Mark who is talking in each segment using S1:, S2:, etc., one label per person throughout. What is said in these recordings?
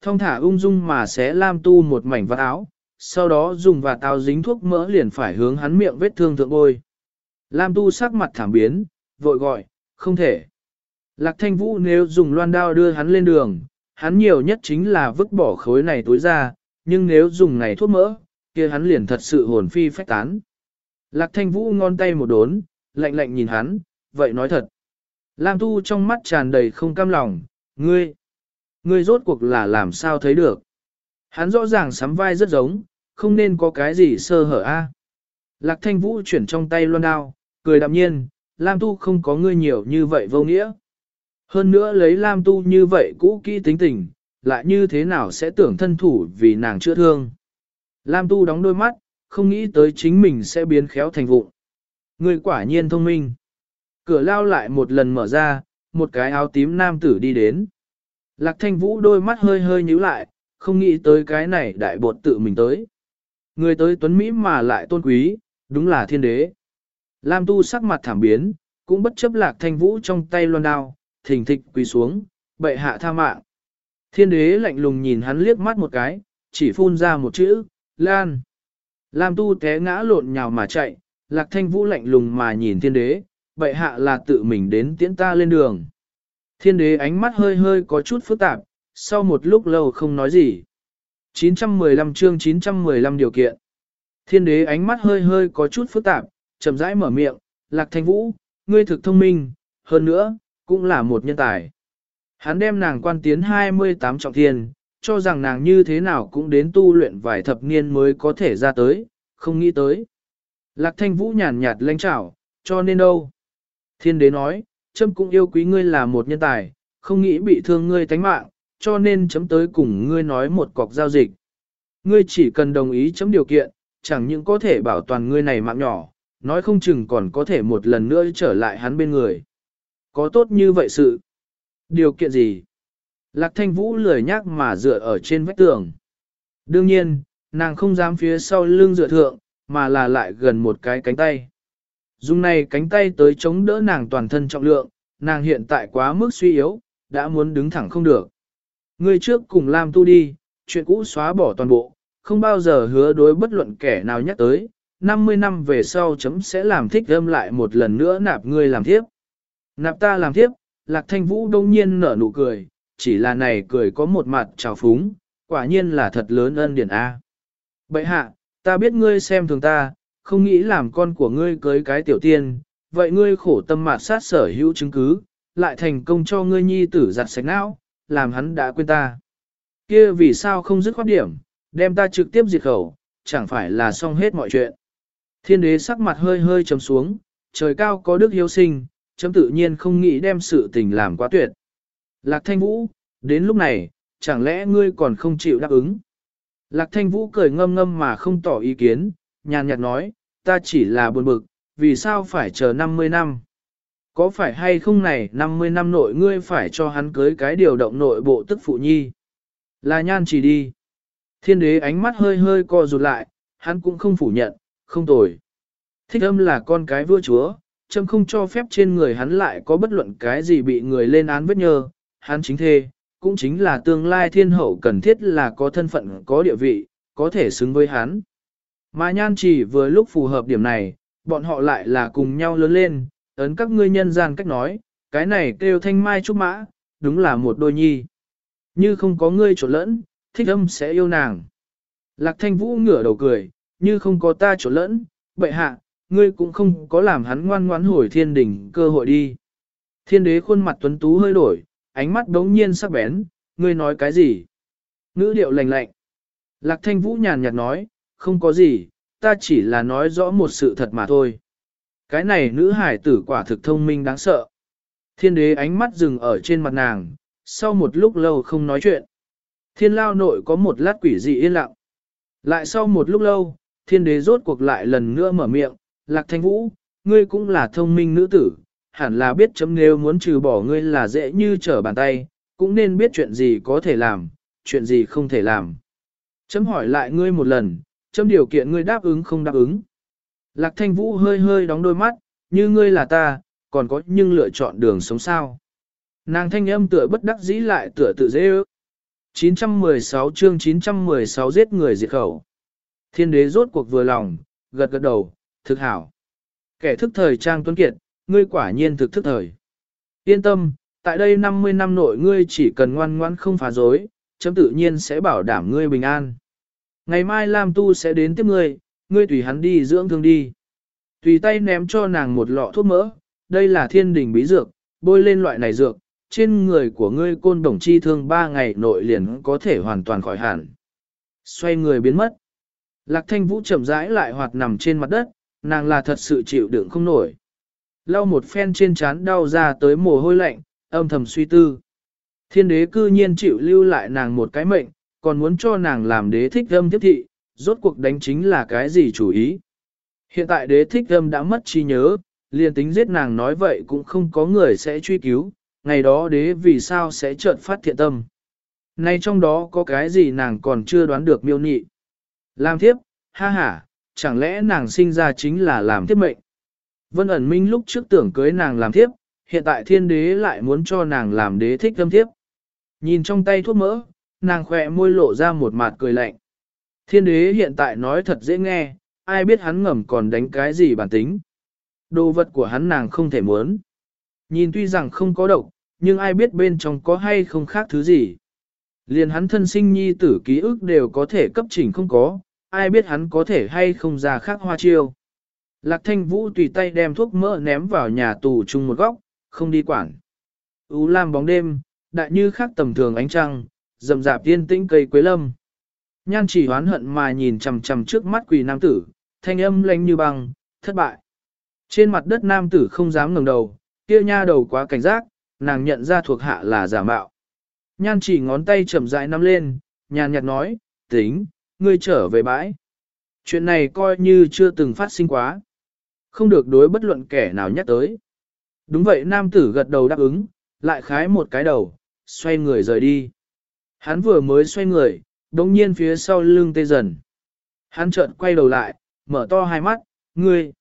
S1: thong thả ung dung mà sẽ lam tu một mảnh vạt áo, sau đó dùng và táo dính thuốc mỡ liền phải hướng hắn miệng vết thương thượng bôi. Lam tu sắc mặt thảm biến, vội gọi, không thể. Lạc thanh vũ nếu dùng loan đao đưa hắn lên đường, hắn nhiều nhất chính là vứt bỏ khối này tối ra, nhưng nếu dùng này thuốc mỡ, kia hắn liền thật sự hồn phi phách tán. Lạc thanh vũ ngon tay một đốn, lạnh lạnh nhìn hắn, vậy nói thật. Lam tu trong mắt tràn đầy không cam lòng, ngươi, ngươi rốt cuộc là làm sao thấy được. Hắn rõ ràng sắm vai rất giống, không nên có cái gì sơ hở a. Lạc thanh vũ chuyển trong tay loan đao, cười đạm nhiên, Lam tu không có ngươi nhiều như vậy vô nghĩa. Hơn nữa lấy Lam tu như vậy cũ kỹ tính tình, lại như thế nào sẽ tưởng thân thủ vì nàng chữa thương. Lam tu đóng đôi mắt, không nghĩ tới chính mình sẽ biến khéo thành vụng. Ngươi quả nhiên thông minh. Cửa lao lại một lần mở ra, một cái áo tím nam tử đi đến. Lạc thanh vũ đôi mắt hơi hơi nhíu lại, không nghĩ tới cái này đại bột tự mình tới. Người tới tuấn Mỹ mà lại tôn quý, đúng là thiên đế. Lam tu sắc mặt thảm biến, cũng bất chấp lạc thanh vũ trong tay loan đao, thình thịch quỳ xuống, bệ hạ tha mạng. Thiên đế lạnh lùng nhìn hắn liếc mắt một cái, chỉ phun ra một chữ, Lan. Lam tu té ngã lộn nhào mà chạy, lạc thanh vũ lạnh lùng mà nhìn thiên đế, bệ hạ là tự mình đến tiễn ta lên đường. Thiên đế ánh mắt hơi hơi có chút phức tạp, sau một lúc lâu không nói gì. 915 chương 915 điều kiện. Thiên đế ánh mắt hơi hơi có chút phức tạp, chậm rãi mở miệng, lạc thanh vũ, ngươi thực thông minh, hơn nữa, cũng là một nhân tài. Hắn đem nàng quan tiến 28 trọng thiên, cho rằng nàng như thế nào cũng đến tu luyện vài thập niên mới có thể ra tới, không nghĩ tới. Lạc thanh vũ nhàn nhạt lãnh trảo, cho nên đâu. Thiên đế nói, chấm cũng yêu quý ngươi là một nhân tài, không nghĩ bị thương ngươi tánh mạng, cho nên chấm tới cùng ngươi nói một cọc giao dịch. Ngươi chỉ cần đồng ý chấm điều kiện, chẳng những có thể bảo toàn ngươi này mạng nhỏ, nói không chừng còn có thể một lần nữa trở lại hắn bên người. Có tốt như vậy sự. Điều kiện gì? Lạc thanh vũ lười nhắc mà dựa ở trên vách tường. Đương nhiên, nàng không dám phía sau lưng dựa thượng, mà là lại gần một cái cánh tay. Dùng này cánh tay tới chống đỡ nàng toàn thân trọng lượng, nàng hiện tại quá mức suy yếu, đã muốn đứng thẳng không được. Người trước cùng Lam tu đi, chuyện cũ xóa bỏ toàn bộ, không bao giờ hứa đối bất luận kẻ nào nhắc tới, 50 năm về sau chấm sẽ làm thích âm lại một lần nữa nạp ngươi làm thiếp. Nạp ta làm thiếp, Lạc Thanh Vũ đông nhiên nở nụ cười, chỉ là này cười có một mặt trào phúng, quả nhiên là thật lớn ân điển A. Bậy hạ, ta biết ngươi xem thường ta, không nghĩ làm con của ngươi cưới cái tiểu tiên, vậy ngươi khổ tâm mạt sát sở hữu chứng cứ, lại thành công cho ngươi nhi tử giặt sạch não, làm hắn đã quên ta. Kia vì sao không dứt khoát điểm, đem ta trực tiếp diệt khẩu, chẳng phải là xong hết mọi chuyện. Thiên đế sắc mặt hơi hơi trầm xuống, trời cao có đức hiếu sinh, chấm tự nhiên không nghĩ đem sự tình làm quá tuyệt. Lạc thanh vũ, đến lúc này, chẳng lẽ ngươi còn không chịu đáp ứng? Lạc thanh vũ cười ngâm ngâm mà không tỏ ý kiến, nhàn nhạt nói, ta chỉ là buồn bực, vì sao phải chờ 50 năm? Có phải hay không này 50 năm nội ngươi phải cho hắn cưới cái điều động nội bộ tức phụ nhi? Là nhan chỉ đi. Thiên đế ánh mắt hơi hơi co rụt lại, hắn cũng không phủ nhận, không tồi. Thích âm là con cái vua chúa, châm không cho phép trên người hắn lại có bất luận cái gì bị người lên án vết nhơ, hắn chính thê, cũng chính là tương lai thiên hậu cần thiết là có thân phận có địa vị, có thể xứng với hắn. Mà nhan chỉ vừa lúc phù hợp điểm này, bọn họ lại là cùng nhau lớn lên, ấn các ngươi nhân gian cách nói, cái này kêu thanh mai trúc mã, đúng là một đôi nhi. Như không có ngươi trộn lẫn, thích âm sẽ yêu nàng. Lạc thanh vũ ngửa đầu cười, như không có ta trộn lẫn, bệ hạ, ngươi cũng không có làm hắn ngoan ngoãn hồi thiên đỉnh cơ hội đi. Thiên đế khuôn mặt tuấn tú hơi đổi, ánh mắt đống nhiên sắc bén, ngươi nói cái gì? Ngữ điệu lành lạnh. Lạc thanh vũ nhàn nhạt nói, không có gì, ta chỉ là nói rõ một sự thật mà thôi. Cái này nữ hải tử quả thực thông minh đáng sợ. Thiên đế ánh mắt dừng ở trên mặt nàng, sau một lúc lâu không nói chuyện. Thiên lao nội có một lát quỷ dị yên lặng. Lại sau một lúc lâu, thiên đế rốt cuộc lại lần nữa mở miệng, lạc thanh vũ, ngươi cũng là thông minh nữ tử, hẳn là biết chấm nếu muốn trừ bỏ ngươi là dễ như trở bàn tay, cũng nên biết chuyện gì có thể làm, chuyện gì không thể làm. Chấm hỏi lại ngươi một lần, chấm điều kiện ngươi đáp ứng không đáp ứng. Lạc thanh vũ hơi hơi đóng đôi mắt, như ngươi là ta, còn có nhưng lựa chọn đường sống sao. Nàng thanh âm tựa bất đắc dĩ lại tựa tự dễ ước. 916 chương 916 giết người diệt khẩu. Thiên đế rốt cuộc vừa lòng, gật gật đầu, thực hảo. Kẻ thức thời trang tuấn kiệt, ngươi quả nhiên thực thức thời. Yên tâm, tại đây 50 năm nội ngươi chỉ cần ngoan ngoãn không phá dối, chấm tự nhiên sẽ bảo đảm ngươi bình an. Ngày mai Lam Tu sẽ đến tiếp ngươi, ngươi tùy hắn đi dưỡng thương đi. Tùy tay ném cho nàng một lọ thuốc mỡ, đây là thiên đình bí dược, bôi lên loại này dược, trên người của ngươi côn đồng chi thương ba ngày nội liền có thể hoàn toàn khỏi hẳn. Xoay người biến mất. Lạc thanh vũ chậm rãi lại hoạt nằm trên mặt đất, nàng là thật sự chịu đựng không nổi. Lau một phen trên trán đau ra tới mồ hôi lạnh, âm thầm suy tư. Thiên đế cư nhiên chịu lưu lại nàng một cái mệnh, còn muốn cho nàng làm đế thích âm tiếp thị, rốt cuộc đánh chính là cái gì chủ ý. Hiện tại đế thích âm đã mất trí nhớ, liền tính giết nàng nói vậy cũng không có người sẽ truy cứu, ngày đó đế vì sao sẽ chợt phát thiện tâm. Nay trong đó có cái gì nàng còn chưa đoán được miêu nhị? Làm thiếp, ha ha, chẳng lẽ nàng sinh ra chính là làm thiếp mệnh. Vân ẩn minh lúc trước tưởng cưới nàng làm thiếp, hiện tại thiên đế lại muốn cho nàng làm đế thích âm thiếp. Nhìn trong tay thuốc mỡ, nàng khỏe môi lộ ra một mặt cười lạnh. Thiên đế hiện tại nói thật dễ nghe, ai biết hắn ngầm còn đánh cái gì bản tính. Đồ vật của hắn nàng không thể muốn. Nhìn tuy rằng không có độc, nhưng ai biết bên trong có hay không khác thứ gì. Liền hắn thân sinh nhi tử ký ức đều có thể cấp chỉnh không có, ai biết hắn có thể hay không ra khác hoa chiêu. Lạc thanh vũ tùy tay đem thuốc mỡ ném vào nhà tù chung một góc, không đi quản. U lam bóng đêm, đại như khác tầm thường ánh trăng, rầm rạp tiên tĩnh cây quế lâm. Nhan chỉ hoán hận mà nhìn chằm chằm trước mắt quỳ nam tử, thanh âm lanh như băng, thất bại. Trên mặt đất nam tử không dám ngẩng đầu, kia nha đầu quá cảnh giác, nàng nhận ra thuộc hạ là giả mạo. Nhan chỉ ngón tay chậm rãi nắm lên, nhàn nhạt nói, tính, ngươi trở về bãi. Chuyện này coi như chưa từng phát sinh quá. Không được đối bất luận kẻ nào nhắc tới. Đúng vậy nam tử gật đầu đáp ứng, lại khái một cái đầu, xoay người rời đi. Hắn vừa mới xoay người, đồng nhiên phía sau lưng tê dần. Hắn chợt quay đầu lại, mở to hai mắt, ngươi.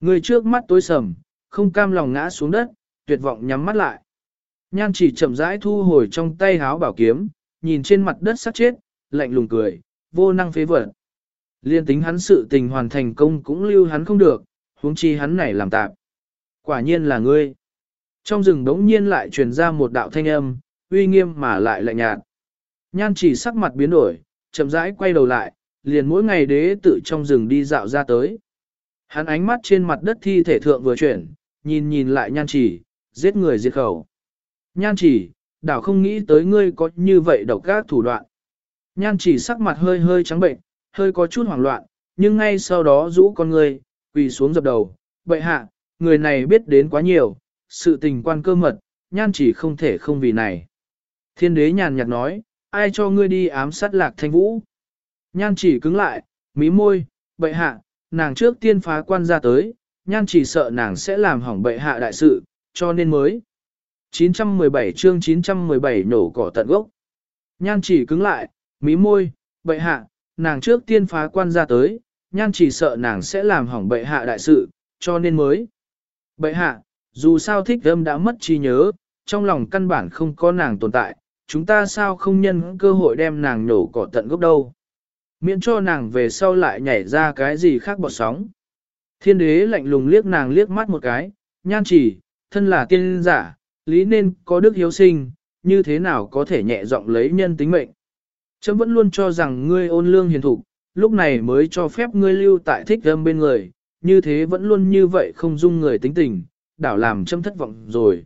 S1: Ngươi trước mắt tối sầm, không cam lòng ngã xuống đất, tuyệt vọng nhắm mắt lại. Nhan chỉ chậm rãi thu hồi trong tay háo bảo kiếm, nhìn trên mặt đất sắc chết, lạnh lùng cười, vô năng phế vật. Liên tính hắn sự tình hoàn thành công cũng lưu hắn không được, huống chi hắn này làm tạm. Quả nhiên là ngươi. Trong rừng đống nhiên lại truyền ra một đạo thanh âm, uy nghiêm mà lại lạnh nhạt. Nhan chỉ sắc mặt biến đổi, chậm rãi quay đầu lại, liền mỗi ngày đế tự trong rừng đi dạo ra tới. Hắn ánh mắt trên mặt đất thi thể thượng vừa chuyển, nhìn nhìn lại nhan chỉ, giết người diệt khẩu. Nhan chỉ, đảo không nghĩ tới ngươi có như vậy độc các thủ đoạn. Nhan chỉ sắc mặt hơi hơi trắng bệnh, hơi có chút hoảng loạn, nhưng ngay sau đó rũ con ngươi, quỳ xuống dập đầu, bệ hạ, người này biết đến quá nhiều, sự tình quan cơ mật, nhan chỉ không thể không vì này. Thiên đế nhàn nhạt nói, ai cho ngươi đi ám sát lạc thanh vũ? Nhan chỉ cứng lại, mí môi, bệ hạ, nàng trước tiên phá quan ra tới, nhan chỉ sợ nàng sẽ làm hỏng bệ hạ đại sự, cho nên mới. 917 chương 917 nổ cỏ tận gốc. Nhan chỉ cứng lại, mí môi, bệ hạ, nàng trước tiên phá quan ra tới, nhan chỉ sợ nàng sẽ làm hỏng bệ hạ đại sự, cho nên mới. Bệ hạ, dù sao thích âm đã mất trí nhớ, trong lòng căn bản không có nàng tồn tại, chúng ta sao không nhân cơ hội đem nàng nổ cỏ tận gốc đâu. Miễn cho nàng về sau lại nhảy ra cái gì khác bọt sóng. Thiên đế lạnh lùng liếc nàng liếc mắt một cái, nhan chỉ, thân là tiên giả, lý nên có đức hiếu sinh, như thế nào có thể nhẹ giọng lấy nhân tính mệnh. Chấm vẫn luôn cho rằng ngươi ôn lương hiền thục, lúc này mới cho phép ngươi lưu tại thích âm bên người, như thế vẫn luôn như vậy không dung người tính tình, đảo làm châm thất vọng rồi.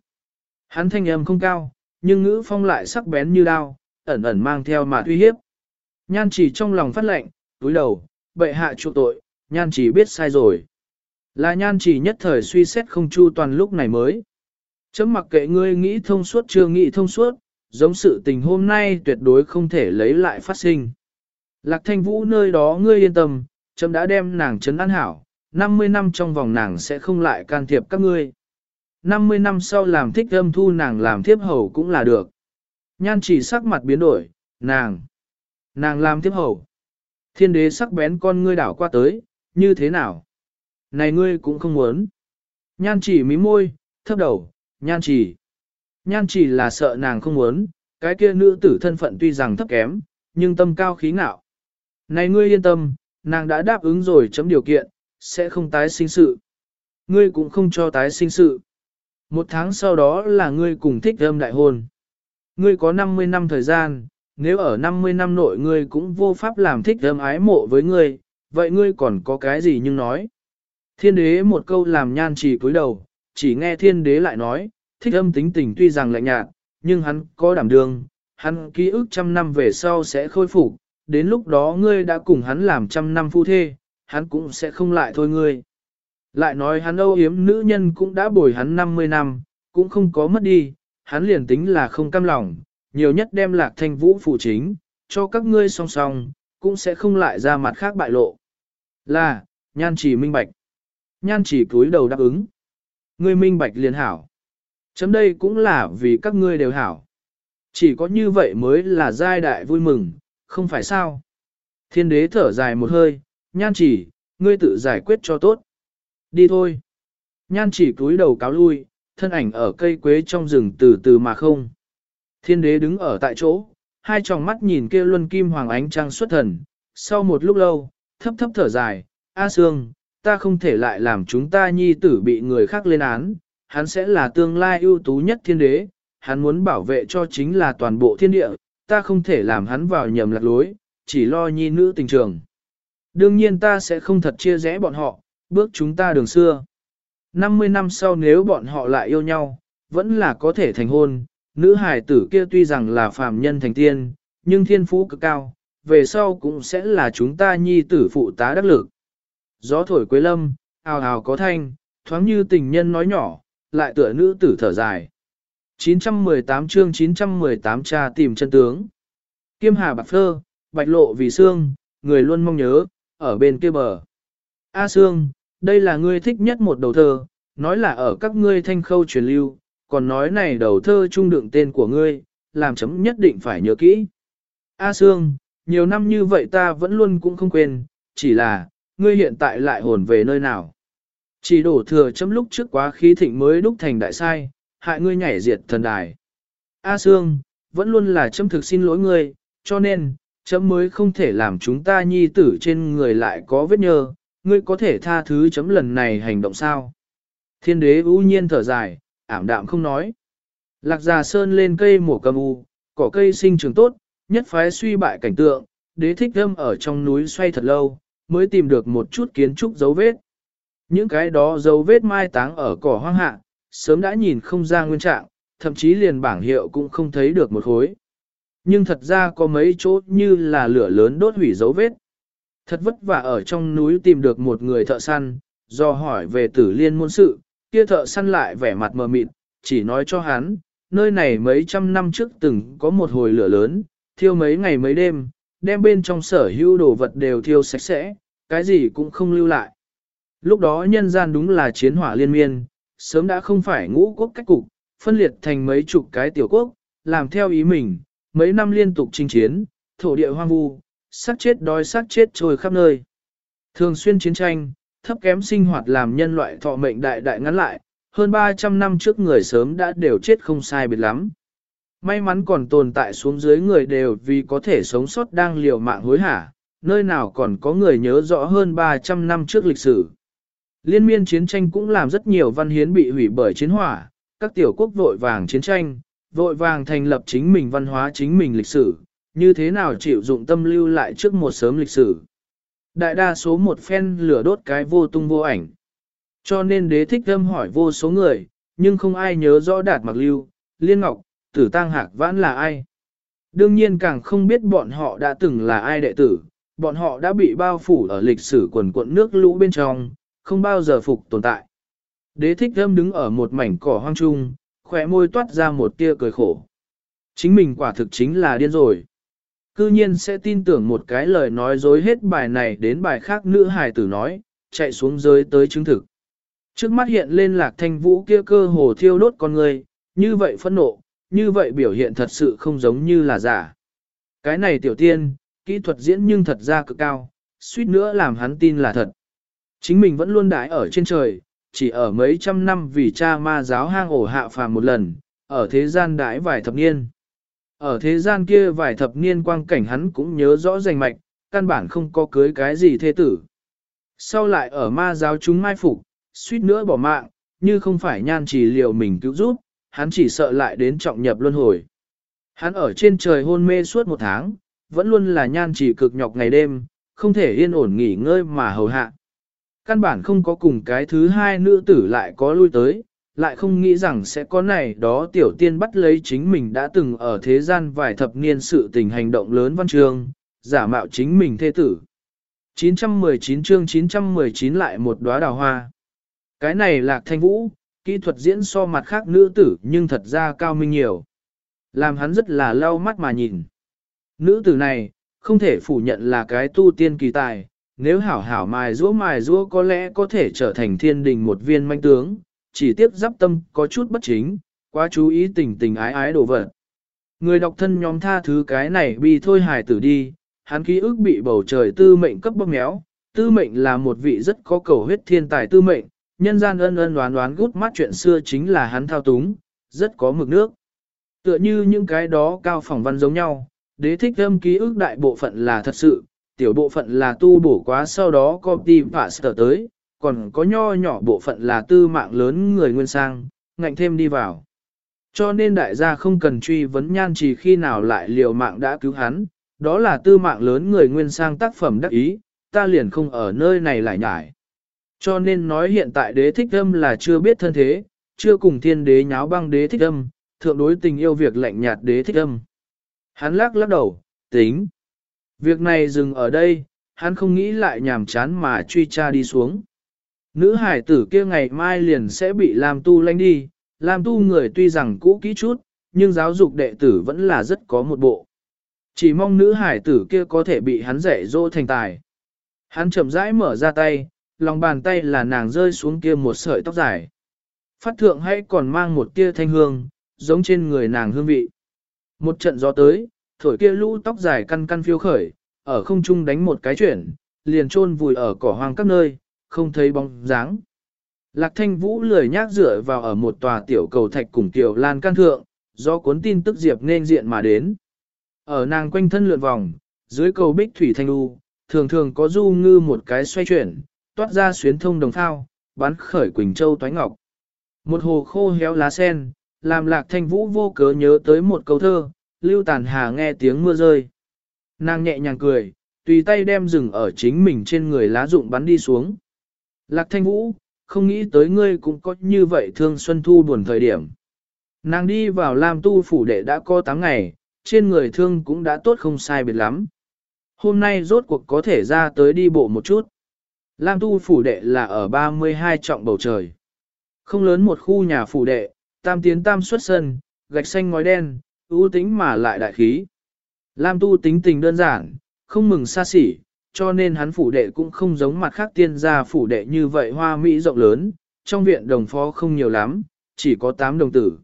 S1: Hắn thanh âm không cao, nhưng ngữ phong lại sắc bén như đao, ẩn ẩn mang theo mà uy hiếp. Nhan chỉ trong lòng phát lệnh, túi đầu, bệ hạ chu tội, nhan chỉ biết sai rồi. Là nhan chỉ nhất thời suy xét không chu toàn lúc này mới. Chấm mặc kệ ngươi nghĩ thông suốt chưa nghĩ thông suốt, giống sự tình hôm nay tuyệt đối không thể lấy lại phát sinh. Lạc thanh vũ nơi đó ngươi yên tâm, chấm đã đem nàng chấn an hảo, 50 năm trong vòng nàng sẽ không lại can thiệp các ngươi. 50 năm sau làm thích âm thu nàng làm thiếp hầu cũng là được. Nhan chỉ sắc mặt biến đổi, nàng, nàng làm thiếp hầu. Thiên đế sắc bén con ngươi đảo qua tới, như thế nào? Này ngươi cũng không muốn. Nhan chỉ mí môi, thấp đầu, nhan chỉ. Nhan chỉ là sợ nàng không muốn, cái kia nữ tử thân phận tuy rằng thấp kém, nhưng tâm cao khí ngạo. Này ngươi yên tâm, nàng đã đáp ứng rồi chấm điều kiện, sẽ không tái sinh sự. Ngươi cũng không cho tái sinh sự. Một tháng sau đó là ngươi cùng thích âm đại hôn. Ngươi có 50 năm thời gian, nếu ở 50 năm nội ngươi cũng vô pháp làm thích âm ái mộ với ngươi, vậy ngươi còn có cái gì nhưng nói. Thiên đế một câu làm nhan chỉ cúi đầu, chỉ nghe thiên đế lại nói, thích âm tính tình tuy rằng lạnh nhạt, nhưng hắn có đảm đương, hắn ký ức trăm năm về sau sẽ khôi phục, đến lúc đó ngươi đã cùng hắn làm trăm năm phu thê, hắn cũng sẽ không lại thôi ngươi. Lại nói hắn âu hiếm nữ nhân cũng đã bồi hắn 50 năm, cũng không có mất đi, hắn liền tính là không cam lòng, nhiều nhất đem lạc thanh vũ phụ chính, cho các ngươi song song, cũng sẽ không lại ra mặt khác bại lộ. Là, nhan chỉ minh bạch. Nhan chỉ cúi đầu đáp ứng. Ngươi minh bạch liền hảo. Chấm đây cũng là vì các ngươi đều hảo. Chỉ có như vậy mới là giai đại vui mừng, không phải sao. Thiên đế thở dài một hơi, nhan chỉ, ngươi tự giải quyết cho tốt. Đi thôi. Nhan chỉ cúi đầu cáo lui, thân ảnh ở cây quế trong rừng từ từ mà không. Thiên đế đứng ở tại chỗ, hai tròng mắt nhìn kia luân kim hoàng ánh trăng xuất thần. Sau một lúc lâu, thấp thấp thở dài, A Sương, ta không thể lại làm chúng ta nhi tử bị người khác lên án, hắn sẽ là tương lai ưu tú nhất thiên đế, hắn muốn bảo vệ cho chính là toàn bộ thiên địa, ta không thể làm hắn vào nhầm lạc lối, chỉ lo nhi nữ tình trường. Đương nhiên ta sẽ không thật chia rẽ bọn họ, bước chúng ta đường xưa. 50 năm sau nếu bọn họ lại yêu nhau, vẫn là có thể thành hôn, nữ hài tử kia tuy rằng là phàm nhân thành tiên, nhưng thiên phú cực cao, về sau cũng sẽ là chúng ta nhi tử phụ tá đắc lực. Gió thổi quế lâm, ào ào có thanh, thoáng như tình nhân nói nhỏ, lại tựa nữ tử thở dài. 918 chương 918 cha tìm chân tướng. Kiêm hà bạc phơ, bạch lộ vì xương, người luôn mong nhớ, ở bên kia bờ. A xương, đây là ngươi thích nhất một đầu thơ, nói là ở các ngươi thanh khâu truyền lưu, còn nói này đầu thơ trung đựng tên của ngươi, làm chấm nhất định phải nhớ kỹ. A Sương, nhiều năm như vậy ta vẫn luôn cũng không quên, chỉ là, ngươi hiện tại lại hồn về nơi nào. Chỉ đổ thừa chấm lúc trước quá khí thịnh mới đúc thành đại sai, hại ngươi nhảy diệt thần đài. A Sương, vẫn luôn là chấm thực xin lỗi ngươi, cho nên, chấm mới không thể làm chúng ta nhi tử trên người lại có vết nhơ, ngươi có thể tha thứ chấm lần này hành động sao. Thiên đế ưu nhiên thở dài, ảm đạm không nói. Lạc già sơn lên cây mổ cầm u, cỏ cây sinh trường tốt, nhất phái suy bại cảnh tượng, đế thích thâm ở trong núi xoay thật lâu, mới tìm được một chút kiến trúc dấu vết. Những cái đó dấu vết mai táng ở cỏ hoang hạ, sớm đã nhìn không ra nguyên trạng, thậm chí liền bảng hiệu cũng không thấy được một khối. Nhưng thật ra có mấy chỗ như là lửa lớn đốt hủy dấu vết. Thật vất vả ở trong núi tìm được một người thợ săn, do hỏi về tử liên môn sự, kia thợ săn lại vẻ mặt mờ mịt, chỉ nói cho hắn, nơi này mấy trăm năm trước từng có một hồi lửa lớn, thiêu mấy ngày mấy đêm, đem bên trong sở hữu đồ vật đều thiêu sạch sẽ, cái gì cũng không lưu lại. Lúc đó nhân gian đúng là chiến hỏa liên miên, sớm đã không phải ngũ quốc cách cục, phân liệt thành mấy chục cái tiểu quốc, làm theo ý mình, mấy năm liên tục chinh chiến, thổ địa hoang vu, sát chết đói sát chết trôi khắp nơi. Thường xuyên chiến tranh, thấp kém sinh hoạt làm nhân loại thọ mệnh đại đại ngắn lại, hơn 300 năm trước người sớm đã đều chết không sai biệt lắm. May mắn còn tồn tại xuống dưới người đều vì có thể sống sót đang liều mạng hối hả, nơi nào còn có người nhớ rõ hơn 300 năm trước lịch sử. Liên miên chiến tranh cũng làm rất nhiều văn hiến bị hủy bởi chiến hỏa, các tiểu quốc vội vàng chiến tranh, vội vàng thành lập chính mình văn hóa chính mình lịch sử, như thế nào chịu dụng tâm lưu lại trước một sớm lịch sử. Đại đa số một phen lửa đốt cái vô tung vô ảnh. Cho nên đế thích thâm hỏi vô số người, nhưng không ai nhớ rõ đạt mặc lưu, liên ngọc, tử tăng hạc vãn là ai. Đương nhiên càng không biết bọn họ đã từng là ai đệ tử, bọn họ đã bị bao phủ ở lịch sử quần cuộn nước lũ bên trong, không bao giờ phục tồn tại. Đế thích thâm đứng ở một mảnh cỏ hoang trung, khỏe môi toát ra một tia cười khổ. Chính mình quả thực chính là điên rồi. Cư nhiên sẽ tin tưởng một cái lời nói dối hết bài này đến bài khác nữ hài tử nói, chạy xuống dưới tới chứng thực. Trước mắt hiện lên lạc thanh vũ kia cơ hồ thiêu đốt con người, như vậy phẫn nộ, như vậy biểu hiện thật sự không giống như là giả. Cái này tiểu tiên, kỹ thuật diễn nhưng thật ra cực cao, suýt nữa làm hắn tin là thật. Chính mình vẫn luôn đãi ở trên trời, chỉ ở mấy trăm năm vì cha ma giáo hang ổ hạ phàm một lần, ở thế gian đãi vài thập niên. Ở thế gian kia vài thập niên quang cảnh hắn cũng nhớ rõ rành mạch, căn bản không có cưới cái gì thê tử. Sau lại ở ma giáo chúng mai phục, suýt nữa bỏ mạng, như không phải nhan chỉ liệu mình cứu giúp, hắn chỉ sợ lại đến trọng nhập luân hồi. Hắn ở trên trời hôn mê suốt một tháng, vẫn luôn là nhan chỉ cực nhọc ngày đêm, không thể yên ổn nghỉ ngơi mà hầu hạ. Căn bản không có cùng cái thứ hai nữ tử lại có lui tới, lại không nghĩ rằng sẽ có này đó tiểu tiên bắt lấy chính mình đã từng ở thế gian vài thập niên sự tình hành động lớn văn trường, giả mạo chính mình thê tử. 919 chương 919 lại một đóa đào hoa. Cái này lạc thanh vũ, kỹ thuật diễn so mặt khác nữ tử nhưng thật ra cao minh nhiều. Làm hắn rất là lau mắt mà nhìn. Nữ tử này, không thể phủ nhận là cái tu tiên kỳ tài, nếu hảo hảo mài rũa mài rũa có lẽ có thể trở thành thiên đình một viên manh tướng, chỉ tiếc giáp tâm có chút bất chính, quá chú ý tình tình ái ái đồ vật. Người đọc thân nhóm tha thứ cái này bi thôi hài tử đi, hắn ký ức bị bầu trời tư mệnh cấp bóp méo, tư mệnh là một vị rất có cầu huyết thiên tài tư mệnh, nhân gian ân ân đoán đoán gút mắt chuyện xưa chính là hắn thao túng, rất có mực nước. Tựa như những cái đó cao phỏng văn giống nhau, đế thích âm ký ức đại bộ phận là thật sự, tiểu bộ phận là tu bổ quá sau đó copy và sở tới, còn có nho nhỏ bộ phận là tư mạng lớn người nguyên sang, ngạnh thêm đi vào. Cho nên đại gia không cần truy vấn nhan trì khi nào lại liều mạng đã cứu hắn, đó là tư mạng lớn người nguyên sang tác phẩm đắc ý, ta liền không ở nơi này lại nhải. Cho nên nói hiện tại đế thích âm là chưa biết thân thế, chưa cùng thiên đế nháo băng đế thích âm, thượng đối tình yêu việc lạnh nhạt đế thích âm. Hắn lắc lắc đầu, tính. Việc này dừng ở đây, hắn không nghĩ lại nhàm chán mà truy tra đi xuống. Nữ hải tử kia ngày mai liền sẽ bị làm tu lanh đi, làm tu người tuy rằng cũ kỹ chút, nhưng giáo dục đệ tử vẫn là rất có một bộ. Chỉ mong nữ hải tử kia có thể bị hắn dạy dỗ thành tài. Hắn chậm rãi mở ra tay, lòng bàn tay là nàng rơi xuống kia một sợi tóc dài. Phát thượng hay còn mang một tia thanh hương, giống trên người nàng hương vị. Một trận gió tới, thổi kia lũ tóc dài căn căn phiêu khởi, ở không trung đánh một cái chuyển, liền chôn vùi ở cỏ hoang các nơi, không thấy bóng dáng. Lạc thanh vũ lười nhác dựa vào ở một tòa tiểu cầu thạch cùng tiểu lan can thượng, do cuốn tin tức diệp nên diện mà đến. Ở nàng quanh thân lượn vòng, dưới cầu bích thủy thanh đu, thường thường có du ngư một cái xoay chuyển, toát ra xuyến thông đồng thao, bắn khởi Quỳnh Châu toái ngọc. Một hồ khô héo lá sen, làm lạc thanh vũ vô cớ nhớ tới một câu thơ, lưu tàn hà nghe tiếng mưa rơi. Nàng nhẹ nhàng cười, tùy tay đem rừng ở chính mình trên người lá rụng bắn đi xuống. Lạc thanh vũ, không nghĩ tới ngươi cũng có như vậy thương xuân thu buồn thời điểm. Nàng đi vào làm tu phủ đệ đã có 8 ngày, trên người thương cũng đã tốt không sai biệt lắm. Hôm nay rốt cuộc có thể ra tới đi bộ một chút. Lam tu phủ đệ là ở 32 trọng bầu trời. Không lớn một khu nhà phủ đệ, tam tiến tam xuất sân, gạch xanh ngói đen, ưu tính mà lại đại khí. Lam tu tính tình đơn giản, không mừng xa xỉ, cho nên hắn phủ đệ cũng không giống mặt khác tiên gia phủ đệ như vậy hoa mỹ rộng lớn, trong viện đồng phó không nhiều lắm, chỉ có 8 đồng tử.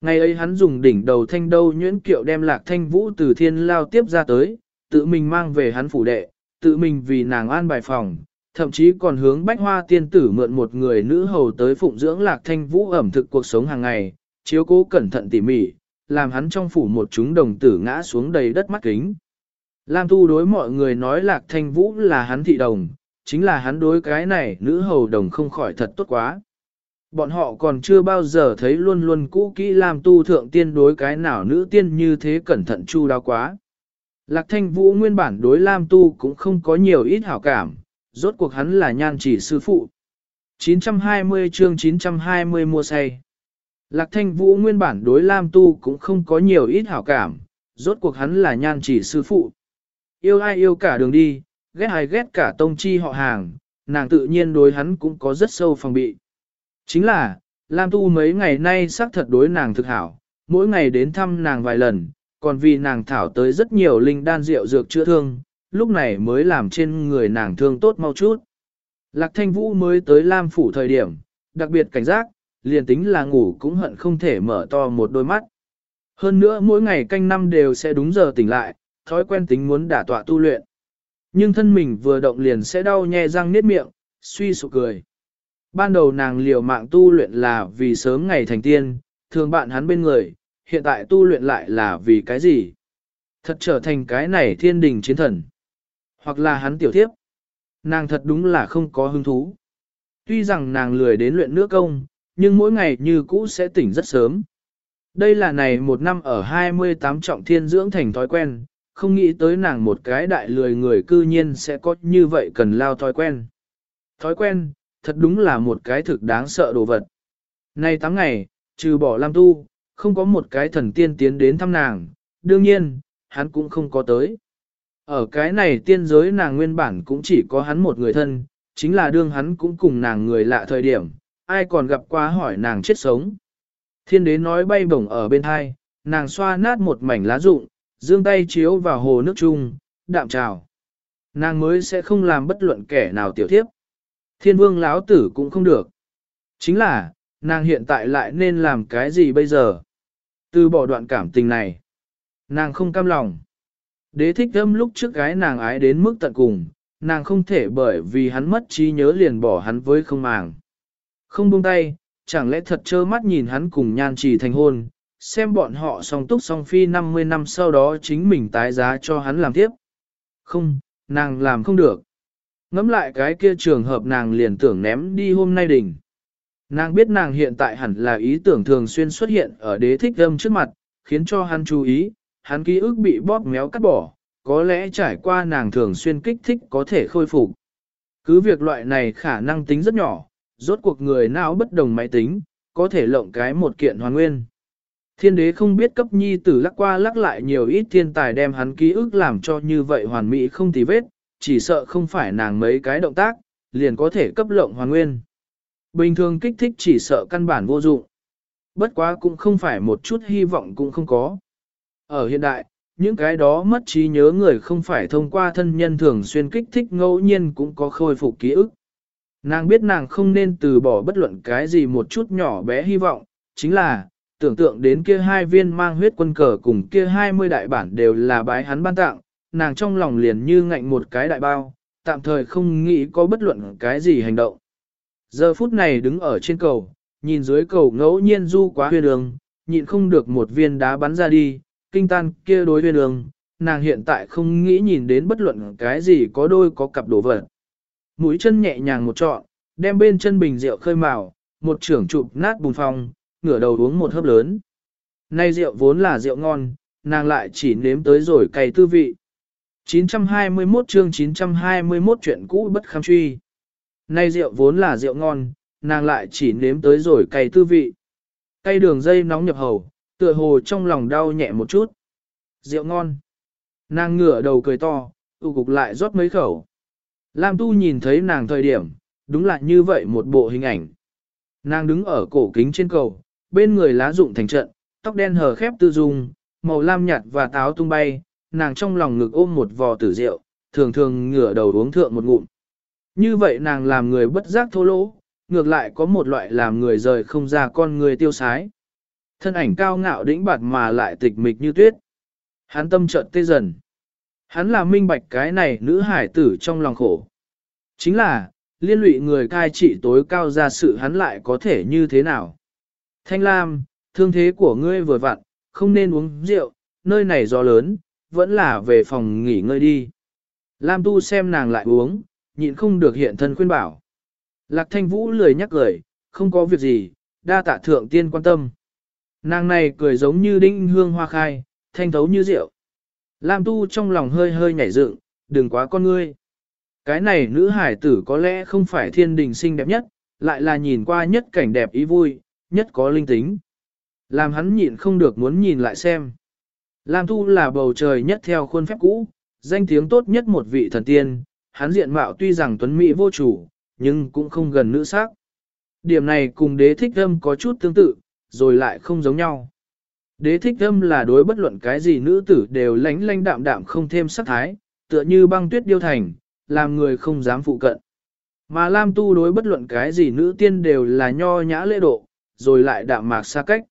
S1: Ngày ấy hắn dùng đỉnh đầu thanh đâu nhuyễn kiệu đem lạc thanh vũ từ thiên lao tiếp ra tới, tự mình mang về hắn phủ đệ, tự mình vì nàng an bài phòng, thậm chí còn hướng bách hoa tiên tử mượn một người nữ hầu tới phụng dưỡng lạc thanh vũ ẩm thực cuộc sống hàng ngày, chiếu cố cẩn thận tỉ mỉ, làm hắn trong phủ một chúng đồng tử ngã xuống đầy đất mắt kính. Lam tu đối mọi người nói lạc thanh vũ là hắn thị đồng, chính là hắn đối cái này nữ hầu đồng không khỏi thật tốt quá. Bọn họ còn chưa bao giờ thấy luôn luôn cũ kỹ Lam tu thượng tiên đối cái nào nữ tiên như thế cẩn thận chu đáo quá. Lạc thanh vũ nguyên bản đối Lam tu cũng không có nhiều ít hảo cảm, rốt cuộc hắn là nhan chỉ sư phụ. 920 chương 920 mua say. Lạc thanh vũ nguyên bản đối Lam Tu cũng không có nhiều ít hảo cảm, rốt cuộc hắn là nhan chỉ sư phụ. Yêu ai yêu cả đường đi, ghét ai ghét cả tông chi họ hàng, nàng tự nhiên đối hắn cũng có rất sâu phòng bị. Chính là, Lam Tu mấy ngày nay xác thật đối nàng thực hảo, mỗi ngày đến thăm nàng vài lần, còn vì nàng thảo tới rất nhiều linh đan rượu dược chữa thương, lúc này mới làm trên người nàng thương tốt mau chút. Lạc thanh vũ mới tới Lam phủ thời điểm, đặc biệt cảnh giác, liền tính là ngủ cũng hận không thể mở to một đôi mắt. Hơn nữa mỗi ngày canh năm đều sẽ đúng giờ tỉnh lại, thói quen tính muốn đả tọa tu luyện. Nhưng thân mình vừa động liền sẽ đau nhè răng niết miệng, suy sụp cười. Ban đầu nàng liều mạng tu luyện là vì sớm ngày thành tiên, thường bạn hắn bên người, hiện tại tu luyện lại là vì cái gì? Thật trở thành cái này thiên đình chiến thần. Hoặc là hắn tiểu thiếp. Nàng thật đúng là không có hứng thú. Tuy rằng nàng lười đến luyện nước công, nhưng mỗi ngày như cũ sẽ tỉnh rất sớm. Đây là này một năm ở 28 trọng thiên dưỡng thành thói quen, không nghĩ tới nàng một cái đại lười người cư nhiên sẽ có như vậy cần lao thói quen. Thói quen, thật đúng là một cái thực đáng sợ đồ vật. Nay 8 ngày, trừ bỏ Lam Tu, không có một cái thần tiên tiến đến thăm nàng, đương nhiên, hắn cũng không có tới. Ở cái này tiên giới nàng nguyên bản cũng chỉ có hắn một người thân, chính là đương hắn cũng cùng nàng người lạ thời điểm, ai còn gặp qua hỏi nàng chết sống. Thiên đế nói bay bổng ở bên hai, nàng xoa nát một mảnh lá rụng, dương tay chiếu vào hồ nước chung, đạm trào. Nàng mới sẽ không làm bất luận kẻ nào tiểu thiếp. Thiên vương lão tử cũng không được. Chính là, nàng hiện tại lại nên làm cái gì bây giờ? Từ bỏ đoạn cảm tình này. Nàng không cam lòng. Đế thích âm lúc trước gái nàng ái đến mức tận cùng, nàng không thể bởi vì hắn mất trí nhớ liền bỏ hắn với không màng. Không buông tay, chẳng lẽ thật trơ mắt nhìn hắn cùng nhan trì thành hôn, xem bọn họ song túc song phi 50 năm sau đó chính mình tái giá cho hắn làm tiếp. Không, nàng làm không được. Ngắm lại cái kia trường hợp nàng liền tưởng ném đi hôm nay đỉnh. Nàng biết nàng hiện tại hẳn là ý tưởng thường xuyên xuất hiện ở đế thích âm trước mặt, khiến cho hắn chú ý, hắn ký ức bị bóp méo cắt bỏ, có lẽ trải qua nàng thường xuyên kích thích có thể khôi phục. Cứ việc loại này khả năng tính rất nhỏ, rốt cuộc người não bất đồng máy tính, có thể lộng cái một kiện hoàn nguyên. Thiên đế không biết cấp nhi tử lắc qua lắc lại nhiều ít thiên tài đem hắn ký ức làm cho như vậy hoàn mỹ không tì vết, chỉ sợ không phải nàng mấy cái động tác, liền có thể cấp lộng hoàn nguyên. Bình thường kích thích chỉ sợ căn bản vô dụng. Bất quá cũng không phải một chút hy vọng cũng không có. Ở hiện đại, những cái đó mất trí nhớ người không phải thông qua thân nhân thường xuyên kích thích ngẫu nhiên cũng có khôi phục ký ức. Nàng biết nàng không nên từ bỏ bất luận cái gì một chút nhỏ bé hy vọng, chính là, tưởng tượng đến kia hai viên mang huyết quân cờ cùng kia hai mươi đại bản đều là bái hắn ban tặng, nàng trong lòng liền như ngạnh một cái đại bao, tạm thời không nghĩ có bất luận cái gì hành động. Giờ phút này đứng ở trên cầu, nhìn dưới cầu ngẫu nhiên du quá huyên đường, nhịn không được một viên đá bắn ra đi, kinh tan kia đối huyên đường, nàng hiện tại không nghĩ nhìn đến bất luận cái gì có đôi có cặp đồ vật. Mũi chân nhẹ nhàng một trọn, đem bên chân bình rượu khơi màu, một trưởng chụp nát bùng phong, ngửa đầu uống một hớp lớn. Nay rượu vốn là rượu ngon, nàng lại chỉ nếm tới rồi cay tư vị. 921 chương 921 chuyện cũ bất kham truy. Nay rượu vốn là rượu ngon, nàng lại chỉ nếm tới rồi cay tư vị. Cay đường dây nóng nhập hầu, tựa hồ trong lòng đau nhẹ một chút. Rượu ngon. Nàng ngửa đầu cười to, tụ cục lại rót mấy khẩu. Lam tu nhìn thấy nàng thời điểm, đúng là như vậy một bộ hình ảnh. Nàng đứng ở cổ kính trên cầu, bên người lá rụng thành trận, tóc đen hờ khép tư dung, màu lam nhạt và táo tung bay, nàng trong lòng ngực ôm một vò tử rượu, thường thường ngửa đầu uống thượng một ngụm. Như vậy nàng làm người bất giác thô lỗ, ngược lại có một loại làm người rời không ra con người tiêu sái. Thân ảnh cao ngạo đĩnh bạt mà lại tịch mịch như tuyết. Hắn tâm trợn tê dần. Hắn là minh bạch cái này nữ hải tử trong lòng khổ. Chính là, liên lụy người cai trị tối cao ra sự hắn lại có thể như thế nào. Thanh Lam, thương thế của ngươi vừa vặn, không nên uống rượu, nơi này gió lớn, vẫn là về phòng nghỉ ngơi đi. Lam tu xem nàng lại uống, nhịn không được hiện thân khuyên bảo. Lạc thanh vũ lười nhắc cười, không có việc gì, đa tạ thượng tiên quan tâm. Nàng này cười giống như đinh hương hoa khai, thanh thấu như rượu. Lam tu trong lòng hơi hơi nhảy dựng, đừng quá con ngươi. Cái này nữ hải tử có lẽ không phải thiên đình xinh đẹp nhất, lại là nhìn qua nhất cảnh đẹp ý vui, nhất có linh tính. Làm hắn nhịn không được muốn nhìn lại xem. Lam tu là bầu trời nhất theo khuôn phép cũ, danh tiếng tốt nhất một vị thần tiên, hắn diện mạo tuy rằng tuấn mỹ vô chủ, nhưng cũng không gần nữ sắc. Điểm này cùng đế thích âm có chút tương tự, rồi lại không giống nhau. Đế thích âm là đối bất luận cái gì nữ tử đều lánh lánh đạm đạm không thêm sắc thái, tựa như băng tuyết điêu thành, làm người không dám phụ cận. Mà Lam tu đối bất luận cái gì nữ tiên đều là nho nhã lễ độ, rồi lại đạm mạc xa cách.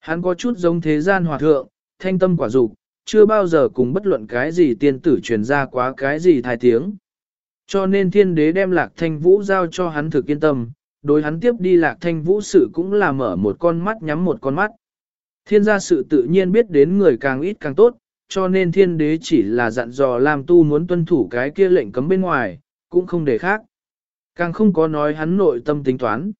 S1: Hắn có chút giống thế gian hòa thượng, thanh tâm quả dục, chưa bao giờ cùng bất luận cái gì tiên tử truyền ra quá cái gì thai tiếng. Cho nên thiên đế đem lạc thanh vũ giao cho hắn thực yên tâm, đối hắn tiếp đi lạc thanh vũ sự cũng là mở một con mắt nhắm một con mắt. Thiên gia sự tự nhiên biết đến người càng ít càng tốt, cho nên thiên đế chỉ là dặn dò làm Tu muốn tuân thủ cái kia lệnh cấm bên ngoài, cũng không để khác. Càng không có nói hắn nội tâm tính toán.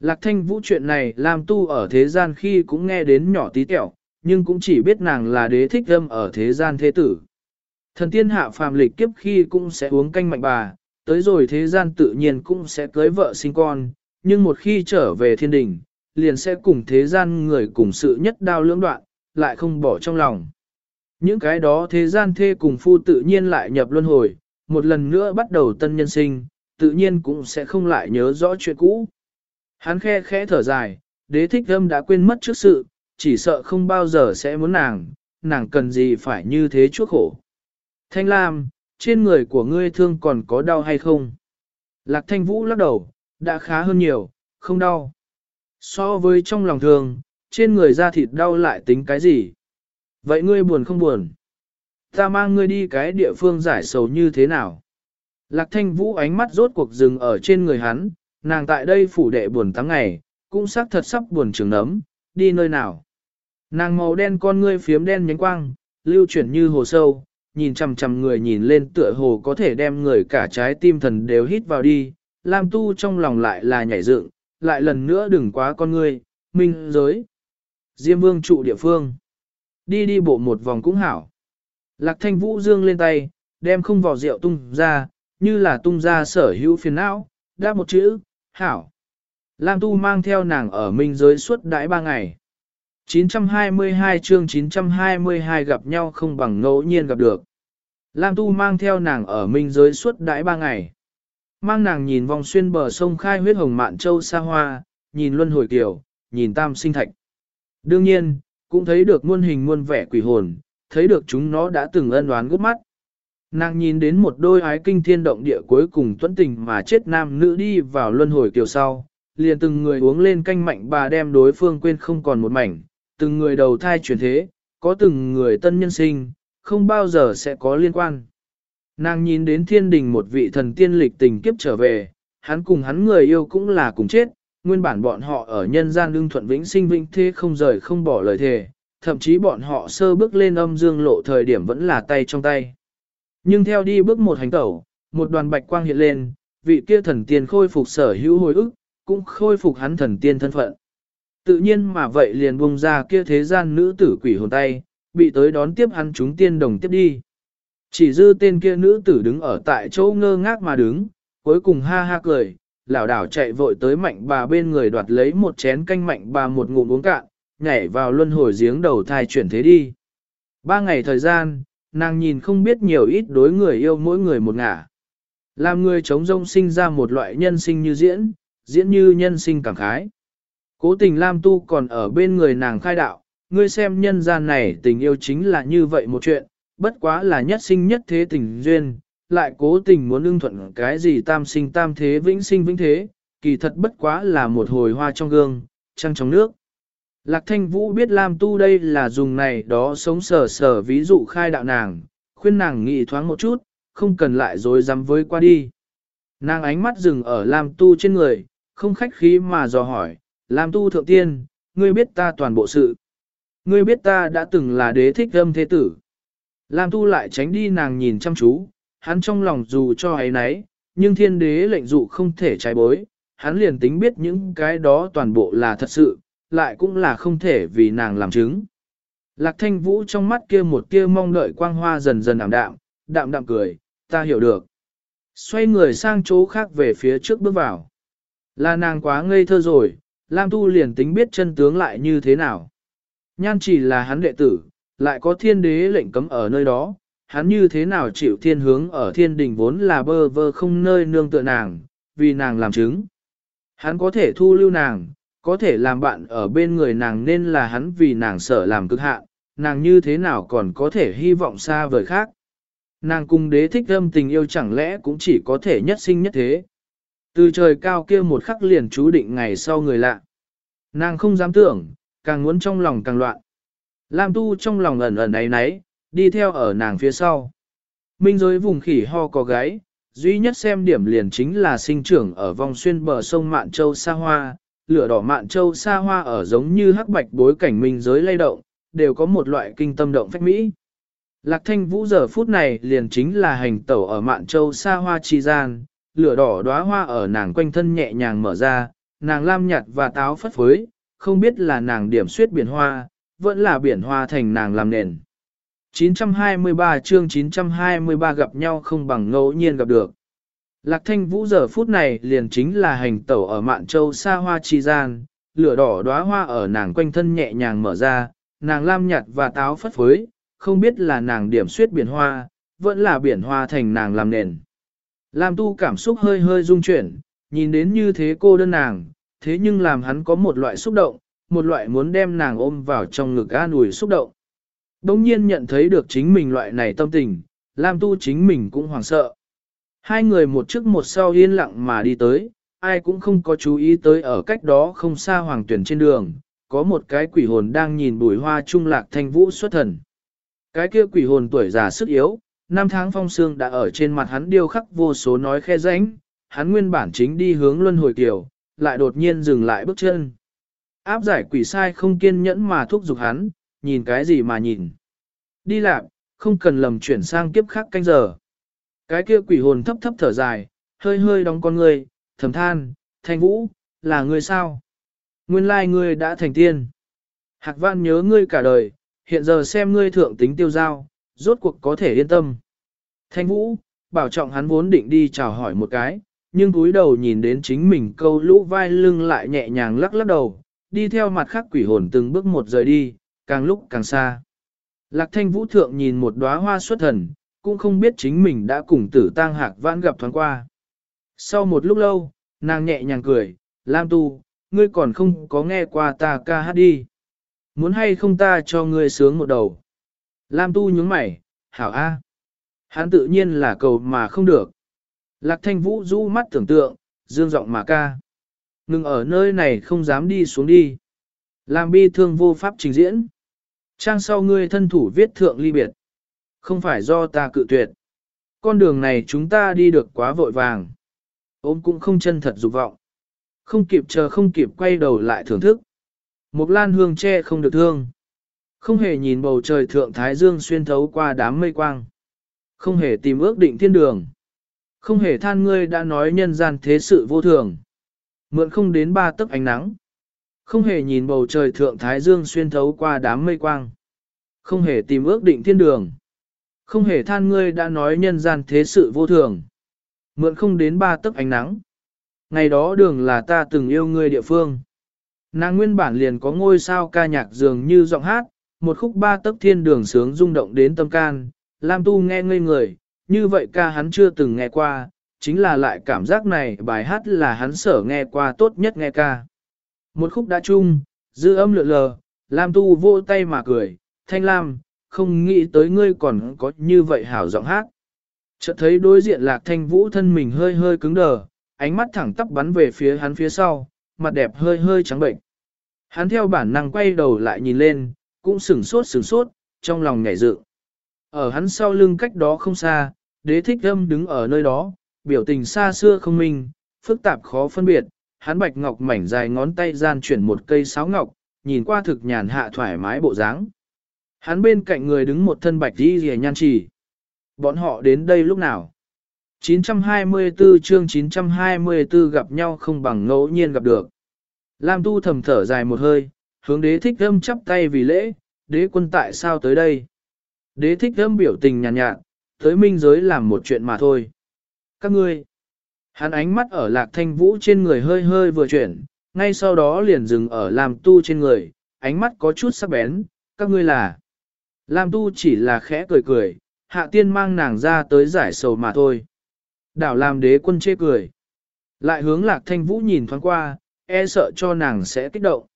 S1: Lạc thanh vũ chuyện này làm Tu ở thế gian khi cũng nghe đến nhỏ tí tẹo, nhưng cũng chỉ biết nàng là đế thích âm ở thế gian thế tử. Thần tiên hạ phàm lịch kiếp khi cũng sẽ uống canh mạnh bà, tới rồi thế gian tự nhiên cũng sẽ cưới vợ sinh con, nhưng một khi trở về thiên đình, liền sẽ cùng thế gian người cùng sự nhất đao lưỡng đoạn, lại không bỏ trong lòng. Những cái đó thế gian thê cùng phu tự nhiên lại nhập luân hồi, một lần nữa bắt đầu tân nhân sinh, tự nhiên cũng sẽ không lại nhớ rõ chuyện cũ. Hắn khe khẽ thở dài, đế thích âm đã quên mất trước sự, chỉ sợ không bao giờ sẽ muốn nàng, nàng cần gì phải như thế chuốc khổ. Thanh Lam, trên người của ngươi thương còn có đau hay không? Lạc thanh vũ lắc đầu, đã khá hơn nhiều, không đau. So với trong lòng thương, trên người da thịt đau lại tính cái gì? Vậy ngươi buồn không buồn? Ta mang ngươi đi cái địa phương giải sầu như thế nào? Lạc thanh vũ ánh mắt rốt cuộc dừng ở trên người hắn, nàng tại đây phủ đệ buồn tháng ngày, cũng xác thật sắp buồn trường nấm, đi nơi nào? Nàng màu đen con ngươi phiếm đen nhánh quang, lưu chuyển như hồ sâu, nhìn chằm chằm người nhìn lên tựa hồ có thể đem người cả trái tim thần đều hít vào đi, Lam Tu trong lòng lại là nhảy dựng, lại lần nữa đừng quá con ngươi, minh giới. Diêm vương trụ địa phương. Đi đi bộ một vòng cũng hảo. Lạc thanh vũ dương lên tay, đem không vào rượu tung ra, như là tung ra sở hữu phiền não, đáp một chữ, hảo. Lam Tu mang theo nàng ở minh giới suốt đãi ba ngày. 922 chương 922 gặp nhau không bằng ngẫu nhiên gặp được. Lam Tu mang theo nàng ở minh giới suốt đãi ba ngày. Mang nàng nhìn vòng xuyên bờ sông khai huyết hồng mạn châu xa hoa, nhìn luân hồi tiểu, nhìn tam sinh thạch. Đương nhiên, cũng thấy được muôn hình muôn vẻ quỷ hồn, thấy được chúng nó đã từng ân oán gút mắt. Nàng nhìn đến một đôi ái kinh thiên động địa cuối cùng tuẫn tình mà chết nam nữ đi vào luân hồi kiều sau, liền từng người uống lên canh mạnh bà đem đối phương quên không còn một mảnh, từng người đầu thai chuyển thế, có từng người tân nhân sinh, không bao giờ sẽ có liên quan. Nàng nhìn đến thiên đình một vị thần tiên lịch tình kiếp trở về, hắn cùng hắn người yêu cũng là cùng chết, nguyên bản bọn họ ở nhân gian lương thuận vĩnh sinh vĩnh thế không rời không bỏ lời thề, thậm chí bọn họ sơ bước lên âm dương lộ thời điểm vẫn là tay trong tay. Nhưng theo đi bước một hành tẩu, một đoàn bạch quang hiện lên, vị kia thần tiên khôi phục sở hữu hồi ức, cũng khôi phục hắn thần tiên thân phận. Tự nhiên mà vậy liền buông ra kia thế gian nữ tử quỷ hồn tay, bị tới đón tiếp hắn chúng tiên đồng tiếp đi. Chỉ dư tên kia nữ tử đứng ở tại chỗ ngơ ngác mà đứng, cuối cùng ha ha cười, lảo đảo chạy vội tới mạnh bà bên người đoạt lấy một chén canh mạnh bà một ngụm uống cạn, nhảy vào luân hồi giếng đầu thai chuyển thế đi. Ba ngày thời gian, nàng nhìn không biết nhiều ít đối người yêu mỗi người một ngả. Làm người chống rông sinh ra một loại nhân sinh như diễn, diễn như nhân sinh cảm khái. Cố tình Lam Tu còn ở bên người nàng khai đạo, ngươi xem nhân gian này tình yêu chính là như vậy một chuyện, bất quá là nhất sinh nhất thế tình duyên, lại cố tình muốn ưng thuận cái gì tam sinh tam thế vĩnh sinh vĩnh thế, kỳ thật bất quá là một hồi hoa trong gương, trăng trong nước. Lạc thanh vũ biết Lam tu đây là dùng này đó sống sờ sờ ví dụ khai đạo nàng, khuyên nàng nghĩ thoáng một chút, không cần lại dối dám với qua đi. Nàng ánh mắt dừng ở Lam tu trên người, không khách khí mà dò hỏi, Lam tu thượng tiên, ngươi biết ta toàn bộ sự. Ngươi biết ta đã từng là đế thích âm thế tử. Lam tu lại tránh đi nàng nhìn chăm chú, hắn trong lòng dù cho ấy nấy, nhưng thiên đế lệnh dụ không thể trái bối, hắn liền tính biết những cái đó toàn bộ là thật sự, lại cũng là không thể vì nàng làm chứng. Lạc thanh vũ trong mắt kia một kia mong đợi quang hoa dần dần ảm đạm, đạm đạm cười, ta hiểu được. Xoay người sang chỗ khác về phía trước bước vào. Là nàng quá ngây thơ rồi, Lam Tu liền tính biết chân tướng lại như thế nào. Nhan chỉ là hắn đệ tử, lại có thiên đế lệnh cấm ở nơi đó, hắn như thế nào chịu thiên hướng ở thiên đình vốn là bơ vơ không nơi nương tựa nàng, vì nàng làm chứng. Hắn có thể thu lưu nàng, có thể làm bạn ở bên người nàng nên là hắn vì nàng sợ làm cực hạn, nàng như thế nào còn có thể hy vọng xa vời khác. Nàng cùng đế thích âm tình yêu chẳng lẽ cũng chỉ có thể nhất sinh nhất thế. Từ trời cao kia một khắc liền chú định ngày sau người lạ. Nàng không dám tưởng, càng muốn trong lòng càng loạn. Lam tu trong lòng ẩn ẩn ấy náy đi theo ở nàng phía sau. Minh giới vùng khỉ ho có gáy, duy nhất xem điểm liền chính là sinh trưởng ở vòng xuyên bờ sông Mạn Châu xa Hoa, lửa đỏ mạn châu xa hoa ở giống như hắc bạch bối cảnh minh giới lay động, đều có một loại kinh tâm động phách mỹ. Lạc thanh vũ giờ phút này liền chính là hành tẩu ở mạn châu xa hoa chi gian, lửa đỏ đóa hoa ở nàng quanh thân nhẹ nhàng mở ra, nàng lam nhạt và táo phất phới, không biết là nàng điểm suyết biển hoa, vẫn là biển hoa thành nàng làm nền. 923 chương 923 gặp nhau không bằng ngẫu nhiên gặp được. Lạc thanh vũ giờ phút này liền chính là hành tẩu ở mạn châu xa hoa chi gian, lửa đỏ đóa hoa ở nàng quanh thân nhẹ nhàng mở ra, nàng lam nhạt và táo phất phới, không biết là nàng điểm suyết biển hoa, vẫn là biển hoa thành nàng làm nền. Lam tu cảm xúc hơi hơi rung chuyển, nhìn đến như thế cô đơn nàng, thế nhưng làm hắn có một loại xúc động, một loại muốn đem nàng ôm vào trong ngực an ủi xúc động. Đông nhiên nhận thấy được chính mình loại này tâm tình, Lam tu chính mình cũng hoảng sợ. Hai người một trước một sau yên lặng mà đi tới, ai cũng không có chú ý tới ở cách đó không xa hoàng tuyển trên đường, có một cái quỷ hồn đang nhìn bùi hoa trung lạc thanh vũ xuất thần. Cái kia quỷ hồn tuổi già sức yếu, năm tháng phong sương đã ở trên mặt hắn điêu khắc vô số nói khe rãnh, hắn nguyên bản chính đi hướng luân hồi kiều, lại đột nhiên dừng lại bước chân. Áp giải quỷ sai không kiên nhẫn mà thúc giục hắn, nhìn cái gì mà nhìn. Đi lạc, không cần lầm chuyển sang kiếp khác canh giờ. Cái kia quỷ hồn thấp thấp thở dài, hơi hơi đóng con người, thầm than, thanh vũ, là người sao? Nguyên lai ngươi đã thành tiên. Hạc văn nhớ ngươi cả đời, hiện giờ xem ngươi thượng tính tiêu giao, rốt cuộc có thể yên tâm. Thanh vũ, bảo trọng hắn vốn định đi chào hỏi một cái, nhưng túi đầu nhìn đến chính mình câu lũ vai lưng lại nhẹ nhàng lắc lắc đầu, đi theo mặt khác quỷ hồn từng bước một rời đi, càng lúc càng xa. Lạc thanh vũ thượng nhìn một đóa hoa xuất thần, cũng không biết chính mình đã cùng tử tang hạc vãn gặp thoáng qua. Sau một lúc lâu, nàng nhẹ nhàng cười, Lam Tu, ngươi còn không có nghe qua ta ca hát đi. Muốn hay không ta cho ngươi sướng một đầu. Lam Tu nhướng mày, hảo a. Hắn tự nhiên là cầu mà không được. Lạc thanh vũ rũ mắt tưởng tượng, dương giọng mà ca. Ngừng ở nơi này không dám đi xuống đi. Làm bi thương vô pháp trình diễn. Trang sau ngươi thân thủ viết thượng ly biệt. Không phải do ta cự tuyệt. Con đường này chúng ta đi được quá vội vàng. Ôm cũng không chân thật dục vọng. Không kịp chờ không kịp quay đầu lại thưởng thức. Một lan hương che không được thương. Không hề nhìn bầu trời thượng Thái Dương xuyên thấu qua đám mây quang. Không hề tìm ước định thiên đường. Không hề than ngươi đã nói nhân gian thế sự vô thường. Mượn không đến ba tấc ánh nắng. Không hề nhìn bầu trời thượng Thái Dương xuyên thấu qua đám mây quang. Không hề tìm ước định thiên đường. Không hề than ngươi đã nói nhân gian thế sự vô thường. Mượn không đến ba tấc ánh nắng. Ngày đó đường là ta từng yêu ngươi địa phương. Nàng nguyên bản liền có ngôi sao ca nhạc dường như giọng hát, một khúc ba tấc thiên đường sướng rung động đến tâm can, Lam Tu nghe ngây người, như vậy ca hắn chưa từng nghe qua, chính là lại cảm giác này bài hát là hắn sở nghe qua tốt nhất nghe ca. Một khúc đã chung, dư âm lượn lờ, Lam Tu vô tay mà cười, Thanh Lam, không nghĩ tới ngươi còn có như vậy hảo giọng hát. Chợt thấy đối diện lạc thanh vũ thân mình hơi hơi cứng đờ, ánh mắt thẳng tắp bắn về phía hắn phía sau, mặt đẹp hơi hơi trắng bệnh. Hắn theo bản năng quay đầu lại nhìn lên, cũng sửng sốt sửng sốt, trong lòng nhảy dựng. Ở hắn sau lưng cách đó không xa, đế thích âm đứng ở nơi đó, biểu tình xa xưa không minh, phức tạp khó phân biệt, hắn bạch ngọc mảnh dài ngón tay gian chuyển một cây sáo ngọc, nhìn qua thực nhàn hạ thoải mái bộ dáng. Hắn bên cạnh người đứng một thân bạch đi rìa nhan trì. Bọn họ đến đây lúc nào? 924 chương 924 gặp nhau không bằng ngẫu nhiên gặp được. Lam tu thầm thở dài một hơi, hướng đế thích âm chắp tay vì lễ, đế quân tại sao tới đây? Đế thích âm biểu tình nhàn nhạt, nhạt, tới minh giới làm một chuyện mà thôi. Các ngươi, hắn ánh mắt ở lạc thanh vũ trên người hơi hơi vừa chuyển, ngay sau đó liền dừng ở Lam tu trên người, ánh mắt có chút sắc bén, các ngươi là. Lam tu chỉ là khẽ cười cười, hạ tiên mang nàng ra tới giải sầu mà thôi. Đảo làm đế quân chê cười. Lại hướng lạc thanh vũ nhìn thoáng qua, e sợ cho nàng sẽ kích động.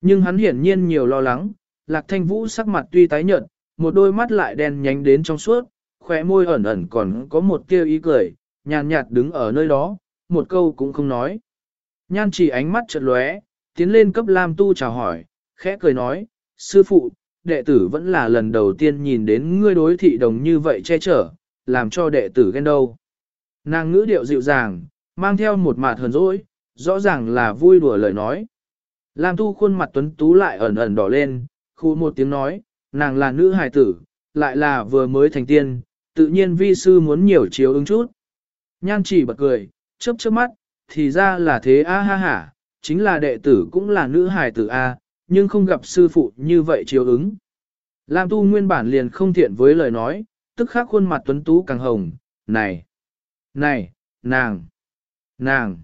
S1: Nhưng hắn hiển nhiên nhiều lo lắng, lạc thanh vũ sắc mặt tuy tái nhợt, một đôi mắt lại đen nhánh đến trong suốt, khóe môi ẩn ẩn còn có một tia ý cười, nhàn nhạt đứng ở nơi đó, một câu cũng không nói. Nhan chỉ ánh mắt chợt lóe, tiến lên cấp Lam Tu chào hỏi, khẽ cười nói, sư phụ, đệ tử vẫn là lần đầu tiên nhìn đến ngươi đối thị đồng như vậy che chở, làm cho đệ tử ghen đâu. Nàng ngữ điệu dịu dàng, mang theo một mạt hờn dỗi, rõ ràng là vui đùa lời nói. Lam tu khuôn mặt tuấn tú lại ẩn ẩn đỏ lên, khu một tiếng nói, nàng là nữ hài tử, lại là vừa mới thành tiên, tự nhiên vi sư muốn nhiều chiếu ứng chút. Nhan chỉ bật cười, chớp chớp mắt, thì ra là thế a ha ha, chính là đệ tử cũng là nữ hài tử a, nhưng không gặp sư phụ như vậy chiếu ứng. Lam tu nguyên bản liền không thiện với lời nói, tức khắc khuôn mặt tuấn tú càng hồng, này, này, nàng, nàng.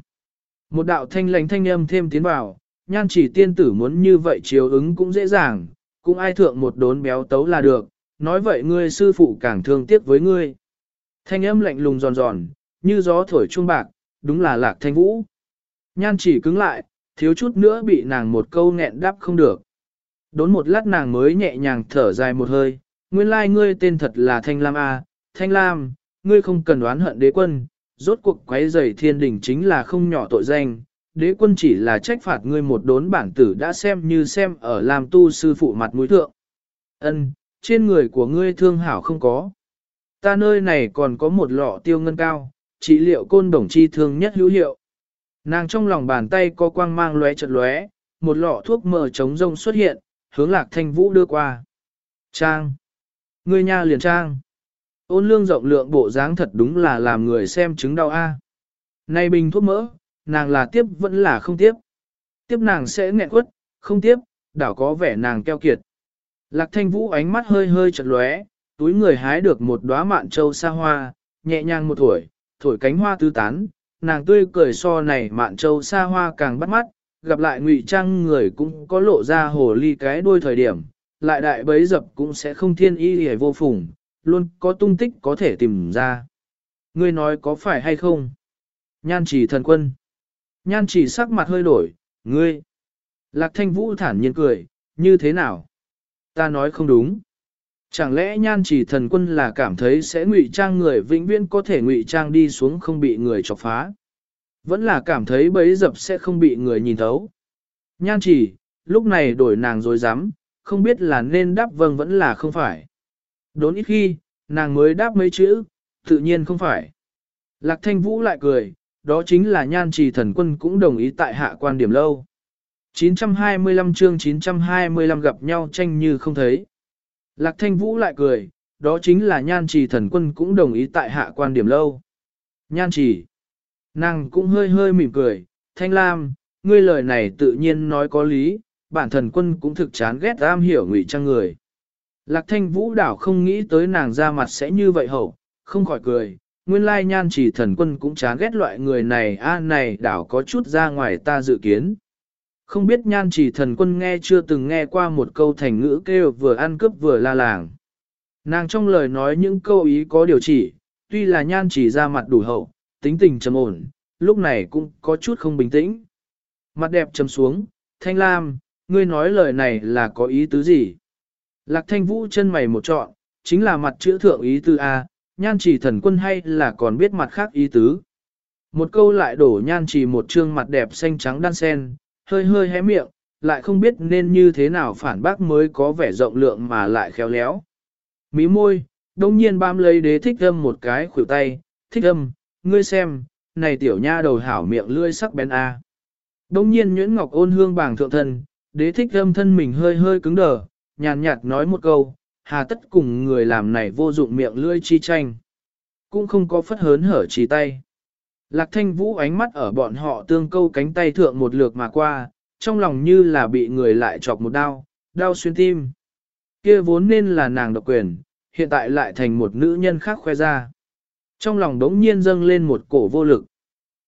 S1: Một đạo thanh lãnh thanh âm thêm tiến vào, nhan chỉ tiên tử muốn như vậy chiếu ứng cũng dễ dàng, cũng ai thượng một đốn béo tấu là được, nói vậy ngươi sư phụ càng thương tiếc với ngươi. Thanh âm lạnh lùng giòn giòn, như gió thổi chuông bạc, đúng là lạc thanh vũ. Nhan chỉ cứng lại, thiếu chút nữa bị nàng một câu nghẹn đáp không được. Đốn một lát nàng mới nhẹ nhàng thở dài một hơi, nguyên lai like ngươi tên thật là Thanh Lam A, Thanh Lam, ngươi không cần oán hận đế quân, rốt cuộc quấy rầy thiên đình chính là không nhỏ tội danh, đế quân chỉ là trách phạt ngươi một đốn bản tử đã xem như xem ở làm tu sư phụ mặt mũi thượng. Ân, trên người của ngươi thương hảo không có. Ta nơi này còn có một lọ tiêu ngân cao, trị liệu côn đồng chi thương nhất hữu hiệu. Nàng trong lòng bàn tay có quang mang lóe chật lóe, một lọ thuốc mờ chống rông xuất hiện, hướng lạc thanh vũ đưa qua. Trang. Người nhà liền trang. Ôn lương rộng lượng bộ dáng thật đúng là làm người xem chứng đau a. Nay bình thuốc mỡ, nàng là tiếp vẫn là không tiếp. Tiếp nàng sẽ nghẹn quất, không tiếp, đảo có vẻ nàng keo kiệt. Lạc thanh vũ ánh mắt hơi hơi chật lóe, túi người hái được một đóa mạn châu xa hoa, nhẹ nhàng một thổi, thổi cánh hoa tứ tán, nàng tươi cười so này mạn châu xa hoa càng bắt mắt, gặp lại ngụy trang người cũng có lộ ra hồ ly cái đôi thời điểm, lại đại bấy dập cũng sẽ không thiên y hề vô phùng, luôn có tung tích có thể tìm ra. Ngươi nói có phải hay không? Nhan chỉ thần quân. Nhan chỉ sắc mặt hơi đổi, ngươi. Lạc thanh vũ thản nhiên cười, như thế nào? Ta nói không đúng. Chẳng lẽ nhan chỉ thần quân là cảm thấy sẽ ngụy trang người vĩnh viễn có thể ngụy trang đi xuống không bị người chọc phá? Vẫn là cảm thấy bấy dập sẽ không bị người nhìn thấu. Nhan chỉ, lúc này đổi nàng rồi dám, không biết là nên đáp vâng vẫn là không phải. Đốn ít khi, nàng mới đáp mấy chữ, tự nhiên không phải. Lạc thanh vũ lại cười, đó chính là nhan trì thần quân cũng đồng ý tại hạ quan điểm lâu. 925 chương 925 gặp nhau tranh như không thấy. Lạc thanh vũ lại cười, đó chính là nhan trì thần quân cũng đồng ý tại hạ quan điểm lâu. Nhan trì. Nàng cũng hơi hơi mỉm cười, thanh lam, ngươi lời này tự nhiên nói có lý, bản thần quân cũng thực chán ghét am hiểu ngụy trang người. Lạc thanh vũ đảo không nghĩ tới nàng ra mặt sẽ như vậy hậu, không khỏi cười, nguyên lai nhan chỉ thần quân cũng chán ghét loại người này a này đảo có chút ra ngoài ta dự kiến. Không biết nhan chỉ thần quân nghe chưa từng nghe qua một câu thành ngữ kêu vừa ăn cướp vừa la làng. Nàng trong lời nói những câu ý có điều chỉ, tuy là nhan chỉ ra mặt đủ hậu, tính tình trầm ổn, lúc này cũng có chút không bình tĩnh. Mặt đẹp trầm xuống, thanh lam, ngươi nói lời này là có ý tứ gì? Lạc thanh vũ chân mày một trọn, chính là mặt chữ thượng ý tứ A, nhan chỉ thần quân hay là còn biết mặt khác ý tứ. Một câu lại đổ nhan chỉ một trương mặt đẹp xanh trắng đan sen, hơi hơi hé miệng, lại không biết nên như thế nào phản bác mới có vẻ rộng lượng mà lại khéo léo. Mí môi, đông nhiên bám lấy đế thích âm một cái khuỷu tay, thích âm, ngươi xem, này tiểu nha đầu hảo miệng lươi sắc bén A. Đông nhiên nhuyễn ngọc ôn hương bảng thượng thân, đế thích âm thân mình hơi hơi cứng đờ, nhàn nhạt nói một câu, hà tất cùng người làm này vô dụng miệng lươi chi tranh. Cũng không có phất hớn hở chỉ tay. Lạc thanh vũ ánh mắt ở bọn họ tương câu cánh tay thượng một lượt mà qua, trong lòng như là bị người lại chọc một đau, đau xuyên tim. Kia vốn nên là nàng độc quyền, hiện tại lại thành một nữ nhân khác khoe ra. Trong lòng đống nhiên dâng lên một cổ vô lực.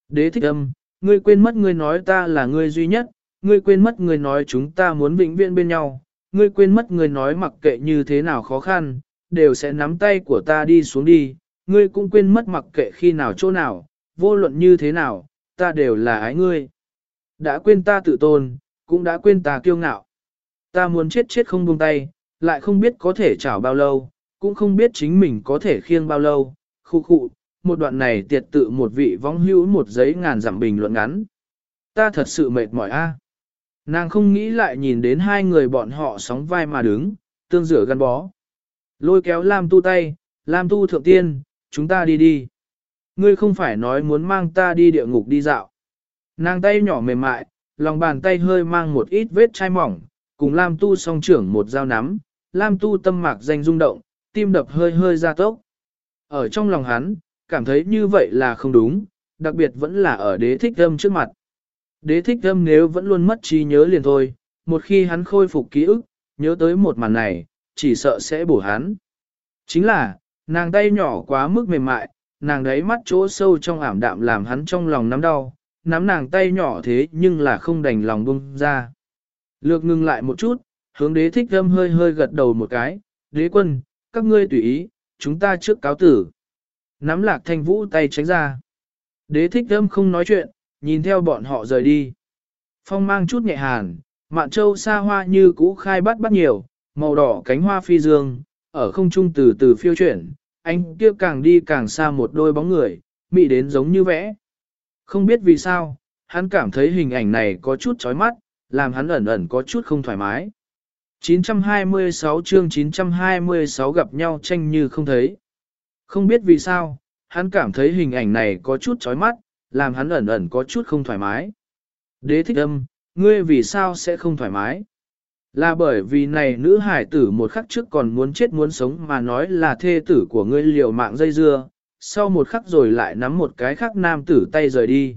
S1: Đế thích âm, ngươi quên mất ngươi nói ta là ngươi duy nhất, ngươi quên mất ngươi nói chúng ta muốn vĩnh viễn bên nhau, ngươi quên mất ngươi nói mặc kệ như thế nào khó khăn, đều sẽ nắm tay của ta đi xuống đi, ngươi cũng quên mất mặc kệ khi nào chỗ nào, vô luận như thế nào, ta đều là ái ngươi. Đã quên ta tự tôn, cũng đã quên ta kiêu ngạo. Ta muốn chết chết không buông tay, lại không biết có thể chảo bao lâu, cũng không biết chính mình có thể khiêng bao lâu, khu khu, một đoạn này tiệt tự một vị vong hữu một giấy ngàn giảm bình luận ngắn. Ta thật sự mệt mỏi a. Nàng không nghĩ lại nhìn đến hai người bọn họ sóng vai mà đứng, tương rửa gắn bó. Lôi kéo Lam tu tay, Lam tu thượng tiên, chúng ta đi đi. Ngươi không phải nói muốn mang ta đi địa ngục đi dạo. Nàng tay nhỏ mềm mại, lòng bàn tay hơi mang một ít vết chai mỏng, cùng Lam Tu song trưởng một dao nắm, Lam Tu tâm mạc danh rung động, tim đập hơi hơi ra tốc. Ở trong lòng hắn, cảm thấy như vậy là không đúng, đặc biệt vẫn là ở đế thích âm trước mặt. Đế thích âm nếu vẫn luôn mất trí nhớ liền thôi, một khi hắn khôi phục ký ức, nhớ tới một màn này, chỉ sợ sẽ bổ hắn. Chính là, nàng tay nhỏ quá mức mềm mại, nàng đấy mắt chỗ sâu trong ảm đạm làm hắn trong lòng nắm đau, nắm nàng tay nhỏ thế nhưng là không đành lòng bung ra. Lược ngừng lại một chút, hướng đế thích âm hơi hơi gật đầu một cái, đế quân, các ngươi tùy ý, chúng ta trước cáo tử. Nắm lạc thanh vũ tay tránh ra. Đế thích âm không nói chuyện, nhìn theo bọn họ rời đi. Phong mang chút nhẹ hàn, mạn châu xa hoa như cũ khai bắt bắt nhiều, màu đỏ cánh hoa phi dương, ở không trung từ từ phiêu chuyển, anh kia càng đi càng xa một đôi bóng người, mị đến giống như vẽ. Không biết vì sao, hắn cảm thấy hình ảnh này có chút chói mắt, làm hắn ẩn ẩn có chút không thoải mái. 926 chương 926 gặp nhau tranh như không thấy. Không biết vì sao, hắn cảm thấy hình ảnh này có chút chói mắt, làm hắn ẩn ẩn có chút không thoải mái. Đế thích âm, ngươi vì sao sẽ không thoải mái? Là bởi vì này nữ hải tử một khắc trước còn muốn chết muốn sống mà nói là thê tử của ngươi liều mạng dây dưa, sau một khắc rồi lại nắm một cái khác nam tử tay rời đi.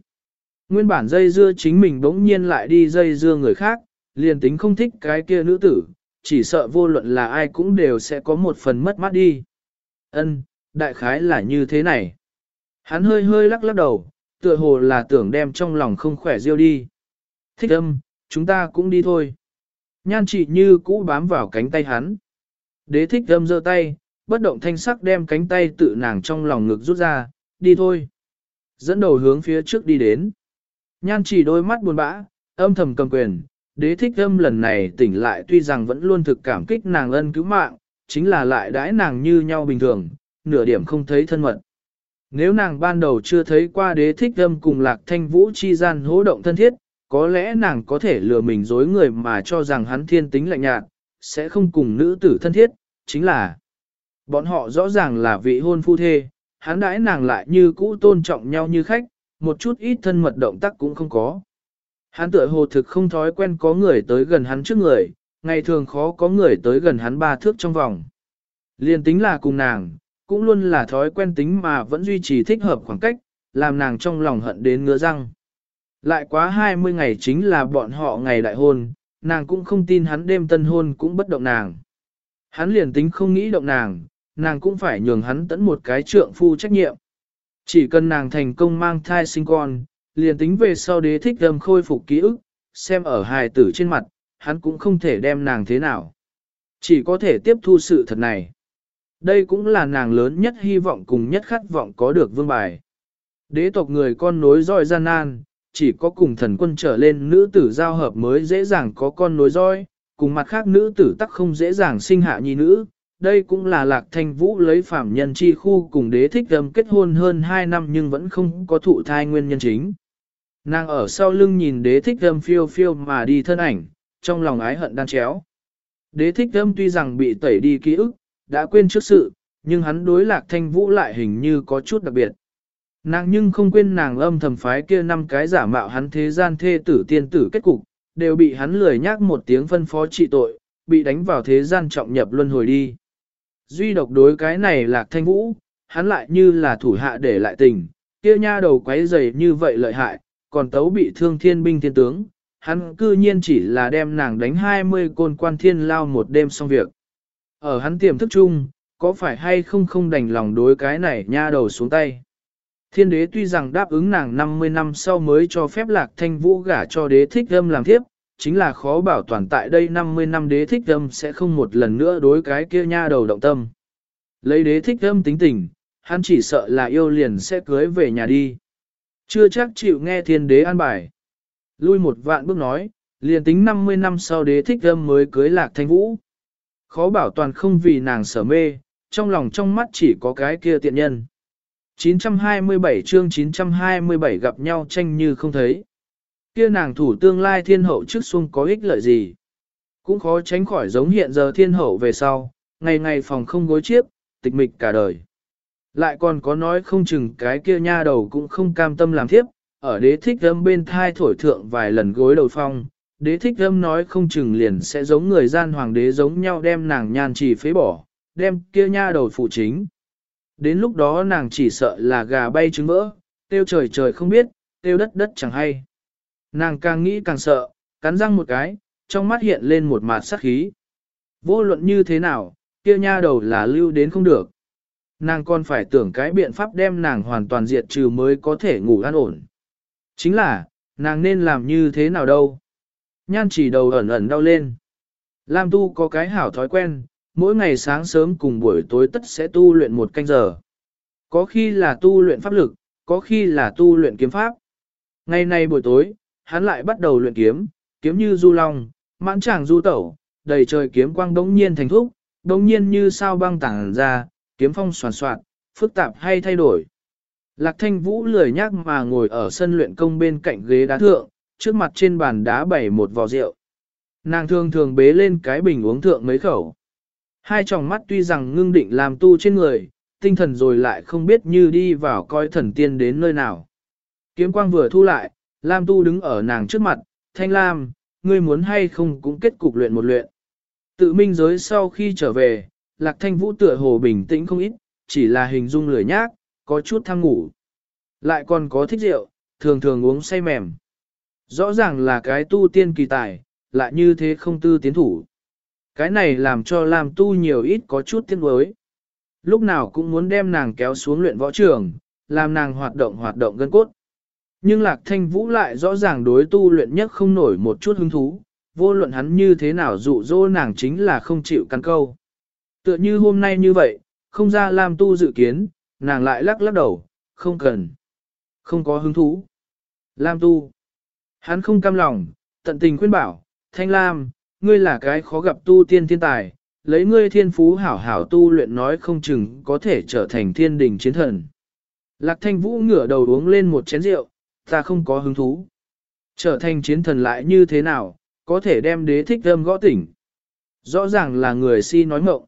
S1: Nguyên bản dây dưa chính mình bỗng nhiên lại đi dây dưa người khác, liền tính không thích cái kia nữ tử, chỉ sợ vô luận là ai cũng đều sẽ có một phần mất mát đi. Ân, đại khái là như thế này. Hắn hơi hơi lắc lắc đầu, tựa hồ là tưởng đem trong lòng không khỏe riêu đi. Thích âm, chúng ta cũng đi thôi. Nhan trị như cũ bám vào cánh tay hắn. Đế thích âm giơ tay, bất động thanh sắc đem cánh tay tự nàng trong lòng ngực rút ra, đi thôi. Dẫn đầu hướng phía trước đi đến. Nhan chỉ đôi mắt buồn bã, âm thầm cầm quyền, đế thích âm lần này tỉnh lại tuy rằng vẫn luôn thực cảm kích nàng ân cứu mạng, chính là lại đãi nàng như nhau bình thường, nửa điểm không thấy thân mật. Nếu nàng ban đầu chưa thấy qua đế thích âm cùng lạc thanh vũ chi gian hố động thân thiết, có lẽ nàng có thể lừa mình dối người mà cho rằng hắn thiên tính lạnh nhạt, sẽ không cùng nữ tử thân thiết, chính là bọn họ rõ ràng là vị hôn phu thê, hắn đãi nàng lại như cũ tôn trọng nhau như khách, một chút ít thân mật động tác cũng không có. Hắn tựa hồ thực không thói quen có người tới gần hắn trước người, ngày thường khó có người tới gần hắn ba thước trong vòng. Liên tính là cùng nàng, cũng luôn là thói quen tính mà vẫn duy trì thích hợp khoảng cách, làm nàng trong lòng hận đến ngứa răng. Lại quá 20 ngày chính là bọn họ ngày đại hôn, nàng cũng không tin hắn đêm tân hôn cũng bất động nàng. Hắn liền tính không nghĩ động nàng, nàng cũng phải nhường hắn tẫn một cái trượng phu trách nhiệm. Chỉ cần nàng thành công mang thai sinh con, liền tính về sau đế thích âm khôi phục ký ức, xem ở hài tử trên mặt, hắn cũng không thể đem nàng thế nào. Chỉ có thể tiếp thu sự thật này. Đây cũng là nàng lớn nhất hy vọng cùng nhất khát vọng có được vương bài. Đế tộc người con nối roi gian nan, chỉ có cùng thần quân trở lên nữ tử giao hợp mới dễ dàng có con nối roi, cùng mặt khác nữ tử tắc không dễ dàng sinh hạ nhi nữ. Đây cũng là lạc thanh vũ lấy phạm nhân chi khu cùng đế thích âm kết hôn hơn 2 năm nhưng vẫn không có thụ thai nguyên nhân chính. Nàng ở sau lưng nhìn đế thích âm phiêu phiêu mà đi thân ảnh, trong lòng ái hận đan chéo. Đế thích âm tuy rằng bị tẩy đi ký ức, đã quên trước sự, nhưng hắn đối lạc thanh vũ lại hình như có chút đặc biệt. Nàng nhưng không quên nàng âm thầm phái kia năm cái giả mạo hắn thế gian thê tử tiên tử kết cục, đều bị hắn lười nhắc một tiếng phân phó trị tội, bị đánh vào thế gian trọng nhập luân hồi đi. Duy độc đối cái này là thanh vũ, hắn lại như là thủ hạ để lại tình, kia nha đầu quấy dày như vậy lợi hại, còn tấu bị thương thiên binh thiên tướng, hắn cư nhiên chỉ là đem nàng đánh 20 côn quan thiên lao một đêm xong việc. Ở hắn tiềm thức chung, có phải hay không không đành lòng đối cái này nha đầu xuống tay. Thiên đế tuy rằng đáp ứng nàng 50 năm sau mới cho phép lạc thanh vũ gả cho đế thích âm làm thiếp, chính là khó bảo toàn tại đây 50 năm đế thích âm sẽ không một lần nữa đối cái kia nha đầu động tâm. Lấy đế thích âm tính tình, hắn chỉ sợ là yêu liền sẽ cưới về nhà đi. Chưa chắc chịu nghe thiên đế an bài. Lui một vạn bước nói, liền tính 50 năm sau đế thích âm mới cưới lạc thanh vũ. Khó bảo toàn không vì nàng sở mê, trong lòng trong mắt chỉ có cái kia tiện nhân. 927 chương 927 gặp nhau tranh như không thấy. Kia nàng thủ tương lai thiên hậu trước xuông có ích lợi gì. Cũng khó tránh khỏi giống hiện giờ thiên hậu về sau, ngày ngày phòng không gối chiếc, tịch mịch cả đời. Lại còn có nói không chừng cái kia nha đầu cũng không cam tâm làm thiếp, ở đế thích âm bên thai thổi thượng vài lần gối đầu phong, đế thích âm nói không chừng liền sẽ giống người gian hoàng đế giống nhau đem nàng nhan chỉ phế bỏ, đem kia nha đầu phụ chính. Đến lúc đó nàng chỉ sợ là gà bay trứng vỡ, tiêu trời trời không biết, tiêu đất đất chẳng hay. Nàng càng nghĩ càng sợ, cắn răng một cái, trong mắt hiện lên một mạt sắc khí. Vô luận như thế nào, kia nha đầu là lưu đến không được. Nàng còn phải tưởng cái biện pháp đem nàng hoàn toàn diệt trừ mới có thể ngủ an ổn. Chính là, nàng nên làm như thế nào đâu. Nhan chỉ đầu ẩn ẩn đau lên. Lam tu có cái hảo thói quen, mỗi ngày sáng sớm cùng buổi tối tất sẽ tu luyện một canh giờ. Có khi là tu luyện pháp lực, có khi là tu luyện kiếm pháp. Ngày nay buổi tối, hắn lại bắt đầu luyện kiếm, kiếm như du long, mãn tràng du tẩu, đầy trời kiếm quang đống nhiên thành thúc, đống nhiên như sao băng tảng ra, kiếm phong soàn soạn, phức tạp hay thay đổi. Lạc thanh vũ lười nhác mà ngồi ở sân luyện công bên cạnh ghế đá thượng, trước mặt trên bàn đá bày một vò rượu. Nàng thường thường bế lên cái bình uống thượng mấy khẩu. Hai tròng mắt tuy rằng ngưng định làm tu trên người, tinh thần rồi lại không biết như đi vào coi thần tiên đến nơi nào. Kiếm quang vừa thu lại, Lam tu đứng ở nàng trước mặt, thanh Lam, ngươi muốn hay không cũng kết cục luyện một luyện. Tự minh giới sau khi trở về, lạc thanh vũ tựa hồ bình tĩnh không ít, chỉ là hình dung lười nhác, có chút tham ngủ. Lại còn có thích rượu, thường thường uống say mềm. Rõ ràng là cái tu tiên kỳ tài, lại như thế không tư tiến thủ. Cái này làm cho lam tu nhiều ít có chút tiếc nuối. Lúc nào cũng muốn đem nàng kéo xuống luyện võ trường, làm nàng hoạt động hoạt động gân cốt. Nhưng lạc thanh vũ lại rõ ràng đối tu luyện nhất không nổi một chút hứng thú, vô luận hắn như thế nào dụ dỗ nàng chính là không chịu căn câu. Tựa như hôm nay như vậy, không ra lam tu dự kiến, nàng lại lắc lắc đầu, không cần, không có hứng thú. Lam tu, hắn không cam lòng, tận tình khuyên bảo, Thanh Lam, ngươi là cái khó gặp tu tiên thiên tài, lấy ngươi thiên phú hảo hảo tu luyện nói không chừng có thể trở thành thiên đình chiến thần. Lạc thanh vũ ngửa đầu uống lên một chén rượu, ta không có hứng thú. Trở thành chiến thần lại như thế nào, có thể đem đế thích âm gõ tỉnh. Rõ ràng là người si nói mộng.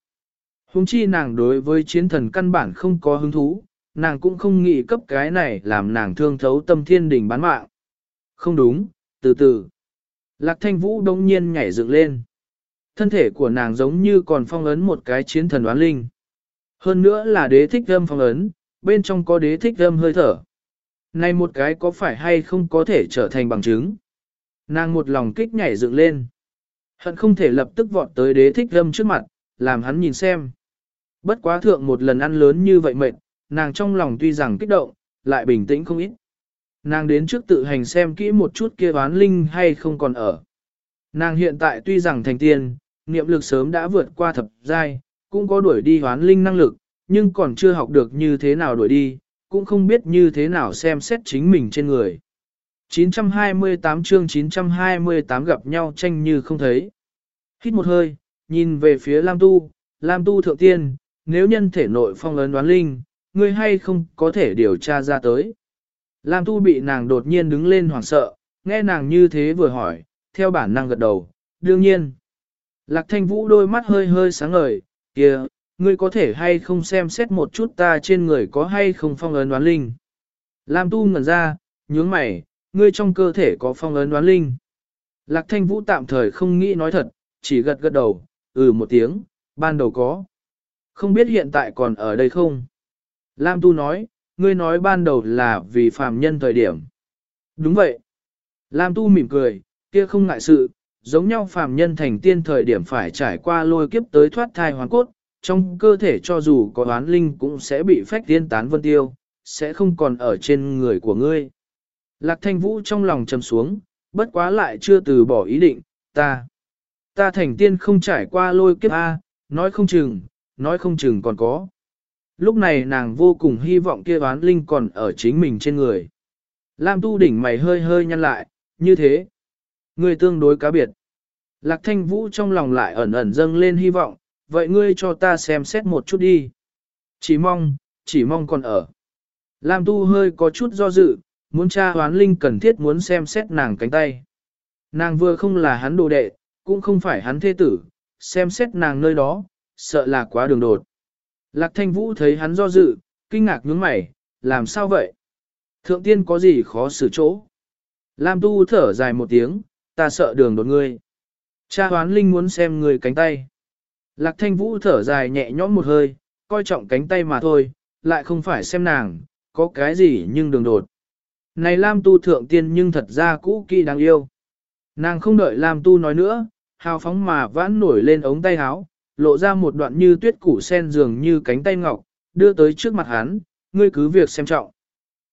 S1: Hùng chi nàng đối với chiến thần căn bản không có hứng thú, nàng cũng không nghĩ cấp cái này làm nàng thương thấu tâm thiên đình bán mạng. Không đúng, từ từ. Lạc thanh vũ đông nhiên nhảy dựng lên. Thân thể của nàng giống như còn phong ấn một cái chiến thần đoán linh. Hơn nữa là đế thích âm phong ấn, bên trong có đế thích âm hơi thở. Này một cái có phải hay không có thể trở thành bằng chứng? Nàng một lòng kích nhảy dựng lên. Hận không thể lập tức vọt tới đế thích âm trước mặt, làm hắn nhìn xem. Bất quá thượng một lần ăn lớn như vậy mệt, nàng trong lòng tuy rằng kích động, lại bình tĩnh không ít. Nàng đến trước tự hành xem kỹ một chút kia bán linh hay không còn ở. Nàng hiện tại tuy rằng thành tiên, niệm lực sớm đã vượt qua thập giai, cũng có đuổi đi hoán linh năng lực, nhưng còn chưa học được như thế nào đuổi đi, cũng không biết như thế nào xem xét chính mình trên người. 928 chương 928 gặp nhau tranh như không thấy. Hít một hơi, nhìn về phía Lam Tu, Lam Tu thượng tiên, nếu nhân thể nội phong ấn đoán linh, ngươi hay không có thể điều tra ra tới. Lam Tu bị nàng đột nhiên đứng lên hoảng sợ, nghe nàng như thế vừa hỏi, theo bản năng gật đầu, đương nhiên. Lạc thanh vũ đôi mắt hơi hơi sáng ngời, kia, ngươi có thể hay không xem xét một chút ta trên người có hay không phong ấn đoán linh. Lam tu ngẩn ra, nhướng mày, ngươi trong cơ thể có phong ấn đoán linh. Lạc thanh vũ tạm thời không nghĩ nói thật, chỉ gật gật đầu, ừ một tiếng, ban đầu có. Không biết hiện tại còn ở đây không? Lam tu nói, ngươi nói ban đầu là vì phàm nhân thời điểm. Đúng vậy. Lam tu mỉm cười, kia không ngại sự, giống nhau phàm nhân thành tiên thời điểm phải trải qua lôi kiếp tới thoát thai hoàn cốt, trong cơ thể cho dù có oán linh cũng sẽ bị phách tiên tán vân tiêu, sẽ không còn ở trên người của ngươi. Lạc thanh vũ trong lòng trầm xuống, bất quá lại chưa từ bỏ ý định, ta, ta thành tiên không trải qua lôi kiếp A, nói không chừng, nói không chừng còn có. Lúc này nàng vô cùng hy vọng kia oán linh còn ở chính mình trên người. Lam tu đỉnh mày hơi hơi nhăn lại, như thế. Ngươi tương đối cá biệt. Lạc thanh vũ trong lòng lại ẩn ẩn dâng lên hy vọng, vậy ngươi cho ta xem xét một chút đi. Chỉ mong, chỉ mong còn ở. Lam tu hơi có chút do dự, muốn tra hoán linh cần thiết muốn xem xét nàng cánh tay. Nàng vừa không là hắn đồ đệ, cũng không phải hắn thế tử, xem xét nàng nơi đó, sợ là quá đường đột. Lạc thanh vũ thấy hắn do dự, kinh ngạc nhướng mày, làm sao vậy? Thượng tiên có gì khó xử chỗ? Lam tu thở dài một tiếng, ta sợ đường đột ngươi. Cha hoán linh muốn xem người cánh tay. Lạc thanh vũ thở dài nhẹ nhõm một hơi, coi trọng cánh tay mà thôi, lại không phải xem nàng, có cái gì nhưng đường đột. Này Lam tu thượng tiên nhưng thật ra cũ kỳ đáng yêu. Nàng không đợi Lam tu nói nữa, hào phóng mà vãn nổi lên ống tay áo, lộ ra một đoạn như tuyết củ sen dường như cánh tay ngọc, đưa tới trước mặt hắn, ngươi cứ việc xem trọng.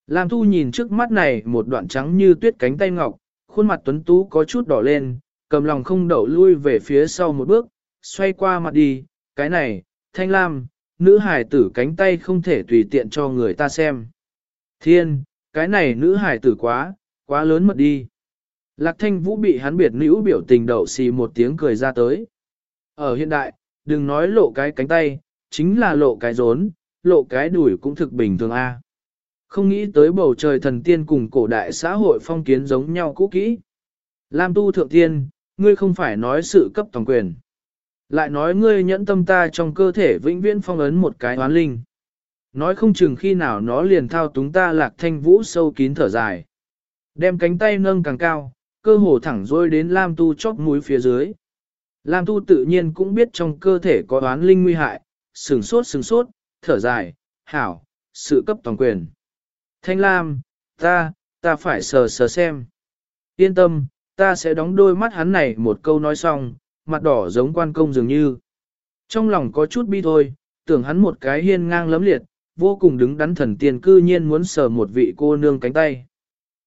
S1: Lam thu nhìn trước mắt này một đoạn trắng như tuyết cánh tay ngọc, khuôn mặt tuấn tú có chút đỏ lên, cầm lòng không đậu lui về phía sau một bước, xoay qua mặt đi, cái này, thanh lam, nữ hải tử cánh tay không thể tùy tiện cho người ta xem. Thiên, cái này nữ hải tử quá, quá lớn mật đi. Lạc thanh vũ bị hắn biệt nữ biểu tình đậu xì một tiếng cười ra tới. Ở hiện đại, đừng nói lộ cái cánh tay, chính là lộ cái rốn, lộ cái đuổi cũng thực bình thường a. Không nghĩ tới bầu trời thần tiên cùng cổ đại xã hội phong kiến giống nhau cũ kỹ. Lam tu thượng tiên, ngươi không phải nói sự cấp toàn quyền. Lại nói ngươi nhẫn tâm ta trong cơ thể vĩnh viễn phong ấn một cái oán linh. Nói không chừng khi nào nó liền thao túng ta lạc thanh vũ sâu kín thở dài. Đem cánh tay nâng càng cao, cơ hồ thẳng rôi đến Lam Tu chóp mũi phía dưới. Lam Tu tự nhiên cũng biết trong cơ thể có oán linh nguy hại, sừng sốt sừng sốt, thở dài, hảo, sự cấp toàn quyền. Thanh Lam, ta, ta phải sờ sờ xem. Yên tâm, ta sẽ đóng đôi mắt hắn này một câu nói xong, mặt đỏ giống quan công dường như. Trong lòng có chút bi thôi, tưởng hắn một cái hiên ngang lấm liệt, vô cùng đứng đắn thần tiên cư nhiên muốn sờ một vị cô nương cánh tay.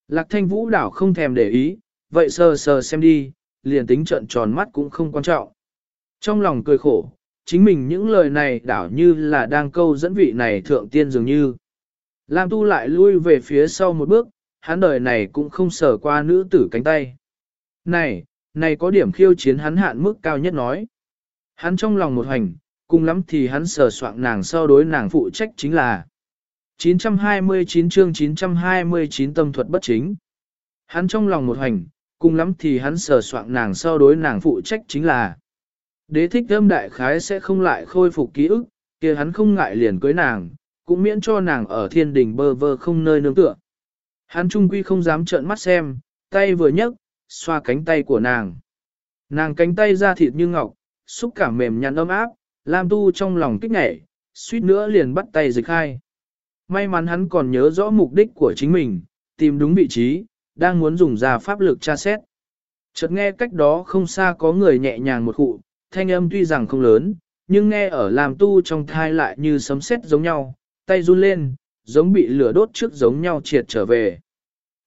S1: Lạc thanh vũ đảo không thèm để ý, vậy sờ sờ xem đi, liền tính trận tròn mắt cũng không quan trọng. Trong lòng cười khổ, chính mình những lời này đảo như là đang câu dẫn vị này thượng tiên dường như. Lam tu lại lui về phía sau một bước, hắn đời này cũng không sở qua nữ tử cánh tay. Này, này có điểm khiêu chiến hắn hạn mức cao nhất nói. Hắn trong lòng một hành, cùng lắm thì hắn sờ soạn nàng so đối nàng phụ trách chính là 929 chương 929 tâm thuật bất chính. Hắn trong lòng một hành, cùng lắm thì hắn sờ soạn nàng sau đối nàng phụ trách chính là đế thích âm đại khái sẽ không lại khôi phục ký ức, kia hắn không ngại liền cưới nàng, cũng miễn cho nàng ở thiên đình bơ vơ không nơi nương tựa. Hắn trung quy không dám trợn mắt xem, tay vừa nhấc, xoa cánh tay của nàng. Nàng cánh tay da thịt như ngọc, xúc cảm mềm nhăn ấm áp, Lam Tu trong lòng kích nhảy, suýt nữa liền bắt tay dịch khai. May mắn hắn còn nhớ rõ mục đích của chính mình, tìm đúng vị trí, đang muốn dùng ra pháp lực tra xét. Chợt nghe cách đó không xa có người nhẹ nhàng một cụ, thanh âm tuy rằng không lớn, nhưng nghe ở làm Tu trong thai lại như sấm sét giống nhau, tay run lên, giống bị lửa đốt trước giống nhau triệt trở về.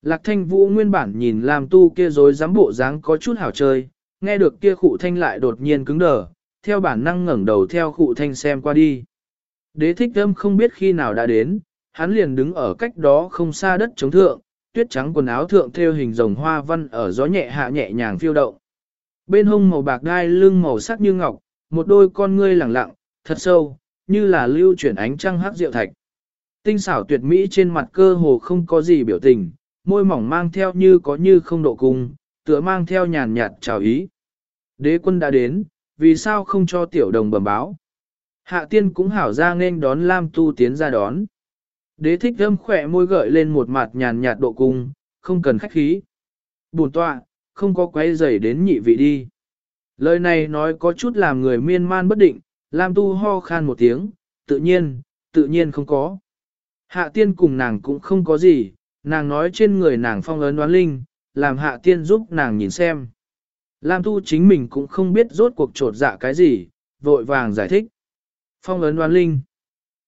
S1: Lạc thanh vũ nguyên bản nhìn làm tu kia rồi dám bộ dáng có chút hảo chơi, nghe được kia khụ thanh lại đột nhiên cứng đờ, theo bản năng ngẩng đầu theo khụ thanh xem qua đi. Đế thích âm không biết khi nào đã đến, hắn liền đứng ở cách đó không xa đất chống thượng, tuyết trắng quần áo thượng theo hình rồng hoa văn ở gió nhẹ hạ nhẹ nhàng phiêu động. Bên hông màu bạc đai lưng màu sắc như ngọc, một đôi con ngươi lẳng lặng, thật sâu, như là lưu chuyển ánh trăng hắc diệu thạch. Tinh xảo tuyệt mỹ trên mặt cơ hồ không có gì biểu tình, môi mỏng mang theo như có như không độ cung, tựa mang theo nhàn nhạt chào ý. Đế quân đã đến, vì sao không cho tiểu đồng bẩm báo? Hạ tiên cũng hảo ra nên đón Lam Tu tiến ra đón. Đế thích thơm khỏe môi gợi lên một mặt nhàn nhạt độ cung, không cần khách khí. Bùn tọa, không có quay rầy đến nhị vị đi. Lời này nói có chút làm người miên man bất định, Lam Tu ho khan một tiếng, tự nhiên, tự nhiên không có. Hạ tiên cùng nàng cũng không có gì, nàng nói trên người nàng phong ấn đoán linh, làm hạ tiên giúp nàng nhìn xem. Lam tu chính mình cũng không biết rốt cuộc trột dạ cái gì, vội vàng giải thích. Phong ấn đoán linh.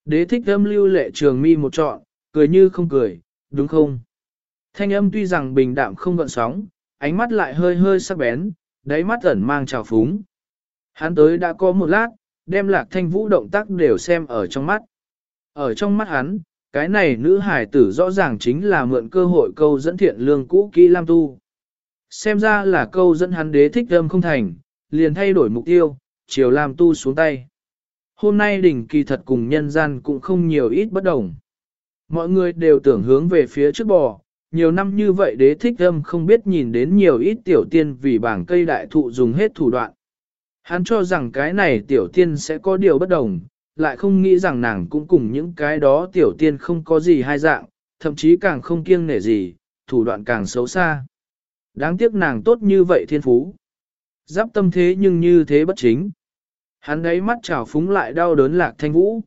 S1: Đế thích âm lưu lệ trường mi một trọn, cười như không cười, đúng không? Thanh âm tuy rằng bình đạm không gợn sóng, ánh mắt lại hơi hơi sắc bén, đáy mắt ẩn mang trào phúng. Hắn tới đã có một lát, đem lạc thanh vũ động tác đều xem ở trong mắt. Ở trong mắt hắn, cái này nữ hải tử rõ ràng chính là mượn cơ hội câu dẫn thiện lương cũ kỹ Lam Tu. Xem ra là câu dẫn hắn đế thích âm không thành, liền thay đổi mục tiêu, chiều Lam Tu xuống tay. Hôm nay đỉnh kỳ thật cùng nhân gian cũng không nhiều ít bất đồng. Mọi người đều tưởng hướng về phía trước bò, nhiều năm như vậy đế thích âm không biết nhìn đến nhiều ít tiểu tiên vì bảng cây đại thụ dùng hết thủ đoạn. Hắn cho rằng cái này tiểu tiên sẽ có điều bất đồng, lại không nghĩ rằng nàng cũng cùng những cái đó tiểu tiên không có gì hai dạng, thậm chí càng không kiêng nể gì, thủ đoạn càng xấu xa. Đáng tiếc nàng tốt như vậy thiên phú. Giáp tâm thế nhưng như thế bất chính. Hắn ấy mắt trào phúng lại đau đớn lạc thanh vũ.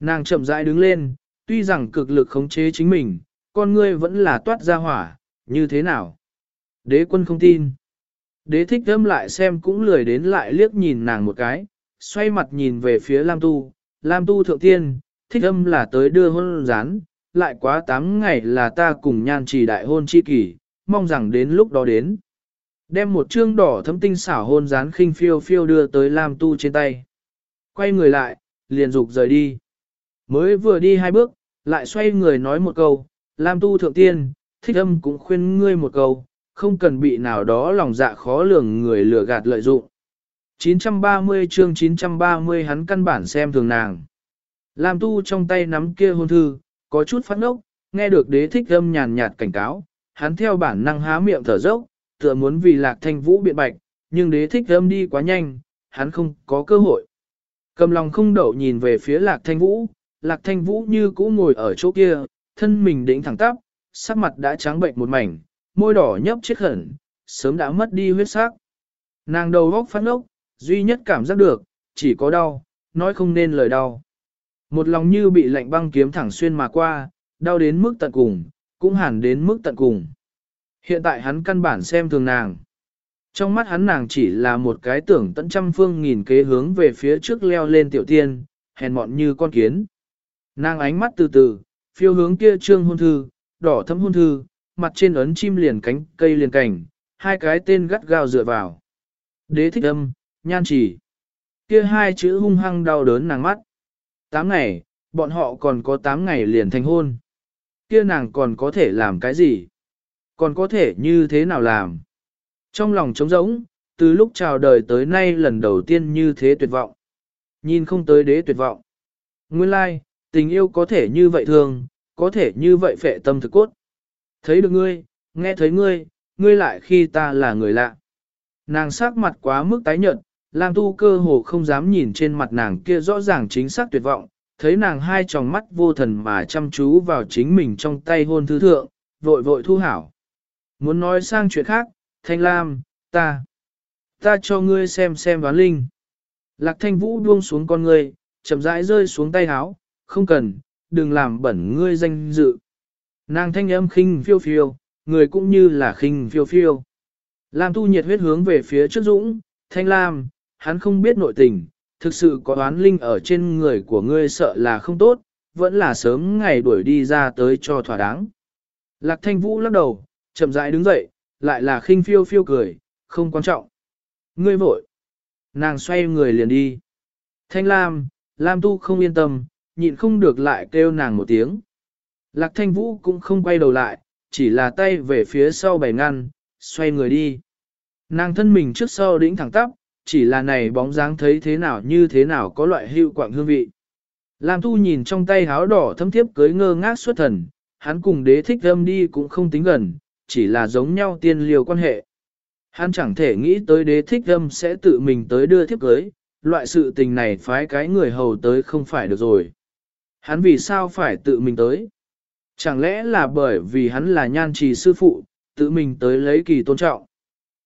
S1: Nàng chậm rãi đứng lên, tuy rằng cực lực khống chế chính mình, con ngươi vẫn là toát ra hỏa, như thế nào? Đế quân không tin. Đế thích thơm lại xem cũng lười đến lại liếc nhìn nàng một cái, xoay mặt nhìn về phía Lam Tu. Lam Tu thượng tiên, thích âm là tới đưa hôn rán, lại quá 8 ngày là ta cùng nhan trì đại hôn chi kỷ, mong rằng đến lúc đó đến. Đem một chương đỏ thấm tinh xảo hôn rán khinh phiêu phiêu đưa tới Lam Tu trên tay. Quay người lại, liền dục rời đi. Mới vừa đi hai bước, lại xoay người nói một câu, Lam Tu thượng tiên, thích âm cũng khuyên ngươi một câu, không cần bị nào đó lòng dạ khó lường người lừa gạt lợi dụng. 930 chương 930 hắn căn bản xem thường nàng. Lam Tu trong tay nắm kia hôn thư, có chút phát ngốc, nghe được đế thích âm nhàn nhạt cảnh cáo, hắn theo bản năng há miệng thở dốc, tựa muốn vì lạc thanh vũ biện bạch, nhưng đế thích âm đi quá nhanh, hắn không có cơ hội. Cầm lòng không đậu nhìn về phía lạc thanh vũ, lạc thanh vũ như cũ ngồi ở chỗ kia, thân mình đỉnh thẳng tắp, sắc mặt đã trắng bệnh một mảnh, môi đỏ nhấp chết khẩn, sớm đã mất đi huyết sắc. Nàng đầu góc phát ốc, duy nhất cảm giác được, chỉ có đau, nói không nên lời đau. Một lòng như bị lạnh băng kiếm thẳng xuyên mà qua, đau đến mức tận cùng, cũng hẳn đến mức tận cùng. Hiện tại hắn căn bản xem thường nàng. Trong mắt hắn nàng chỉ là một cái tưởng tận trăm phương nghìn kế hướng về phía trước leo lên tiểu tiên, hèn mọn như con kiến. Nàng ánh mắt từ từ, phiêu hướng kia trương hôn thư, đỏ thấm hôn thư, mặt trên ấn chim liền cánh cây liền cảnh, hai cái tên gắt gao dựa vào. Đế thích âm, nhan chỉ. Kia hai chữ hung hăng đau đớn nàng mắt. Tám ngày, bọn họ còn có tám ngày liền thành hôn. Kia nàng còn có thể làm cái gì? Còn có thể như thế nào làm? Trong lòng trống rỗng, từ lúc chào đời tới nay lần đầu tiên như thế tuyệt vọng. Nhìn không tới đế tuyệt vọng. Nguyên lai, like, tình yêu có thể như vậy thường, có thể như vậy phệ tâm thực cốt. Thấy được ngươi, nghe thấy ngươi, ngươi lại khi ta là người lạ. Nàng sắc mặt quá mức tái nhợt, Lam Tu cơ hồ không dám nhìn trên mặt nàng kia rõ ràng chính xác tuyệt vọng, thấy nàng hai tròng mắt vô thần mà chăm chú vào chính mình trong tay hôn thư thượng, vội vội thu hảo. Muốn nói sang chuyện khác, Thanh Lam, ta, ta cho ngươi xem xem ván linh. Lạc Thanh Vũ buông xuống con ngươi, chậm rãi rơi xuống tay háo, không cần, đừng làm bẩn ngươi danh dự. Nàng thanh âm khinh phiêu phiêu, người cũng như là khinh phiêu phiêu. Lam tu nhiệt huyết hướng về phía trước dũng, thanh lam, hắn không biết nội tình, thực sự có oán linh ở trên người của ngươi sợ là không tốt, vẫn là sớm ngày đuổi đi ra tới cho thỏa đáng. Lạc thanh vũ lắc đầu, chậm rãi đứng dậy, lại là khinh phiêu phiêu cười, không quan trọng. Ngươi vội. Nàng xoay người liền đi. Thanh lam, lam tu không yên tâm, nhịn không được lại kêu nàng một tiếng. Lạc thanh vũ cũng không quay đầu lại, chỉ là tay về phía sau bày ngăn, xoay người đi. Nàng thân mình trước sau đĩnh thẳng tắp, chỉ là này bóng dáng thấy thế nào như thế nào có loại hữu quạng hương vị. Lam tu nhìn trong tay háo đỏ thâm thiếp cưới ngơ ngác xuất thần, hắn cùng đế thích âm đi cũng không tính gần, chỉ là giống nhau tiên liều quan hệ. Hắn chẳng thể nghĩ tới đế thích âm sẽ tự mình tới đưa thiếp cưới, loại sự tình này phái cái người hầu tới không phải được rồi. Hắn vì sao phải tự mình tới? Chẳng lẽ là bởi vì hắn là nhan trì sư phụ, tự mình tới lấy kỳ tôn trọng?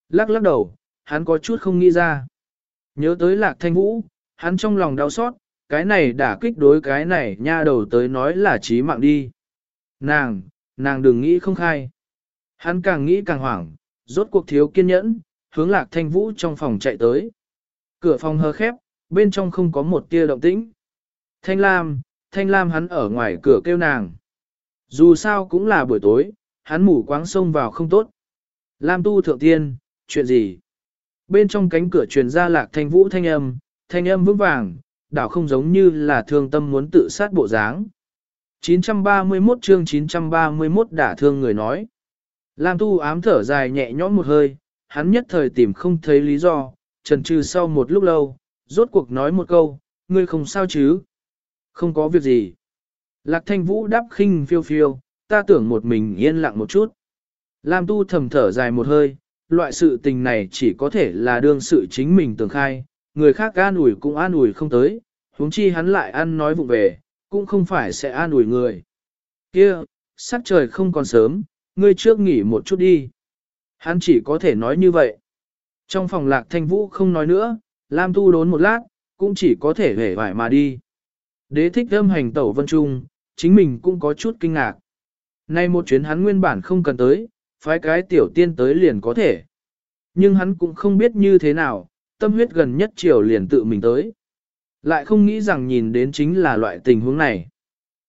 S1: Lắc lắc đầu, hắn có chút không nghĩ ra. Nhớ tới lạc thanh vũ, hắn trong lòng đau xót, cái này đã kích đối cái này nha đầu tới nói là chí mạng đi. Nàng, nàng đừng nghĩ không khai. Hắn càng nghĩ càng hoảng, rốt cuộc thiếu kiên nhẫn, hướng lạc thanh vũ trong phòng chạy tới. Cửa phòng hờ khép, bên trong không có một tia động tĩnh. Thanh Lam, Thanh Lam hắn ở ngoài cửa kêu nàng. Dù sao cũng là buổi tối, hắn mủ quáng sông vào không tốt. Lam tu thượng tiên, chuyện gì? Bên trong cánh cửa truyền ra lạc thanh vũ thanh âm, thanh âm vững vàng, đảo không giống như là thương tâm muốn tự sát bộ dáng. 931 chương 931 đả thương người nói. Lam tu ám thở dài nhẹ nhõm một hơi, hắn nhất thời tìm không thấy lý do, trần trừ sau một lúc lâu, rốt cuộc nói một câu, ngươi không sao chứ? Không có việc gì. Lạc thanh vũ đáp khinh phiêu phiêu, ta tưởng một mình yên lặng một chút. Lam tu thầm thở dài một hơi, loại sự tình này chỉ có thể là đương sự chính mình tưởng khai, người khác an ủi cũng an ủi không tới, huống chi hắn lại ăn nói vụ về, cũng không phải sẽ an ủi người. Kia, sắc trời không còn sớm, ngươi trước nghỉ một chút đi. Hắn chỉ có thể nói như vậy. Trong phòng lạc thanh vũ không nói nữa, Lam tu đốn một lát, cũng chỉ có thể hể vải mà đi. Đế thích âm hành tẩu vân trung, chính mình cũng có chút kinh ngạc. Nay một chuyến hắn nguyên bản không cần tới, phái cái tiểu tiên tới liền có thể. Nhưng hắn cũng không biết như thế nào, tâm huyết gần nhất chiều liền tự mình tới. Lại không nghĩ rằng nhìn đến chính là loại tình huống này.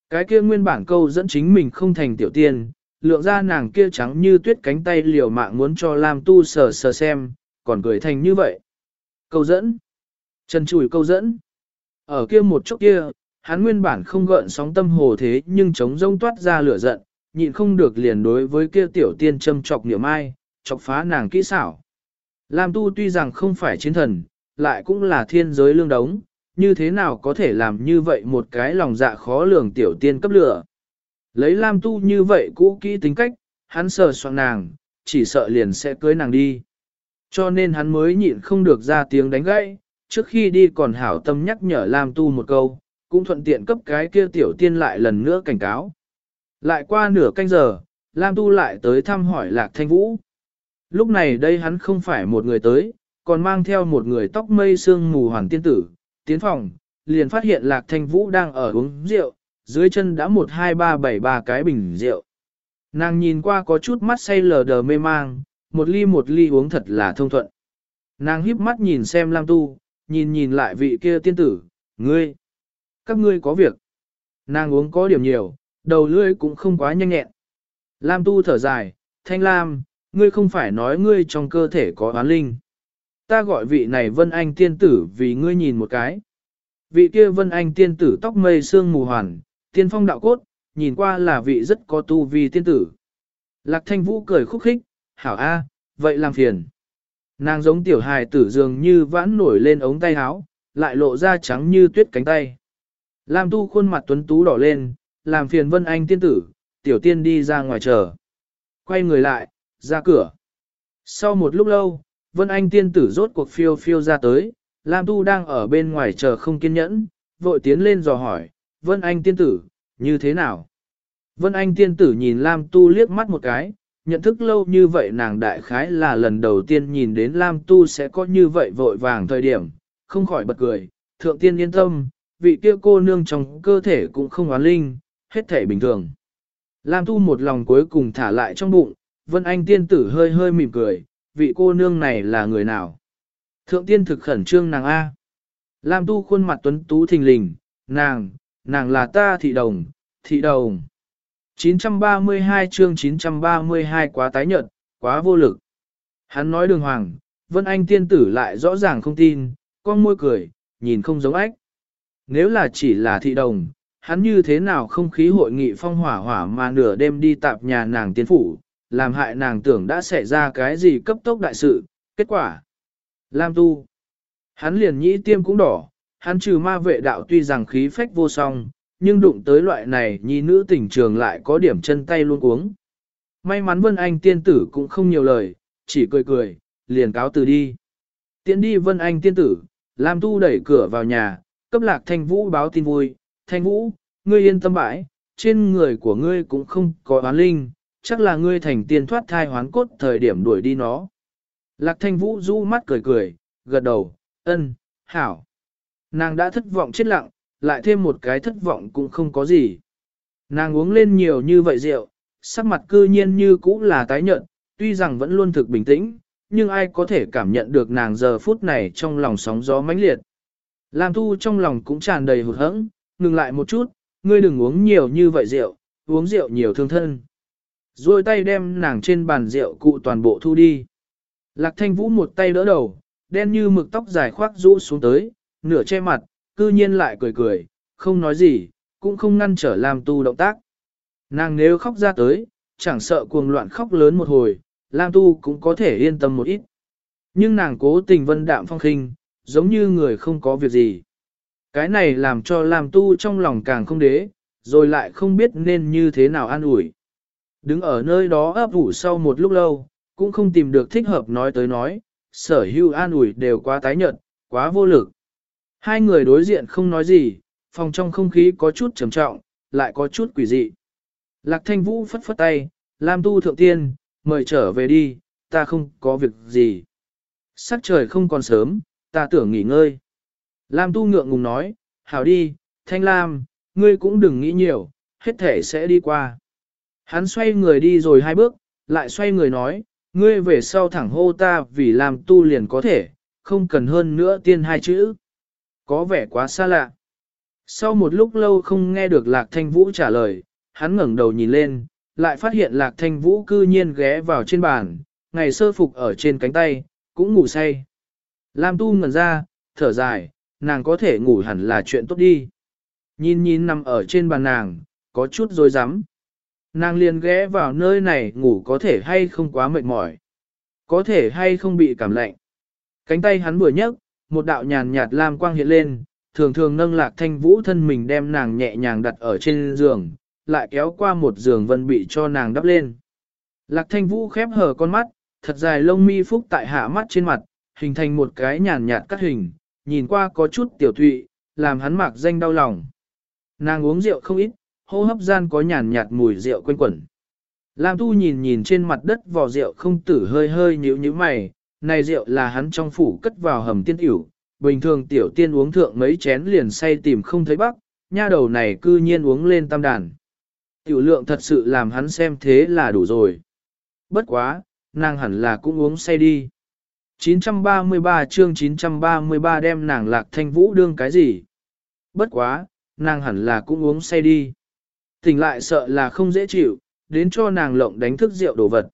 S1: Cái kia nguyên bản câu dẫn chính mình không thành tiểu tiên, lượng ra nàng kia trắng như tuyết cánh tay liều mạng muốn cho Lam Tu sờ sờ xem, còn cười thành như vậy. Câu dẫn. Chân chùi câu dẫn. Ở kia một chốc kia, hắn nguyên bản không gợn sóng tâm hồ thế nhưng chống rông toát ra lửa giận, nhịn không được liền đối với kia tiểu tiên châm chọc niệm ai, chọc phá nàng kỹ xảo. Lam tu tuy rằng không phải chiến thần, lại cũng là thiên giới lương đống, như thế nào có thể làm như vậy một cái lòng dạ khó lường tiểu tiên cấp lửa. Lấy Lam tu như vậy cũ kỹ tính cách, hắn sờ soạn nàng, chỉ sợ liền sẽ cưới nàng đi. Cho nên hắn mới nhịn không được ra tiếng đánh gãy, trước khi đi còn hảo tâm nhắc nhở Lam tu một câu, cũng thuận tiện cấp cái kia tiểu tiên lại lần nữa cảnh cáo. Lại qua nửa canh giờ, Lam Tu lại tới thăm hỏi Lạc Thanh Vũ. Lúc này đây hắn không phải một người tới, còn mang theo một người tóc mây sương mù hoàng tiên tử, tiến phòng, liền phát hiện Lạc Thanh Vũ đang ở uống rượu, dưới chân đã một hai ba bảy ba cái bình rượu. Nàng nhìn qua có chút mắt say lờ đờ mê mang, một ly một ly uống thật là thông thuận. Nàng híp mắt nhìn xem Lam Tu, nhìn nhìn lại vị kia tiên tử, ngươi, các ngươi có việc. Nàng uống có điểm nhiều, đầu lưỡi cũng không quá nhanh nhẹn. Lam tu thở dài, thanh lam, ngươi không phải nói ngươi trong cơ thể có oán linh. Ta gọi vị này vân anh tiên tử vì ngươi nhìn một cái. Vị kia vân anh tiên tử tóc mây sương mù hoàn, tiên phong đạo cốt, nhìn qua là vị rất có tu vi tiên tử. Lạc thanh vũ cười khúc khích, hảo a, vậy làm phiền. Nàng giống tiểu hài tử dường như vãn nổi lên ống tay áo, lại lộ ra trắng như tuyết cánh tay. Lam tu khuôn mặt tuấn tú đỏ lên, làm phiền Vân Anh tiên tử, tiểu tiên đi ra ngoài chờ. Quay người lại, ra cửa. Sau một lúc lâu, Vân Anh tiên tử rốt cuộc phiêu phiêu ra tới, Lam Tu đang ở bên ngoài chờ không kiên nhẫn, vội tiến lên dò hỏi, Vân Anh tiên tử, như thế nào? Vân Anh tiên tử nhìn Lam Tu liếc mắt một cái, nhận thức lâu như vậy nàng đại khái là lần đầu tiên nhìn đến Lam Tu sẽ có như vậy vội vàng thời điểm, không khỏi bật cười, thượng tiên yên tâm, vị kia cô nương trong cơ thể cũng không oán linh, hết thể bình thường. Lam Tu một lòng cuối cùng thả lại trong bụng, Vân Anh tiên tử hơi hơi mỉm cười, vị cô nương này là người nào? Thượng tiên thực khẩn trương nàng A. Lam Tu khuôn mặt tuấn tú thình lình, nàng, nàng là ta thị đồng, thị đồng. 932 chương 932 quá tái nhợt, quá vô lực. Hắn nói đường hoàng, Vân Anh tiên tử lại rõ ràng không tin, con môi cười, nhìn không giống ách. Nếu là chỉ là thị đồng, hắn như thế nào không khí hội nghị phong hỏa hỏa mà nửa đêm đi tạp nhà nàng tiên phủ, làm hại nàng tưởng đã xảy ra cái gì cấp tốc đại sự, kết quả. Lam tu. Hắn liền nhĩ tiêm cũng đỏ, hắn trừ ma vệ đạo tuy rằng khí phách vô song, nhưng đụng tới loại này nhi nữ tình trường lại có điểm chân tay luôn uống. May mắn Vân Anh tiên tử cũng không nhiều lời, chỉ cười cười, liền cáo từ đi. Tiến đi Vân Anh tiên tử, Lam tu đẩy cửa vào nhà, cấp lạc thanh vũ báo tin vui, thanh vũ, ngươi yên tâm bãi, trên người của ngươi cũng không có oán linh, chắc là ngươi thành tiên thoát thai hoán cốt thời điểm đuổi đi nó. Lạc thanh vũ rũ mắt cười cười, gật đầu, ân, hảo. Nàng đã thất vọng chết lặng, lại thêm một cái thất vọng cũng không có gì. Nàng uống lên nhiều như vậy rượu, sắc mặt cư nhiên như cũ là tái nhợt, tuy rằng vẫn luôn thực bình tĩnh, nhưng ai có thể cảm nhận được nàng giờ phút này trong lòng sóng gió mãnh liệt. Lam Thu trong lòng cũng tràn đầy hụt hẫng, ngừng lại một chút, ngươi đừng uống nhiều như vậy rượu, uống rượu nhiều thương thân. Rồi tay đem nàng trên bàn rượu cụ toàn bộ thu đi. Lạc thanh vũ một tay đỡ đầu, đen như mực tóc dài khoác rũ xuống tới, nửa che mặt, cư nhiên lại cười cười, không nói gì, cũng không ngăn trở Lam tu động tác. Nàng nếu khóc ra tới, chẳng sợ cuồng loạn khóc lớn một hồi, Lam Tu cũng có thể yên tâm một ít. Nhưng nàng cố tình vân đạm phong khinh, giống như người không có việc gì. Cái này làm cho Lam tu trong lòng càng không đế, rồi lại không biết nên như thế nào an ủi. Đứng ở nơi đó ấp ủ sau một lúc lâu, cũng không tìm được thích hợp nói tới nói, sở hữu an ủi đều quá tái nhợt, quá vô lực. Hai người đối diện không nói gì, phòng trong không khí có chút trầm trọng, lại có chút quỷ dị. Lạc thanh vũ phất phất tay, Lam tu thượng tiên, mời trở về đi, ta không có việc gì. Sắc trời không còn sớm, ta tưởng nghỉ ngơi. Lam tu ngượng ngùng nói, hảo đi, thanh lam, ngươi cũng đừng nghĩ nhiều, hết thể sẽ đi qua. Hắn xoay người đi rồi hai bước, lại xoay người nói, ngươi về sau thẳng hô ta vì làm tu liền có thể, không cần hơn nữa tiên hai chữ. Có vẻ quá xa lạ. Sau một lúc lâu không nghe được Lạc Thanh Vũ trả lời, hắn ngẩng đầu nhìn lên, lại phát hiện Lạc Thanh Vũ cư nhiên ghé vào trên bàn, ngày sơ phục ở trên cánh tay, cũng ngủ say. Lam tu ngẩn ra, thở dài, nàng có thể ngủ hẳn là chuyện tốt đi. Nhìn nhìn nằm ở trên bàn nàng, có chút dối rắm Nàng liền ghé vào nơi này ngủ có thể hay không quá mệt mỏi. Có thể hay không bị cảm lạnh. Cánh tay hắn vừa nhấc, một đạo nhàn nhạt lam quang hiện lên, thường thường nâng lạc thanh vũ thân mình đem nàng nhẹ nhàng đặt ở trên giường, lại kéo qua một giường vân bị cho nàng đắp lên. Lạc thanh vũ khép hờ con mắt, thật dài lông mi phúc tại hạ mắt trên mặt, hình thành một cái nhàn nhạt cắt hình, nhìn qua có chút tiểu thụy, làm hắn mạc danh đau lòng. Nàng uống rượu không ít, hô hấp gian có nhàn nhạt mùi rượu quanh quẩn. Lam Tu nhìn nhìn trên mặt đất vò rượu không tử hơi hơi nhíu nhíu mày, này rượu là hắn trong phủ cất vào hầm tiên tiểu, bình thường tiểu tiên uống thượng mấy chén liền say tìm không thấy bắc, nha đầu này cư nhiên uống lên tam đàn. Tiểu lượng thật sự làm hắn xem thế là đủ rồi. Bất quá, nàng hẳn là cũng uống say đi. 933 chương 933 đem nàng lạc thanh vũ đương cái gì? Bất quá, nàng hẳn là cũng uống say đi. Tỉnh lại sợ là không dễ chịu, đến cho nàng lộng đánh thức rượu đồ vật.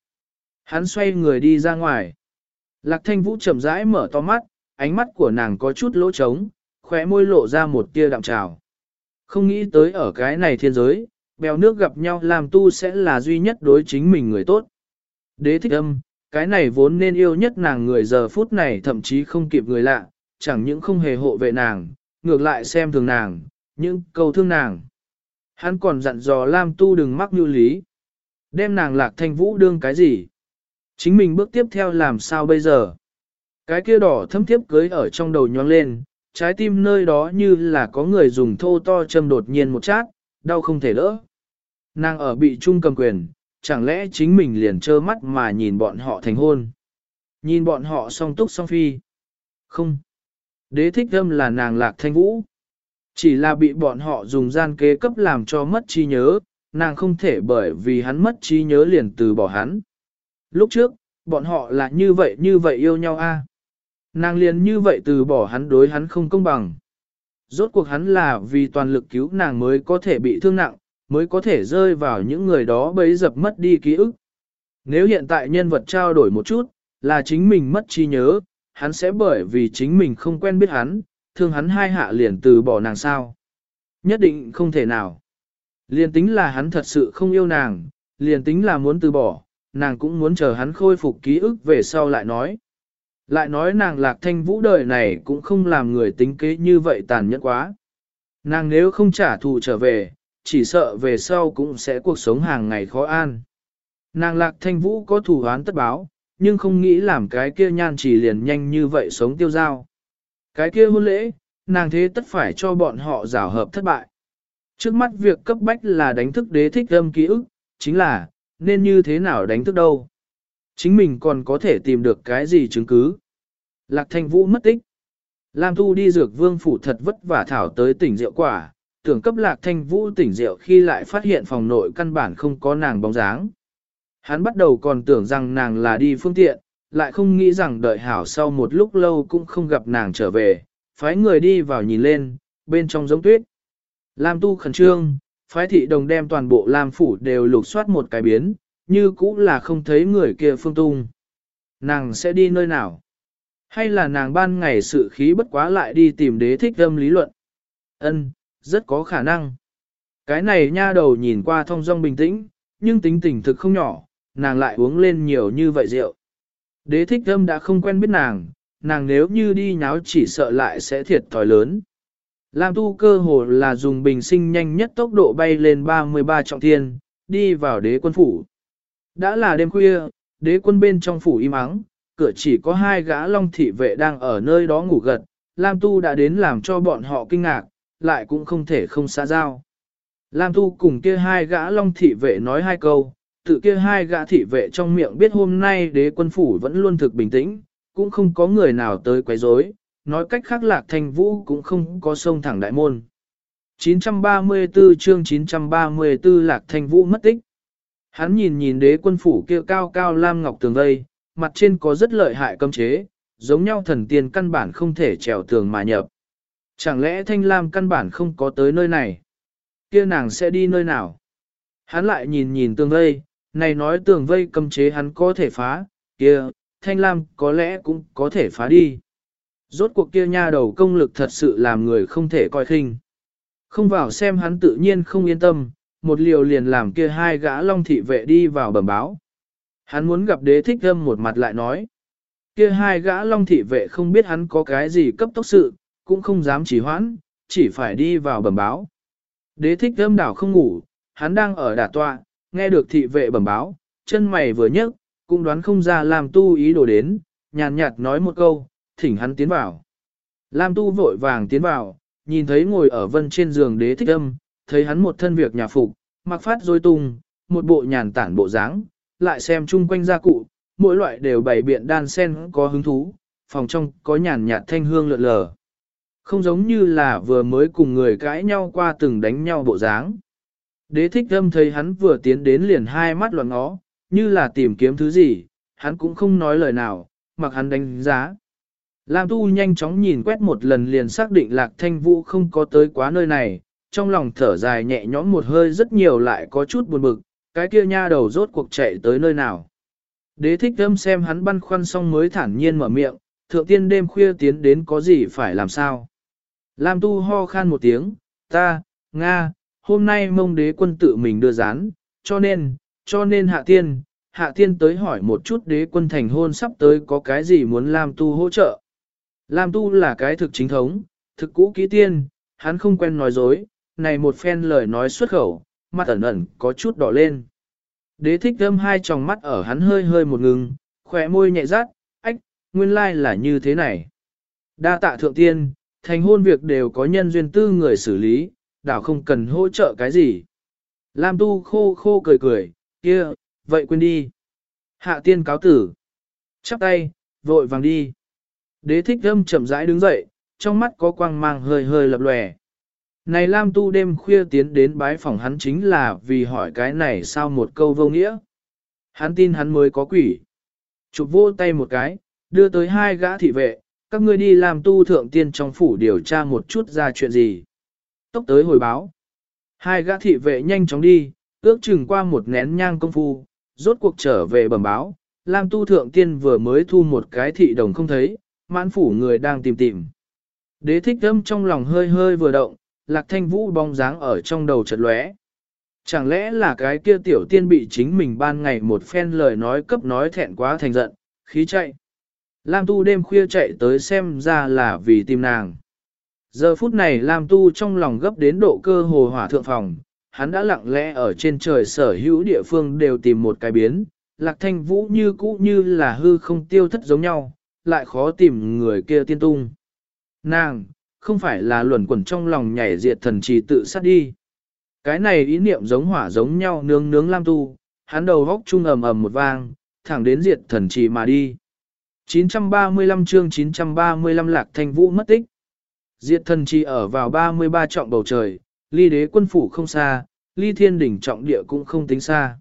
S1: Hắn xoay người đi ra ngoài. Lạc thanh vũ chậm rãi mở to mắt, ánh mắt của nàng có chút lỗ trống, khóe môi lộ ra một tia đạm trào. Không nghĩ tới ở cái này thiên giới, bèo nước gặp nhau làm tu sẽ là duy nhất đối chính mình người tốt. Đế thích âm, cái này vốn nên yêu nhất nàng người giờ phút này thậm chí không kịp người lạ, chẳng những không hề hộ vệ nàng, ngược lại xem thường nàng, những câu thương nàng. Hắn còn dặn dò Lam Tu đừng mắc như lý. Đem nàng lạc thanh vũ đương cái gì? Chính mình bước tiếp theo làm sao bây giờ? Cái kia đỏ thâm thiếp cưới ở trong đầu nhoang lên, trái tim nơi đó như là có người dùng thô to châm đột nhiên một chát, đau không thể đỡ. Nàng ở bị trung cầm quyền, chẳng lẽ chính mình liền trơ mắt mà nhìn bọn họ thành hôn? Nhìn bọn họ song túc song phi? Không. Đế thích âm là nàng lạc thanh vũ. Chỉ là bị bọn họ dùng gian kế cấp làm cho mất trí nhớ, nàng không thể bởi vì hắn mất trí nhớ liền từ bỏ hắn. Lúc trước, bọn họ là như vậy như vậy yêu nhau a. Nàng liền như vậy từ bỏ hắn đối hắn không công bằng. Rốt cuộc hắn là vì toàn lực cứu nàng mới có thể bị thương nặng, mới có thể rơi vào những người đó bấy dập mất đi ký ức. Nếu hiện tại nhân vật trao đổi một chút, là chính mình mất trí nhớ, hắn sẽ bởi vì chính mình không quen biết hắn, thương hắn hai hạ liền từ bỏ nàng sao. Nhất định không thể nào. Liền tính là hắn thật sự không yêu nàng, liền tính là muốn từ bỏ, nàng cũng muốn chờ hắn khôi phục ký ức về sau lại nói. Lại nói nàng lạc thanh vũ đời này cũng không làm người tính kế như vậy tàn nhẫn quá. Nàng nếu không trả thù trở về, chỉ sợ về sau cũng sẽ cuộc sống hàng ngày khó an. Nàng lạc thanh vũ có thủ án tất báo, nhưng không nghĩ làm cái kia nhan chỉ liền nhanh như vậy sống tiêu dao. Cái kia hôn lễ, nàng thế tất phải cho bọn họ rào hợp thất bại. Trước mắt việc cấp bách là đánh thức đế thích âm ký ức, chính là, nên như thế nào đánh thức đâu. Chính mình còn có thể tìm được cái gì chứng cứ. Lạc thanh vũ mất tích. Lam Thu đi dược vương phủ thật vất vả thảo tới tỉnh rượu quả, tưởng cấp lạc thanh vũ tỉnh rượu khi lại phát hiện phòng nội căn bản không có nàng bóng dáng. Hắn bắt đầu còn tưởng rằng nàng là đi phương tiện, lại không nghĩ rằng đợi hảo sau một lúc lâu cũng không gặp nàng trở về, phái người đi vào nhìn lên, bên trong giống tuyết. Lam tu khẩn trương, phái thị đồng đem toàn bộ Lam phủ đều lục soát một cái biến, như cũng là không thấy người kia phương tung. Nàng sẽ đi nơi nào? Hay là nàng ban ngày sự khí bất quá lại đi tìm đế thích âm lý luận? Ân, rất có khả năng. Cái này nha đầu nhìn qua thong dong bình tĩnh, nhưng tính tình thực không nhỏ, nàng lại uống lên nhiều như vậy rượu. Đế thích âm đã không quen biết nàng, nàng nếu như đi nháo chỉ sợ lại sẽ thiệt thòi lớn. Lam tu cơ hồ là dùng bình sinh nhanh nhất tốc độ bay lên 33 trọng thiên, đi vào đế quân phủ. Đã là đêm khuya, đế quân bên trong phủ im ắng, cửa chỉ có hai gã long thị vệ đang ở nơi đó ngủ gật, Lam tu đã đến làm cho bọn họ kinh ngạc, lại cũng không thể không xa giao. Lam Tu cùng kia hai gã long thị vệ nói hai câu, tự kia hai gã thị vệ trong miệng biết hôm nay đế quân phủ vẫn luôn thực bình tĩnh, cũng không có người nào tới quấy rối, nói cách khác lạc thanh vũ cũng không có sông thẳng đại môn. 934 chương 934 lạc thanh vũ mất tích. Hắn nhìn nhìn đế quân phủ kia cao cao lam ngọc tường vây, mặt trên có rất lợi hại cấm chế, giống nhau thần tiên căn bản không thể trèo tường mà nhập. Chẳng lẽ thanh lam căn bản không có tới nơi này? kia nàng sẽ đi nơi nào? Hắn lại nhìn nhìn tường vây, này nói tường vây cấm chế hắn có thể phá, kia, thanh lam có lẽ cũng có thể phá đi. Rốt cuộc kia nha đầu công lực thật sự làm người không thể coi khinh. Không vào xem hắn tự nhiên không yên tâm, một liều liền làm kia hai gã long thị vệ đi vào bẩm báo. Hắn muốn gặp đế thích âm một mặt lại nói. Kia hai gã long thị vệ không biết hắn có cái gì cấp tốc sự, cũng không dám chỉ hoãn, chỉ phải đi vào bẩm báo. Đế thích âm đảo không ngủ, hắn đang ở đả tọa, nghe được thị vệ bẩm báo, chân mày vừa nhấc, cũng đoán không ra làm tu ý đồ đến, nhàn nhạt nói một câu, thỉnh hắn tiến vào. Lam tu vội vàng tiến vào, nhìn thấy ngồi ở vân trên giường đế thích âm, thấy hắn một thân việc nhà phục, mặc phát dối tung, một bộ nhàn tản bộ dáng, lại xem chung quanh gia cụ, mỗi loại đều bày biện đan sen có hứng thú, phòng trong có nhàn nhạt thanh hương lượn lờ. Không giống như là vừa mới cùng người cãi nhau qua từng đánh nhau bộ dáng. Đế thích âm thấy hắn vừa tiến đến liền hai mắt loạn ngó, như là tìm kiếm thứ gì, hắn cũng không nói lời nào, mặc hắn đánh giá. Lam Tu nhanh chóng nhìn quét một lần liền xác định Lạc Thanh Vũ không có tới quá nơi này, trong lòng thở dài nhẹ nhõm một hơi rất nhiều lại có chút buồn bực, cái kia nha đầu rốt cuộc chạy tới nơi nào. Đế thích thâm xem hắn băn khoăn xong mới thản nhiên mở miệng, thượng tiên đêm khuya tiến đến có gì phải làm sao. Lam Tu ho khan một tiếng, ta, Nga, hôm nay mông đế quân tự mình đưa rán, cho nên, cho nên hạ tiên, hạ tiên tới hỏi một chút đế quân thành hôn sắp tới có cái gì muốn Lam Tu hỗ trợ. Lam Tu là cái thực chính thống, thực cũ kỹ tiên, hắn không quen nói dối, này một phen lời nói xuất khẩu, mặt ẩn ẩn có chút đỏ lên. Đế thích thơm hai tròng mắt ở hắn hơi hơi một ngừng, khỏe môi nhẹ rát, ách, nguyên lai là như thế này. Đa tạ thượng tiên, thành hôn việc đều có nhân duyên tư người xử lý, đảo không cần hỗ trợ cái gì. Lam tu khô khô cười cười, kia, vậy quên đi. Hạ tiên cáo tử. Chắp tay, vội vàng đi. Đế thích âm chậm rãi đứng dậy, trong mắt có quang mang hơi hơi lập lòe. Này Lam Tu đêm khuya tiến đến bái phòng hắn chính là vì hỏi cái này sao một câu vô nghĩa. Hắn tin hắn mới có quỷ. Chụp vô tay một cái, đưa tới hai gã thị vệ, các ngươi đi làm tu thượng tiên trong phủ điều tra một chút ra chuyện gì. Tốc tới hồi báo. Hai gã thị vệ nhanh chóng đi, ước chừng qua một nén nhang công phu, rốt cuộc trở về bẩm báo. Lam tu thượng tiên vừa mới thu một cái thị đồng không thấy, mãn phủ người đang tìm tìm. Đế thích âm trong lòng hơi hơi vừa động, lạc thanh vũ bóng dáng ở trong đầu chợt lóe. Chẳng lẽ là cái kia tiểu tiên bị chính mình ban ngày một phen lời nói cấp nói thẹn quá thành giận, khí chạy. Lam tu đêm khuya chạy tới xem ra là vì tìm nàng. Giờ phút này Lam tu trong lòng gấp đến độ cơ hồ hỏa thượng phòng, hắn đã lặng lẽ ở trên trời sở hữu địa phương đều tìm một cái biến, lạc thanh vũ như cũ như là hư không tiêu thất giống nhau, lại khó tìm người kia tiên tung. Nàng, không phải là luẩn quẩn trong lòng nhảy diệt thần trì tự sát đi. Cái này ý niệm giống hỏa giống nhau nướng nướng lam tu, hắn đầu góc trung ầm ầm một vang, thẳng đến diệt thần trì mà đi. 935 chương 935 lạc thanh vũ mất tích. Diệt thần trì ở vào 33 trọng bầu trời, ly đế quân phủ không xa, ly thiên đỉnh trọng địa cũng không tính xa.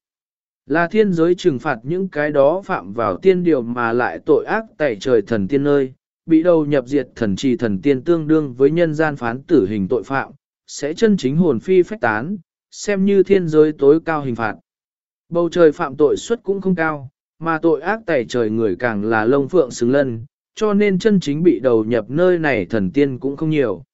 S1: Là thiên giới trừng phạt những cái đó phạm vào tiên điều mà lại tội ác tại trời thần tiên nơi, bị đầu nhập diệt thần trì thần tiên tương đương với nhân gian phán tử hình tội phạm, sẽ chân chính hồn phi phách tán, xem như thiên giới tối cao hình phạt. Bầu trời phạm tội suất cũng không cao, mà tội ác tẩy trời người càng là lông phượng xứng lân, cho nên chân chính bị đầu nhập nơi này thần tiên cũng không nhiều.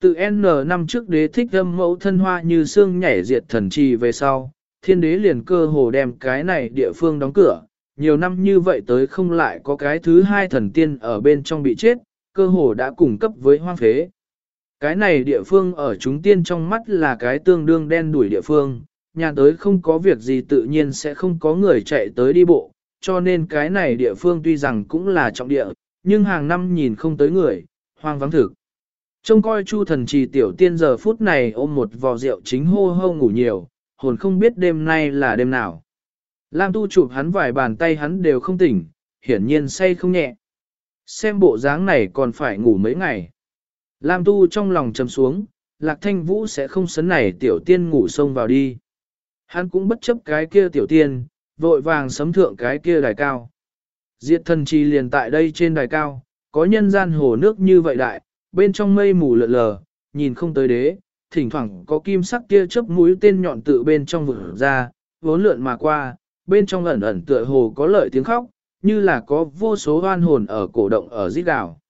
S1: Từ N năm trước đế thích âm mẫu thân hoa như xương nhảy diệt thần trì về sau, thiên đế liền cơ hồ đem cái này địa phương đóng cửa, nhiều năm như vậy tới không lại có cái thứ hai thần tiên ở bên trong bị chết, cơ hồ đã cung cấp với hoang phế. Cái này địa phương ở chúng tiên trong mắt là cái tương đương đen đuổi địa phương, nhà tới không có việc gì tự nhiên sẽ không có người chạy tới đi bộ, cho nên cái này địa phương tuy rằng cũng là trọng địa, nhưng hàng năm nhìn không tới người, hoang vắng thực. Trông coi chu thần trì tiểu tiên giờ phút này ôm một vò rượu chính hô hô ngủ nhiều, hồn không biết đêm nay là đêm nào. Lam tu chụp hắn vài bàn tay hắn đều không tỉnh, hiển nhiên say không nhẹ. Xem bộ dáng này còn phải ngủ mấy ngày. Lam tu trong lòng trầm xuống, lạc thanh vũ sẽ không sấn này tiểu tiên ngủ xông vào đi. Hắn cũng bất chấp cái kia tiểu tiên, vội vàng sấm thượng cái kia đài cao. Diệt thần trì liền tại đây trên đài cao, có nhân gian hồ nước như vậy đại, bên trong mây mù lợn lờ, nhìn không tới đế, thỉnh thoảng có kim sắc kia chớp mũi tên nhọn tự bên trong vừa ra, vốn lượn mà qua, bên trong ẩn ẩn tựa hồ có lợi tiếng khóc, như là có vô số hoan hồn ở cổ động ở giết đảo.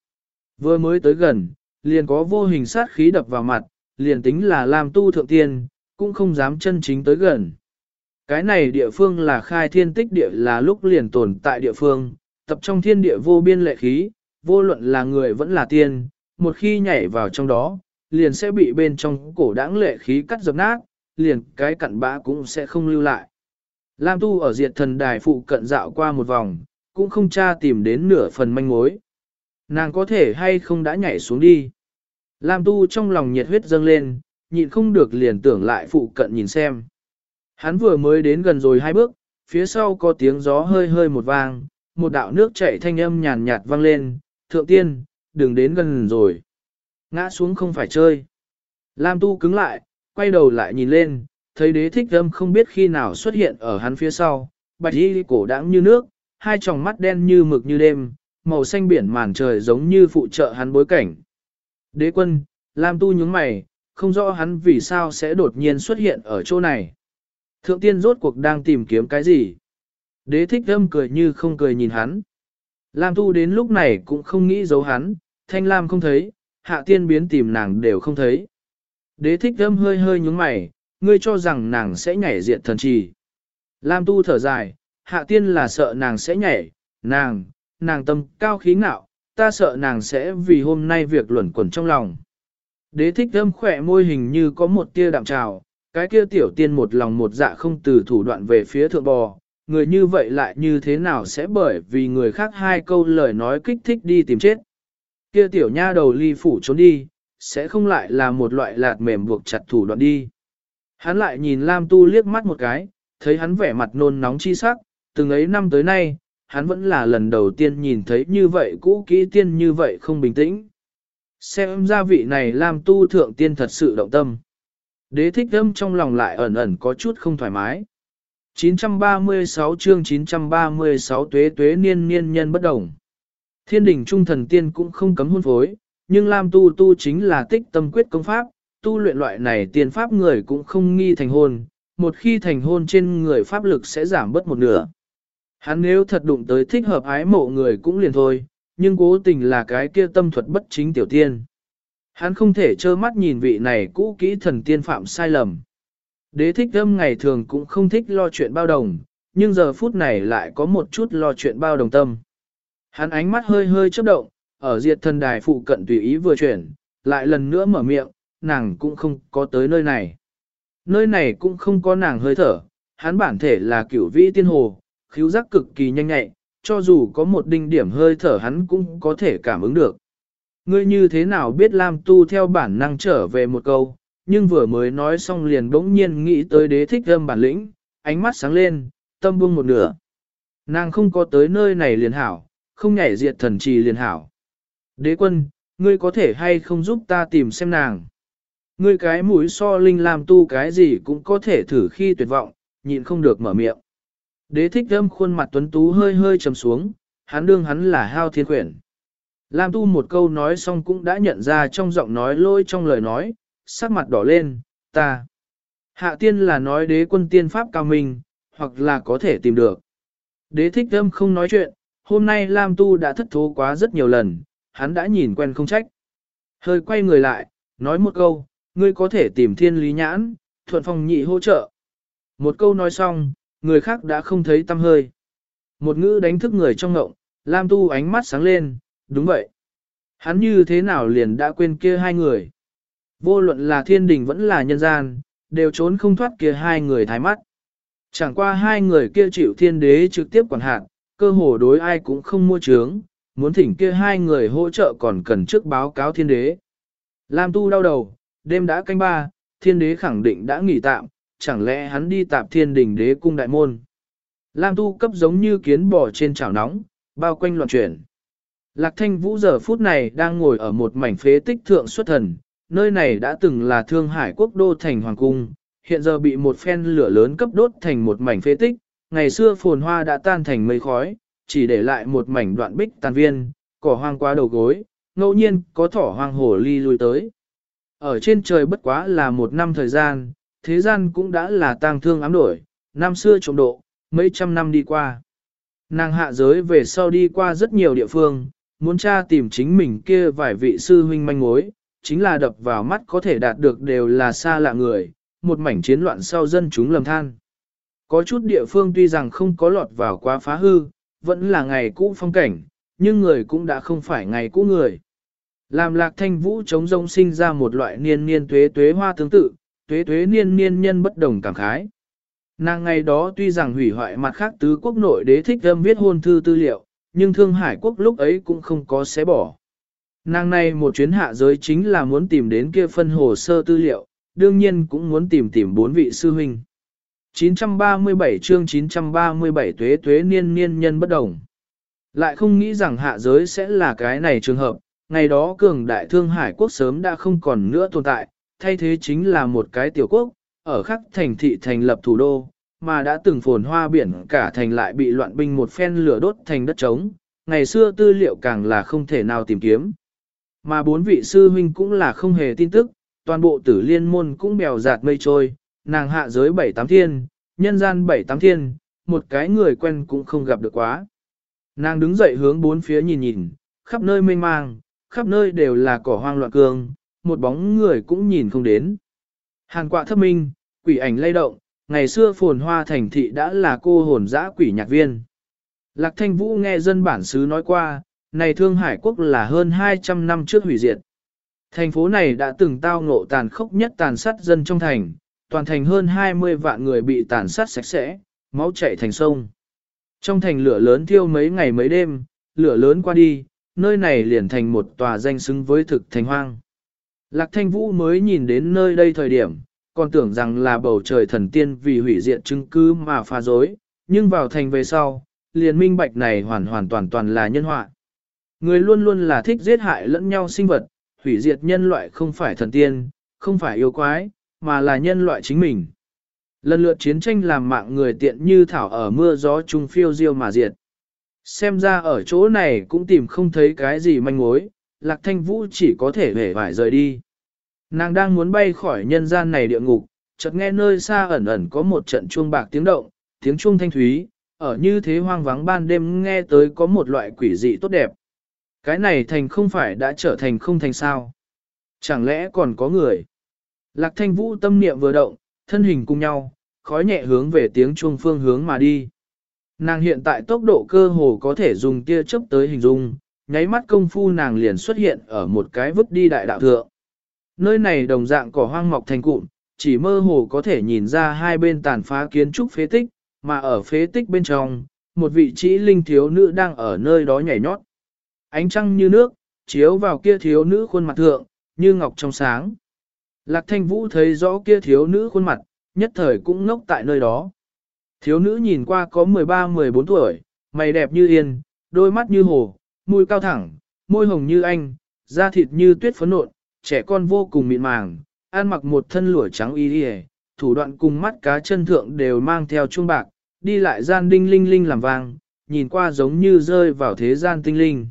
S1: Vừa mới tới gần, liền có vô hình sát khí đập vào mặt, liền tính là làm tu thượng tiên, cũng không dám chân chính tới gần. Cái này địa phương là khai thiên tích địa là lúc liền tồn tại địa phương, tập trong thiên địa vô biên lệ khí, vô luận là người vẫn là tiên, một khi nhảy vào trong đó, liền sẽ bị bên trong cổ đáng lệ khí cắt dập nát, liền cái cặn bã cũng sẽ không lưu lại. Lam Tu ở diệt thần đài phụ cận dạo qua một vòng, cũng không tra tìm đến nửa phần manh mối. Nàng có thể hay không đã nhảy xuống đi. Lam Tu trong lòng nhiệt huyết dâng lên, nhịn không được liền tưởng lại phụ cận nhìn xem. Hắn vừa mới đến gần rồi hai bước, phía sau có tiếng gió hơi hơi một vang, một đạo nước chảy thanh âm nhàn nhạt vang lên, thượng tiên, đừng đến gần rồi. Ngã xuống không phải chơi. Lam tu cứng lại, quay đầu lại nhìn lên, thấy đế thích âm không biết khi nào xuất hiện ở hắn phía sau, bạch y cổ đãng như nước, hai tròng mắt đen như mực như đêm, màu xanh biển màn trời giống như phụ trợ hắn bối cảnh. Đế quân, Lam tu nhướng mày, không rõ hắn vì sao sẽ đột nhiên xuất hiện ở chỗ này. Thượng tiên rốt cuộc đang tìm kiếm cái gì? Đế thích âm cười như không cười nhìn hắn. Lam tu đến lúc này cũng không nghĩ giấu hắn, thanh lam không thấy, hạ tiên biến tìm nàng đều không thấy. Đế thích thâm hơi hơi nhúng mày, ngươi cho rằng nàng sẽ nhảy diện thần trì. Lam tu thở dài, hạ tiên là sợ nàng sẽ nhảy, nàng, nàng tâm cao khí ngạo, ta sợ nàng sẽ vì hôm nay việc luẩn quẩn trong lòng. Đế thích thâm khỏe môi hình như có một tia đạm trào, cái kia tiểu tiên một lòng một dạ không từ thủ đoạn về phía thượng bò, người như vậy lại như thế nào sẽ bởi vì người khác hai câu lời nói kích thích đi tìm chết. Kia tiểu nha đầu ly phủ trốn đi, sẽ không lại là một loại lạt mềm buộc chặt thủ đoạn đi. Hắn lại nhìn Lam Tu liếc mắt một cái, thấy hắn vẻ mặt nôn nóng chi sắc, từng ấy năm tới nay, hắn vẫn là lần đầu tiên nhìn thấy như vậy cũ kỹ tiên như vậy không bình tĩnh. Xem ra vị này Lam Tu thượng tiên thật sự động tâm. Đế thích âm trong lòng lại ẩn ẩn có chút không thoải mái. 936 chương 936 tuế tuế niên niên nhân bất đồng. Thiên đình trung thần tiên cũng không cấm hôn phối, nhưng Lam tu tu chính là tích tâm quyết công pháp, tu luyện loại này tiên pháp người cũng không nghi thành hôn, một khi thành hôn trên người pháp lực sẽ giảm bớt một nửa. Hắn nếu thật đụng tới thích hợp ái mộ người cũng liền thôi, nhưng cố tình là cái kia tâm thuật bất chính tiểu tiên. Hắn không thể trơ mắt nhìn vị này cũ kỹ thần tiên phạm sai lầm. Đế thích âm ngày thường cũng không thích lo chuyện bao đồng, nhưng giờ phút này lại có một chút lo chuyện bao đồng tâm. Hắn ánh mắt hơi hơi chớp động, ở diệt thần đài phụ cận tùy ý vừa chuyển, lại lần nữa mở miệng, nàng cũng không có tới nơi này. Nơi này cũng không có nàng hơi thở, hắn bản thể là cửu vĩ tiên hồ, khíu giác cực kỳ nhanh nhạy, cho dù có một đinh điểm hơi thở hắn cũng có thể cảm ứng được. Ngươi như thế nào biết Lam Tu theo bản năng trở về một câu, nhưng vừa mới nói xong liền bỗng nhiên nghĩ tới đế thích âm bản lĩnh, ánh mắt sáng lên, tâm buông một nửa. Nàng không có tới nơi này liền hảo, không nhảy diệt thần trì liền hảo. Đế quân, ngươi có thể hay không giúp ta tìm xem nàng. Ngươi cái mũi so linh làm tu cái gì cũng có thể thử khi tuyệt vọng, nhịn không được mở miệng. Đế thích âm khuôn mặt tuấn tú hơi hơi trầm xuống, hắn đương hắn là hao thiên quyển. Lam tu một câu nói xong cũng đã nhận ra trong giọng nói lôi trong lời nói, sắc mặt đỏ lên, ta. Hạ tiên là nói đế quân tiên pháp cao minh, hoặc là có thể tìm được. Đế thích âm không nói chuyện, hôm nay Lam tu đã thất thố quá rất nhiều lần, hắn đã nhìn quen không trách. Hơi quay người lại, nói một câu, ngươi có thể tìm thiên lý nhãn, thuận phòng nhị hỗ trợ. Một câu nói xong, người khác đã không thấy tâm hơi. Một ngữ đánh thức người trong ngộng, Lam tu ánh mắt sáng lên, đúng vậy. Hắn như thế nào liền đã quên kia hai người. Vô luận là thiên đình vẫn là nhân gian, đều trốn không thoát kia hai người thái mắt. Chẳng qua hai người kia chịu thiên đế trực tiếp quản hạn, cơ hồ đối ai cũng không mua trướng, muốn thỉnh kia hai người hỗ trợ còn cần trước báo cáo thiên đế. Lam tu đau đầu, đêm đã canh ba, thiên đế khẳng định đã nghỉ tạm, chẳng lẽ hắn đi tạp thiên đình đế cung đại môn. Lam tu cấp giống như kiến bò trên chảo nóng, bao quanh loạn chuyển. Lạc thanh vũ giờ phút này đang ngồi ở một mảnh phế tích thượng xuất thần, nơi này đã từng là thương hải quốc đô thành hoàng cung, hiện giờ bị một phen lửa lớn cấp đốt thành một mảnh phế tích, ngày xưa phồn hoa đã tan thành mây khói, chỉ để lại một mảnh đoạn bích tàn viên, cỏ hoang qua đầu gối, ngẫu nhiên có thỏ hoang hổ ly lui tới. Ở trên trời bất quá là một năm thời gian, thế gian cũng đã là tang thương ám đổi, năm xưa trộm độ, mấy trăm năm đi qua. Nàng hạ giới về sau đi qua rất nhiều địa phương, muốn tra tìm chính mình kia vài vị sư huynh manh mối, chính là đập vào mắt có thể đạt được đều là xa lạ người, một mảnh chiến loạn sau dân chúng lầm than. Có chút địa phương tuy rằng không có lọt vào quá phá hư, vẫn là ngày cũ phong cảnh, nhưng người cũng đã không phải ngày cũ người. Làm lạc thanh vũ chống rông sinh ra một loại niên niên tuế tuế hoa tương tự, tuế tuế niên niên nhân bất đồng cảm khái. Nàng ngày đó tuy rằng hủy hoại mặt khác tứ quốc nội đế thích âm viết hôn thư tư liệu, nhưng Thương Hải quốc lúc ấy cũng không có xé bỏ. Nàng này một chuyến hạ giới chính là muốn tìm đến kia phân hồ sơ tư liệu, đương nhiên cũng muốn tìm tìm bốn vị sư huynh. 937 chương 937 tuế tuế niên niên nhân bất đồng. Lại không nghĩ rằng hạ giới sẽ là cái này trường hợp, ngày đó cường đại thương hải quốc sớm đã không còn nữa tồn tại, thay thế chính là một cái tiểu quốc, ở khắc thành thị thành lập thủ đô, mà đã từng phồn hoa biển cả thành lại bị loạn binh một phen lửa đốt thành đất trống, ngày xưa tư liệu càng là không thể nào tìm kiếm. Mà bốn vị sư huynh cũng là không hề tin tức, toàn bộ tử liên môn cũng bèo giạt mây trôi, nàng hạ giới bảy tám thiên, nhân gian bảy tám thiên, một cái người quen cũng không gặp được quá. Nàng đứng dậy hướng bốn phía nhìn nhìn, khắp nơi mênh mang, khắp nơi đều là cỏ hoang loạn cương, một bóng người cũng nhìn không đến. Hàn quạ thấp minh, quỷ ảnh lay động, ngày xưa phồn hoa thành thị đã là cô hồn dã quỷ nhạc viên. Lạc thanh vũ nghe dân bản xứ nói qua, này thương hải quốc là hơn 200 năm trước hủy diệt. Thành phố này đã từng tao ngộ tàn khốc nhất tàn sát dân trong thành, toàn thành hơn 20 vạn người bị tàn sát sạch sẽ, máu chảy thành sông. Trong thành lửa lớn thiêu mấy ngày mấy đêm, lửa lớn qua đi, nơi này liền thành một tòa danh xứng với thực thành hoang. Lạc thanh vũ mới nhìn đến nơi đây thời điểm, còn tưởng rằng là bầu trời thần tiên vì hủy diệt chứng cứ mà pha dối, nhưng vào thành về sau, liền minh bạch này hoàn hoàn toàn toàn là nhân họa. Người luôn luôn là thích giết hại lẫn nhau sinh vật, hủy diệt nhân loại không phải thần tiên, không phải yêu quái, mà là nhân loại chính mình. Lần lượt chiến tranh làm mạng người tiện như thảo ở mưa gió trung phiêu diêu mà diệt. Xem ra ở chỗ này cũng tìm không thấy cái gì manh mối, Lạc Thanh Vũ chỉ có thể hề vải rời đi. Nàng đang muốn bay khỏi nhân gian này địa ngục, chợt nghe nơi xa ẩn ẩn có một trận chuông bạc tiếng động, tiếng chuông thanh thúy, ở như thế hoang vắng ban đêm nghe tới có một loại quỷ dị tốt đẹp. Cái này thành không phải đã trở thành không thành sao. Chẳng lẽ còn có người? Lạc thanh vũ tâm niệm vừa động, thân hình cùng nhau, khói nhẹ hướng về tiếng chuông phương hướng mà đi. Nàng hiện tại tốc độ cơ hồ có thể dùng tia chớp tới hình dung, nháy mắt công phu nàng liền xuất hiện ở một cái vứt đi đại đạo thượng. Nơi này đồng dạng cỏ hoang mọc thành cụm, chỉ mơ hồ có thể nhìn ra hai bên tàn phá kiến trúc phế tích, mà ở phế tích bên trong, một vị trí linh thiếu nữ đang ở nơi đó nhảy nhót. Ánh trăng như nước, chiếu vào kia thiếu nữ khuôn mặt thượng, như ngọc trong sáng. Lạc thanh vũ thấy rõ kia thiếu nữ khuôn mặt, nhất thời cũng ngốc tại nơi đó. Thiếu nữ nhìn qua có 13-14 tuổi, mày đẹp như yên, đôi mắt như hồ, mũi cao thẳng, môi hồng như anh, da thịt như tuyết phấn nộn, trẻ con vô cùng mịn màng, ăn mặc một thân lụa trắng y đi thủ đoạn cùng mắt cá chân thượng đều mang theo chuông bạc, đi lại gian đinh linh linh làm vang, nhìn qua giống như rơi vào thế gian tinh linh.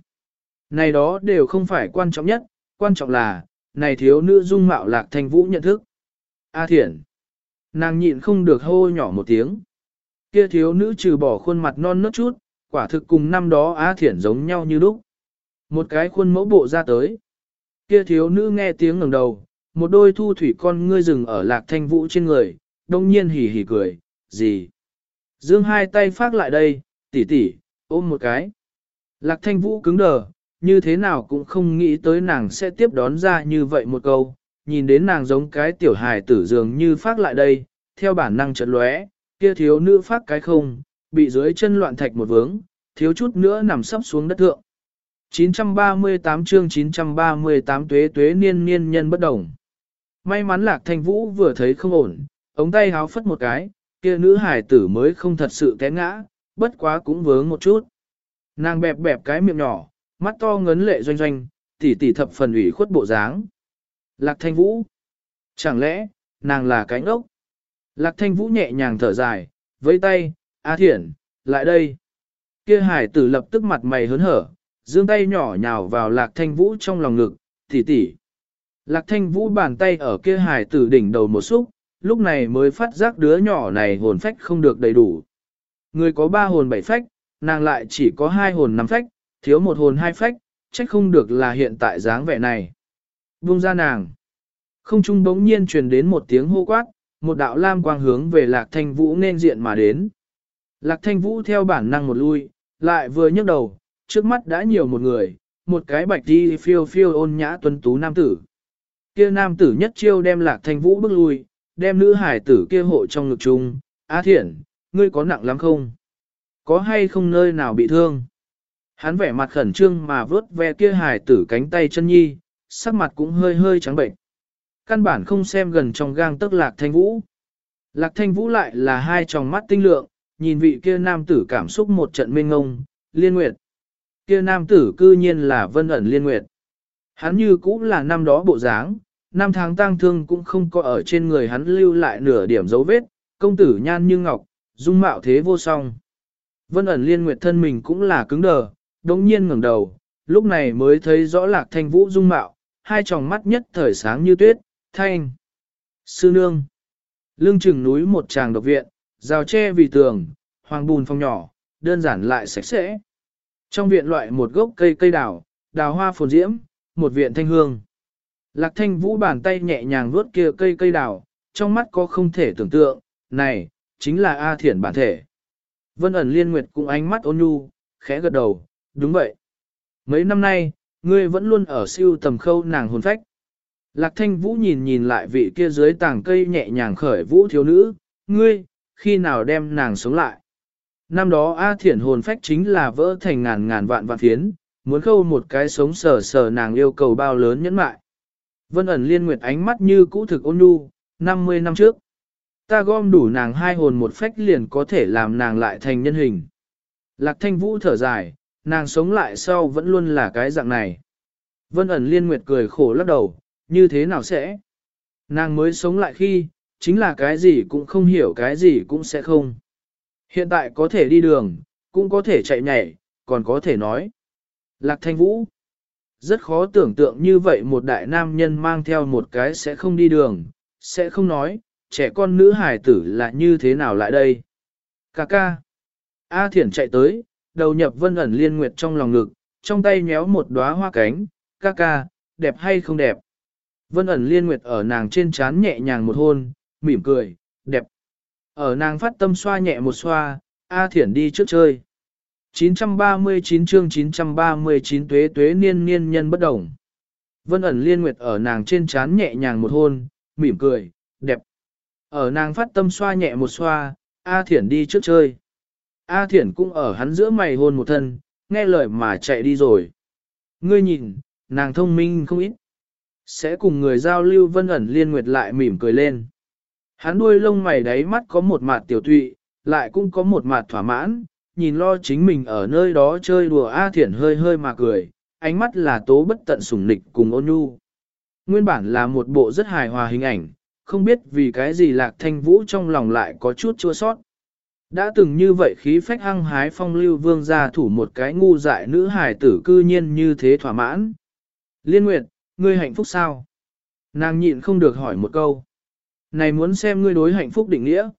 S1: Này đó đều không phải quan trọng nhất, quan trọng là, này thiếu nữ dung mạo lạc thanh vũ nhận thức. A Thiển, Nàng nhịn không được hô nhỏ một tiếng. Kia thiếu nữ trừ bỏ khuôn mặt non nớt chút, quả thực cùng năm đó A Thiển giống nhau như lúc. Một cái khuôn mẫu bộ ra tới. Kia thiếu nữ nghe tiếng ngẩng đầu, một đôi thu thủy con ngươi rừng ở lạc thanh vũ trên người, đông nhiên hỉ hỉ cười, gì? Dương hai tay phát lại đây, tỉ tỉ, ôm một cái. Lạc thanh vũ cứng đờ, như thế nào cũng không nghĩ tới nàng sẽ tiếp đón ra như vậy một câu, nhìn đến nàng giống cái tiểu hài tử dường như phát lại đây, theo bản năng chợt lóe, kia thiếu nữ phát cái không, bị dưới chân loạn thạch một vướng, thiếu chút nữa nằm sắp xuống đất thượng. 938 chương 938 tuế tuế niên niên nhân bất đồng. May mắn lạc thanh vũ vừa thấy không ổn, ống tay háo phất một cái, kia nữ hải tử mới không thật sự té ngã, bất quá cũng vướng một chút. Nàng bẹp bẹp cái miệng nhỏ, mắt to ngấn lệ doanh doanh, tỉ tỉ thập phần ủy khuất bộ dáng. Lạc thanh vũ. Chẳng lẽ, nàng là cánh ốc? Lạc thanh vũ nhẹ nhàng thở dài, với tay, A thiển, lại đây. Kia hải tử lập tức mặt mày hớn hở, dương tay nhỏ nhào vào lạc thanh vũ trong lòng ngực, tỉ tỉ. Lạc thanh vũ bàn tay ở kia hải tử đỉnh đầu một xúc, lúc này mới phát giác đứa nhỏ này hồn phách không được đầy đủ. Người có ba hồn bảy phách, nàng lại chỉ có hai hồn năm phách, thiếu một hồn hai phách, trách không được là hiện tại dáng vẻ này. Buông ra nàng. Không trung bỗng nhiên truyền đến một tiếng hô quát, một đạo lam quang hướng về lạc thanh vũ nên diện mà đến. Lạc thanh vũ theo bản năng một lui, lại vừa nhấc đầu, trước mắt đã nhiều một người, một cái bạch đi phiêu phiêu ôn nhã tuấn tú nam tử. Kia nam tử nhất chiêu đem lạc thanh vũ bước lui, đem nữ hải tử kia hộ trong ngực chung, a thiện, ngươi có nặng lắm không? Có hay không nơi nào bị thương? Hắn vẻ mặt khẩn trương mà vớt ve kia hải tử cánh tay chân nhi, sắc mặt cũng hơi hơi trắng bệnh. Căn bản không xem gần trong gang tức lạc thanh vũ. Lạc thanh vũ lại là hai tròng mắt tinh lượng, nhìn vị kia nam tử cảm xúc một trận mênh ngông, liên nguyệt. Kia nam tử cư nhiên là vân ẩn liên nguyệt. Hắn như cũng là năm đó bộ dáng, năm tháng tang thương cũng không có ở trên người hắn lưu lại nửa điểm dấu vết, công tử nhan như ngọc, dung mạo thế vô song. Vân ẩn liên nguyệt thân mình cũng là cứng đờ, đống nhiên ngẩng đầu, lúc này mới thấy rõ lạc thanh vũ dung mạo, hai tròng mắt nhất thời sáng như tuyết, thanh. Sư nương. Lương chừng núi một tràng độc viện, rào tre vì tường, hoàng bùn phòng nhỏ, đơn giản lại sạch sẽ. Trong viện loại một gốc cây cây đào, đào hoa phồn diễm, một viện thanh hương. Lạc thanh vũ bàn tay nhẹ nhàng vuốt kia cây cây đào, trong mắt có không thể tưởng tượng, này, chính là A Thiển bản thể. Vân ẩn liên nguyệt cũng ánh mắt ôn nhu, khẽ gật đầu, đúng vậy. Mấy năm nay, ngươi vẫn luôn ở siêu tầm khâu nàng hồn phách. Lạc thanh vũ nhìn nhìn lại vị kia dưới tàng cây nhẹ nhàng khởi vũ thiếu nữ, ngươi, khi nào đem nàng sống lại. Năm đó A Thiển hồn phách chính là vỡ thành ngàn ngàn vạn vạn phiến, muốn khâu một cái sống sờ sờ nàng yêu cầu bao lớn nhẫn mại. Vân ẩn liên nguyệt ánh mắt như cũ thực ôn nhu, 50 năm trước. Ta gom đủ nàng hai hồn một phách liền có thể làm nàng lại thành nhân hình. Lạc thanh vũ thở dài, nàng sống lại sau vẫn luôn là cái dạng này. Vân ẩn liên nguyệt cười khổ lắc đầu, như thế nào sẽ? Nàng mới sống lại khi, chính là cái gì cũng không hiểu cái gì cũng sẽ không. Hiện tại có thể đi đường, cũng có thể chạy nhảy, còn có thể nói. Lạc thanh vũ. Rất khó tưởng tượng như vậy một đại nam nhân mang theo một cái sẽ không đi đường, sẽ không nói, trẻ con nữ hài tử là như thế nào lại đây. Cà ca. A thiển chạy tới, đầu nhập vân ẩn liên nguyệt trong lòng ngực, trong tay nhéo một đóa hoa cánh, ca ca, đẹp hay không đẹp. Vân ẩn liên nguyệt ở nàng trên trán nhẹ nhàng một hôn, mỉm cười, đẹp. Ở nàng phát tâm xoa nhẹ một xoa, A thiển đi trước chơi. 939 chương 939 tuế tuế niên niên nhân bất đồng. Vân ẩn liên nguyệt ở nàng trên trán nhẹ nhàng một hôn, mỉm cười, đẹp. Ở nàng phát tâm xoa nhẹ một xoa, A Thiển đi trước chơi. A Thiển cũng ở hắn giữa mày hôn một thân, nghe lời mà chạy đi rồi. Ngươi nhìn, nàng thông minh không ít. Sẽ cùng người giao lưu vân ẩn liên nguyệt lại mỉm cười lên. Hắn đuôi lông mày đáy mắt có một mặt tiểu tụy, lại cũng có một mặt thỏa mãn, nhìn lo chính mình ở nơi đó chơi đùa A Thiển hơi hơi mà cười, ánh mắt là tố bất tận sủng nịch cùng ôn nhu. Nguyên bản là một bộ rất hài hòa hình ảnh, không biết vì cái gì lạc thanh vũ trong lòng lại có chút chua sót. Đã từng như vậy khí phách hăng hái phong lưu vương gia thủ một cái ngu dại nữ hài tử cư nhiên như thế thỏa mãn. Liên Nguyệt, ngươi hạnh phúc sao? Nàng nhịn không được hỏi một câu. Này muốn xem ngươi đối hạnh phúc định nghĩa.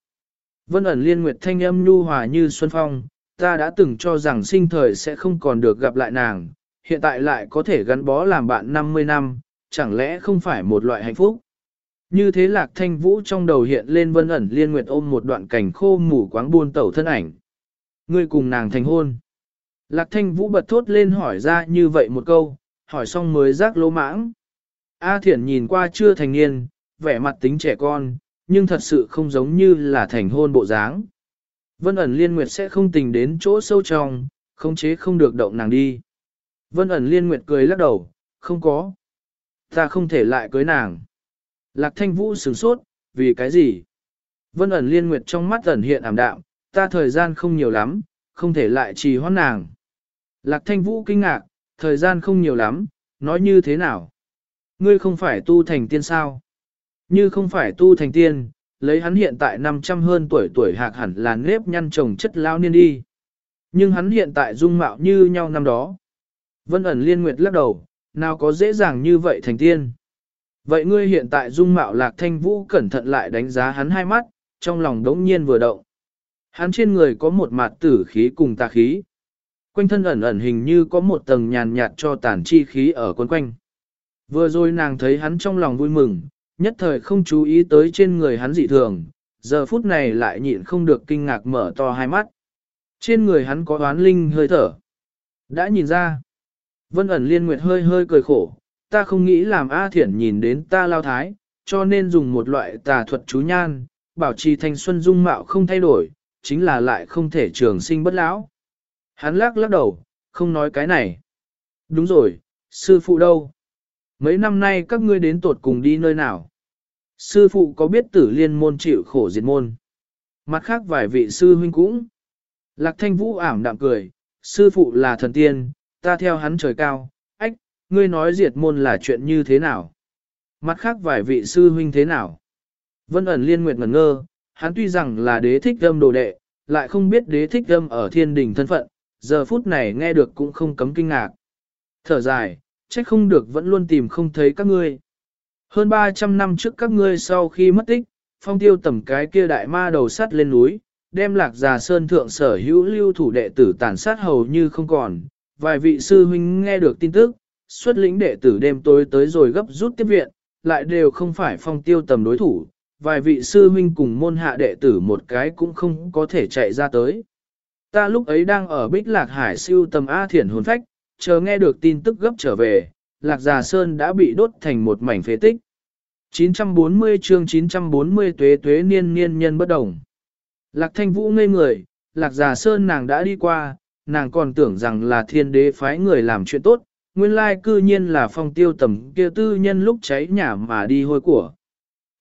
S1: Vân ẩn Liên Nguyệt thanh âm nhu hòa như xuân phong, ta đã từng cho rằng sinh thời sẽ không còn được gặp lại nàng, hiện tại lại có thể gắn bó làm bạn 50 năm, chẳng lẽ không phải một loại hạnh phúc? Như thế lạc thanh vũ trong đầu hiện lên vân ẩn liên nguyệt ôm một đoạn cảnh khô mù quáng buôn tẩu thân ảnh. Ngươi cùng nàng thành hôn. Lạc thanh vũ bật thốt lên hỏi ra như vậy một câu, hỏi xong mới rác lỗ mãng. A thiển nhìn qua chưa thành niên, vẻ mặt tính trẻ con, nhưng thật sự không giống như là thành hôn bộ dáng. Vân ẩn liên nguyệt sẽ không tình đến chỗ sâu trong, không chế không được động nàng đi. Vân ẩn liên nguyệt cười lắc đầu, không có. Ta không thể lại cưới nàng. Lạc thanh vũ sửng sốt, vì cái gì? Vân ẩn liên nguyệt trong mắt ẩn hiện ảm đạm, ta thời gian không nhiều lắm, không thể lại trì hoãn nàng. Lạc thanh vũ kinh ngạc, thời gian không nhiều lắm, nói như thế nào? Ngươi không phải tu thành tiên sao? Như không phải tu thành tiên, lấy hắn hiện tại 500 hơn tuổi tuổi hạc hẳn là nếp nhăn trồng chất lao niên đi. Nhưng hắn hiện tại dung mạo như nhau năm đó. Vân ẩn liên nguyệt lắc đầu, nào có dễ dàng như vậy thành tiên. Vậy ngươi hiện tại dung mạo lạc thanh vũ cẩn thận lại đánh giá hắn hai mắt, trong lòng đống nhiên vừa động. Hắn trên người có một mặt tử khí cùng tà khí. Quanh thân ẩn ẩn hình như có một tầng nhàn nhạt cho tàn chi khí ở quấn quanh. Vừa rồi nàng thấy hắn trong lòng vui mừng, nhất thời không chú ý tới trên người hắn dị thường, giờ phút này lại nhịn không được kinh ngạc mở to hai mắt. Trên người hắn có oán linh hơi thở. Đã nhìn ra. Vân ẩn liên nguyệt hơi hơi cười khổ, ta không nghĩ làm A Thiển nhìn đến ta lao thái, cho nên dùng một loại tà thuật chú nhan, bảo trì thanh xuân dung mạo không thay đổi, chính là lại không thể trường sinh bất lão. Hắn lắc lắc đầu, không nói cái này. Đúng rồi, sư phụ đâu? Mấy năm nay các ngươi đến tột cùng đi nơi nào? Sư phụ có biết tử liên môn chịu khổ diệt môn? Mặt khác vài vị sư huynh cũng. Lạc thanh vũ ảm đạm cười, sư phụ là thần tiên, ta theo hắn trời cao, ngươi nói diệt môn là chuyện như thế nào? Mặt khác vài vị sư huynh thế nào? Vân ẩn liên nguyệt ngẩn ngơ, hắn tuy rằng là đế thích âm đồ đệ, lại không biết đế thích âm ở thiên đình thân phận, giờ phút này nghe được cũng không cấm kinh ngạc. Thở dài, trách không được vẫn luôn tìm không thấy các ngươi. Hơn 300 năm trước các ngươi sau khi mất tích, phong tiêu tầm cái kia đại ma đầu sắt lên núi, đem lạc già sơn thượng sở hữu lưu thủ đệ tử tàn sát hầu như không còn. Vài vị sư huynh nghe được tin tức, xuất lĩnh đệ tử đêm tối tới rồi gấp rút tiếp viện, lại đều không phải phong tiêu tầm đối thủ. Vài vị sư huynh cùng môn hạ đệ tử một cái cũng không có thể chạy ra tới. Ta lúc ấy đang ở Bích Lạc Hải siêu tầm A Thiển hồn phách, chờ nghe được tin tức gấp trở về, Lạc Già Sơn đã bị đốt thành một mảnh phế tích. 940 chương 940 tuế tuế niên niên nhân bất đồng. Lạc Thanh Vũ ngây người, Lạc Già Sơn nàng đã đi qua, nàng còn tưởng rằng là thiên đế phái người làm chuyện tốt, nguyên lai cư nhiên là phong tiêu tầm kia tư nhân lúc cháy nhà mà đi hôi của.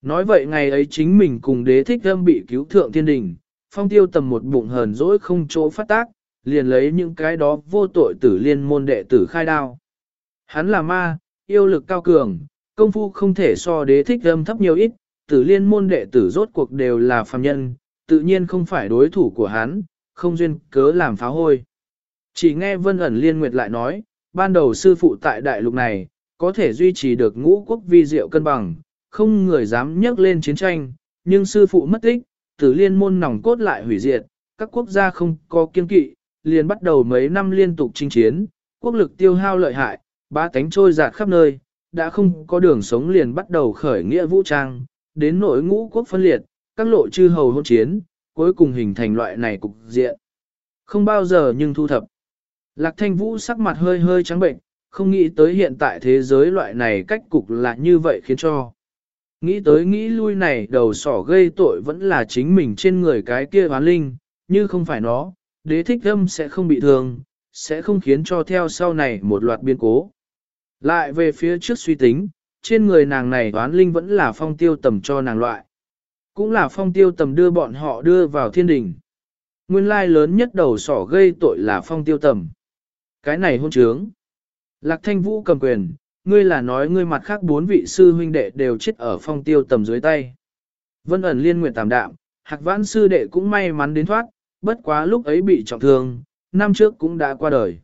S1: Nói vậy ngày ấy chính mình cùng đế thích âm bị cứu thượng thiên đình, phong tiêu tầm một bụng hờn dỗi không chỗ phát tác, liền lấy những cái đó vô tội tử liên môn đệ tử khai đao. Hắn là ma, yêu lực cao cường, công phu không thể so đế thích âm thấp nhiều ít, tử liên môn đệ tử rốt cuộc đều là phàm nhân, tự nhiên không phải đối thủ của hắn, không duyên cớ làm phá hôi. Chỉ nghe vân ẩn liên nguyệt lại nói, ban đầu sư phụ tại đại lục này, có thể duy trì được ngũ quốc vi diệu cân bằng, không người dám nhắc lên chiến tranh, nhưng sư phụ mất tích, tử liên môn nòng cốt lại hủy diệt, các quốc gia không có kiên kỵ, liền bắt đầu mấy năm liên tục chinh chiến, quốc lực tiêu hao lợi hại, ba cánh trôi dạt khắp nơi, đã không có đường sống liền bắt đầu khởi nghĩa vũ trang, đến nội ngũ quốc phân liệt, các lộ chư hầu hôn chiến, cuối cùng hình thành loại này cục diện. Không bao giờ nhưng thu thập. Lạc thanh vũ sắc mặt hơi hơi trắng bệnh, không nghĩ tới hiện tại thế giới loại này cách cục là như vậy khiến cho. Nghĩ tới nghĩ lui này đầu sỏ gây tội vẫn là chính mình trên người cái kia hoán linh, như không phải nó, đế thích âm sẽ không bị thương, sẽ không khiến cho theo sau này một loạt biến cố. Lại về phía trước suy tính, trên người nàng này hoán linh vẫn là phong tiêu tầm cho nàng loại. Cũng là phong tiêu tầm đưa bọn họ đưa vào thiên đình. Nguyên lai lớn nhất đầu sỏ gây tội là phong tiêu tầm. Cái này hôn trướng. Lạc thanh vũ cầm quyền, ngươi là nói ngươi mặt khác bốn vị sư huynh đệ đều chết ở phong tiêu tầm dưới tay. Vân ẩn liên nguyện tạm đạm, hạc vãn sư đệ cũng may mắn đến thoát, bất quá lúc ấy bị trọng thương, năm trước cũng đã qua đời.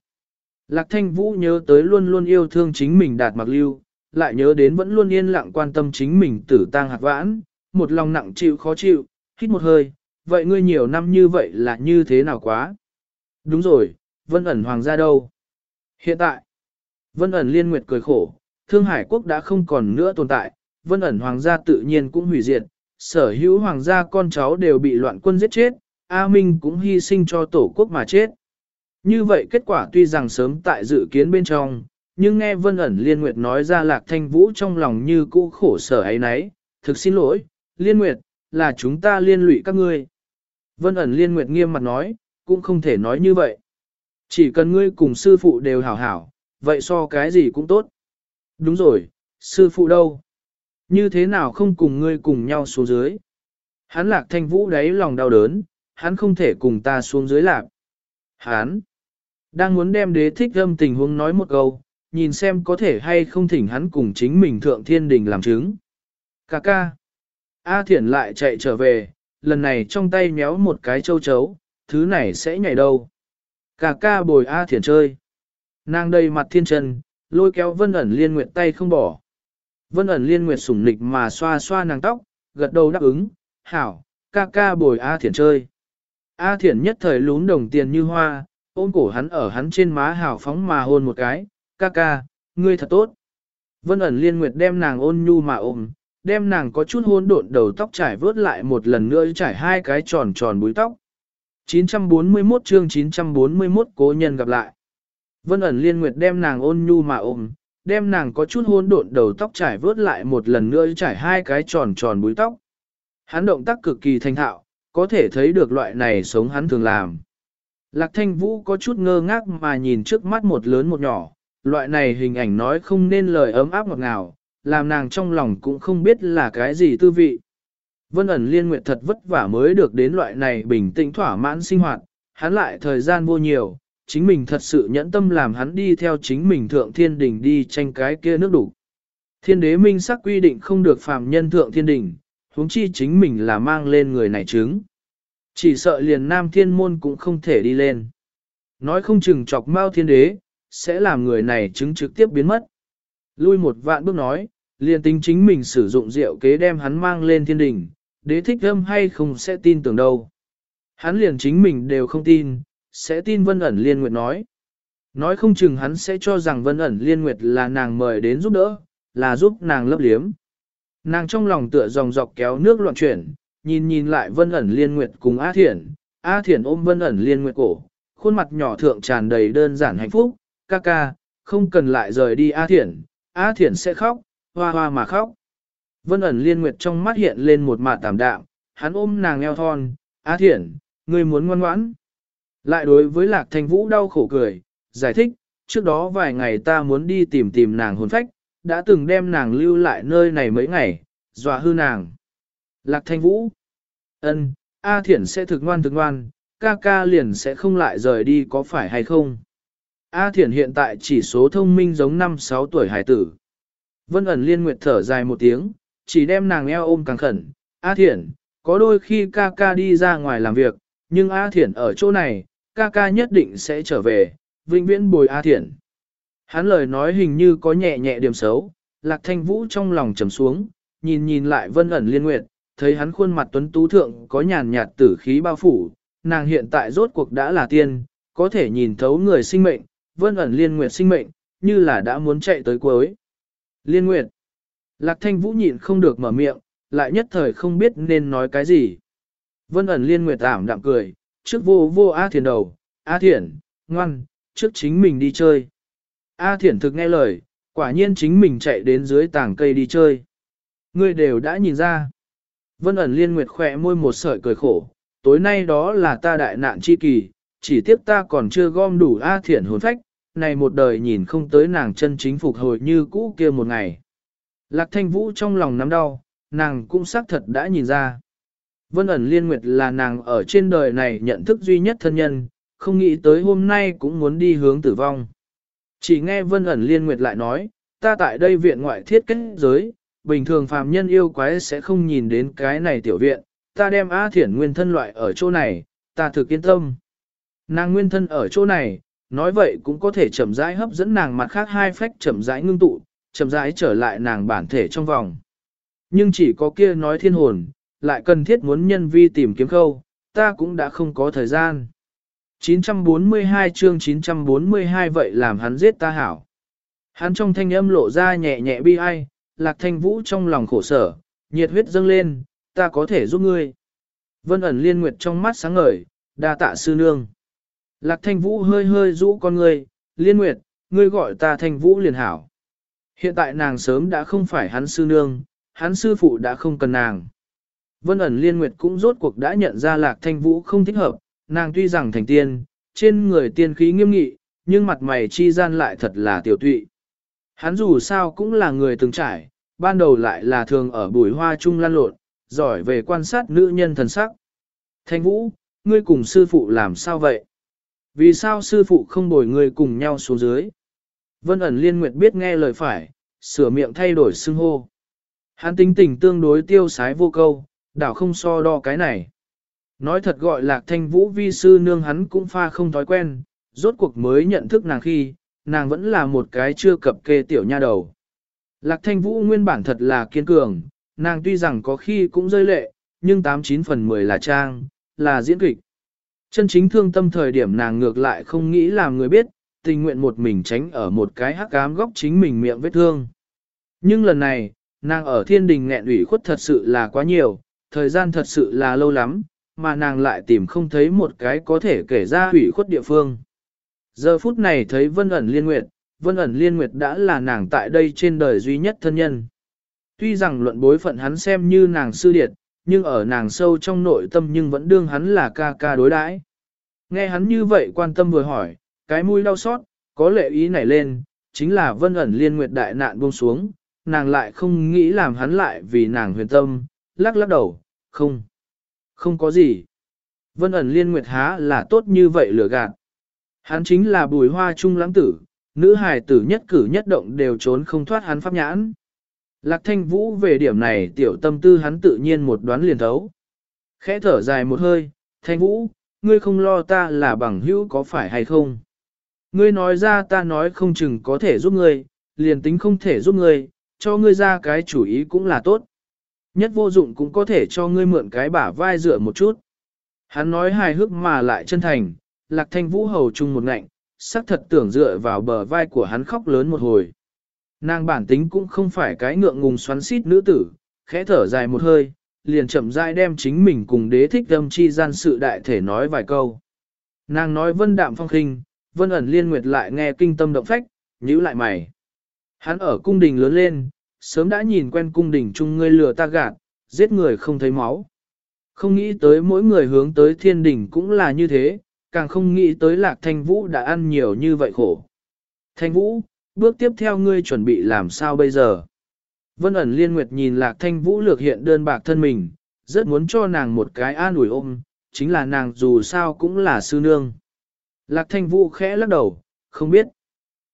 S1: Lạc thanh vũ nhớ tới luôn luôn yêu thương chính mình đạt mặc lưu, lại nhớ đến vẫn luôn yên lặng quan tâm chính mình tử tang hạc vãn, một lòng nặng chịu khó chịu, hít một hơi, vậy ngươi nhiều năm như vậy là như thế nào quá? Đúng rồi, vân ẩn hoàng gia đâu? Hiện tại, vân ẩn liên nguyệt cười khổ, Thương Hải quốc đã không còn nữa tồn tại, vân ẩn hoàng gia tự nhiên cũng hủy diệt, sở hữu hoàng gia con cháu đều bị loạn quân giết chết, A Minh cũng hy sinh cho tổ quốc mà chết. Như vậy kết quả tuy rằng sớm tại dự kiến bên trong, nhưng nghe Vân ẩn Liên Nguyệt nói ra Lạc Thanh Vũ trong lòng như cũ khổ sở ấy nấy, thực xin lỗi, Liên Nguyệt, là chúng ta liên lụy các ngươi. Vân ẩn Liên Nguyệt nghiêm mặt nói, cũng không thể nói như vậy. Chỉ cần ngươi cùng sư phụ đều hảo hảo, vậy so cái gì cũng tốt. Đúng rồi, sư phụ đâu? Như thế nào không cùng ngươi cùng nhau xuống dưới? Hắn lạc thanh vũ đáy lòng đau đớn, hắn không thể cùng ta xuống dưới lạc. Hắn đang muốn đem đế thích âm tình huống nói một câu, nhìn xem có thể hay không thỉnh hắn cùng chính mình thượng thiên đình làm chứng. Cà ca. A thiển lại chạy trở về, lần này trong tay méo một cái châu chấu, thứ này sẽ nhảy đâu. Cà ca bồi A thiển chơi. Nàng đầy mặt thiên trần, lôi kéo vân ẩn liên nguyệt tay không bỏ. Vân ẩn liên nguyệt sủng nịch mà xoa xoa nàng tóc, gật đầu đáp ứng, hảo, ca ca bồi A thiển chơi. A thiển nhất thời lún đồng tiền như hoa, ôm cổ hắn ở hắn trên má hảo phóng mà hôn một cái, ca ca, ngươi thật tốt. Vân ẩn liên nguyệt đem nàng ôn nhu mà ôm, đem nàng có chút hôn độn đầu tóc trải vớt lại một lần nữa trải hai cái tròn tròn búi tóc. 941 chương 941 cố nhân gặp lại. Vân ẩn liên nguyệt đem nàng ôn nhu mà ôm, đem nàng có chút hôn độn đầu tóc trải vớt lại một lần nữa trải hai cái tròn tròn búi tóc. Hắn động tác cực kỳ thanh thạo, có thể thấy được loại này sống hắn thường làm. Lạc thanh vũ có chút ngơ ngác mà nhìn trước mắt một lớn một nhỏ, loại này hình ảnh nói không nên lời ấm áp ngọt ngào, làm nàng trong lòng cũng không biết là cái gì tư vị. Vân ẩn liên nguyện thật vất vả mới được đến loại này bình tĩnh thỏa mãn sinh hoạt, hắn lại thời gian vô nhiều, chính mình thật sự nhẫn tâm làm hắn đi theo chính mình thượng thiên đỉnh đi tranh cái kia nước đủ. Thiên đế minh sắc quy định không được phàm nhân thượng thiên đỉnh, huống chi chính mình là mang lên người này chứng. Chỉ sợ liền nam thiên môn cũng không thể đi lên. Nói không chừng chọc mau thiên đế, sẽ làm người này chứng trực tiếp biến mất. Lui một vạn bước nói, liền tính chính mình sử dụng rượu kế đem hắn mang lên thiên đỉnh, đế thích âm hay không sẽ tin tưởng đâu. Hắn liền chính mình đều không tin, sẽ tin Vân ẩn Liên Nguyệt nói. Nói không chừng hắn sẽ cho rằng Vân ẩn Liên Nguyệt là nàng mời đến giúp đỡ, là giúp nàng lấp liếm. Nàng trong lòng tựa dòng dọc kéo nước loạn chuyển, nhìn nhìn lại Vân ẩn Liên Nguyệt cùng A Thiển, A Thiển ôm Vân ẩn Liên Nguyệt cổ, khuôn mặt nhỏ thượng tràn đầy đơn giản hạnh phúc, ca ca, không cần lại rời đi A Thiển, A Thiển sẽ khóc, hoa hoa mà khóc. Vân ẩn Liên Nguyệt trong mắt hiện lên một mạt tạm đạm, hắn ôm nàng eo thon, A Thiển, ngươi muốn ngoan ngoãn. Lại đối với Lạc Thanh Vũ đau khổ cười, giải thích, trước đó vài ngày ta muốn đi tìm tìm nàng hồn phách, đã từng đem nàng lưu lại nơi này mấy ngày, dọa hư nàng. Lạc Thanh Vũ, ân, A Thiển sẽ thực ngoan thực ngoan, ca ca liền sẽ không lại rời đi có phải hay không? A Thiển hiện tại chỉ số thông minh giống 5-6 tuổi hải tử. Vân ẩn liên nguyệt thở dài một tiếng, chỉ đem nàng eo ôm càng khẩn. A Thiển, có đôi khi ca ca đi ra ngoài làm việc, nhưng A Thiển ở chỗ này, ca ca nhất định sẽ trở về, vĩnh viễn bồi A Thiển. Hắn lời nói hình như có nhẹ nhẹ điểm xấu, lạc thanh vũ trong lòng trầm xuống, nhìn nhìn lại vân ẩn liên nguyệt, thấy hắn khuôn mặt tuấn tú thượng có nhàn nhạt tử khí bao phủ, nàng hiện tại rốt cuộc đã là tiên, có thể nhìn thấu người sinh mệnh, vân ẩn liên nguyệt sinh mệnh, như là đã muốn chạy tới cuối. Liên nguyệt, lạc thanh vũ nhịn không được mở miệng, lại nhất thời không biết nên nói cái gì. Vân ẩn liên nguyệt ảm đạm cười, trước vô vô A Thiển đầu, A Thiển, ngoan, trước chính mình đi chơi. A Thiển thực nghe lời, quả nhiên chính mình chạy đến dưới tảng cây đi chơi. Ngươi đều đã nhìn ra. Vân ẩn liên nguyệt khỏe môi một sợi cười khổ, tối nay đó là ta đại nạn chi kỳ, chỉ tiếp ta còn chưa gom đủ A Thiển hồn phách, này một đời nhìn không tới nàng chân chính phục hồi như cũ kia một ngày. Lạc thanh vũ trong lòng nắm đau, nàng cũng xác thật đã nhìn ra. Vân ẩn liên nguyệt là nàng ở trên đời này nhận thức duy nhất thân nhân, không nghĩ tới hôm nay cũng muốn đi hướng tử vong. Chỉ nghe vân ẩn liên nguyệt lại nói, ta tại đây viện ngoại thiết kết giới, bình thường phàm nhân yêu quái sẽ không nhìn đến cái này tiểu viện, ta đem A thiển nguyên thân loại ở chỗ này, ta thực yên tâm. Nàng nguyên thân ở chỗ này, nói vậy cũng có thể chậm rãi hấp dẫn nàng mặt khác hai phách chậm rãi ngưng tụ, chậm rãi trở lại nàng bản thể trong vòng. Nhưng chỉ có kia nói thiên hồn, lại cần thiết muốn nhân vi tìm kiếm khâu, ta cũng đã không có thời gian. 942 chương 942 vậy làm hắn giết ta hảo. Hắn trong thanh âm lộ ra nhẹ nhẹ bi ai, lạc thanh vũ trong lòng khổ sở, nhiệt huyết dâng lên, ta có thể giúp ngươi. Vân ẩn liên nguyệt trong mắt sáng ngời, đa tạ sư nương. Lạc thanh vũ hơi hơi rũ con ngươi, liên nguyệt, ngươi gọi ta thanh vũ liền hảo. Hiện tại nàng sớm đã không phải hắn sư nương, hắn sư phụ đã không cần nàng. Vân ẩn liên nguyệt cũng rốt cuộc đã nhận ra lạc thanh vũ không thích hợp, nàng tuy rằng thành tiên, trên người tiên khí nghiêm nghị, nhưng mặt mày chi gian lại thật là tiểu tụy. Hắn dù sao cũng là người từng trải, ban đầu lại là thường ở bùi hoa chung lan lộn, giỏi về quan sát nữ nhân thần sắc. Thanh Vũ, ngươi cùng sư phụ làm sao vậy? Vì sao sư phụ không bồi ngươi cùng nhau xuống dưới? Vân ẩn liên nguyệt biết nghe lời phải, sửa miệng thay đổi xưng hô. Hắn tính tình tương đối tiêu sái vô câu, đảo không so đo cái này. Nói thật gọi lạc thanh vũ vi sư nương hắn cũng pha không thói quen, rốt cuộc mới nhận thức nàng khi, nàng vẫn là một cái chưa cập kê tiểu nha đầu. Lạc thanh vũ nguyên bản thật là kiên cường, nàng tuy rằng có khi cũng rơi lệ, nhưng 89 phần 10 là trang, là diễn kịch. Chân chính thương tâm thời điểm nàng ngược lại không nghĩ làm người biết, tình nguyện một mình tránh ở một cái hắc ám góc chính mình miệng vết thương. Nhưng lần này, nàng ở thiên đình nghẹn ủy khuất thật sự là quá nhiều, thời gian thật sự là lâu lắm, mà nàng lại tìm không thấy một cái có thể kể ra ủy khuất địa phương. Giờ phút này thấy Vân ẩn liên nguyệt, Vân ẩn liên nguyệt đã là nàng tại đây trên đời duy nhất thân nhân. Tuy rằng luận bối phận hắn xem như nàng sư điệt, nhưng ở nàng sâu trong nội tâm nhưng vẫn đương hắn là ca ca đối đãi. Nghe hắn như vậy quan tâm vừa hỏi, cái mũi đau xót, có lệ ý nảy lên, chính là vân ẩn liên nguyệt đại nạn buông xuống, nàng lại không nghĩ làm hắn lại vì nàng huyền tâm, lắc lắc đầu, không, không có gì. Vân ẩn liên nguyệt há là tốt như vậy lừa gạt. Hắn chính là bùi hoa trung lãng tử, nữ hài tử nhất cử nhất động đều trốn không thoát hắn pháp nhãn. Lạc thanh vũ về điểm này tiểu tâm tư hắn tự nhiên một đoán liền thấu. Khẽ thở dài một hơi, thanh vũ, ngươi không lo ta là bằng hữu có phải hay không? Ngươi nói ra ta nói không chừng có thể giúp ngươi, liền tính không thể giúp ngươi, cho ngươi ra cái chủ ý cũng là tốt. Nhất vô dụng cũng có thể cho ngươi mượn cái bả vai dựa một chút. Hắn nói hài hước mà lại chân thành, lạc thanh vũ hầu chung một ngạnh, sắc thật tưởng dựa vào bờ vai của hắn khóc lớn một hồi. Nàng bản tính cũng không phải cái ngượng ngùng xoắn xít nữ tử, khẽ thở dài một hơi, liền chậm rãi đem chính mình cùng đế thích âm chi gian sự đại thể nói vài câu. Nàng nói vân đạm phong khinh, vân ẩn liên nguyệt lại nghe kinh tâm động phách, nhíu lại mày. Hắn ở cung đình lớn lên, sớm đã nhìn quen cung đình chung ngươi lừa ta gạt, giết người không thấy máu. Không nghĩ tới mỗi người hướng tới thiên đình cũng là như thế, càng không nghĩ tới lạc thanh vũ đã ăn nhiều như vậy khổ. Thanh vũ, bước tiếp theo ngươi chuẩn bị làm sao bây giờ? Vân ẩn liên nguyệt nhìn lạc thanh vũ lược hiện đơn bạc thân mình, rất muốn cho nàng một cái an ủi ôm, chính là nàng dù sao cũng là sư nương. Lạc thanh vũ khẽ lắc đầu, không biết.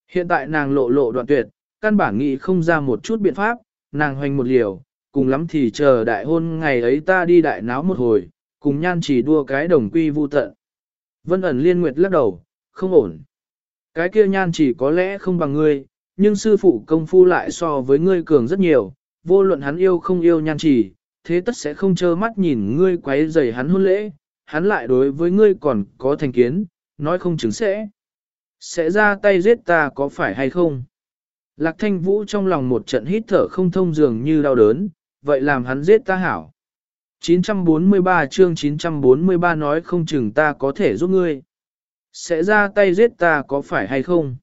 S1: Hiện tại nàng lộ lộ đoạn tuyệt, căn bản nghĩ không ra một chút biện pháp, nàng hoành một liều, cùng lắm thì chờ đại hôn ngày ấy ta đi đại náo một hồi, cùng nhan chỉ đua cái đồng quy vu tận. Vân ẩn liên nguyệt lắc đầu, không ổn. Cái kia nhan chỉ có lẽ không bằng ngươi, nhưng sư phụ công phu lại so với ngươi cường rất nhiều, vô luận hắn yêu không yêu nhan chỉ, thế tất sẽ không trơ mắt nhìn ngươi quấy rầy hắn hôn lễ, hắn lại đối với ngươi còn có thành kiến, nói không chứng sẽ. Sẽ ra tay giết ta có phải hay không? Lạc thanh vũ trong lòng một trận hít thở không thông dường như đau đớn, vậy làm hắn giết ta hảo. 943 chương 943 nói không chừng ta có thể giúp ngươi. Sẽ ra tay giết ta có phải hay không?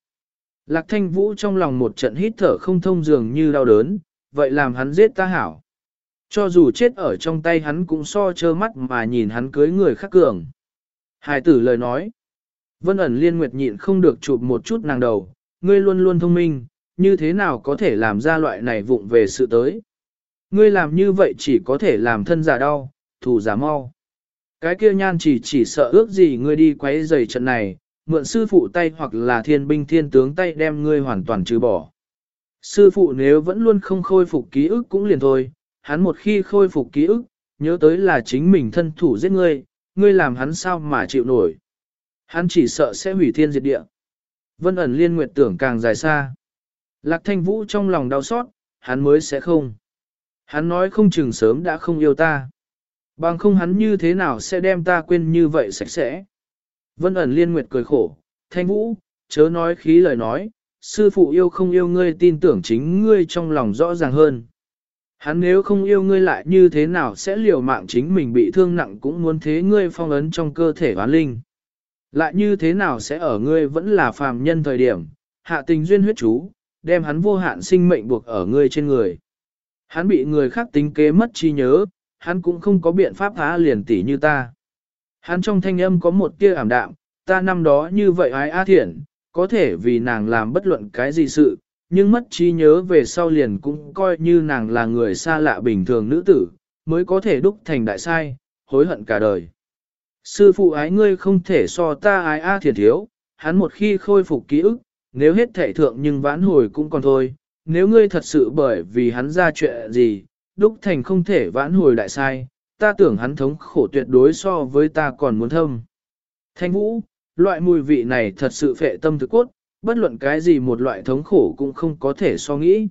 S1: Lạc thanh vũ trong lòng một trận hít thở không thông dường như đau đớn, vậy làm hắn giết ta hảo. Cho dù chết ở trong tay hắn cũng so trơ mắt mà nhìn hắn cưới người khác cường. Hải tử lời nói. Vân ẩn liên nguyệt nhịn không được chụp một chút nàng đầu, ngươi luôn luôn thông minh, như thế nào có thể làm ra loại này vụng về sự tới. Ngươi làm như vậy chỉ có thể làm thân giả đau, thù giả mau. Cái kia nhan chỉ chỉ sợ ước gì ngươi đi quấy giày trận này, mượn sư phụ tay hoặc là thiên binh thiên tướng tay đem ngươi hoàn toàn trừ bỏ. Sư phụ nếu vẫn luôn không khôi phục ký ức cũng liền thôi, hắn một khi khôi phục ký ức, nhớ tới là chính mình thân thủ giết ngươi, ngươi làm hắn sao mà chịu nổi. Hắn chỉ sợ sẽ hủy thiên diệt địa. Vân ẩn liên nguyệt tưởng càng dài xa. Lạc thanh vũ trong lòng đau xót, hắn mới sẽ không. Hắn nói không chừng sớm đã không yêu ta. Bằng không hắn như thế nào sẽ đem ta quên như vậy sạch sẽ. Vân ẩn liên nguyệt cười khổ, thanh vũ, chớ nói khí lời nói, sư phụ yêu không yêu ngươi tin tưởng chính ngươi trong lòng rõ ràng hơn. Hắn nếu không yêu ngươi lại như thế nào sẽ liều mạng chính mình bị thương nặng cũng muốn thế ngươi phong ấn trong cơ thể hoán linh. Lại như thế nào sẽ ở ngươi vẫn là phàm nhân thời điểm, hạ tình duyên huyết chú, đem hắn vô hạn sinh mệnh buộc ở ngươi trên người. Hắn bị người khác tính kế mất trí nhớ, hắn cũng không có biện pháp há liền tỉ như ta. Hắn trong thanh âm có một tia ảm đạm, ta năm đó như vậy ái á thiện, có thể vì nàng làm bất luận cái gì sự, nhưng mất trí nhớ về sau liền cũng coi như nàng là người xa lạ bình thường nữ tử, mới có thể đúc thành đại sai, hối hận cả đời. Sư phụ ái ngươi không thể so ta ái A thiệt thiếu, hắn một khi khôi phục ký ức, nếu hết thể thượng nhưng vãn hồi cũng còn thôi, nếu ngươi thật sự bởi vì hắn ra chuyện gì, đúc thành không thể vãn hồi đại sai, ta tưởng hắn thống khổ tuyệt đối so với ta còn muốn thâm. Thanh vũ, loại mùi vị này thật sự phệ tâm thực cốt, bất luận cái gì một loại thống khổ cũng không có thể so nghĩ.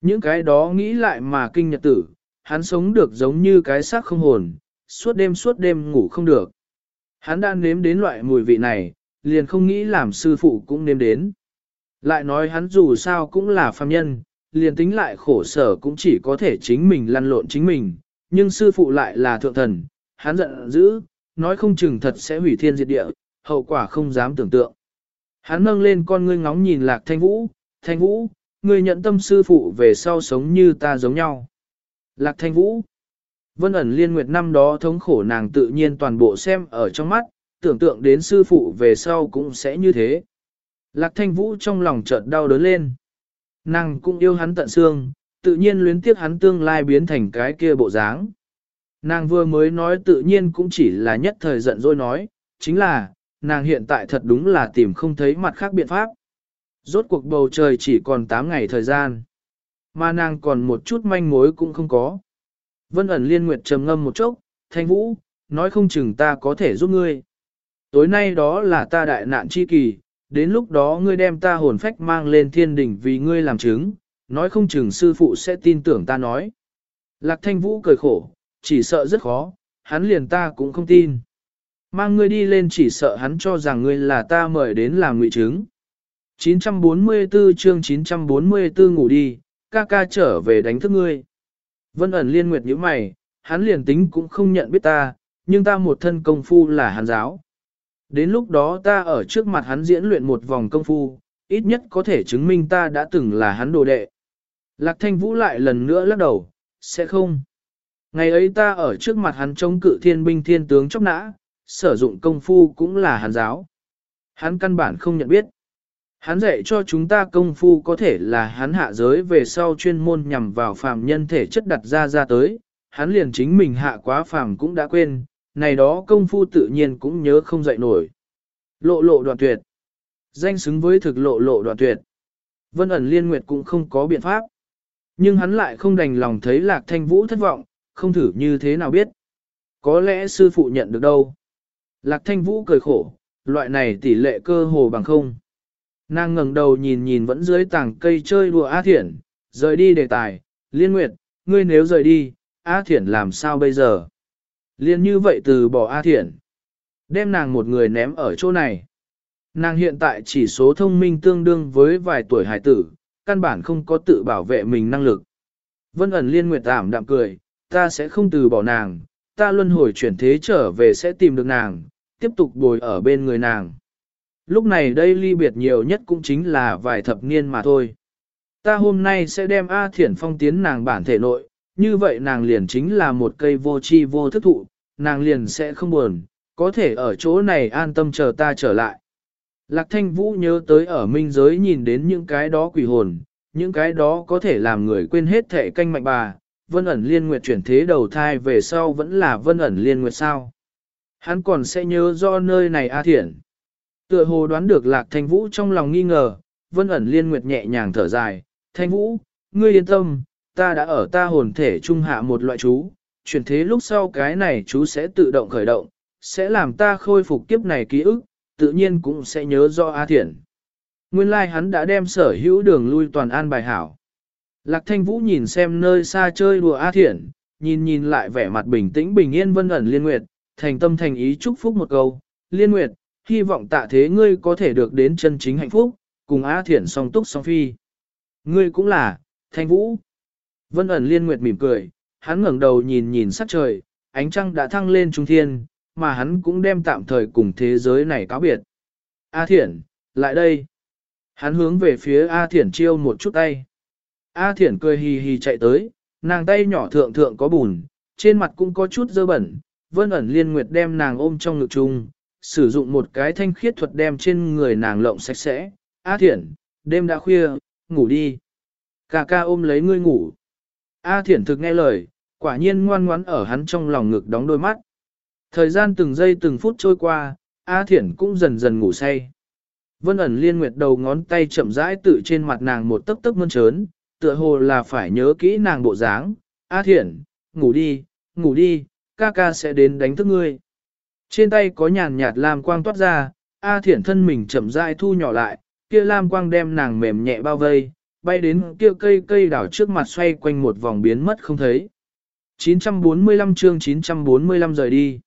S1: Những cái đó nghĩ lại mà kinh nhật tử, hắn sống được giống như cái xác không hồn, suốt đêm suốt đêm ngủ không được. Hắn đã nếm đến loại mùi vị này, liền không nghĩ làm sư phụ cũng nếm đến. Lại nói hắn dù sao cũng là phàm nhân, liền tính lại khổ sở cũng chỉ có thể chính mình lăn lộn chính mình, nhưng sư phụ lại là thượng thần, hắn giận dữ, nói không chừng thật sẽ hủy thiên diệt địa, hậu quả không dám tưởng tượng. Hắn nâng lên con ngươi ngóng nhìn lạc thanh vũ, thanh vũ, ngươi nhận tâm sư phụ về sau sống như ta giống nhau. Lạc thanh vũ, vân ẩn liên nguyệt năm đó thống khổ nàng tự nhiên toàn bộ xem ở trong mắt, tưởng tượng đến sư phụ về sau cũng sẽ như thế. Lạc thanh vũ trong lòng chợt đau đớn lên. Nàng cũng yêu hắn tận xương, tự nhiên luyến tiếc hắn tương lai biến thành cái kia bộ dáng. Nàng vừa mới nói tự nhiên cũng chỉ là nhất thời giận dỗi nói, chính là, nàng hiện tại thật đúng là tìm không thấy mặt khác biện pháp. Rốt cuộc bầu trời chỉ còn 8 ngày thời gian, mà nàng còn một chút manh mối cũng không có. Vân ẩn liên nguyệt trầm ngâm một chốc, thanh vũ, nói không chừng ta có thể giúp ngươi. Tối nay đó là ta đại nạn chi kỳ, đến lúc đó ngươi đem ta hồn phách mang lên thiên đỉnh vì ngươi làm chứng, nói không chừng sư phụ sẽ tin tưởng ta nói. Lạc thanh vũ cười khổ, chỉ sợ rất khó, hắn liền ta cũng không tin. Mang ngươi đi lên chỉ sợ hắn cho rằng ngươi là ta mời đến làm ngụy chứng. 944 chương 944 ngủ đi, ca ca trở về đánh thức ngươi. Vân ẩn liên nguyệt như mày, hắn liền tính cũng không nhận biết ta, nhưng ta một thân công phu là hắn giáo. Đến lúc đó ta ở trước mặt hắn diễn luyện một vòng công phu, ít nhất có thể chứng minh ta đã từng là hắn đồ đệ. Lạc thanh vũ lại lần nữa lắc đầu, sẽ không. Ngày ấy ta ở trước mặt hắn chống cự thiên binh thiên tướng chóc nã, sử dụng công phu cũng là hắn giáo. Hắn căn bản không nhận biết. Hắn dạy cho chúng ta công phu có thể là hắn hạ giới về sau chuyên môn nhằm vào phàm nhân thể chất đặt ra ra tới, hắn liền chính mình hạ quá phàm cũng đã quên, này đó công phu tự nhiên cũng nhớ không dạy nổi. Lộ lộ đoạn tuyệt. Danh xứng với thực lộ lộ đoạn tuyệt. Vân ẩn liên nguyệt cũng không có biện pháp. Nhưng hắn lại không đành lòng thấy lạc thanh vũ thất vọng, không thử như thế nào biết. Có lẽ sư phụ nhận được đâu. Lạc thanh vũ cười khổ, loại này tỷ lệ cơ hồ bằng không. Nàng ngẩng đầu nhìn nhìn vẫn dưới tảng cây chơi đùa A Thiển, rời đi đề tài, liên nguyệt, ngươi nếu rời đi, A Thiển làm sao bây giờ? Liên như vậy từ bỏ A Thiển, đem nàng một người ném ở chỗ này. Nàng hiện tại chỉ số thông minh tương đương với vài tuổi hải tử, căn bản không có tự bảo vệ mình năng lực. Vân ẩn liên nguyệt ảm đạm cười, ta sẽ không từ bỏ nàng, ta luân hồi chuyển thế trở về sẽ tìm được nàng, tiếp tục bồi ở bên người nàng. Lúc này đây ly biệt nhiều nhất cũng chính là vài thập niên mà thôi. Ta hôm nay sẽ đem A Thiển Phong tiến nàng bản thể nội, như vậy nàng liền chính là một cây vô chi vô thức thụ, nàng liền sẽ không buồn, có thể ở chỗ này an tâm chờ ta trở lại. Lạc Thanh Vũ nhớ tới ở minh giới nhìn đến những cái đó quỷ hồn, những cái đó có thể làm người quên hết thể canh mạnh bà, vân ẩn liên nguyệt chuyển thế đầu thai về sau vẫn là vân ẩn liên nguyệt sao. Hắn còn sẽ nhớ do nơi này A Thiển. Tựa hồ đoán được Lạc Thanh Vũ trong lòng nghi ngờ, vân ẩn liên nguyệt nhẹ nhàng thở dài, Thanh Vũ, ngươi yên tâm, ta đã ở ta hồn thể trung hạ một loại chú, chuyển thế lúc sau cái này chú sẽ tự động khởi động, sẽ làm ta khôi phục kiếp này ký ức, tự nhiên cũng sẽ nhớ do A Thiển. Nguyên lai like hắn đã đem sở hữu đường lui toàn an bài hảo. Lạc Thanh Vũ nhìn xem nơi xa chơi đùa A Thiển, nhìn nhìn lại vẻ mặt bình tĩnh bình yên vân ẩn liên nguyệt, thành tâm thành ý chúc phúc một câu, liên nguyệt, hy vọng tạ thế ngươi có thể được đến chân chính hạnh phúc, cùng A Thiển song túc song phi. Ngươi cũng là, Thanh Vũ. Vân ẩn liên nguyệt mỉm cười, hắn ngẩng đầu nhìn nhìn sắc trời, ánh trăng đã thăng lên trung thiên, mà hắn cũng đem tạm thời cùng thế giới này cáo biệt. A Thiển, lại đây. Hắn hướng về phía A Thiển chiêu một chút tay. A Thiển cười hì hì chạy tới, nàng tay nhỏ thượng thượng có bùn, trên mặt cũng có chút dơ bẩn, vân ẩn liên nguyệt đem nàng ôm trong ngực chung, sử dụng một cái thanh khiết thuật đem trên người nàng lộng sạch sẽ. A Thiển, đêm đã khuya, ngủ đi. Cà ca ôm lấy ngươi ngủ. A Thiển thực nghe lời, quả nhiên ngoan ngoãn ở hắn trong lòng ngực đóng đôi mắt. Thời gian từng giây từng phút trôi qua, A Thiển cũng dần dần ngủ say. Vân ẩn liên nguyệt đầu ngón tay chậm rãi tự trên mặt nàng một tấc tấc mơn trớn, tựa hồ là phải nhớ kỹ nàng bộ dáng. A Thiển, ngủ đi, ngủ đi, ca ca sẽ đến đánh thức ngươi. Trên tay có nhàn nhạt lam quang toát ra, A Thiển thân mình chậm rãi thu nhỏ lại, kia lam quang đem nàng mềm nhẹ bao vây, bay đến kia cây cây đảo trước mặt xoay quanh một vòng biến mất không thấy. 945 chương 945 rời đi.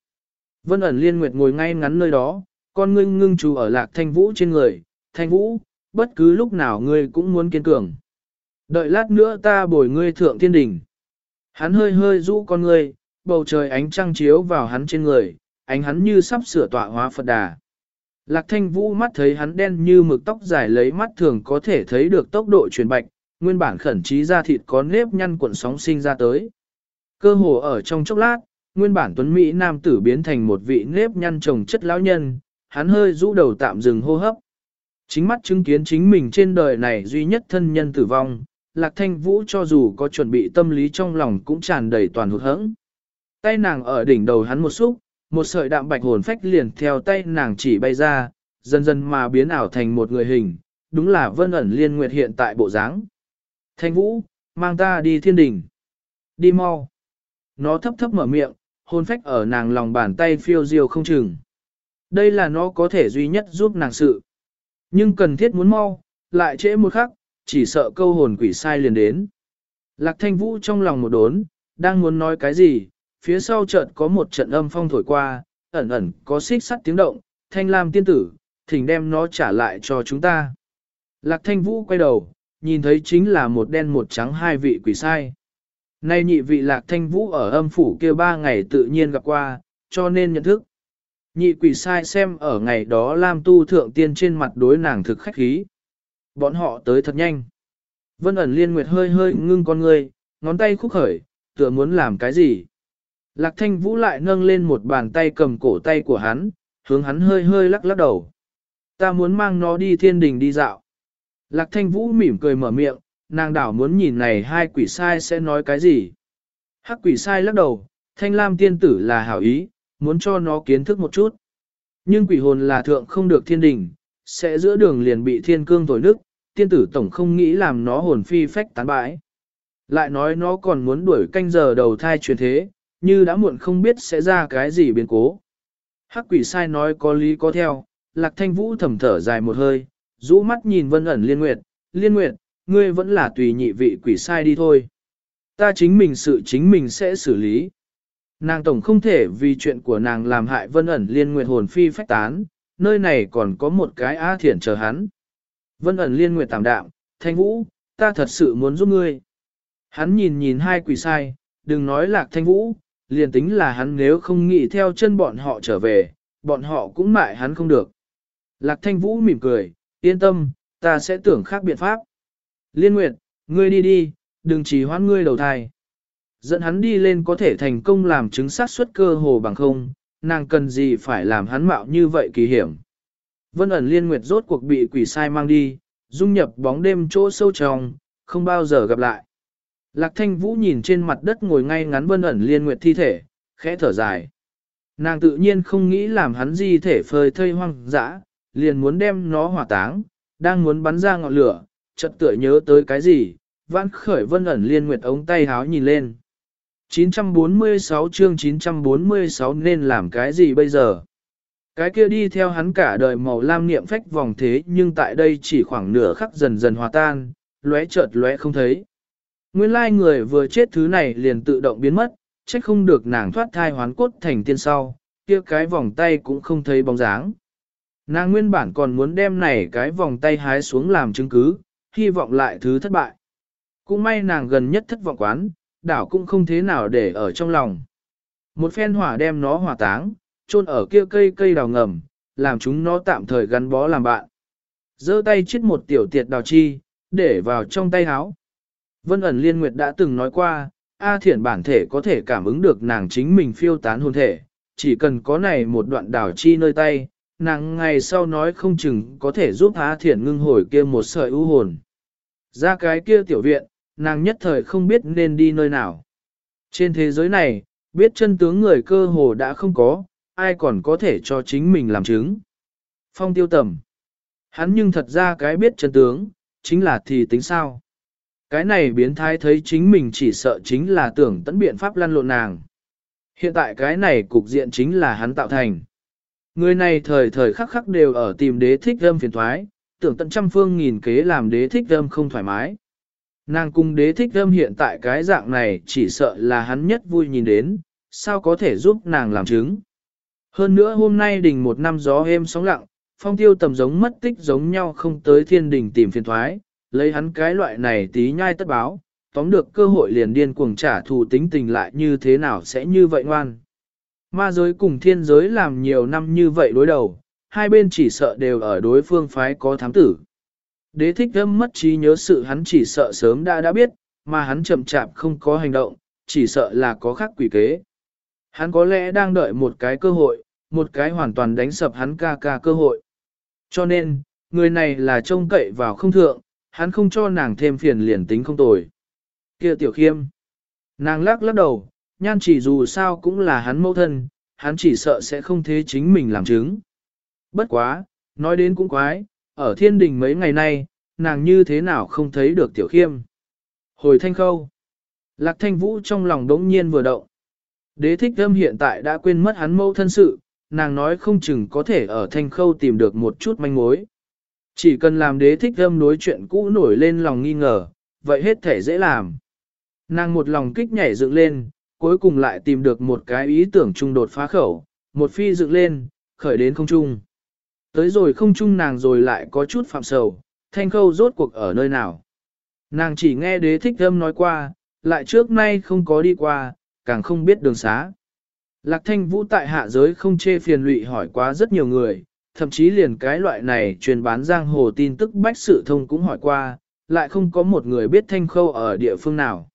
S1: Vân ẩn liên nguyệt ngồi ngay ngắn nơi đó, con ngưng ngưng chú ở lạc thanh vũ trên người, thanh vũ, bất cứ lúc nào ngươi cũng muốn kiên cường. Đợi lát nữa ta bồi ngươi thượng thiên đỉnh. Hắn hơi hơi rũ con ngươi, bầu trời ánh trăng chiếu vào hắn trên người, ánh hắn như sắp sửa tọa hóa Phật đà. Lạc thanh vũ mắt thấy hắn đen như mực tóc dài lấy mắt thường có thể thấy được tốc độ chuyển bạch, nguyên bản khẩn trí da thịt có nếp nhăn cuộn sóng sinh ra tới. Cơ hồ ở trong chốc lát, nguyên bản tuấn Mỹ nam tử biến thành một vị nếp nhăn trồng chất lão nhân, hắn hơi rũ đầu tạm dừng hô hấp. Chính mắt chứng kiến chính mình trên đời này duy nhất thân nhân tử vong, Lạc Thanh Vũ cho dù có chuẩn bị tâm lý trong lòng cũng tràn đầy toàn hụt hẫng. Tay nàng ở đỉnh đầu hắn một xúc, một sợi đạm bạch hồn phách liền theo tay nàng chỉ bay ra, dần dần mà biến ảo thành một người hình, đúng là vân ẩn liên nguyệt hiện tại bộ dáng. Thanh Vũ, mang ta đi thiên đình. Đi mau. Nó thấp thấp mở miệng, hồn phách ở nàng lòng bàn tay phiêu diêu không chừng. Đây là nó có thể duy nhất giúp nàng sự. Nhưng cần thiết muốn mau, lại trễ một khắc, chỉ sợ câu hồn quỷ sai liền đến. Lạc thanh vũ trong lòng một đốn, đang muốn nói cái gì, phía sau chợt có một trận âm phong thổi qua, ẩn ẩn có xích sắt tiếng động, thanh lam tiên tử, thỉnh đem nó trả lại cho chúng ta. Lạc thanh vũ quay đầu, nhìn thấy chính là một đen một trắng hai vị quỷ sai. Nay nhị vị lạc thanh vũ ở âm phủ kia ba ngày tự nhiên gặp qua, cho nên nhận thức. Nhị quỷ sai xem ở ngày đó Lam tu thượng tiên trên mặt đối nàng thực khách khí. Bọn họ tới thật nhanh. Vân ẩn liên nguyệt hơi hơi ngưng con người, ngón tay khúc khởi, tựa muốn làm cái gì. Lạc thanh vũ lại nâng lên một bàn tay cầm cổ tay của hắn, hướng hắn hơi hơi lắc lắc đầu. Ta muốn mang nó đi thiên đình đi dạo. Lạc thanh vũ mỉm cười mở miệng, nàng đảo muốn nhìn này hai quỷ sai sẽ nói cái gì. Hắc quỷ sai lắc đầu, thanh lam tiên tử là hảo ý, muốn cho nó kiến thức một chút. Nhưng quỷ hồn là thượng không được thiên đình, sẽ giữa đường liền bị thiên cương thổi đức, tiên tử tổng không nghĩ làm nó hồn phi phách tán bãi. Lại nói nó còn muốn đuổi canh giờ đầu thai truyền thế, như đã muộn không biết sẽ ra cái gì biến cố. Hắc quỷ sai nói có lý có theo, lạc thanh vũ thầm thở dài một hơi, rũ mắt nhìn vân ẩn liên nguyệt, liên nguyệt, ngươi vẫn là tùy nhị vị quỷ sai đi thôi. Ta chính mình sự chính mình sẽ xử lý. Nàng tổng không thể vì chuyện của nàng làm hại vân ẩn liên nguyệt hồn phi phách tán, nơi này còn có một cái á thiển chờ hắn. Vân ẩn liên nguyệt tạm đạm, thanh vũ, ta thật sự muốn giúp ngươi. Hắn nhìn nhìn hai quỷ sai, đừng nói lạc thanh vũ, liền tính là hắn nếu không nghĩ theo chân bọn họ trở về, bọn họ cũng mại hắn không được. Lạc thanh vũ mỉm cười, yên tâm, ta sẽ tưởng khác biện pháp. Liên Nguyệt, ngươi đi đi, đừng chỉ hoãn ngươi đầu thai. Dẫn hắn đi lên có thể thành công làm chứng sát suất cơ hồ bằng không, nàng cần gì phải làm hắn mạo như vậy kỳ hiểm. Vân ẩn Liên Nguyệt rốt cuộc bị quỷ sai mang đi, dung nhập bóng đêm chỗ sâu trong, không bao giờ gặp lại. Lạc thanh vũ nhìn trên mặt đất ngồi ngay ngắn vân ẩn Liên Nguyệt thi thể, khẽ thở dài. Nàng tự nhiên không nghĩ làm hắn di thể phơi thây hoang dã, liền muốn đem nó hỏa táng, đang muốn bắn ra ngọn lửa, chợt tựa nhớ tới cái gì, vãn khởi vân ẩn liên nguyệt ống tay háo nhìn lên. 946 chương 946 nên làm cái gì bây giờ? Cái kia đi theo hắn cả đời màu lam niệm phách vòng thế nhưng tại đây chỉ khoảng nửa khắc dần dần hòa tan, lóe chợt lóe không thấy. Nguyên lai người vừa chết thứ này liền tự động biến mất, trách không được nàng thoát thai hoán cốt thành tiên sau, kia cái vòng tay cũng không thấy bóng dáng. Nàng nguyên bản còn muốn đem này cái vòng tay hái xuống làm chứng cứ, hy vọng lại thứ thất bại. Cũng may nàng gần nhất thất vọng quán, đảo cũng không thế nào để ở trong lòng. Một phen hỏa đem nó hỏa táng, chôn ở kia cây cây đào ngầm, làm chúng nó tạm thời gắn bó làm bạn. giơ tay chiết một tiểu tiệt đào chi, để vào trong tay háo. Vân ẩn liên nguyệt đã từng nói qua, A thiển bản thể có thể cảm ứng được nàng chính mình phiêu tán hồn thể, chỉ cần có này một đoạn đảo chi nơi tay, nàng ngày sau nói không chừng có thể giúp a Thiển ngưng hồi kia một sợi ưu hồn. Ra cái kia tiểu viện, nàng nhất thời không biết nên đi nơi nào. Trên thế giới này, biết chân tướng người cơ hồ đã không có, ai còn có thể cho chính mình làm chứng. Phong tiêu tầm. Hắn nhưng thật ra cái biết chân tướng, chính là thì tính sao. Cái này biến thái thấy chính mình chỉ sợ chính là tưởng tận biện pháp lăn lộn nàng. Hiện tại cái này cục diện chính là hắn tạo thành. Người này thời thời khắc khắc đều ở tìm đế thích âm phiền thoái, tưởng tận trăm phương nghìn kế làm đế thích âm không thoải mái. Nàng cung đế thích âm hiện tại cái dạng này chỉ sợ là hắn nhất vui nhìn đến, sao có thể giúp nàng làm chứng. Hơn nữa hôm nay đỉnh một năm gió êm sóng lặng, phong tiêu tầm giống mất tích giống nhau không tới thiên đình tìm phiền thoái, lấy hắn cái loại này tí nhai tất báo, tóm được cơ hội liền điên cuồng trả thù tính tình lại như thế nào sẽ như vậy ngoan. Ma giới cùng thiên giới làm nhiều năm như vậy đối đầu, hai bên chỉ sợ đều ở đối phương phái có thám tử. Đế thích âm mất trí nhớ sự hắn chỉ sợ sớm đã đã biết, mà hắn chậm chạp không có hành động, chỉ sợ là có khác quỷ kế. Hắn có lẽ đang đợi một cái cơ hội, một cái hoàn toàn đánh sập hắn ca ca cơ hội. Cho nên, người này là trông cậy vào không thượng, hắn không cho nàng thêm phiền liền tính không tồi. kia tiểu khiêm. Nàng lắc lắc đầu, nhan chỉ dù sao cũng là hắn mẫu thân, hắn chỉ sợ sẽ không thế chính mình làm chứng. Bất quá, nói đến cũng quái, ở thiên đình mấy ngày nay, nàng như thế nào không thấy được tiểu khiêm. Hồi thanh khâu. Lạc thanh vũ trong lòng đống nhiên vừa động. Đế thích thâm hiện tại đã quên mất hắn mẫu thân sự, nàng nói không chừng có thể ở thanh khâu tìm được một chút manh mối. Chỉ cần làm đế thích âm đối chuyện cũ nổi lên lòng nghi ngờ, vậy hết thể dễ làm. Nàng một lòng kích nhảy dựng lên, cuối cùng lại tìm được một cái ý tưởng trung đột phá khẩu, một phi dựng lên, khởi đến không trung. Tới rồi không trung nàng rồi lại có chút phạm sầu, thanh khâu rốt cuộc ở nơi nào. Nàng chỉ nghe đế thích âm nói qua, lại trước nay không có đi qua, càng không biết đường xá. Lạc thanh vũ tại hạ giới không chê phiền lụy hỏi quá rất nhiều người, thậm chí liền cái loại này truyền bán giang hồ tin tức bách sự thông cũng hỏi qua, lại không có một người biết thanh khâu ở địa phương nào.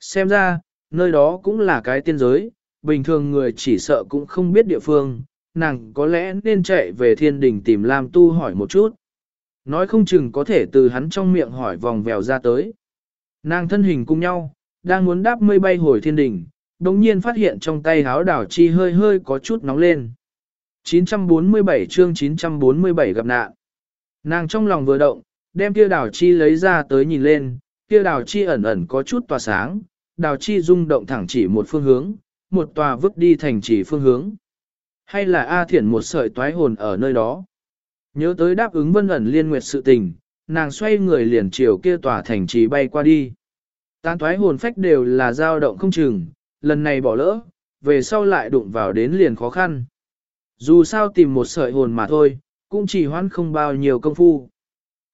S1: Xem ra, nơi đó cũng là cái tiên giới, bình thường người chỉ sợ cũng không biết địa phương, nàng có lẽ nên chạy về thiên đình tìm Lam Tu hỏi một chút. Nói không chừng có thể từ hắn trong miệng hỏi vòng vèo ra tới. Nàng thân hình cùng nhau, đang muốn đáp mây bay hồi thiên đình, đồng nhiên phát hiện trong tay háo đảo chi hơi hơi có chút nóng lên. 947 chương 947 gặp nạn. Nàng trong lòng vừa động, đem kia đào chi lấy ra tới nhìn lên, kia đào chi ẩn ẩn có chút tỏa sáng, đào chi rung động thẳng chỉ một phương hướng, một tòa vứt đi thành chỉ phương hướng. Hay là A Thiển một sợi toái hồn ở nơi đó. Nhớ tới đáp ứng vân ẩn liên nguyệt sự tình, nàng xoay người liền chiều kia tòa thành trì bay qua đi. Tán toái hồn phách đều là dao động không chừng, lần này bỏ lỡ, về sau lại đụng vào đến liền khó khăn. Dù sao tìm một sợi hồn mà thôi, cũng chỉ hoãn không bao nhiêu công phu.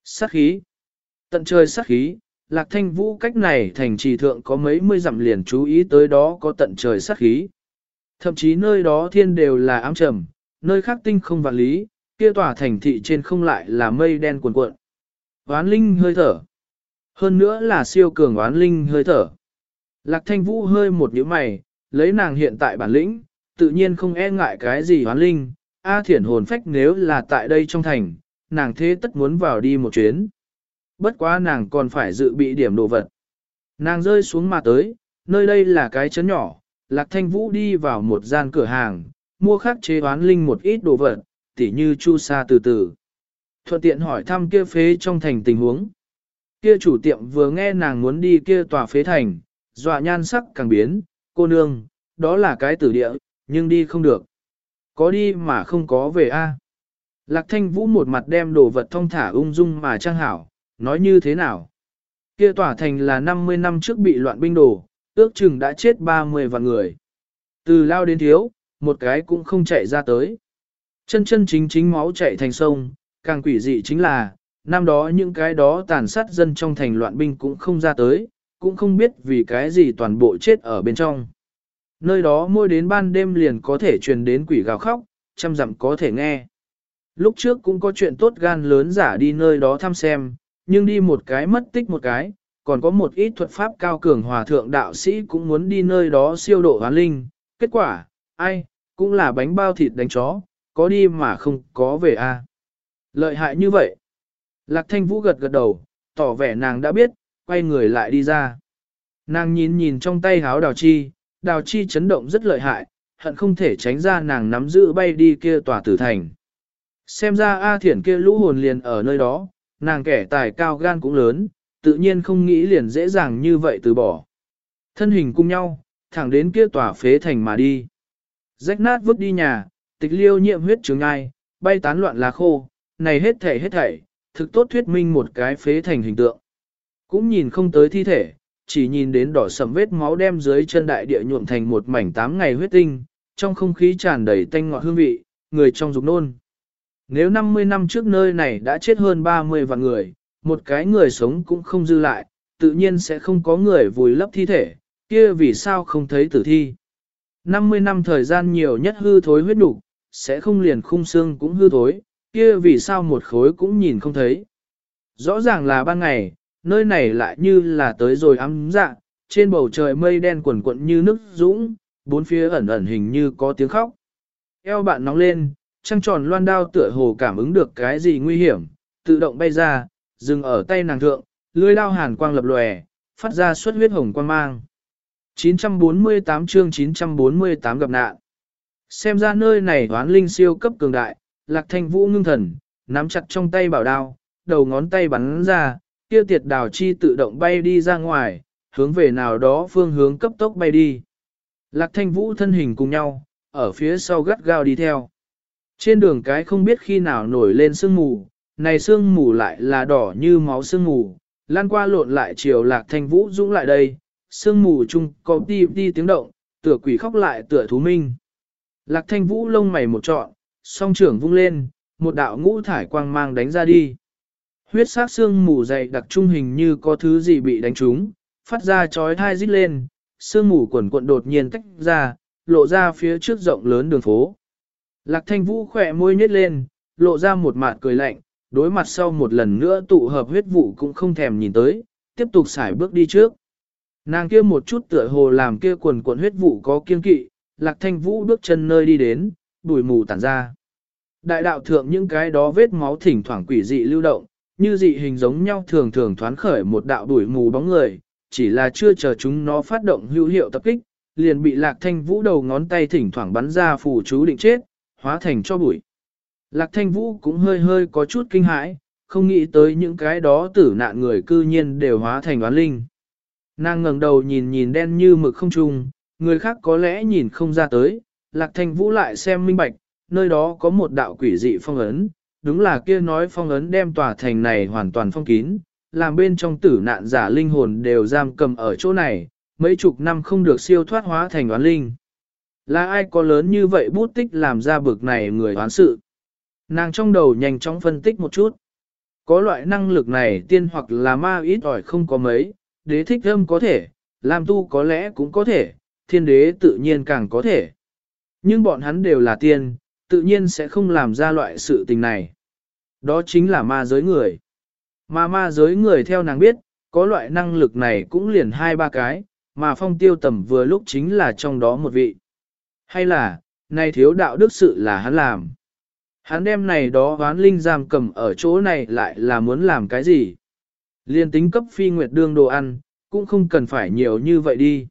S1: Sát khí. Tận trời sát khí, lạc thanh vũ cách này thành trì thượng có mấy mươi dặm liền chú ý tới đó có tận trời sát khí. Thậm chí nơi đó thiên đều là ám trầm, nơi khác tinh không vạn lý, kia tòa thành thị trên không lại là mây đen cuồn cuộn. Oán linh hơi thở. Hơn nữa là siêu cường oán linh hơi thở. Lạc thanh vũ hơi một nhíu mày, lấy nàng hiện tại bản lĩnh, tự nhiên không e ngại cái gì hoán linh. A thiển hồn phách nếu là tại đây trong thành, nàng thế tất muốn vào đi một chuyến. Bất quá nàng còn phải dự bị điểm đồ vật. Nàng rơi xuống mà tới, nơi đây là cái chấn nhỏ, Lạc Thanh Vũ đi vào một gian cửa hàng, mua khắc chế hoán linh một ít đồ vật, tỉ như chu sa từ từ. Thuận tiện hỏi thăm kia phế trong thành tình huống. Kia chủ tiệm vừa nghe nàng muốn đi kia tòa phế thành, dọa nhan sắc càng biến, cô nương, đó là cái tử địa, nhưng đi không được. Có đi mà không có về a. Lạc thanh vũ một mặt đem đồ vật thông thả ung dung mà trang hảo, nói như thế nào. Kia tòa thành là 50 năm trước bị loạn binh đổ, ước chừng đã chết 30 vạn người. Từ lao đến thiếu, một cái cũng không chạy ra tới. Chân chân chính chính máu chạy thành sông, càng quỷ dị chính là, năm đó những cái đó tàn sát dân trong thành loạn binh cũng không ra tới, cũng không biết vì cái gì toàn bộ chết ở bên trong. Nơi đó môi đến ban đêm liền có thể truyền đến quỷ gào khóc, trăm dặm có thể nghe. Lúc trước cũng có chuyện tốt gan lớn giả đi nơi đó thăm xem, nhưng đi một cái mất tích một cái, còn có một ít thuật pháp cao cường hòa thượng đạo sĩ cũng muốn đi nơi đó siêu độ hoán linh. Kết quả, ai, cũng là bánh bao thịt đánh chó, có đi mà không có về a. Lợi hại như vậy. Lạc thanh vũ gật gật đầu, tỏ vẻ nàng đã biết, quay người lại đi ra. Nàng nhìn nhìn trong tay háo đào chi, đào chi chấn động rất lợi hại, hận không thể tránh ra nàng nắm giữ bay đi kia tòa tử thành. Xem ra A thiển kia lũ hồn liền ở nơi đó, nàng kẻ tài cao gan cũng lớn, tự nhiên không nghĩ liền dễ dàng như vậy từ bỏ. Thân hình cùng nhau, thẳng đến kia tòa phế thành mà đi. Rách nát vứt đi nhà, tịch liêu nhiễm huyết trường ai, bay tán loạn lá khô, này hết thảy hết thảy, thực tốt thuyết minh một cái phế thành hình tượng. Cũng nhìn không tới thi thể, chỉ nhìn đến đỏ sầm vết máu đem dưới chân đại địa nhuộm thành một mảnh tám ngày huyết tinh, trong không khí tràn đầy tanh ngọt hương vị, người trong dục nôn. Nếu 50 năm trước nơi này đã chết hơn 30 vạn người, một cái người sống cũng không dư lại, tự nhiên sẽ không có người vùi lấp thi thể, kia vì sao không thấy tử thi. 50 năm thời gian nhiều nhất hư thối huyết đủ, sẽ không liền khung xương cũng hư thối, kia vì sao một khối cũng nhìn không thấy. Rõ ràng là ban ngày, nơi này lại như là tới rồi ấm dạ, trên bầu trời mây đen quần quận như nước dũng, bốn phía ẩn ẩn hình như có tiếng khóc. Eo bạn nóng lên, trăng tròn loan đao tựa hồ cảm ứng được cái gì nguy hiểm, tự động bay ra, dừng ở tay nàng thượng, lưỡi đao hàn quang lập lòe, phát ra suất huyết hồng quang mang. 948 chương 948 gặp nạn. Xem ra nơi này hoán linh siêu cấp cường đại, lạc thanh vũ ngưng thần, nắm chặt trong tay bảo đao, đầu ngón tay bắn ra, kia tiệt đào chi tự động bay đi ra ngoài, hướng về nào đó phương hướng cấp tốc bay đi. Lạc thanh vũ thân hình cùng nhau, ở phía sau gắt gao đi theo. Trên đường cái không biết khi nào nổi lên sương mù, này sương mù lại là đỏ như máu sương mù, lan qua lộn lại chiều lạc thanh vũ dũng lại đây, sương mù chung có đi đi tiếng động, tựa quỷ khóc lại tựa thú minh. Lạc thanh vũ lông mày một trọn, song trưởng vung lên, một đạo ngũ thải quang mang đánh ra đi. Huyết sát xương mù dày đặc trung hình như có thứ gì bị đánh trúng, phát ra chói thai rít lên, xương mù quần cuộn đột nhiên tách ra, lộ ra phía trước rộng lớn đường phố. Lạc thanh vũ khỏe môi nhếch lên, lộ ra một mạt cười lạnh, đối mặt sau một lần nữa tụ hợp huyết vụ cũng không thèm nhìn tới, tiếp tục xài bước đi trước. Nàng kia một chút tựa hồ làm kia quần cuộn huyết vụ có kiên kỵ, lạc thanh vũ bước chân nơi đi đến, bụi mù tản ra. Đại đạo thượng những cái đó vết máu thỉnh thoảng quỷ dị lưu động, như dị hình giống nhau thường thường thoán khởi một đạo đuổi mù bóng người, chỉ là chưa chờ chúng nó phát động hữu hiệu tập kích, liền bị lạc thanh vũ đầu ngón tay thỉnh thoảng bắn ra phù chú định chết, hóa thành cho bụi. Lạc thanh vũ cũng hơi hơi có chút kinh hãi, không nghĩ tới những cái đó tử nạn người cư nhiên đều hóa thành oán linh. Nàng ngẩng đầu nhìn nhìn đen như mực không trung, người khác có lẽ nhìn không ra tới, lạc thanh vũ lại xem minh bạch, nơi đó có một đạo quỷ dị phong ấn, đúng là kia nói phong ấn đem tòa thành này hoàn toàn phong kín, làm bên trong tử nạn giả linh hồn đều giam cầm ở chỗ này, mấy chục năm không được siêu thoát hóa thành oán linh. Là ai có lớn như vậy bút tích làm ra bực này người oán sự? Nàng trong đầu nhanh chóng phân tích một chút. Có loại năng lực này tiên hoặc là ma ít ỏi không có mấy, đế thích âm có thể, làm tu có lẽ cũng có thể, thiên đế tự nhiên càng có thể. Nhưng bọn hắn đều là tiên, tự nhiên sẽ không làm ra loại sự tình này. Đó chính là ma giới người. Mà ma giới người theo nàng biết, có loại năng lực này cũng liền hai ba cái, mà phong tiêu tầm vừa lúc chính là trong đó một vị. Hay là, này thiếu đạo đức sự là hắn làm. Hắn đem này đó hoán linh giam cầm ở chỗ này lại là muốn làm cái gì? Liên tính cấp phi nguyệt đương đồ ăn, cũng không cần phải nhiều như vậy đi.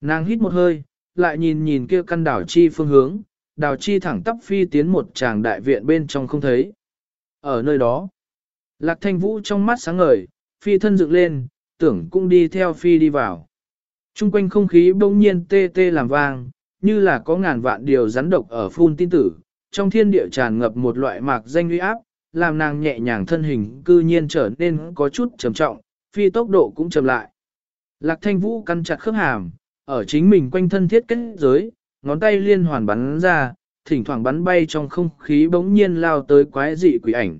S1: Nàng hít một hơi, lại nhìn nhìn kia căn đảo chi phương hướng, đào chi thẳng tắp phi tiến một tràng đại viện bên trong không thấy. Ở nơi đó, lạc thanh vũ trong mắt sáng ngời, phi thân dựng lên, tưởng cũng đi theo phi đi vào. Trung quanh không khí bỗng nhiên tê tê làm vang, như là có ngàn vạn điều rắn độc ở phun tin tử, trong thiên địa tràn ngập một loại mạc danh uy áp, làm nàng nhẹ nhàng thân hình cư nhiên trở nên có chút trầm trọng, phi tốc độ cũng chậm lại. Lạc thanh vũ căn chặt khớp hàm, ở chính mình quanh thân thiết kết giới, ngón tay liên hoàn bắn ra, thỉnh thoảng bắn bay trong không khí bỗng nhiên lao tới quái dị quỷ ảnh.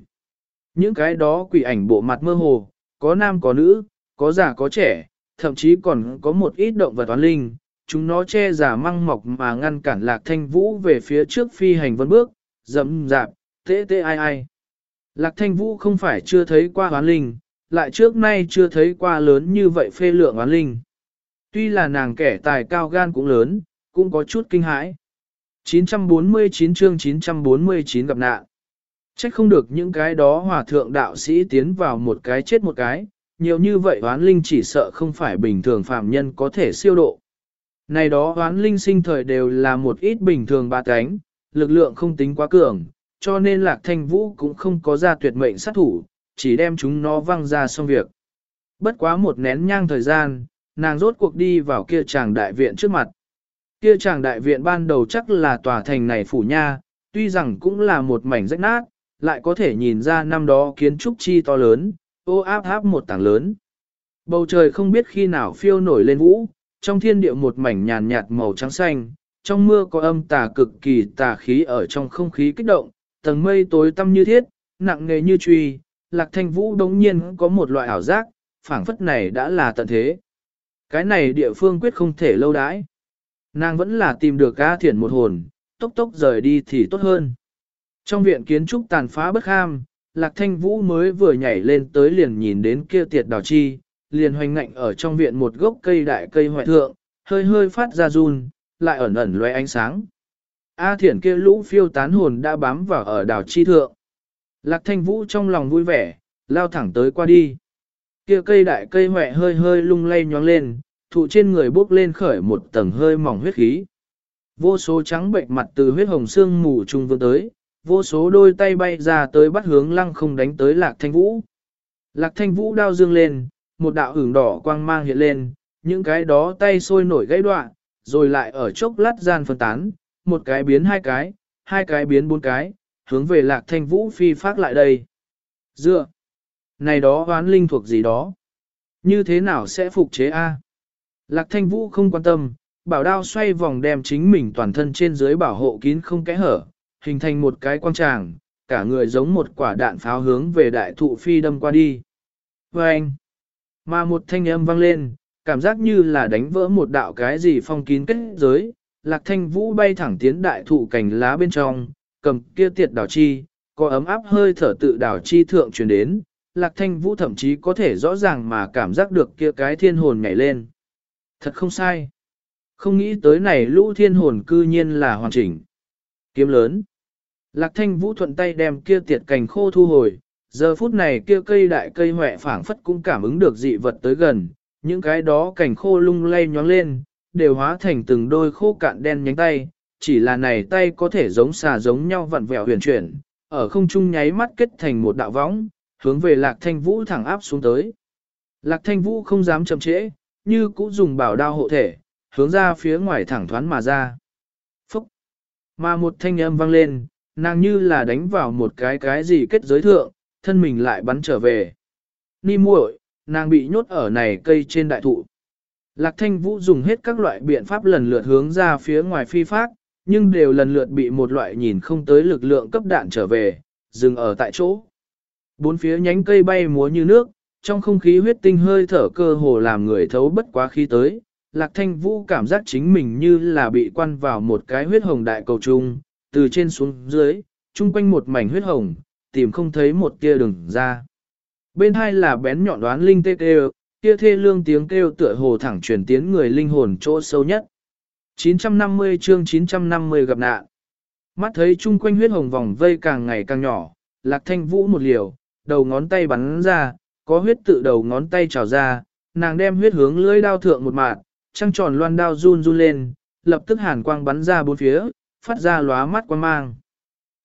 S1: Những cái đó quỷ ảnh bộ mặt mơ hồ, có nam có nữ, có già có trẻ, thậm chí còn có một ít động vật toán linh, chúng nó che giả măng mọc mà ngăn cản lạc thanh vũ về phía trước phi hành vân bước, dẫm dạp, tê tê ai ai. Lạc thanh vũ không phải chưa thấy qua hoán linh, lại trước nay chưa thấy qua lớn như vậy phê lượng hoán linh. Tuy là nàng kẻ tài cao gan cũng lớn, cũng có chút kinh hãi. 949 chương 949 gặp nạn. Trách không được những cái đó hòa thượng đạo sĩ tiến vào một cái chết một cái, nhiều như vậy oán linh chỉ sợ không phải bình thường phạm nhân có thể siêu độ. Này đó oán linh sinh thời đều là một ít bình thường ba cánh, lực lượng không tính quá cường, cho nên lạc thanh vũ cũng không có ra tuyệt mệnh sát thủ, chỉ đem chúng nó văng ra xong việc. Bất quá một nén nhang thời gian, nàng rốt cuộc đi vào kia chàng đại viện trước mặt. Kia chàng đại viện ban đầu chắc là tòa thành này phủ nha, tuy rằng cũng là một mảnh rách nát, lại có thể nhìn ra năm đó kiến trúc chi to lớn, ô áp áp một tảng lớn. Bầu trời không biết khi nào phiêu nổi lên vũ, trong thiên địa một mảnh nhàn nhạt màu trắng xanh, trong mưa có âm tà cực kỳ tà khí ở trong không khí kích động, tầng mây tối tăm như thiết, nặng nề như truy, lạc thanh vũ đống nhiên có một loại ảo giác, phảng phất này đã là tận thế. Cái này địa phương quyết không thể lâu đãi. Nàng vẫn là tìm được a thiển một hồn, tốc tốc rời đi thì tốt hơn. Trong viện kiến trúc tàn phá bất ham, Lạc Thanh Vũ mới vừa nhảy lên tới liền nhìn đến kia tiệt đào chi, liền hoành ngạnh ở trong viện một gốc cây đại cây hoại thượng, hơi hơi phát ra run, lại ẩn ẩn loe ánh sáng. A thiển kia lũ phiêu tán hồn đã bám vào ở đào chi thượng. Lạc Thanh Vũ trong lòng vui vẻ, lao thẳng tới qua đi. Kia cây đại cây hoẹ hơi hơi lung lay nhoáng lên, thụ trên người bốc lên khởi một tầng hơi mỏng huyết khí. Vô số trắng bệnh mặt từ huyết hồng xương mù trung vươn tới, vô số đôi tay bay ra tới bắt hướng lăng không đánh tới lạc thanh vũ. Lạc thanh vũ đao dương lên, một đạo hưởng đỏ quang mang hiện lên, những cái đó tay sôi nổi gãy đoạn, rồi lại ở chốc lát gian phân tán, một cái biến hai cái, hai cái biến bốn cái, hướng về lạc thanh vũ phi phát lại đây. Dựa! Này đó oán linh thuộc gì đó? Như thế nào sẽ phục chế A? Lạc thanh vũ không quan tâm, bảo đao xoay vòng đem chính mình toàn thân trên dưới bảo hộ kín không kẽ hở, hình thành một cái quang tràng, cả người giống một quả đạn pháo hướng về đại thụ phi đâm qua đi. Và anh, mà một thanh âm vang lên, cảm giác như là đánh vỡ một đạo cái gì phong kín kết giới, lạc thanh vũ bay thẳng tiến đại thụ cành lá bên trong, cầm kia tiệt đảo chi, có ấm áp hơi thở tự đảo chi thượng truyền đến, lạc thanh vũ thậm chí có thể rõ ràng mà cảm giác được kia cái thiên hồn nhảy lên. Thật không sai. Không nghĩ tới này lũ thiên hồn cư nhiên là hoàn chỉnh. Kiếm lớn. Lạc thanh vũ thuận tay đem kia tiệt cành khô thu hồi, giờ phút này kia cây đại cây hỏe phảng phất cũng cảm ứng được dị vật tới gần, những cái đó cành khô lung lay nhoáng lên, đều hóa thành từng đôi khô cạn đen nhánh tay, chỉ là này tay có thể giống xà giống nhau vặn vẹo huyền chuyển, ở không trung nháy mắt kết thành một đạo võng, hướng về lạc thanh vũ thẳng áp xuống tới. Lạc thanh vũ không dám chậm trễ, như cũ dùng bảo đao hộ thể, hướng ra phía ngoài thẳng thoán mà ra. Phúc! Mà một thanh âm vang lên, nàng như là đánh vào một cái cái gì kết giới thượng, thân mình lại bắn trở về. Ni muội, nàng bị nhốt ở này cây trên đại thụ. Lạc thanh vũ dùng hết các loại biện pháp lần lượt hướng ra phía ngoài phi phát, nhưng đều lần lượt bị một loại nhìn không tới lực lượng cấp đạn trở về, dừng ở tại chỗ. Bốn phía nhánh cây bay múa như nước, trong không khí huyết tinh hơi thở cơ hồ làm người thấu bất quá khí tới. Lạc thanh vũ cảm giác chính mình như là bị quan vào một cái huyết hồng đại cầu trung, từ trên xuống dưới, chung quanh một mảnh huyết hồng, tìm không thấy một tia đường ra. Bên hai là bén nhọn đoán linh tê kêu, kia thê lương tiếng kêu tựa hồ thẳng truyền tiến người linh hồn chỗ sâu nhất. 950 chương 950 gặp nạn. Mắt thấy chung quanh huyết hồng vòng vây càng ngày càng nhỏ, lạc thanh vũ một liều, đầu ngón tay bắn ra, có huyết tự đầu ngón tay trào ra, nàng đem huyết hướng lưỡi đao thượng một mạt, trăng tròn loan đao run run lên, lập tức hàn quang bắn ra bốn phía, phát ra lóa mắt quan mang.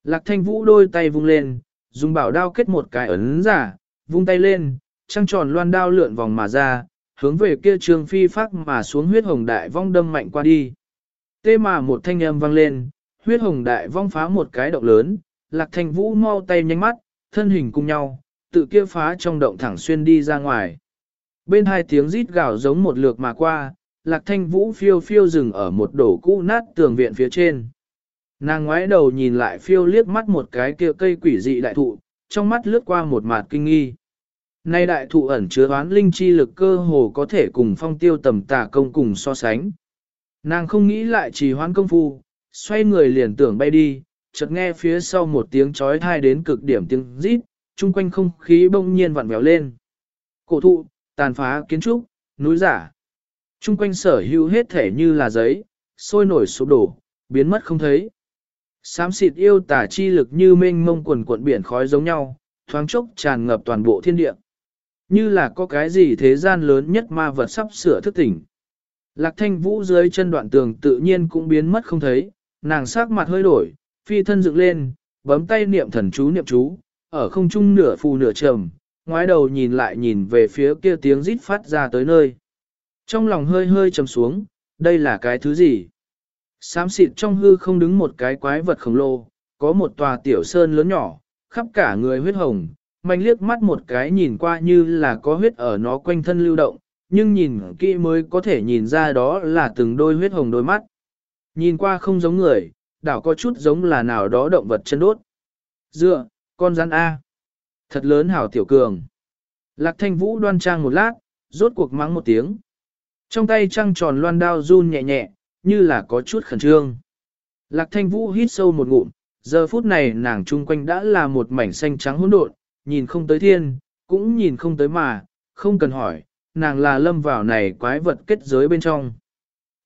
S1: Lạc thanh vũ đôi tay vung lên, dùng bảo đao kết một cái ấn giả, vung tay lên, trăng tròn loan đao lượn vòng mà ra, hướng về kia trường phi phát mà xuống huyết hồng đại vong đâm mạnh qua đi. Tê mà một thanh âm vang lên, huyết hồng đại vong phá một cái động lớn, lạc thanh vũ mau tay nhanh mắt, thân hình cùng nhau, tự kia phá trong động thẳng xuyên đi ra ngoài. Bên hai tiếng rít gào giống một lượt mà qua, lạc thanh vũ phiêu phiêu dừng ở một đổ cũ nát tường viện phía trên. Nàng ngoái đầu nhìn lại phiêu liếc mắt một cái kia cây quỷ dị đại thụ, trong mắt lướt qua một mạt kinh nghi. Nay đại thụ ẩn chứa oán linh chi lực cơ hồ có thể cùng phong tiêu tầm tà công cùng so sánh. Nàng không nghĩ lại trì hoãn công phu, xoay người liền tưởng bay đi, chợt nghe phía sau một tiếng chói thai đến cực điểm tiếng rít, chung quanh không khí bỗng nhiên vặn vẹo lên. Cổ thụ, tàn phá kiến trúc, núi giả. Chung quanh sở hữu hết thể như là giấy, sôi nổi sụp đổ, biến mất không thấy. Xám xịt yêu tả chi lực như mênh mông quần cuộn biển khói giống nhau, thoáng chốc tràn ngập toàn bộ thiên địa. Như là có cái gì thế gian lớn nhất ma vật sắp sửa thức tỉnh. Lạc thanh vũ dưới chân đoạn tường tự nhiên cũng biến mất không thấy, nàng sắc mặt hơi đổi, phi thân dựng lên, bấm tay niệm thần chú niệm chú, ở không trung nửa phù nửa trầm, ngoái đầu nhìn lại nhìn về phía kia tiếng rít phát ra tới nơi. Trong lòng hơi hơi trầm xuống, đây là cái thứ gì? Xám xịt trong hư không đứng một cái quái vật khổng lồ, có một tòa tiểu sơn lớn nhỏ, khắp cả người huyết hồng, manh liếc mắt một cái nhìn qua như là có huyết ở nó quanh thân lưu động, nhưng nhìn kỹ mới có thể nhìn ra đó là từng đôi huyết hồng đôi mắt. Nhìn qua không giống người, đảo có chút giống là nào đó động vật chân đốt. Dựa, con rắn A. Thật lớn hảo tiểu cường. Lạc thanh vũ đoan trang một lát, rốt cuộc mắng một tiếng. Trong tay trăng tròn loan đao run nhẹ nhẹ, như là có chút khẩn trương. Lạc thanh vũ hít sâu một ngụm, giờ phút này nàng chung quanh đã là một mảnh xanh trắng hỗn độn, nhìn không tới thiên, cũng nhìn không tới mà, không cần hỏi, nàng là lâm vào này quái vật kết giới bên trong.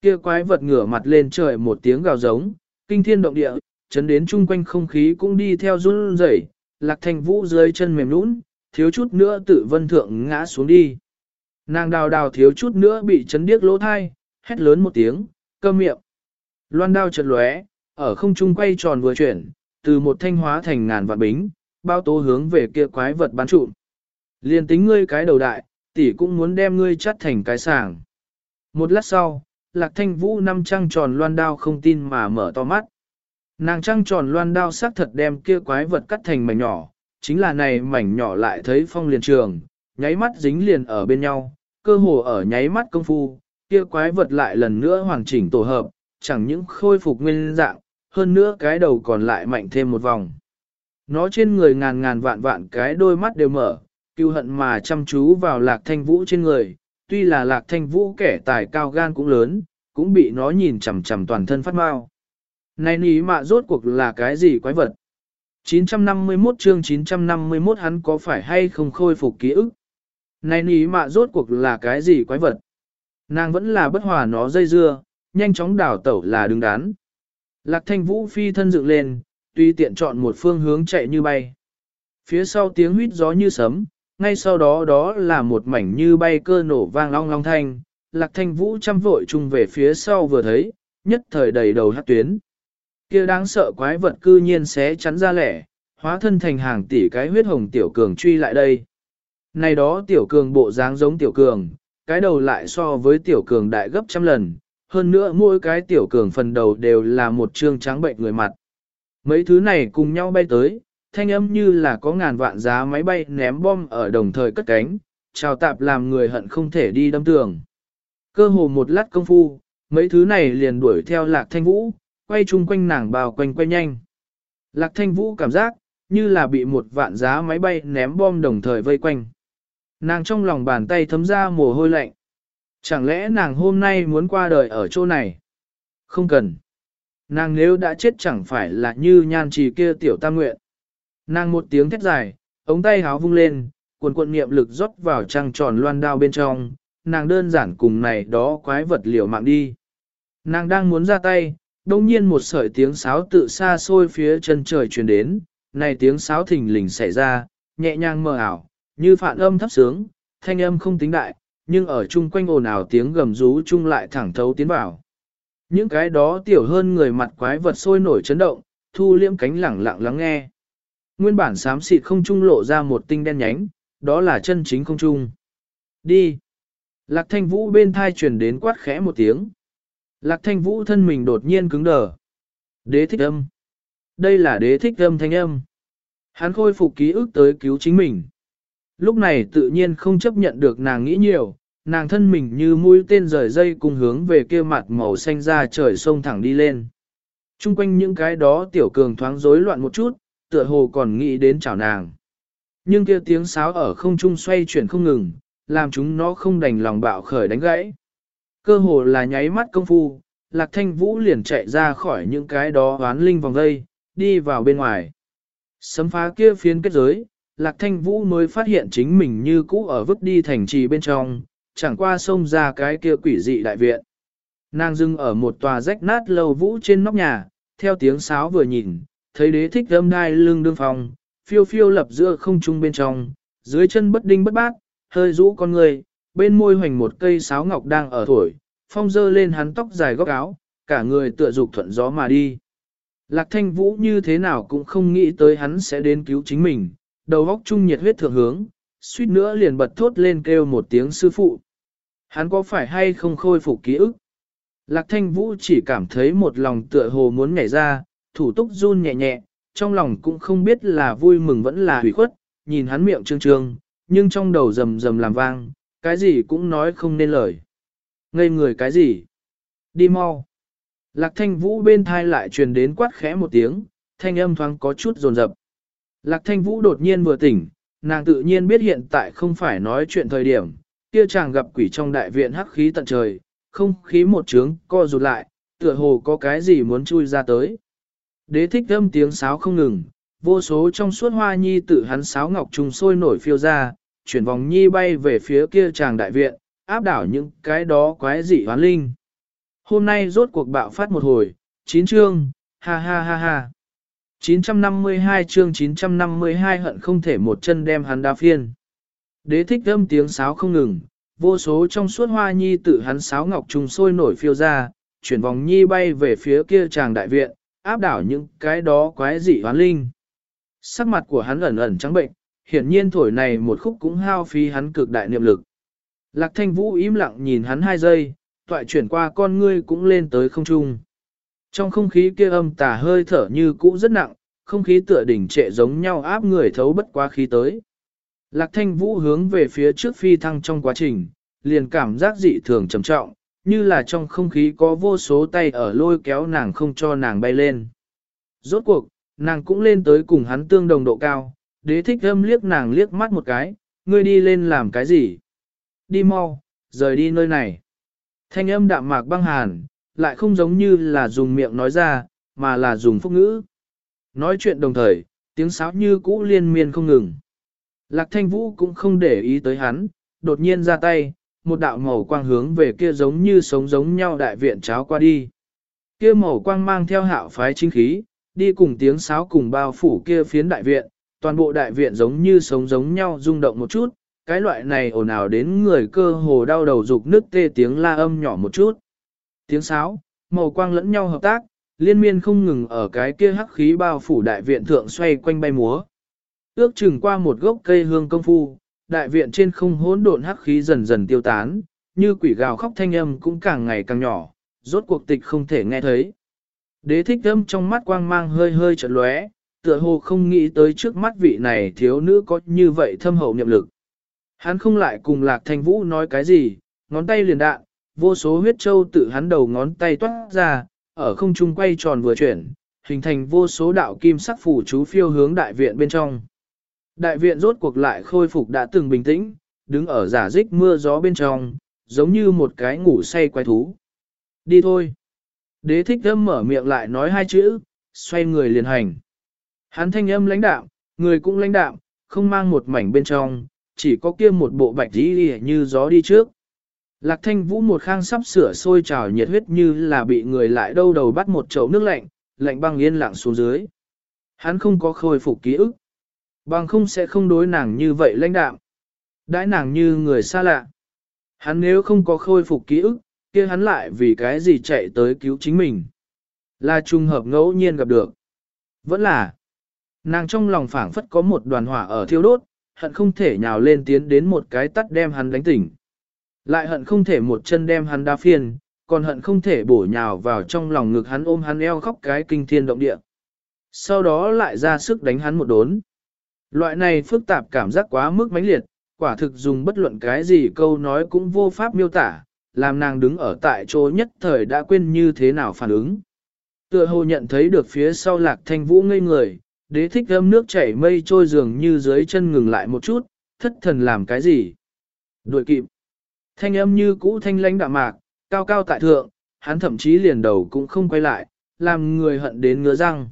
S1: Kia quái vật ngửa mặt lên trời một tiếng gào giống, kinh thiên động địa, chấn đến chung quanh không khí cũng đi theo run rẩy, lạc thanh vũ dưới chân mềm lún, thiếu chút nữa tự vân thượng ngã xuống đi. Nàng đào đào thiếu chút nữa bị chấn điếc lỗ thai, hét lớn một tiếng, cơm miệng. Loan đao chật lóe, ở không trung quay tròn vừa chuyển, từ một thanh hóa thành ngàn vạn bính, bao tố hướng về kia quái vật bán trụ. Liên tính ngươi cái đầu đại, tỷ cũng muốn đem ngươi chắt thành cái sàng. Một lát sau, lạc thanh vũ năm trăng tròn loan đao không tin mà mở to mắt. Nàng trăng tròn loan đao sắc thật đem kia quái vật cắt thành mảnh nhỏ, chính là này mảnh nhỏ lại thấy phong liền trường, nháy mắt dính liền ở bên nhau, cơ hồ ở nháy mắt công phu, kia quái vật lại lần nữa hoàn chỉnh tổ hợp, chẳng những khôi phục nguyên dạng, hơn nữa cái đầu còn lại mạnh thêm một vòng. Nó trên người ngàn ngàn vạn vạn cái đôi mắt đều mở, cưu hận mà chăm chú vào lạc thanh vũ trên người, tuy là lạc thanh vũ kẻ tài cao gan cũng lớn, cũng bị nó nhìn chằm chằm toàn thân phát mau. Này ní mạ rốt cuộc là cái gì quái vật? 951 chương 951 hắn có phải hay không khôi phục ký ức? Này ní mạ rốt cuộc là cái gì quái vật? Nàng vẫn là bất hòa nó dây dưa, nhanh chóng đảo tẩu là đứng đắn. Lạc thanh vũ phi thân dựng lên, tuy tiện chọn một phương hướng chạy như bay. Phía sau tiếng huýt gió như sấm, ngay sau đó đó là một mảnh như bay cơ nổ vang long long thanh. Lạc thanh vũ chăm vội chung về phía sau vừa thấy, nhất thời đầy đầu hát tuyến kia đáng sợ quái vật cư nhiên sẽ chắn ra lẻ, hóa thân thành hàng tỷ cái huyết hồng tiểu cường truy lại đây. Này đó tiểu cường bộ dáng giống tiểu cường, cái đầu lại so với tiểu cường đại gấp trăm lần, hơn nữa mỗi cái tiểu cường phần đầu đều là một trương trắng bệnh người mặt. Mấy thứ này cùng nhau bay tới, thanh âm như là có ngàn vạn giá máy bay ném bom ở đồng thời cất cánh, trào tạp làm người hận không thể đi đâm tường. Cơ hồ một lát công phu, mấy thứ này liền đuổi theo lạc thanh vũ, quay chung quanh nàng bao quanh quay nhanh. Lạc thanh vũ cảm giác, như là bị một vạn giá máy bay ném bom đồng thời vây quanh. Nàng trong lòng bàn tay thấm ra mồ hôi lạnh. Chẳng lẽ nàng hôm nay muốn qua đời ở chỗ này? Không cần. Nàng nếu đã chết chẳng phải là như nhan trì kia tiểu tam nguyện. Nàng một tiếng thét dài, ống tay háo vung lên, cuộn cuộn niệm lực rót vào trăng tròn loan đao bên trong, nàng đơn giản cùng này đó quái vật liều mạng đi. Nàng đang muốn ra tay, đông nhiên một sợi tiếng sáo tự xa xôi phía chân trời truyền đến, này tiếng sáo thình lình xảy ra, nhẹ nhàng mờ ảo, như phản âm thấp sướng, thanh âm không tính đại, nhưng ở chung quanh ồn ào tiếng gầm rú chung lại thẳng thấu tiến vào. Những cái đó tiểu hơn người mặt quái vật sôi nổi chấn động, thu liễm cánh lẳng lặng lắng nghe. Nguyên bản xám xịt không trung lộ ra một tinh đen nhánh, đó là chân chính không trung. Đi! Lạc thanh vũ bên thai truyền đến quát khẽ một tiếng. Lạc thanh vũ thân mình đột nhiên cứng đờ. Đế thích âm. Đây là đế thích âm thanh âm. Hắn khôi phục ký ức tới cứu chính mình. Lúc này tự nhiên không chấp nhận được nàng nghĩ nhiều, nàng thân mình như mũi tên rời dây cùng hướng về kia mặt màu xanh ra trời sông thẳng đi lên. Trung quanh những cái đó tiểu cường thoáng rối loạn một chút, tựa hồ còn nghĩ đến chào nàng. Nhưng kia tiếng sáo ở không trung xoay chuyển không ngừng, làm chúng nó không đành lòng bạo khởi đánh gãy. Cơ hồ là nháy mắt công phu, Lạc Thanh Vũ liền chạy ra khỏi những cái đó oán linh vòng dây, đi vào bên ngoài. Sấm phá kia phiến kết giới, Lạc Thanh Vũ mới phát hiện chính mình như cũ ở vứt đi thành trì bên trong, chẳng qua xông ra cái kia quỷ dị đại viện. Nàng dưng ở một tòa rách nát lầu vũ trên nóc nhà, theo tiếng sáo vừa nhìn, thấy đế thích âm đai lưng đương phòng, phiêu phiêu lập giữa không trung bên trong, dưới chân bất đinh bất bát, hơi rũ con người, bên môi hoành một cây sáo ngọc đang ở thổi, phong dơ lên hắn tóc dài góc áo, cả người tựa dục thuận gió mà đi. Lạc thanh vũ như thế nào cũng không nghĩ tới hắn sẽ đến cứu chính mình, đầu góc trung nhiệt huyết thượng hướng, suýt nữa liền bật thốt lên kêu một tiếng sư phụ. Hắn có phải hay không khôi phục ký ức? Lạc thanh vũ chỉ cảm thấy một lòng tựa hồ muốn nhảy ra, thủ túc run nhẹ nhẹ, trong lòng cũng không biết là vui mừng vẫn là hủy khuất, nhìn hắn miệng trương trương, nhưng trong đầu rầm rầm làm vang, cái gì cũng nói không nên lời. Ngây người cái gì? Đi mau. Lạc thanh vũ bên thai lại truyền đến quát khẽ một tiếng, thanh âm thoáng có chút rồn rập. Lạc thanh vũ đột nhiên vừa tỉnh, nàng tự nhiên biết hiện tại không phải nói chuyện thời điểm, kia chàng gặp quỷ trong đại viện hắc khí tận trời, không khí một trướng co rụt lại, tựa hồ có cái gì muốn chui ra tới. Đế thích âm tiếng sáo không ngừng, vô số trong suốt hoa nhi tự hắn sáo ngọc trùng sôi nổi phiêu ra, chuyển vòng nhi bay về phía kia chàng đại viện, áp đảo những cái đó quái dị hoán linh. Hôm nay rốt cuộc bạo phát một hồi, chín chương, ha ha ha ha. 952 chương 952 hận không thể một chân đem hắn đa phiên. Đế thích âm tiếng sáo không ngừng, vô số trong suốt hoa nhi tự hắn sáo ngọc trùng sôi nổi phiêu ra, chuyển vòng nhi bay về phía kia chàng đại viện, áp đảo những cái đó quái dị hoán linh. Sắc mặt của hắn ẩn ẩn trắng bệnh, hiển nhiên thổi này một khúc cũng hao phí hắn cực đại niệm lực. Lạc thanh vũ im lặng nhìn hắn hai giây, toại chuyển qua con ngươi cũng lên tới không trung. Trong không khí kia âm tà hơi thở như cũ rất nặng, không khí tựa đỉnh trệ giống nhau áp người thấu bất quá khí tới. Lạc thanh vũ hướng về phía trước phi thăng trong quá trình, liền cảm giác dị thường trầm trọng, như là trong không khí có vô số tay ở lôi kéo nàng không cho nàng bay lên. Rốt cuộc, nàng cũng lên tới cùng hắn tương đồng độ cao, đế thích âm liếc nàng liếc mắt một cái, ngươi đi lên làm cái gì? Đi mau, rời đi nơi này. Thanh âm đạm mạc băng hàn, lại không giống như là dùng miệng nói ra, mà là dùng phúc ngữ. Nói chuyện đồng thời, tiếng sáo như cũ liên miên không ngừng. Lạc thanh vũ cũng không để ý tới hắn, đột nhiên ra tay, một đạo màu quang hướng về kia giống như sống giống nhau đại viện cháo qua đi. Kia màu quang mang theo hạo phái chính khí, đi cùng tiếng sáo cùng bao phủ kia phiến đại viện, toàn bộ đại viện giống như sống giống nhau rung động một chút, cái loại này ồn ào đến người cơ hồ đau đầu dục nước tê tiếng la âm nhỏ một chút. Tiếng sáo, màu quang lẫn nhau hợp tác, liên miên không ngừng ở cái kia hắc khí bao phủ đại viện thượng xoay quanh bay múa. Ước chừng qua một gốc cây hương công phu, đại viện trên không hỗn độn hắc khí dần dần tiêu tán, như quỷ gào khóc thanh âm cũng càng ngày càng nhỏ, rốt cuộc tịch không thể nghe thấy. Đế thích âm trong mắt quang mang hơi hơi chợt lóe, tựa hồ không nghĩ tới trước mắt vị này thiếu nữ có như vậy thâm hậu niệm lực. Hắn không lại cùng lạc thanh vũ nói cái gì, ngón tay liền đạn, vô số huyết châu tự hắn đầu ngón tay toát ra, ở không trung quay tròn vừa chuyển, hình thành vô số đạo kim sắc phủ chú phiêu hướng đại viện bên trong. Đại viện rốt cuộc lại khôi phục đã từng bình tĩnh, đứng ở giả dích mưa gió bên trong, giống như một cái ngủ say quái thú. Đi thôi. Đế thích thâm mở miệng lại nói hai chữ, xoay người liền hành. Hắn thanh âm lãnh đạm, người cũng lãnh đạm, không mang một mảnh bên trong, chỉ có kia một bộ bạch đi như gió đi trước. Lạc thanh vũ một khang sắp sửa sôi trào nhiệt huyết như là bị người lại đâu đầu bắt một chậu nước lạnh, lạnh băng yên lặng xuống dưới. Hắn không có khôi phục ký ức. Bằng không sẽ không đối nàng như vậy lãnh đạm. Đãi nàng như người xa lạ. Hắn nếu không có khôi phục ký ức, kia hắn lại vì cái gì chạy tới cứu chính mình. Là trùng hợp ngẫu nhiên gặp được. Vẫn là, nàng trong lòng phảng phất có một đoàn hỏa ở thiêu đốt, hận không thể nhào lên tiến đến một cái tắt đem hắn đánh tỉnh. Lại hận không thể một chân đem hắn đa phiền, còn hận không thể bổ nhào vào trong lòng ngực hắn ôm hắn eo khóc cái kinh thiên động địa. Sau đó lại ra sức đánh hắn một đốn. Loại này phức tạp cảm giác quá mức mãnh liệt, quả thực dùng bất luận cái gì câu nói cũng vô pháp miêu tả, làm nàng đứng ở tại chỗ nhất thời đã quên như thế nào phản ứng. Tựa hồ nhận thấy được phía sau lạc thanh vũ ngây người, đế thích âm nước chảy mây trôi dường như dưới chân ngừng lại một chút, thất thần làm cái gì? Đuổi kịp. Thanh âm như cũ thanh lãnh đạm mạc, cao cao tại thượng, hắn thậm chí liền đầu cũng không quay lại, làm người hận đến ngứa răng.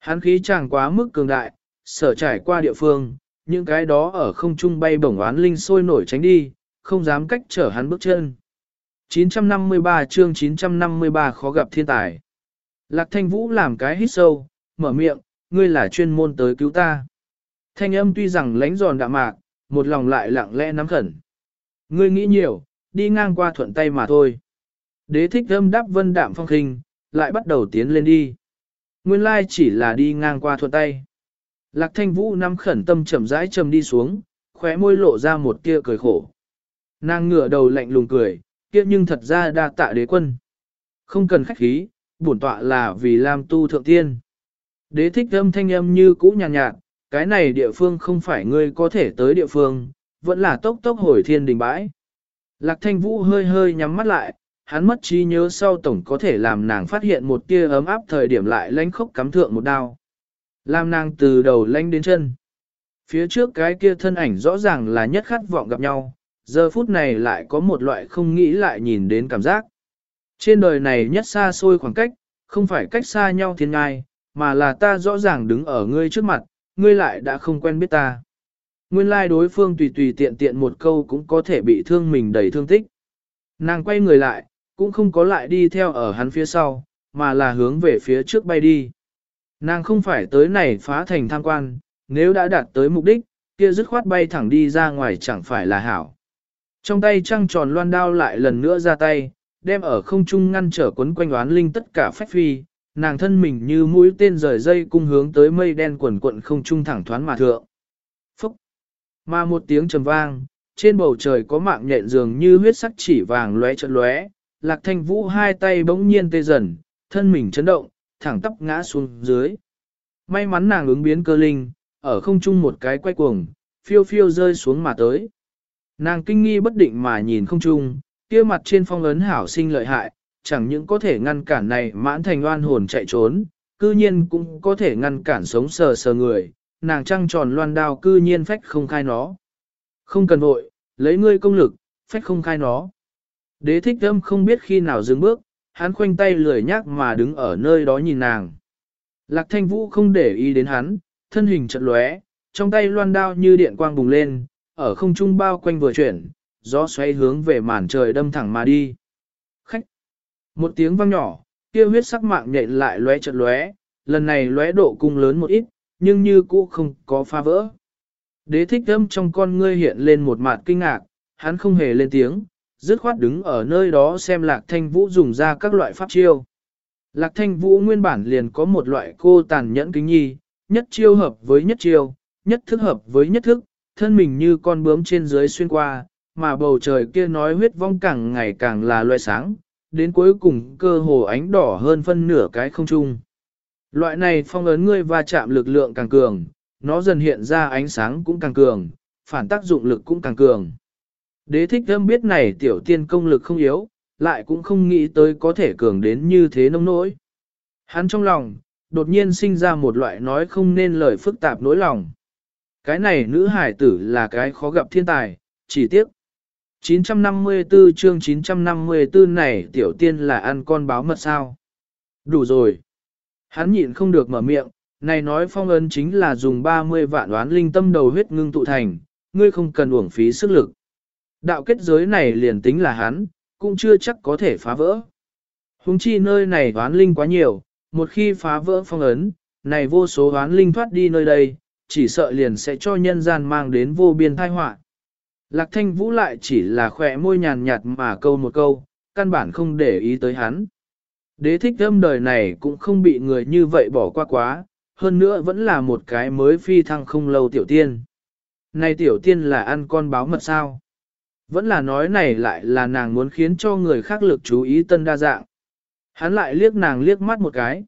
S1: Hắn khí chàng quá mức cường đại, sở trải qua địa phương, những cái đó ở không trung bay bổng oán linh sôi nổi tránh đi, không dám cách trở hắn bước chân. 953 chương 953 khó gặp thiên tài. Lạc thanh vũ làm cái hít sâu, mở miệng, ngươi là chuyên môn tới cứu ta. Thanh âm tuy rằng lánh giòn đạm mạc, một lòng lại lặng lẽ nắm khẩn. Ngươi nghĩ nhiều, đi ngang qua thuận tay mà thôi. Đế thích âm đáp vân đạm phong khinh, lại bắt đầu tiến lên đi. Nguyên lai chỉ là đi ngang qua thuận tay. Lạc thanh vũ nắm khẩn tâm chậm rãi chầm đi xuống, khóe môi lộ ra một tia cười khổ. Nàng ngửa đầu lạnh lùng cười, kia nhưng thật ra đa tạ đế quân. Không cần khách khí, bổn tọa là vì làm tu thượng tiên. Đế thích âm thanh âm như cũ nhàn nhạt, nhạt, cái này địa phương không phải ngươi có thể tới địa phương, vẫn là tốc tốc hồi thiên đình bãi. Lạc thanh vũ hơi hơi nhắm mắt lại, hắn mất trí nhớ sau tổng có thể làm nàng phát hiện một tia ấm áp thời điểm lại lánh khốc cắm thượng một đao. Làm nàng từ đầu lánh đến chân. Phía trước cái kia thân ảnh rõ ràng là nhất khát vọng gặp nhau, giờ phút này lại có một loại không nghĩ lại nhìn đến cảm giác. Trên đời này nhất xa xôi khoảng cách, không phải cách xa nhau thiên ngai, mà là ta rõ ràng đứng ở ngươi trước mặt, ngươi lại đã không quen biết ta. Nguyên lai like đối phương tùy tùy tiện tiện một câu cũng có thể bị thương mình đầy thương tích. Nàng quay người lại, cũng không có lại đi theo ở hắn phía sau, mà là hướng về phía trước bay đi. Nàng không phải tới này phá thành tham quan, nếu đã đạt tới mục đích, kia dứt khoát bay thẳng đi ra ngoài chẳng phải là hảo. Trong tay trăng tròn loan đao lại lần nữa ra tay, đem ở không trung ngăn trở quấn quanh oán linh tất cả phách phi, nàng thân mình như mũi tên rời dây cung hướng tới mây đen quần quận không trung thẳng thoán mà thượng. Phúc! Mà một tiếng trầm vang, trên bầu trời có mạng nhện dường như huyết sắc chỉ vàng lóe trận lóe, lạc thanh vũ hai tay bỗng nhiên tê dần, thân mình chấn động, thẳng tắp ngã xuống dưới. May mắn nàng ứng biến cơ linh, ở không trung một cái quay cuồng, phiêu phiêu rơi xuống mà tới. Nàng kinh nghi bất định mà nhìn không trung, kia mặt trên phong ấn hảo sinh lợi hại, chẳng những có thể ngăn cản này mãn thành oan hồn chạy trốn, cư nhiên cũng có thể ngăn cản sống sờ sờ người, nàng trăng tròn loan đao cư nhiên phách không khai nó. Không cần vội, lấy ngươi công lực, phách không khai nó. Đế thích âm không biết khi nào dừng bước, hắn khoanh tay lười nhác mà đứng ở nơi đó nhìn nàng. Lạc thanh vũ không để ý đến hắn, thân hình chợt lóe, trong tay loan đao như điện quang bùng lên, ở không trung bao quanh vừa chuyển, gió xoay hướng về màn trời đâm thẳng mà đi. Một tiếng vang nhỏ, kia huyết sắc mạng nhện lại lóe chợt lóe, lần này lóe độ cung lớn một ít, nhưng như cũ không có phá vỡ. Đế thích âm trong con ngươi hiện lên một mặt kinh ngạc, hắn không hề lên tiếng, dứt khoát đứng ở nơi đó xem lạc thanh vũ dùng ra các loại pháp chiêu. Lạc thanh vũ nguyên bản liền có một loại cô tàn nhẫn kính nhi, nhất chiêu hợp với nhất chiêu, nhất thức hợp với nhất thức, thân mình như con bướm trên dưới xuyên qua, mà bầu trời kia nói huyết vong càng ngày càng là loe sáng, đến cuối cùng cơ hồ ánh đỏ hơn phân nửa cái không trung. Loại này phong ấn ngươi va chạm lực lượng càng cường, nó dần hiện ra ánh sáng cũng càng cường, phản tác dụng lực cũng càng cường. Đế thích thâm biết này tiểu tiên công lực không yếu, lại cũng không nghĩ tới có thể cường đến như thế nông nỗi. Hắn trong lòng, đột nhiên sinh ra một loại nói không nên lời phức tạp nỗi lòng. Cái này nữ hải tử là cái khó gặp thiên tài, chỉ tiếc. 954 chương 954 này tiểu tiên là ăn con báo mật sao. Đủ rồi. Hắn nhịn không được mở miệng, này nói phong ấn chính là dùng 30 vạn đoán linh tâm đầu huyết ngưng tụ thành, ngươi không cần uổng phí sức lực. Đạo kết giới này liền tính là hắn, cũng chưa chắc có thể phá vỡ. Hùng chi nơi này đoán linh quá nhiều, một khi phá vỡ phong ấn, này vô số đoán linh thoát đi nơi đây, chỉ sợ liền sẽ cho nhân gian mang đến vô biên tai họa. Lạc thanh vũ lại chỉ là khỏe môi nhàn nhạt mà câu một câu, căn bản không để ý tới hắn. Đế thích âm đời này cũng không bị người như vậy bỏ qua quá, hơn nữa vẫn là một cái mới phi thăng không lâu tiểu tiên. Này tiểu tiên là ăn con báo mật sao? Vẫn là nói này lại là nàng muốn khiến cho người khác lực chú ý tân đa dạng. Hắn lại liếc nàng liếc mắt một cái.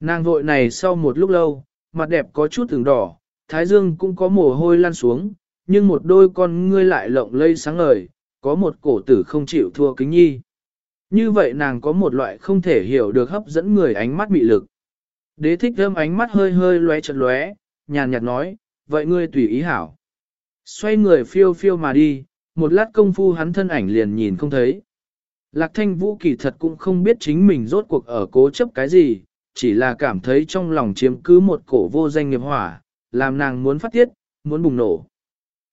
S1: Nàng vội này sau một lúc lâu, mặt đẹp có chút thường đỏ, thái dương cũng có mồ hôi lan xuống, nhưng một đôi con ngươi lại lộng lây sáng ngời, có một cổ tử không chịu thua kính nhi. Như vậy nàng có một loại không thể hiểu được hấp dẫn người ánh mắt mị lực. Đế thích thơm ánh mắt hơi hơi lóe chật lóe, nhàn nhạt nói, vậy ngươi tùy ý hảo. Xoay người phiêu phiêu mà đi, một lát công phu hắn thân ảnh liền nhìn không thấy. Lạc thanh vũ kỳ thật cũng không biết chính mình rốt cuộc ở cố chấp cái gì, chỉ là cảm thấy trong lòng chiếm cứ một cổ vô danh nghiệp hỏa, làm nàng muốn phát tiết, muốn bùng nổ.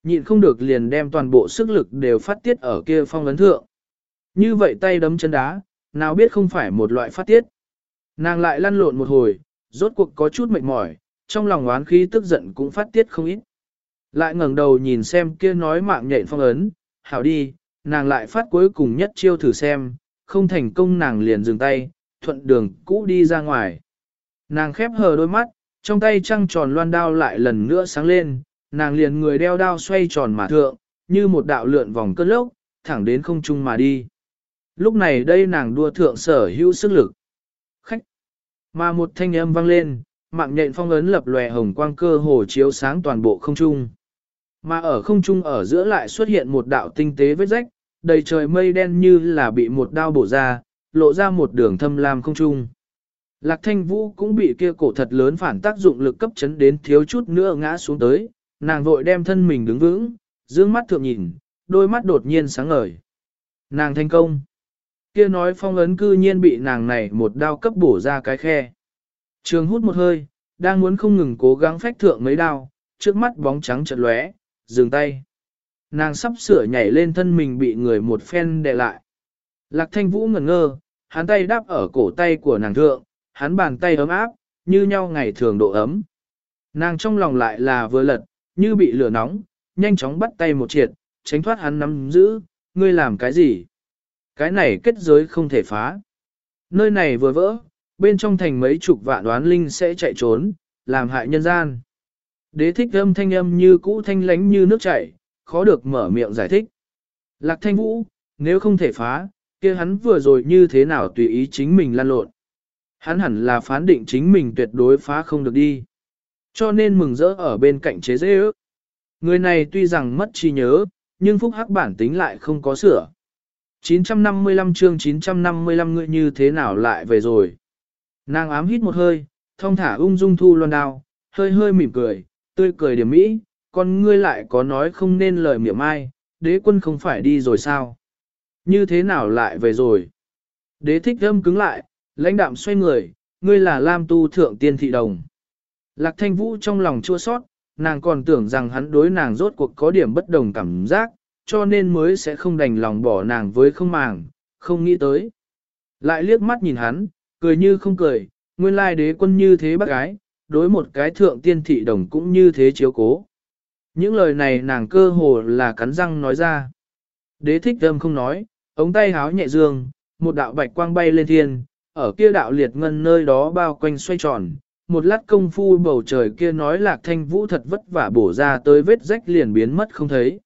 S1: Nhịn không được liền đem toàn bộ sức lực đều phát tiết ở kia phong ấn thượng. Như vậy tay đấm chân đá, nào biết không phải một loại phát tiết. Nàng lại lăn lộn một hồi, rốt cuộc có chút mệt mỏi, trong lòng oán khí tức giận cũng phát tiết không ít. Lại ngẩng đầu nhìn xem kia nói mạng nhện phong ấn, hảo đi, nàng lại phát cuối cùng nhất chiêu thử xem, không thành công nàng liền dừng tay, thuận đường cũ đi ra ngoài. Nàng khép hờ đôi mắt, trong tay trăng tròn loan đao lại lần nữa sáng lên, nàng liền người đeo đao xoay tròn mà thượng, như một đạo lượn vòng cơn lốc, thẳng đến không trung mà đi. Lúc này đây nàng đua thượng sở hữu sức lực. Khách! Mà một thanh âm vang lên, mạng nhện phong ấn lập lòe hồng quang cơ hồ chiếu sáng toàn bộ không trung. Mà ở không trung ở giữa lại xuất hiện một đạo tinh tế vết rách, đầy trời mây đen như là bị một đao bổ ra, lộ ra một đường thâm lam không trung. Lạc thanh vũ cũng bị kia cổ thật lớn phản tác dụng lực cấp chấn đến thiếu chút nữa ngã xuống tới, nàng vội đem thân mình đứng vững, dương mắt thượng nhìn, đôi mắt đột nhiên sáng ngời. Nàng thành công. Kia nói phong ấn cư nhiên bị nàng này một đao cấp bổ ra cái khe. Trường hút một hơi, đang muốn không ngừng cố gắng phách thượng mấy đao, trước mắt bóng trắng chợt lóe, dừng tay. Nàng sắp sửa nhảy lên thân mình bị người một phen đè lại. Lạc thanh vũ ngẩn ngơ, hắn tay đáp ở cổ tay của nàng thượng, hắn bàn tay ấm áp, như nhau ngày thường độ ấm. Nàng trong lòng lại là vừa lật, như bị lửa nóng, nhanh chóng bắt tay một triệt, tránh thoát hắn nắm giữ, ngươi làm cái gì? Cái này kết giới không thể phá. Nơi này vừa vỡ, bên trong thành mấy chục vạn đoán linh sẽ chạy trốn, làm hại nhân gian. Đế thích âm thanh âm như cũ thanh lánh như nước chảy, khó được mở miệng giải thích. Lạc thanh vũ, nếu không thể phá, kia hắn vừa rồi như thế nào tùy ý chính mình lan lộn. Hắn hẳn là phán định chính mình tuyệt đối phá không được đi. Cho nên mừng rỡ ở bên cạnh chế dễ ước. Người này tuy rằng mất trí nhớ, nhưng phúc hắc bản tính lại không có sửa. 955 chương 955 người như thế nào lại về rồi. Nàng ám hít một hơi, thông thả ung dung thu loan đao, hơi hơi mỉm cười, tươi cười điểm mỹ, con ngươi lại có nói không nên lời miệng ai, đế quân không phải đi rồi sao? Như thế nào lại về rồi? Đế thích âm cứng lại, lãnh đạm xoay người, ngươi là Lam Tu Thượng Tiên Thị Đồng. Lạc Thanh Vũ trong lòng chua sót, nàng còn tưởng rằng hắn đối nàng rốt cuộc có điểm bất đồng cảm giác, cho nên mới sẽ không đành lòng bỏ nàng với không màng, không nghĩ tới. Lại liếc mắt nhìn hắn, cười như không cười, nguyên lai đế quân như thế bác gái, đối một cái thượng tiên thị đồng cũng như thế chiếu cố. Những lời này nàng cơ hồ là cắn răng nói ra. Đế thích thơm không nói, ống tay háo nhẹ dương, một đạo bạch quang bay lên thiên, ở kia đạo liệt ngân nơi đó bao quanh xoay tròn. Một lát công phu bầu trời kia nói lạc thanh vũ thật vất vả bổ ra tới vết rách liền biến mất không thấy.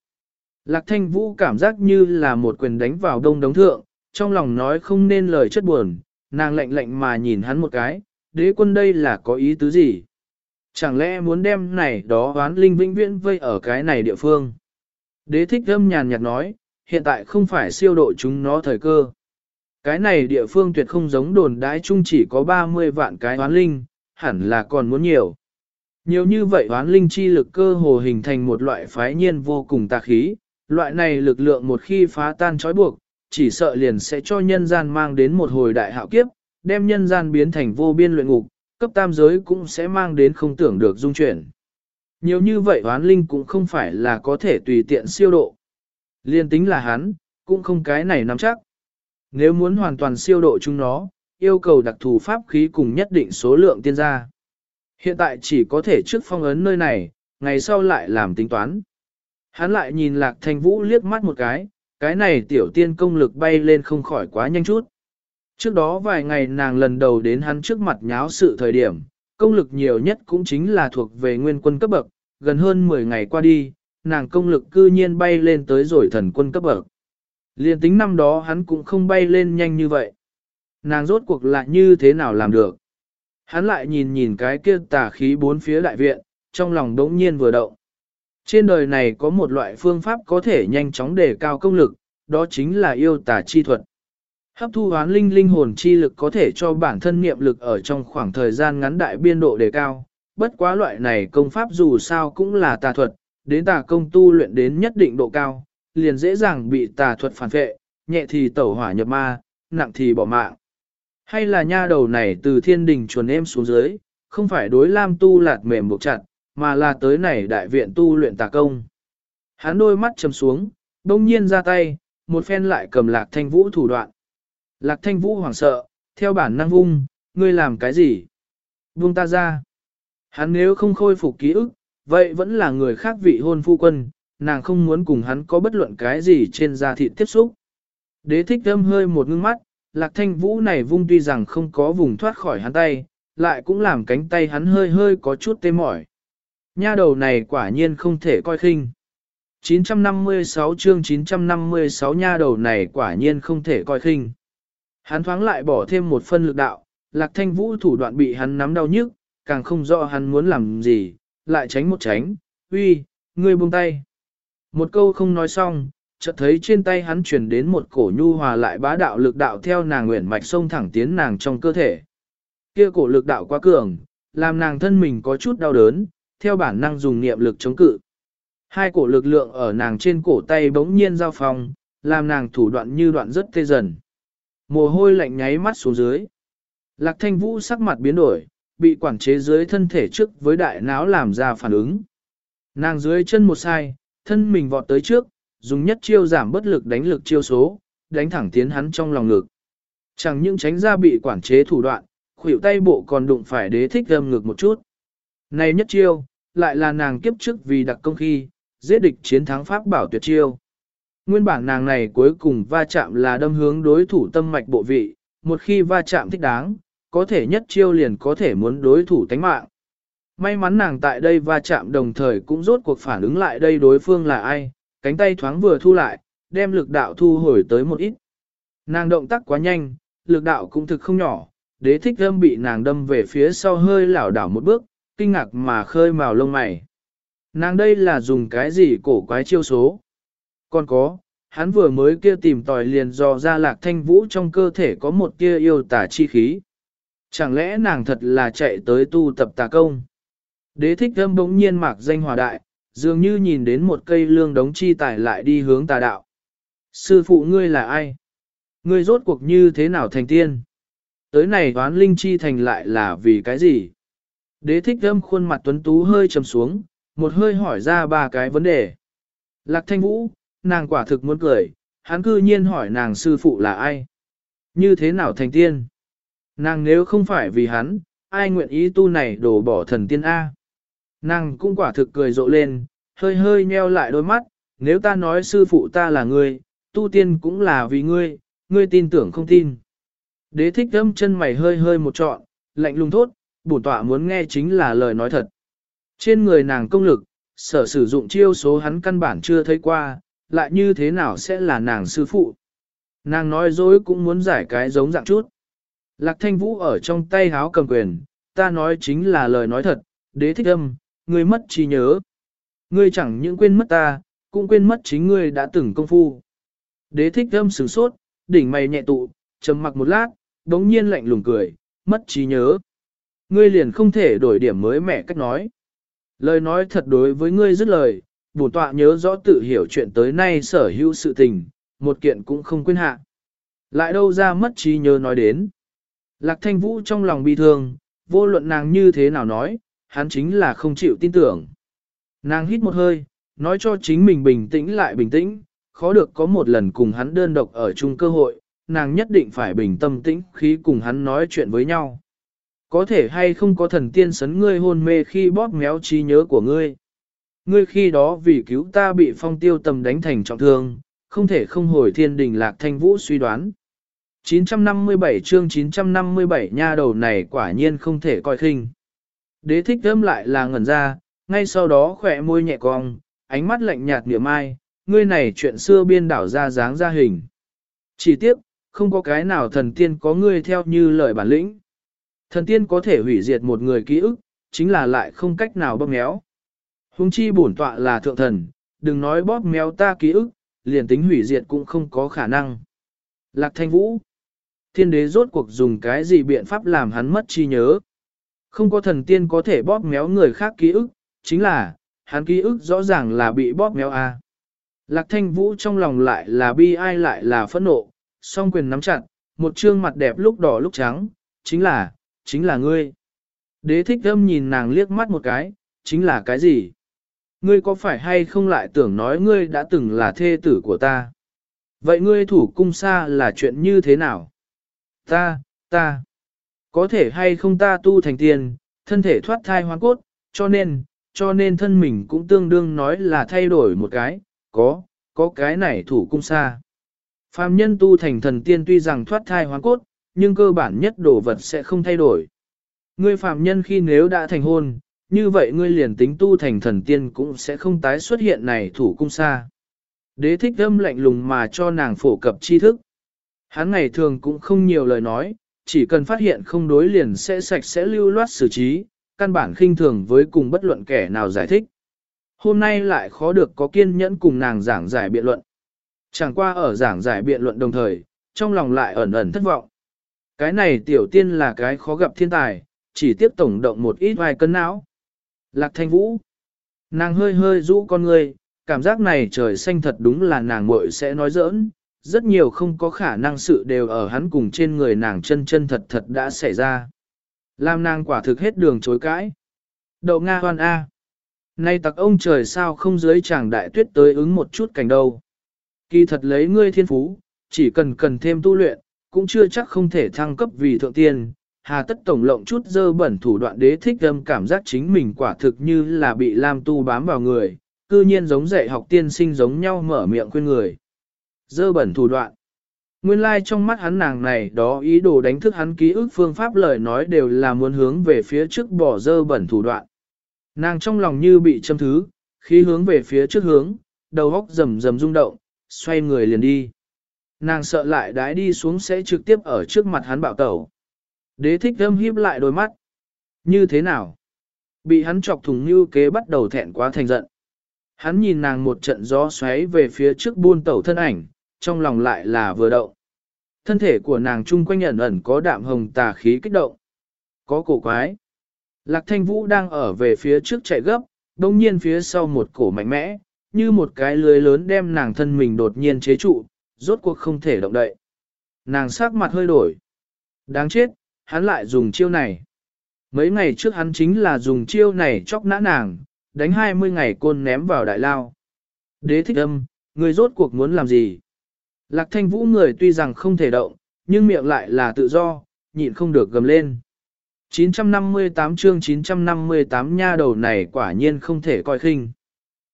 S1: Lạc thanh vũ cảm giác như là một quyền đánh vào đông đống thượng, trong lòng nói không nên lời chất buồn, nàng lạnh lạnh mà nhìn hắn một cái, đế quân đây là có ý tứ gì? Chẳng lẽ muốn đem này đó oán linh vĩnh viễn vây ở cái này địa phương? Đế thích âm nhàn nhạt nói, hiện tại không phải siêu độ chúng nó thời cơ. Cái này địa phương tuyệt không giống đồn đái chung chỉ có 30 vạn cái oán linh, hẳn là còn muốn nhiều. Nhiều như vậy oán linh chi lực cơ hồ hình thành một loại phái nhiên vô cùng tà khí, loại này lực lượng một khi phá tan trói buộc, chỉ sợ liền sẽ cho nhân gian mang đến một hồi đại hạo kiếp, đem nhân gian biến thành vô biên luyện ngục, cấp tam giới cũng sẽ mang đến không tưởng được dung chuyển. Nhiều như vậy oán linh cũng không phải là có thể tùy tiện siêu độ. Liên tính là hắn, cũng không cái này nắm chắc. Nếu muốn hoàn toàn siêu độ chúng nó, yêu cầu đặc thù pháp khí cùng nhất định số lượng tiên gia. Hiện tại chỉ có thể trước phong ấn nơi này, ngày sau lại làm tính toán. Hắn lại nhìn lạc thanh vũ liếc mắt một cái, cái này tiểu tiên công lực bay lên không khỏi quá nhanh chút. Trước đó vài ngày nàng lần đầu đến hắn trước mặt nháo sự thời điểm, công lực nhiều nhất cũng chính là thuộc về nguyên quân cấp bậc, gần hơn 10 ngày qua đi, nàng công lực cư nhiên bay lên tới rồi thần quân cấp bậc. Liên tính năm đó hắn cũng không bay lên nhanh như vậy. Nàng rốt cuộc lại như thế nào làm được. Hắn lại nhìn nhìn cái kia tà khí bốn phía đại viện, trong lòng đống nhiên vừa động. Trên đời này có một loại phương pháp có thể nhanh chóng đề cao công lực, đó chính là yêu tà chi thuật. Hấp thu hoán linh linh hồn chi lực có thể cho bản thân niệm lực ở trong khoảng thời gian ngắn đại biên độ đề cao. Bất quá loại này công pháp dù sao cũng là tà thuật, đến tà công tu luyện đến nhất định độ cao, liền dễ dàng bị tà thuật phản vệ, nhẹ thì tẩu hỏa nhập ma, nặng thì bỏ mạng. Hay là nha đầu này từ thiên đình chuồn em xuống dưới, không phải đối lam tu lạt mềm buộc chặt, mà là tới này đại viện tu luyện tà công. Hắn đôi mắt chầm xuống, đông nhiên ra tay, một phen lại cầm lạc thanh vũ thủ đoạn. Lạc thanh vũ hoảng sợ, theo bản năng vung, ngươi làm cái gì? Vung ta ra. Hắn nếu không khôi phục ký ức, vậy vẫn là người khác vị hôn phu quân, nàng không muốn cùng hắn có bất luận cái gì trên da thịt tiếp xúc. Đế thích thâm hơi một ngưng mắt, lạc thanh vũ này vung tuy rằng không có vùng thoát khỏi hắn tay, lại cũng làm cánh tay hắn hơi hơi có chút tê mỏi. Nha đầu này quả nhiên không thể coi khinh. 956 chương 956 nha đầu này quả nhiên không thể coi khinh. Hắn thoáng lại bỏ thêm một phân lực đạo, lạc thanh vũ thủ đoạn bị hắn nắm đau nhức, càng không rõ hắn muốn làm gì, lại tránh một tránh, uy, ngươi buông tay. Một câu không nói xong, chợt thấy trên tay hắn truyền đến một cổ nhu hòa lại bá đạo lực đạo theo nàng nguyện mạch sông thẳng tiến nàng trong cơ thể. Kia cổ lực đạo quá cường, làm nàng thân mình có chút đau đớn, theo bản năng dùng niệm lực chống cự. Hai cổ lực lượng ở nàng trên cổ tay bỗng nhiên giao phong, làm nàng thủ đoạn như đoạn rất tê dần. Mồ hôi lạnh nháy mắt xuống dưới. Lạc thanh vũ sắc mặt biến đổi, bị quản chế dưới thân thể trước với đại não làm ra phản ứng. Nàng dưới chân một sai, thân mình vọt tới trước, dùng nhất chiêu giảm bất lực đánh lực chiêu số, đánh thẳng tiến hắn trong lòng ngực. Chẳng những tránh ra bị quản chế thủ đoạn, khuỷu tay bộ còn đụng phải đế thích gầm ngực một chút. Này nhất chiêu, lại là nàng kiếp trước vì đặc công khi, giết địch chiến thắng pháp bảo tuyệt chiêu. Nguyên bản nàng này cuối cùng va chạm là đâm hướng đối thủ tâm mạch bộ vị, một khi va chạm thích đáng, có thể nhất chiêu liền có thể muốn đối thủ tánh mạng. May mắn nàng tại đây va chạm đồng thời cũng rốt cuộc phản ứng lại đây đối phương là ai, cánh tay thoáng vừa thu lại, đem lực đạo thu hồi tới một ít. Nàng động tác quá nhanh, lực đạo cũng thực không nhỏ, đế thích âm bị nàng đâm về phía sau hơi lảo đảo một bước, kinh ngạc mà khơi màu lông mày. Nàng đây là dùng cái gì cổ quái chiêu số? Còn có, hắn vừa mới kia tìm tòi liền dò ra lạc thanh vũ trong cơ thể có một kia yêu tả chi khí. Chẳng lẽ nàng thật là chạy tới tu tập tà công? Đế thích âm bỗng nhiên mạc danh hòa đại, dường như nhìn đến một cây lương đống chi tài lại đi hướng tà đạo. Sư phụ ngươi là ai? Ngươi rốt cuộc như thế nào thành tiên? Tới này đoán linh chi thành lại là vì cái gì? Đế thích âm khuôn mặt tuấn tú hơi trầm xuống, một hơi hỏi ra ba cái vấn đề. Lạc thanh vũ, nàng quả thực muốn cười, hắn cư nhiên hỏi nàng sư phụ là ai? Như thế nào thành tiên? Nàng nếu không phải vì hắn, ai nguyện ý tu này đổ bỏ thần tiên A? Nàng cũng quả thực cười rộ lên, hơi hơi nheo lại đôi mắt, nếu ta nói sư phụ ta là ngươi, tu tiên cũng là vì ngươi, ngươi tin tưởng không tin. Đế thích âm chân mày hơi hơi một trọn, lạnh lùng thốt, bổn tọa muốn nghe chính là lời nói thật. Trên người nàng công lực, sở sử dụng chiêu số hắn căn bản chưa thấy qua, lại như thế nào sẽ là nàng sư phụ. Nàng nói dối cũng muốn giải cái giống dạng chút. Lạc thanh vũ ở trong tay háo cầm quyền, ta nói chính là lời nói thật, đế thích âm, ngươi mất trí nhớ. Ngươi chẳng những quên mất ta, cũng quên mất chính ngươi đã từng công phu. Đế thích thâm sửng sốt, đỉnh mày nhẹ tụ, trầm mặc một lát, đống nhiên lạnh lùng cười, mất trí nhớ. Ngươi liền không thể đổi điểm mới mẻ cách nói. Lời nói thật đối với ngươi dứt lời, bổn tọa nhớ rõ tự hiểu chuyện tới nay sở hữu sự tình, một kiện cũng không quên hạ. Lại đâu ra mất trí nhớ nói đến. Lạc thanh vũ trong lòng bi thương, vô luận nàng như thế nào nói, hắn chính là không chịu tin tưởng. Nàng hít một hơi, nói cho chính mình bình tĩnh lại bình tĩnh, khó được có một lần cùng hắn đơn độc ở chung cơ hội, nàng nhất định phải bình tâm tĩnh khi cùng hắn nói chuyện với nhau. Có thể hay không có thần tiên sấn ngươi hôn mê khi bóp méo trí nhớ của ngươi. Ngươi khi đó vì cứu ta bị phong tiêu tầm đánh thành trọng thương, không thể không hồi thiên đình lạc thanh vũ suy đoán. 957 chương 957 nha đầu này quả nhiên không thể coi khinh. Đế thích thơm lại là ngẩn ra, ngay sau đó khỏe môi nhẹ cong, ánh mắt lạnh nhạt niệm ai, ngươi này chuyện xưa biên đảo ra dáng ra hình. Chỉ tiếc, không có cái nào thần tiên có ngươi theo như lời bản lĩnh. Thần tiên có thể hủy diệt một người ký ức, chính là lại không cách nào bóp méo. Hùng chi bổn tọa là thượng thần, đừng nói bóp méo ta ký ức, liền tính hủy diệt cũng không có khả năng. Lạc thanh vũ. Thiên đế rốt cuộc dùng cái gì biện pháp làm hắn mất chi nhớ. Không có thần tiên có thể bóp méo người khác ký ức, chính là, hắn ký ức rõ ràng là bị bóp méo a. À. Lạc thanh vũ trong lòng lại là bi ai lại là phẫn nộ, song quyền nắm chặt, một trương mặt đẹp lúc đỏ lúc trắng, chính là, chính là ngươi. Đế thích âm nhìn nàng liếc mắt một cái, chính là cái gì? Ngươi có phải hay không lại tưởng nói ngươi đã từng là thê tử của ta? Vậy ngươi thủ cung xa là chuyện như thế nào? Ta, ta, có thể hay không ta tu thành tiền, thân thể thoát thai hoang cốt, cho nên, cho nên thân mình cũng tương đương nói là thay đổi một cái, có, có cái này thủ cung xa. Phàm nhân tu thành thần tiên tuy rằng thoát thai hoang cốt, nhưng cơ bản nhất đồ vật sẽ không thay đổi. Ngươi phàm nhân khi nếu đã thành hôn, như vậy ngươi liền tính tu thành thần tiên cũng sẽ không tái xuất hiện này thủ cung xa. Đế thích âm lạnh lùng mà cho nàng phổ cập tri thức. Hắn ngày thường cũng không nhiều lời nói, chỉ cần phát hiện không đối liền sẽ sạch sẽ lưu loát xử trí, căn bản khinh thường với cùng bất luận kẻ nào giải thích. Hôm nay lại khó được có kiên nhẫn cùng nàng giảng giải biện luận. Chẳng qua ở giảng giải biện luận đồng thời, trong lòng lại ẩn ẩn thất vọng. Cái này tiểu tiên là cái khó gặp thiên tài, chỉ tiếp tổng động một ít vài cân não. Lạc thanh vũ. Nàng hơi hơi rũ con người, cảm giác này trời xanh thật đúng là nàng muội sẽ nói giỡn, rất nhiều không có khả năng sự đều ở hắn cùng trên người nàng chân chân thật thật đã xảy ra. Làm nàng quả thực hết đường chối cãi. Đậu Nga hoan A. Nay tặc ông trời sao không dưới chàng đại tuyết tới ứng một chút cảnh đâu. Kỳ thật lấy ngươi thiên phú, chỉ cần cần thêm tu luyện, cũng chưa chắc không thể thăng cấp vì thượng tiên. Hà tất tổng lộng chút dơ bẩn thủ đoạn đế thích âm cảm giác chính mình quả thực như là bị Lam tu bám vào người, cư nhiên giống dạy học tiên sinh giống nhau mở miệng khuyên người. Dơ bẩn thủ đoạn. Nguyên lai like trong mắt hắn nàng này đó ý đồ đánh thức hắn ký ức phương pháp lời nói đều là muốn hướng về phía trước bỏ dơ bẩn thủ đoạn. Nàng trong lòng như bị châm thứ, khí hướng về phía trước hướng, đầu góc rầm rầm rung động, xoay người liền đi. Nàng sợ lại đái đi xuống sẽ trực tiếp ở trước mặt hắn bạo tẩu. Đế thích thâm híp lại đôi mắt. Như thế nào? Bị hắn chọc thùng như kế bắt đầu thẹn quá thành giận. Hắn nhìn nàng một trận gió xoáy về phía trước buôn tẩu thân ảnh, trong lòng lại là vừa động. Thân thể của nàng chung quanh ẩn ẩn có đạm hồng tà khí kích động. Có cổ quái. Lạc thanh vũ đang ở về phía trước chạy gấp, đồng nhiên phía sau một cổ mạnh mẽ, như một cái lưới lớn đem nàng thân mình đột nhiên chế trụ, rốt cuộc không thể động đậy. Nàng sắc mặt hơi đổi. Đáng chết, hắn lại dùng chiêu này. Mấy ngày trước hắn chính là dùng chiêu này chóc nã nàng, đánh 20 ngày côn ném vào đại lao. Đế thích âm, người rốt cuộc muốn làm gì? Lạc thanh vũ người tuy rằng không thể động, nhưng miệng lại là tự do, nhịn không được gầm lên. 958 chương 958 nha đầu này quả nhiên không thể coi khinh.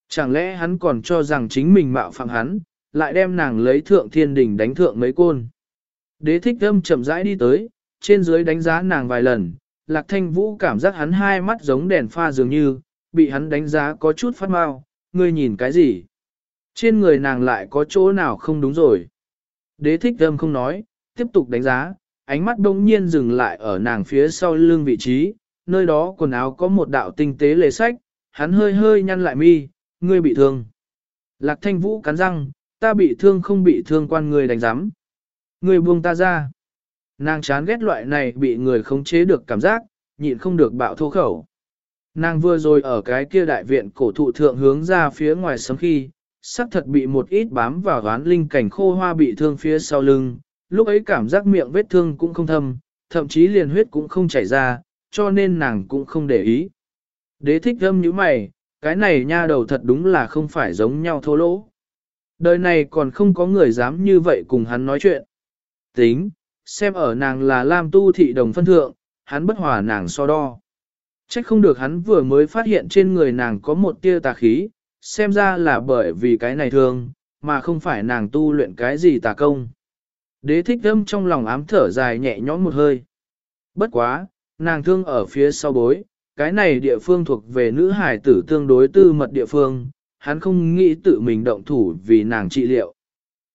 S1: Chẳng lẽ hắn còn cho rằng chính mình mạo phạm hắn, lại đem nàng lấy thượng thiên đình đánh thượng mấy côn. Đế thích âm chậm rãi đi tới, trên dưới đánh giá nàng vài lần, lạc thanh vũ cảm giác hắn hai mắt giống đèn pha dường như, bị hắn đánh giá có chút phát mau, ngươi nhìn cái gì? Trên người nàng lại có chỗ nào không đúng rồi. Đế thích thâm không nói, tiếp tục đánh giá, ánh mắt đông nhiên dừng lại ở nàng phía sau lưng vị trí, nơi đó quần áo có một đạo tinh tế lề sách, hắn hơi hơi nhăn lại mi, ngươi bị thương. Lạc thanh vũ cắn răng, ta bị thương không bị thương quan người đánh giám. Ngươi buông ta ra. Nàng chán ghét loại này bị người khống chế được cảm giác, nhịn không được bạo thô khẩu. Nàng vừa rồi ở cái kia đại viện cổ thụ thượng hướng ra phía ngoài sớm khi, sắc thật bị một ít bám vào gán linh cảnh khô hoa bị thương phía sau lưng, lúc ấy cảm giác miệng vết thương cũng không thâm, thậm chí liền huyết cũng không chảy ra, cho nên nàng cũng không để ý. Đế thích thâm như mày, cái này nha đầu thật đúng là không phải giống nhau thô lỗ. Đời này còn không có người dám như vậy cùng hắn nói chuyện. Tính, xem ở nàng là Lam tu thị đồng phân thượng, hắn bất hòa nàng so đo. Trách không được hắn vừa mới phát hiện trên người nàng có một tia tà khí, xem ra là bởi vì cái này thương, mà không phải nàng tu luyện cái gì tà công. Đế thích âm trong lòng ám thở dài nhẹ nhõm một hơi. Bất quá, nàng thương ở phía sau bối, cái này địa phương thuộc về nữ hải tử tương đối tư mật địa phương, hắn không nghĩ tự mình động thủ vì nàng trị liệu.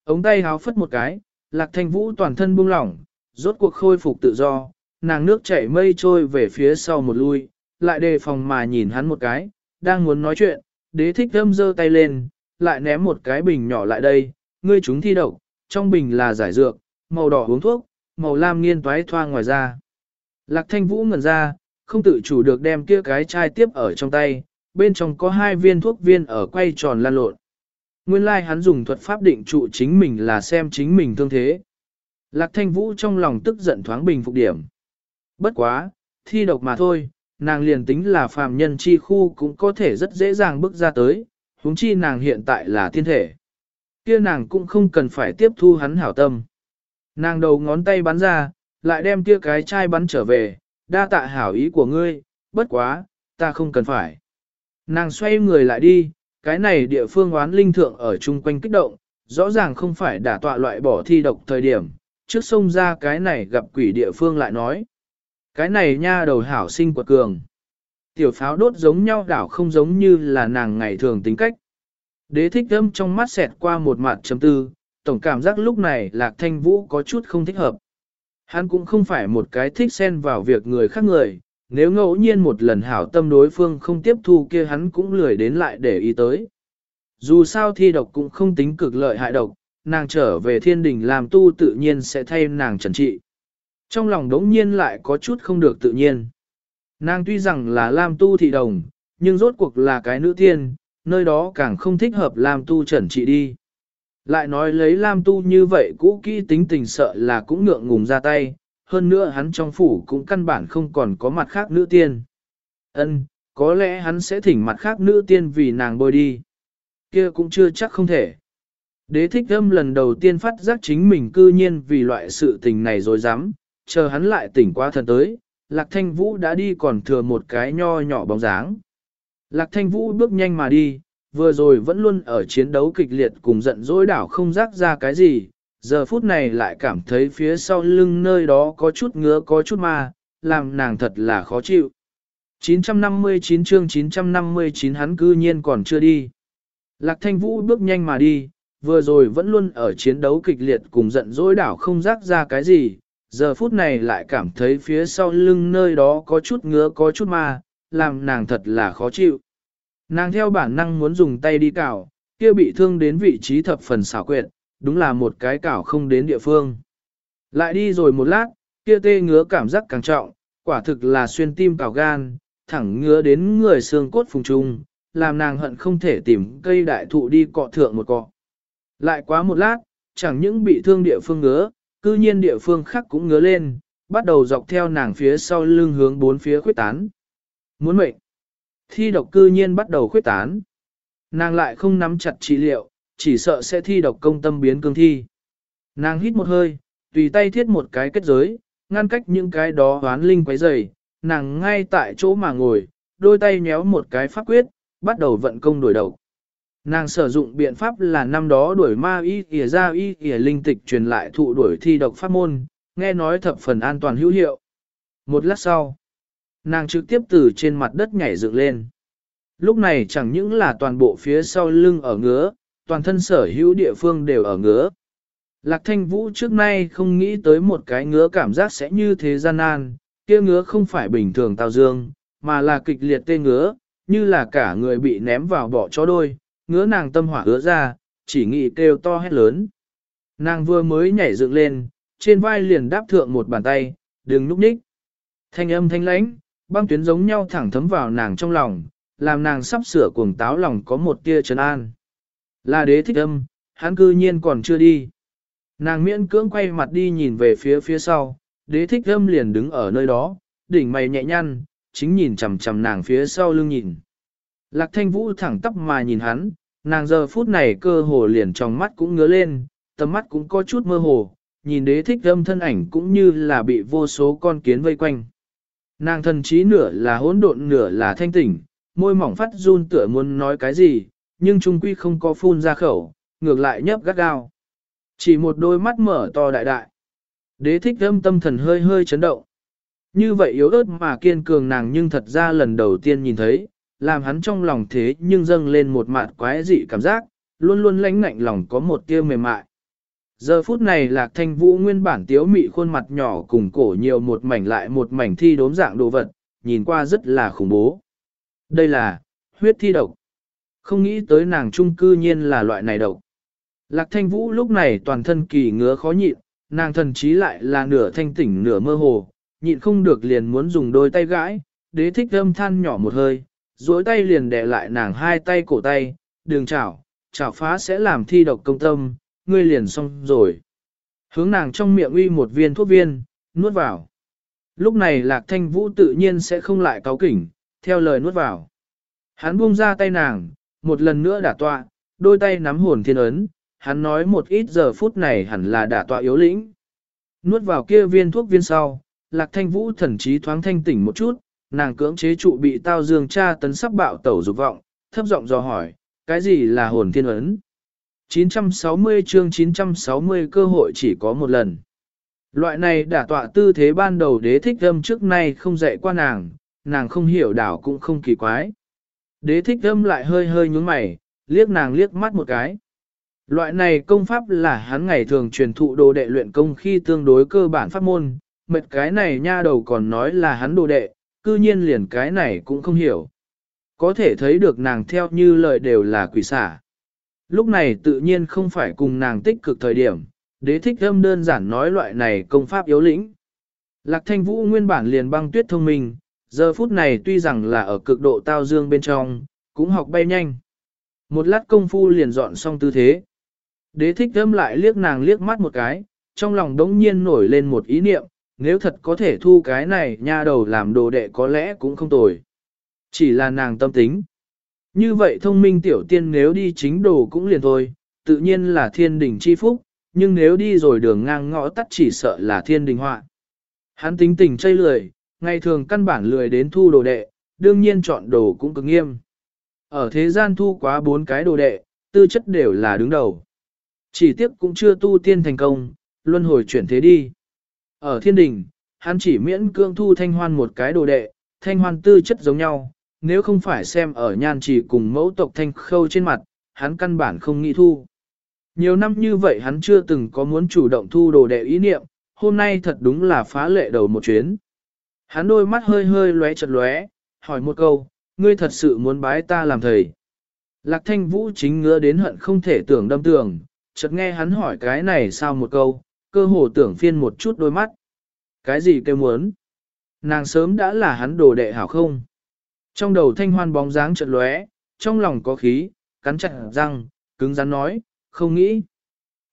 S1: Ống tay háo phất một cái, lạc thanh vũ toàn thân buông lỏng, rốt cuộc khôi phục tự do, nàng nước chảy mây trôi về phía sau một lui, lại đề phòng mà nhìn hắn một cái, đang muốn nói chuyện, đế thích thâm giơ tay lên, lại ném một cái bình nhỏ lại đây, ngươi chúng thi độc, trong bình là giải dược, màu đỏ uống thuốc, màu lam nghiên toái thoa ngoài ra. Lạc thanh vũ ngẩn ra, không tự chủ được đem kia cái chai tiếp ở trong tay, bên trong có hai viên thuốc viên ở quay tròn lan lộn. Nguyên lai like hắn dùng thuật pháp định trụ chính mình là xem chính mình thương thế. Lạc thanh vũ trong lòng tức giận thoáng bình phục điểm. Bất quá, thi độc mà thôi, nàng liền tính là phàm nhân chi khu cũng có thể rất dễ dàng bước ra tới, huống chi nàng hiện tại là thiên thể. kia nàng cũng không cần phải tiếp thu hắn hảo tâm. Nàng đầu ngón tay bắn ra, lại đem kia cái chai bắn trở về, đa tạ hảo ý của ngươi, bất quá, ta không cần phải. Nàng xoay người lại đi, cái này địa phương oán linh thượng ở chung quanh kích động, rõ ràng không phải đả tọa loại bỏ thi độc thời điểm, trước sông ra cái này gặp quỷ địa phương lại nói. Cái này nha đầu hảo sinh quật cường. Tiểu pháo đốt giống nhau đảo không giống như là nàng ngày thường tính cách. Đế thích âm trong mắt xẹt qua một mặt chấm tư, tổng cảm giác lúc này lạc thanh vũ có chút không thích hợp. Hắn cũng không phải một cái thích xen vào việc người khác người, nếu ngẫu nhiên một lần hảo tâm đối phương không tiếp thu kia hắn cũng lười đến lại để ý tới. Dù sao thi độc cũng không tính cực lợi hại độc, nàng trở về thiên đình làm tu tự nhiên sẽ thay nàng trần trị. Trong lòng đống nhiên lại có chút không được tự nhiên. Nàng tuy rằng là lam tu thị đồng, nhưng rốt cuộc là cái nữ tiên, nơi đó càng không thích hợp lam tu trần trị đi. Lại nói lấy Lam Tu như vậy cũ kỹ tính tình sợ là cũng ngượng ngùng ra tay, hơn nữa hắn trong phủ cũng căn bản không còn có mặt khác nữ tiên. Ân, có lẽ hắn sẽ thỉnh mặt khác nữ tiên vì nàng bôi đi. Kia cũng chưa chắc không thể. Đế thích âm lần đầu tiên phát giác chính mình cư nhiên vì loại sự tình này rồi dám, chờ hắn lại tỉnh qua thần tới, Lạc Thanh Vũ đã đi còn thừa một cái nho nhỏ bóng dáng. Lạc Thanh Vũ bước nhanh mà đi, vừa rồi vẫn luôn ở chiến đấu kịch liệt cùng giận dỗi đảo không rác ra cái gì, giờ phút này lại cảm thấy phía sau lưng nơi đó có chút ngứa có chút ma, làm nàng thật là khó chịu. 959 chương 959 hắn cư nhiên còn chưa đi. Lạc thanh vũ bước nhanh mà đi, vừa rồi vẫn luôn ở chiến đấu kịch liệt cùng giận dỗi đảo không rác ra cái gì, giờ phút này lại cảm thấy phía sau lưng nơi đó có chút ngứa có chút ma, làm nàng thật là khó chịu. Nàng theo bản năng muốn dùng tay đi cào, kia bị thương đến vị trí thập phần xảo quyệt, đúng là một cái cào không đến địa phương. Lại đi rồi một lát, kia tê ngứa cảm giác càng trọng, quả thực là xuyên tim cào gan, thẳng ngứa đến người xương cốt phùng trung, làm nàng hận không thể tìm cây đại thụ đi cọ thượng một cọ. Lại quá một lát, chẳng những bị thương địa phương ngứa, cư nhiên địa phương khác cũng ngứa lên, bắt đầu dọc theo nàng phía sau lưng hướng bốn phía khuyết tán. Muốn mệnh. Thi độc cư nhiên bắt đầu khuyết tán. Nàng lại không nắm chặt trị liệu, chỉ sợ sẽ thi độc công tâm biến cương thi. Nàng hít một hơi, tùy tay thiết một cái kết giới, ngăn cách những cái đó hoán linh quấy rầy, nàng ngay tại chỗ mà ngồi, đôi tay nhéo một cái pháp quyết, bắt đầu vận công đổi độc. Nàng sử dụng biện pháp là năm đó đuổi ma y ỉa ra y ỉa linh tịch truyền lại thụ đuổi thi độc pháp môn, nghe nói thập phần an toàn hữu hiệu. Một lát sau, nàng trực tiếp từ trên mặt đất nhảy dựng lên. Lúc này chẳng những là toàn bộ phía sau lưng ở ngứa, toàn thân sở hữu địa phương đều ở ngứa. Lạc thanh vũ trước nay không nghĩ tới một cái ngứa cảm giác sẽ như thế gian nan, kia ngứa không phải bình thường tao dương, mà là kịch liệt tê ngứa, như là cả người bị ném vào bỏ chó đôi, ngứa nàng tâm hỏa ứa ra, chỉ nghĩ kêu to hét lớn. Nàng vừa mới nhảy dựng lên, trên vai liền đáp thượng một bàn tay, đừng núp nhích. Thanh âm thanh lãnh, băng tuyến giống nhau thẳng thấm vào nàng trong lòng, làm nàng sắp sửa cuồng táo lòng có một tia trấn an. Là đế thích âm, hắn cư nhiên còn chưa đi. Nàng miễn cưỡng quay mặt đi nhìn về phía phía sau, đế thích âm liền đứng ở nơi đó, đỉnh mày nhẹ nhăn, chính nhìn chằm chằm nàng phía sau lưng nhìn. Lạc thanh vũ thẳng tắp mà nhìn hắn, nàng giờ phút này cơ hồ liền trong mắt cũng ngứa lên, tầm mắt cũng có chút mơ hồ, nhìn đế thích âm thân ảnh cũng như là bị vô số con kiến vây quanh. Nàng thần trí nửa là hỗn độn nửa là thanh tỉnh, môi mỏng phát run tựa muốn nói cái gì, nhưng trung quy không có phun ra khẩu, ngược lại nhấp gắt gao. Chỉ một đôi mắt mở to đại đại. Đế thích âm tâm thần hơi hơi chấn động. Như vậy yếu ớt mà kiên cường nàng nhưng thật ra lần đầu tiên nhìn thấy, làm hắn trong lòng thế nhưng dâng lên một mạt quái dị cảm giác, luôn luôn lãnh ngạnh lòng có một tia mềm mại. Giờ phút này lạc thanh vũ nguyên bản tiếu mị khuôn mặt nhỏ cùng cổ nhiều một mảnh lại một mảnh thi đốm dạng đồ vật, nhìn qua rất là khủng bố. Đây là, huyết thi độc. Không nghĩ tới nàng trung cư nhiên là loại này độc. Lạc thanh vũ lúc này toàn thân kỳ ngứa khó nhịn, nàng thần trí lại là nửa thanh tỉnh nửa mơ hồ, nhịn không được liền muốn dùng đôi tay gãi, đế thích âm than nhỏ một hơi, duỗi tay liền đè lại nàng hai tay cổ tay, đường chảo, chảo phá sẽ làm thi độc công tâm, ngươi liền xong rồi. Hướng nàng trong miệng uy một viên thuốc viên, nuốt vào. Lúc này lạc thanh vũ tự nhiên sẽ không lại cáo kỉnh, theo lời nuốt vào. Hắn buông ra tay nàng, một lần nữa đả tọa, đôi tay nắm hồn thiên ấn, hắn nói một ít giờ phút này hẳn là đả tọa yếu lĩnh. Nuốt vào kia viên thuốc viên sau, lạc thanh vũ thần trí thoáng thanh tỉnh một chút, nàng cưỡng chế trụ bị tao dương tra tấn sắp bạo tẩu dục vọng, thấp giọng dò hỏi, cái gì là hồn thiên ấn? 960 chương 960 cơ hội chỉ có một lần. Loại này đã tọa tư thế ban đầu đế thích âm trước nay không dạy qua nàng, nàng không hiểu đảo cũng không kỳ quái. Đế thích âm lại hơi hơi nhúng mày, liếc nàng liếc mắt một cái. Loại này công pháp là hắn ngày thường truyền thụ đồ đệ luyện công khi tương đối cơ bản pháp môn, mệt cái này nha đầu còn nói là hắn đồ đệ, cư nhiên liền cái này cũng không hiểu. Có thể thấy được nàng theo như lời đều là quỷ xả. Lúc này tự nhiên không phải cùng nàng tích cực thời điểm, đế thích âm đơn giản nói loại này công pháp yếu lĩnh. Lạc thanh vũ nguyên bản liền băng tuyết thông minh, giờ phút này tuy rằng là ở cực độ tao dương bên trong, cũng học bay nhanh. Một lát công phu liền dọn xong tư thế. Đế thích âm lại liếc nàng liếc mắt một cái, trong lòng đống nhiên nổi lên một ý niệm, nếu thật có thể thu cái này nha đầu làm đồ đệ có lẽ cũng không tồi. Chỉ là nàng tâm tính. Như vậy thông minh tiểu tiên nếu đi chính đồ cũng liền thôi, tự nhiên là thiên đình chi phúc, nhưng nếu đi rồi đường ngang ngõ tắt chỉ sợ là thiên đình họa. Hắn tính tình chây lười, ngày thường căn bản lười đến thu đồ đệ, đương nhiên chọn đồ cũng cực nghiêm. Ở thế gian thu quá bốn cái đồ đệ, tư chất đều là đứng đầu. Chỉ tiếc cũng chưa tu tiên thành công, luân hồi chuyển thế đi. Ở thiên đình, hắn chỉ miễn cương thu thanh hoan một cái đồ đệ, thanh hoan tư chất giống nhau, nếu không phải xem ở nhan chỉ cùng mẫu tộc thanh khâu trên mặt, hắn căn bản không nghĩ thu. Nhiều năm như vậy hắn chưa từng có muốn chủ động thu đồ đệ ý niệm, hôm nay thật đúng là phá lệ đầu một chuyến. Hắn đôi mắt hơi hơi lóe chật lóe, hỏi một câu, ngươi thật sự muốn bái ta làm thầy. Lạc thanh vũ chính ngứa đến hận không thể tưởng đâm tường, chợt nghe hắn hỏi cái này sao một câu, cơ hồ tưởng phiên một chút đôi mắt. Cái gì kêu muốn? Nàng sớm đã là hắn đồ đệ hảo không? Trong đầu thanh hoan bóng dáng chợt lóe, trong lòng có khí, cắn chặt răng, cứng rắn nói, không nghĩ.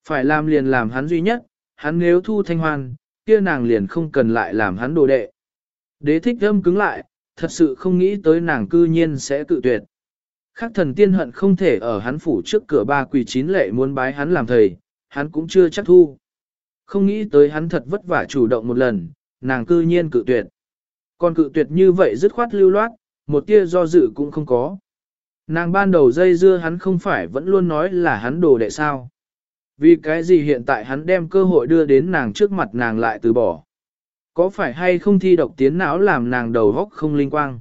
S1: Phải làm liền làm hắn duy nhất, hắn nếu thu thanh hoan, kia nàng liền không cần lại làm hắn đồ đệ. Đế thích âm cứng lại, thật sự không nghĩ tới nàng cư nhiên sẽ tự tuyệt. khác thần tiên hận không thể ở hắn phủ trước cửa ba quỳ chín lệ muốn bái hắn làm thầy, hắn cũng chưa chắc thu. Không nghĩ tới hắn thật vất vả chủ động một lần, nàng cư nhiên cự tuyệt. Còn cự tuyệt như vậy dứt khoát lưu loát, một tia do dự cũng không có. Nàng ban đầu dây dưa hắn không phải vẫn luôn nói là hắn đồ đệ sao. Vì cái gì hiện tại hắn đem cơ hội đưa đến nàng trước mặt nàng lại từ bỏ. Có phải hay không thi độc tiến não làm nàng đầu góc không linh quang.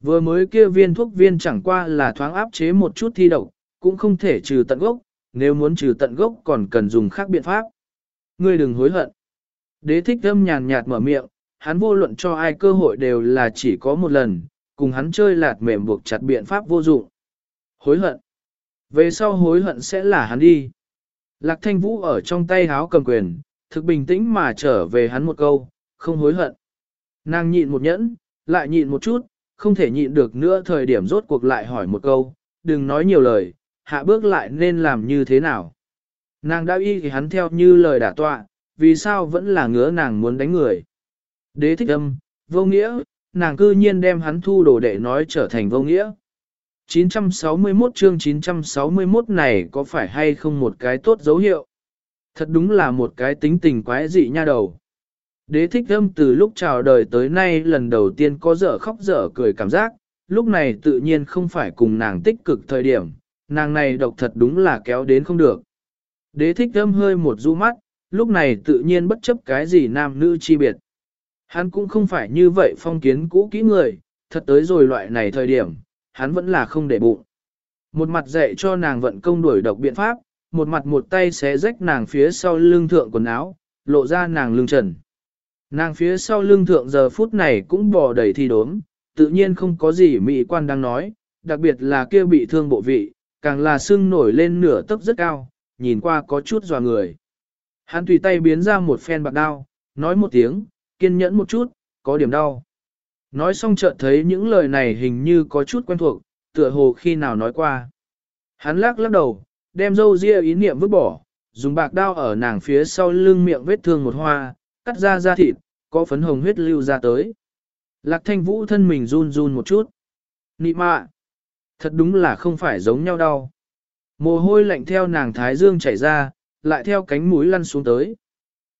S1: Vừa mới kia viên thuốc viên chẳng qua là thoáng áp chế một chút thi độc, cũng không thể trừ tận gốc, nếu muốn trừ tận gốc còn cần dùng khác biện pháp. Ngươi đừng hối hận. Đế thích âm nhàn nhạt mở miệng, hắn vô luận cho ai cơ hội đều là chỉ có một lần, cùng hắn chơi lạt mềm buộc chặt biện pháp vô dụng. Hối hận. Về sau hối hận sẽ là hắn đi. Lạc thanh vũ ở trong tay háo cầm quyền, thực bình tĩnh mà trở về hắn một câu, không hối hận. Nàng nhịn một nhẫn, lại nhịn một chút, không thể nhịn được nữa thời điểm rốt cuộc lại hỏi một câu, đừng nói nhiều lời, hạ bước lại nên làm như thế nào. Nàng đã y thì hắn theo như lời đả tọa, vì sao vẫn là ngứa nàng muốn đánh người. Đế thích âm, vô nghĩa, nàng cư nhiên đem hắn thu đồ đệ nói trở thành vô nghĩa. 961 chương 961 này có phải hay không một cái tốt dấu hiệu? Thật đúng là một cái tính tình quái dị nha đầu. Đế thích âm từ lúc chào đời tới nay lần đầu tiên có dở khóc dở cười cảm giác, lúc này tự nhiên không phải cùng nàng tích cực thời điểm, nàng này độc thật đúng là kéo đến không được. Đế thích âm hơi một du mắt, lúc này tự nhiên bất chấp cái gì nam nữ chi biệt. Hắn cũng không phải như vậy phong kiến cũ kỹ người, thật tới rồi loại này thời điểm, hắn vẫn là không để bụng. Một mặt dạy cho nàng vận công đuổi độc biện pháp, một mặt một tay xé rách nàng phía sau lưng thượng quần áo, lộ ra nàng lưng trần. Nàng phía sau lưng thượng giờ phút này cũng bò đầy thi đốm, tự nhiên không có gì mỹ quan đang nói, đặc biệt là kia bị thương bộ vị, càng là sưng nổi lên nửa tấc rất cao, nhìn qua có chút dò người. Hắn tùy tay biến ra một phen bạc đao, nói một tiếng, kiên nhẫn một chút, có điểm đau. Nói xong chợt thấy những lời này hình như có chút quen thuộc, tựa hồ khi nào nói qua. Hắn lắc lắc đầu, đem dâu ria ý niệm vứt bỏ, dùng bạc đao ở nàng phía sau lưng miệng vết thương một hoa, cắt ra da thịt, có phấn hồng huyết lưu ra tới. Lạc thanh vũ thân mình run run một chút. Nị mạ! Thật đúng là không phải giống nhau đâu. Mồ hôi lạnh theo nàng thái dương chảy ra, lại theo cánh mũi lăn xuống tới.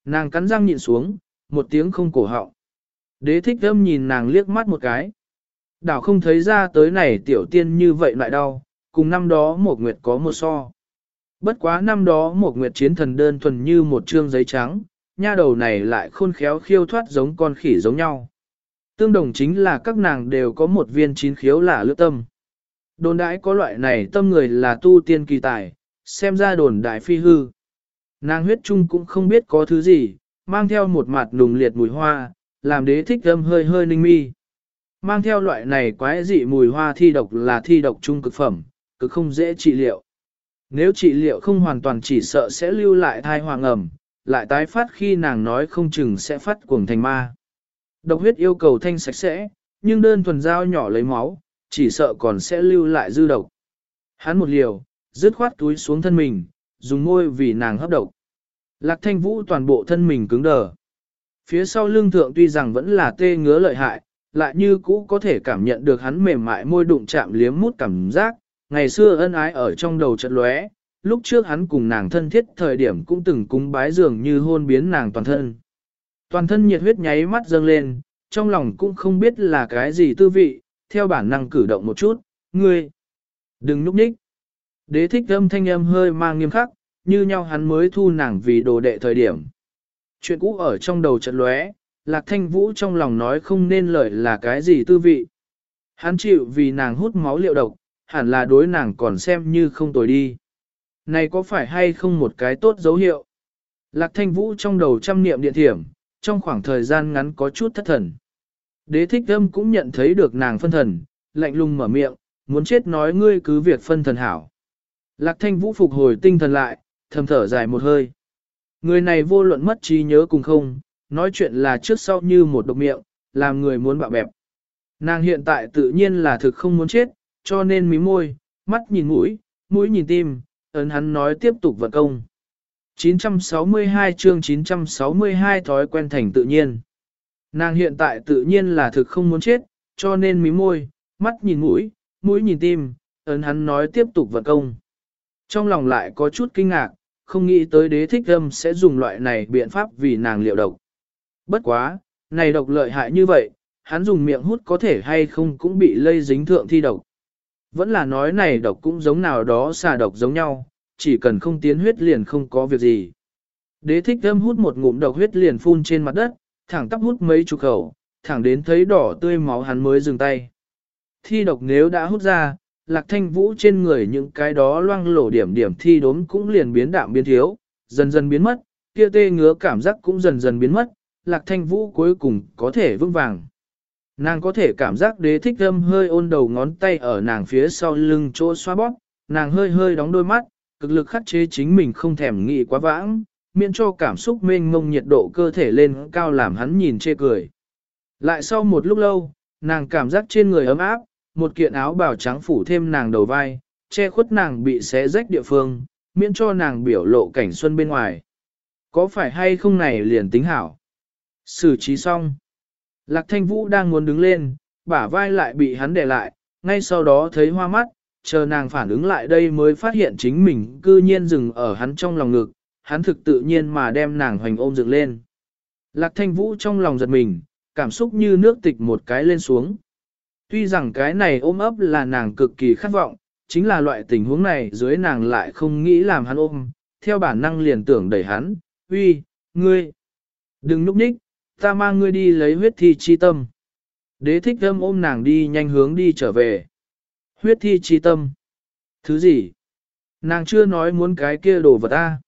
S1: Nàng cắn răng nhịn xuống, một tiếng không cổ họng. Đế thích âm nhìn nàng liếc mắt một cái. Đảo không thấy ra tới này tiểu tiên như vậy lại đau, cùng năm đó một nguyệt có một so. Bất quá năm đó một nguyệt chiến thần đơn thuần như một trương giấy trắng, nha đầu này lại khôn khéo khiêu thoát giống con khỉ giống nhau. Tương đồng chính là các nàng đều có một viên chín khiếu là lưỡi tâm. Đồn đãi có loại này tâm người là tu tiên kỳ tài, xem ra đồn đại phi hư. Nàng huyết chung cũng không biết có thứ gì, mang theo một mặt nùng liệt mùi hoa, làm đế thích âm hơi hơi ninh mi. Mang theo loại này quái dị mùi hoa thi độc là thi độc trung cực phẩm, cực không dễ trị liệu. Nếu trị liệu không hoàn toàn chỉ sợ sẽ lưu lại thai hoàng ẩm, lại tái phát khi nàng nói không chừng sẽ phát cuồng thành ma. Độc huyết yêu cầu thanh sạch sẽ, nhưng đơn thuần dao nhỏ lấy máu, chỉ sợ còn sẽ lưu lại dư độc. Hắn một liều, dứt khoát túi xuống thân mình, dùng môi vì nàng hấp độc. Lạc thanh vũ toàn bộ thân mình cứng đờ. Phía sau lưng thượng tuy rằng vẫn là tê ngứa lợi hại, lại như cũ có thể cảm nhận được hắn mềm mại môi đụng chạm liếm mút cảm giác, ngày xưa ân ái ở trong đầu trận lóe, lúc trước hắn cùng nàng thân thiết thời điểm cũng từng cúng bái dường như hôn biến nàng toàn thân. Toàn thân nhiệt huyết nháy mắt dâng lên, trong lòng cũng không biết là cái gì tư vị, theo bản năng cử động một chút, ngươi, đừng núp nhích. Đế thích âm thanh âm hơi mang nghiêm khắc, như nhau hắn mới thu nàng vì đồ đệ thời điểm. Chuyện cũ ở trong đầu trận lóe, lạc thanh vũ trong lòng nói không nên lời là cái gì tư vị. Hắn chịu vì nàng hút máu liệu độc, hẳn là đối nàng còn xem như không tồi đi. Này có phải hay không một cái tốt dấu hiệu? Lạc thanh vũ trong đầu trăm niệm điện thiểm, trong khoảng thời gian ngắn có chút thất thần. Đế thích âm cũng nhận thấy được nàng phân thần, lạnh lùng mở miệng, muốn chết nói ngươi cứ việc phân thần hảo. Lạc thanh vũ phục hồi tinh thần lại, thầm thở dài một hơi. Người này vô luận mất trí nhớ cùng không, nói chuyện là trước sau như một độc miệng, làm người muốn bạo bẹp. Nàng hiện tại tự nhiên là thực không muốn chết, cho nên mí môi, mắt nhìn mũi, mũi nhìn tim, ấn hắn nói tiếp tục vận công. 962 chương 962 thói quen thành tự nhiên. Nàng hiện tại tự nhiên là thực không muốn chết, cho nên mí môi, mắt nhìn mũi, mũi nhìn tim, ấn hắn nói tiếp tục vận công. Trong lòng lại có chút kinh ngạc, không nghĩ tới đế thích âm sẽ dùng loại này biện pháp vì nàng liệu độc. Bất quá, này độc lợi hại như vậy, hắn dùng miệng hút có thể hay không cũng bị lây dính thượng thi độc. Vẫn là nói này độc cũng giống nào đó xà độc giống nhau, chỉ cần không tiến huyết liền không có việc gì. Đế thích âm hút một ngụm độc huyết liền phun trên mặt đất, thẳng tắp hút mấy chục khẩu, thẳng đến thấy đỏ tươi máu hắn mới dừng tay. Thi độc nếu đã hút ra, lạc thanh vũ trên người những cái đó loang lổ điểm điểm thi đốm cũng liền biến đạm biến thiếu, dần dần biến mất, kia tê ngứa cảm giác cũng dần dần biến mất, lạc thanh vũ cuối cùng có thể vững vàng. Nàng có thể cảm giác đế thích âm hơi ôn đầu ngón tay ở nàng phía sau lưng chỗ xoa bóp, nàng hơi hơi đóng đôi mắt, cực lực khắc chế chính mình không thèm nghĩ quá vãng, miễn cho cảm xúc mênh mông nhiệt độ cơ thể lên cao làm hắn nhìn chê cười. Lại sau một lúc lâu, nàng cảm giác trên người ấm áp, một kiện áo bào trắng phủ thêm nàng đầu vai, che khuất nàng bị xé rách địa phương, miễn cho nàng biểu lộ cảnh xuân bên ngoài. Có phải hay không này liền tính hảo? Xử trí xong. Lạc thanh vũ đang muốn đứng lên, bả vai lại bị hắn để lại, ngay sau đó thấy hoa mắt, chờ nàng phản ứng lại đây mới phát hiện chính mình cư nhiên dừng ở hắn trong lòng ngực, hắn thực tự nhiên mà đem nàng hoành ôm dựng lên. Lạc thanh vũ trong lòng giật mình, cảm xúc như nước tịch một cái lên xuống. Tuy rằng cái này ôm ấp là nàng cực kỳ khát vọng, chính là loại tình huống này dưới nàng lại không nghĩ làm hắn ôm, theo bản năng liền tưởng đẩy hắn, uy, ngươi, đừng núp ních, ta mang ngươi đi lấy huyết thi chi tâm. Đế thích thâm ôm nàng đi nhanh hướng đi trở về. Huyết thi chi tâm. Thứ gì? Nàng chưa nói muốn cái kia đồ vật ta.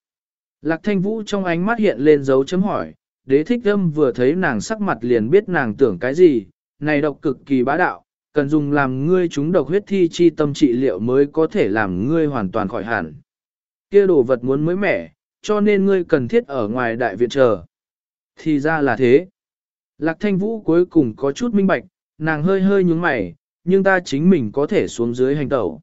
S1: Lạc thanh vũ trong ánh mắt hiện lên dấu chấm hỏi, đế thích âm vừa thấy nàng sắc mặt liền biết nàng tưởng cái gì, này độc cực kỳ bá đạo, cần dùng làm ngươi chúng độc huyết thi chi tâm trị liệu mới có thể làm ngươi hoàn toàn khỏi hẳn. Kia đồ vật muốn mới mẻ, cho nên ngươi cần thiết ở ngoài đại viện chờ. Thì ra là thế. Lạc thanh vũ cuối cùng có chút minh bạch, nàng hơi hơi nhúng mày, nhưng ta chính mình có thể xuống dưới hành tẩu.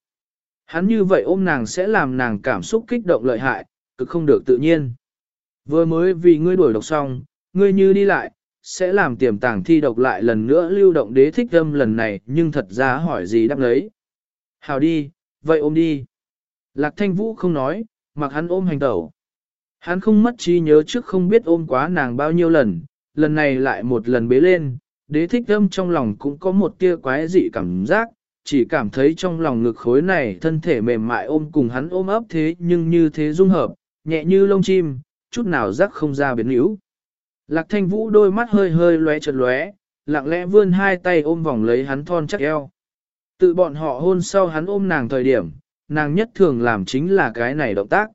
S1: Hắn như vậy ôm nàng sẽ làm nàng cảm xúc kích động lợi hại, cực không được tự nhiên. Vừa mới vì ngươi đuổi độc xong, ngươi như đi lại, sẽ làm tiềm tàng thi độc lại lần nữa lưu động đế thích âm lần này nhưng thật ra hỏi gì đáp lấy. Hào đi, vậy ôm đi. Lạc thanh vũ không nói, mặc hắn ôm hành tẩu. Hắn không mất trí nhớ trước không biết ôm quá nàng bao nhiêu lần, lần này lại một lần bế lên, đế thích âm trong lòng cũng có một tia quái dị cảm giác, chỉ cảm thấy trong lòng ngực khối này thân thể mềm mại ôm cùng hắn ôm ấp thế nhưng như thế dung hợp, nhẹ như lông chim, chút nào rắc không ra biến yếu. Lạc thanh vũ đôi mắt hơi hơi lóe chật lóe, lặng lẽ vươn hai tay ôm vòng lấy hắn thon chắc eo. Tự bọn họ hôn sau hắn ôm nàng thời điểm, nàng nhất thường làm chính là cái này động tác.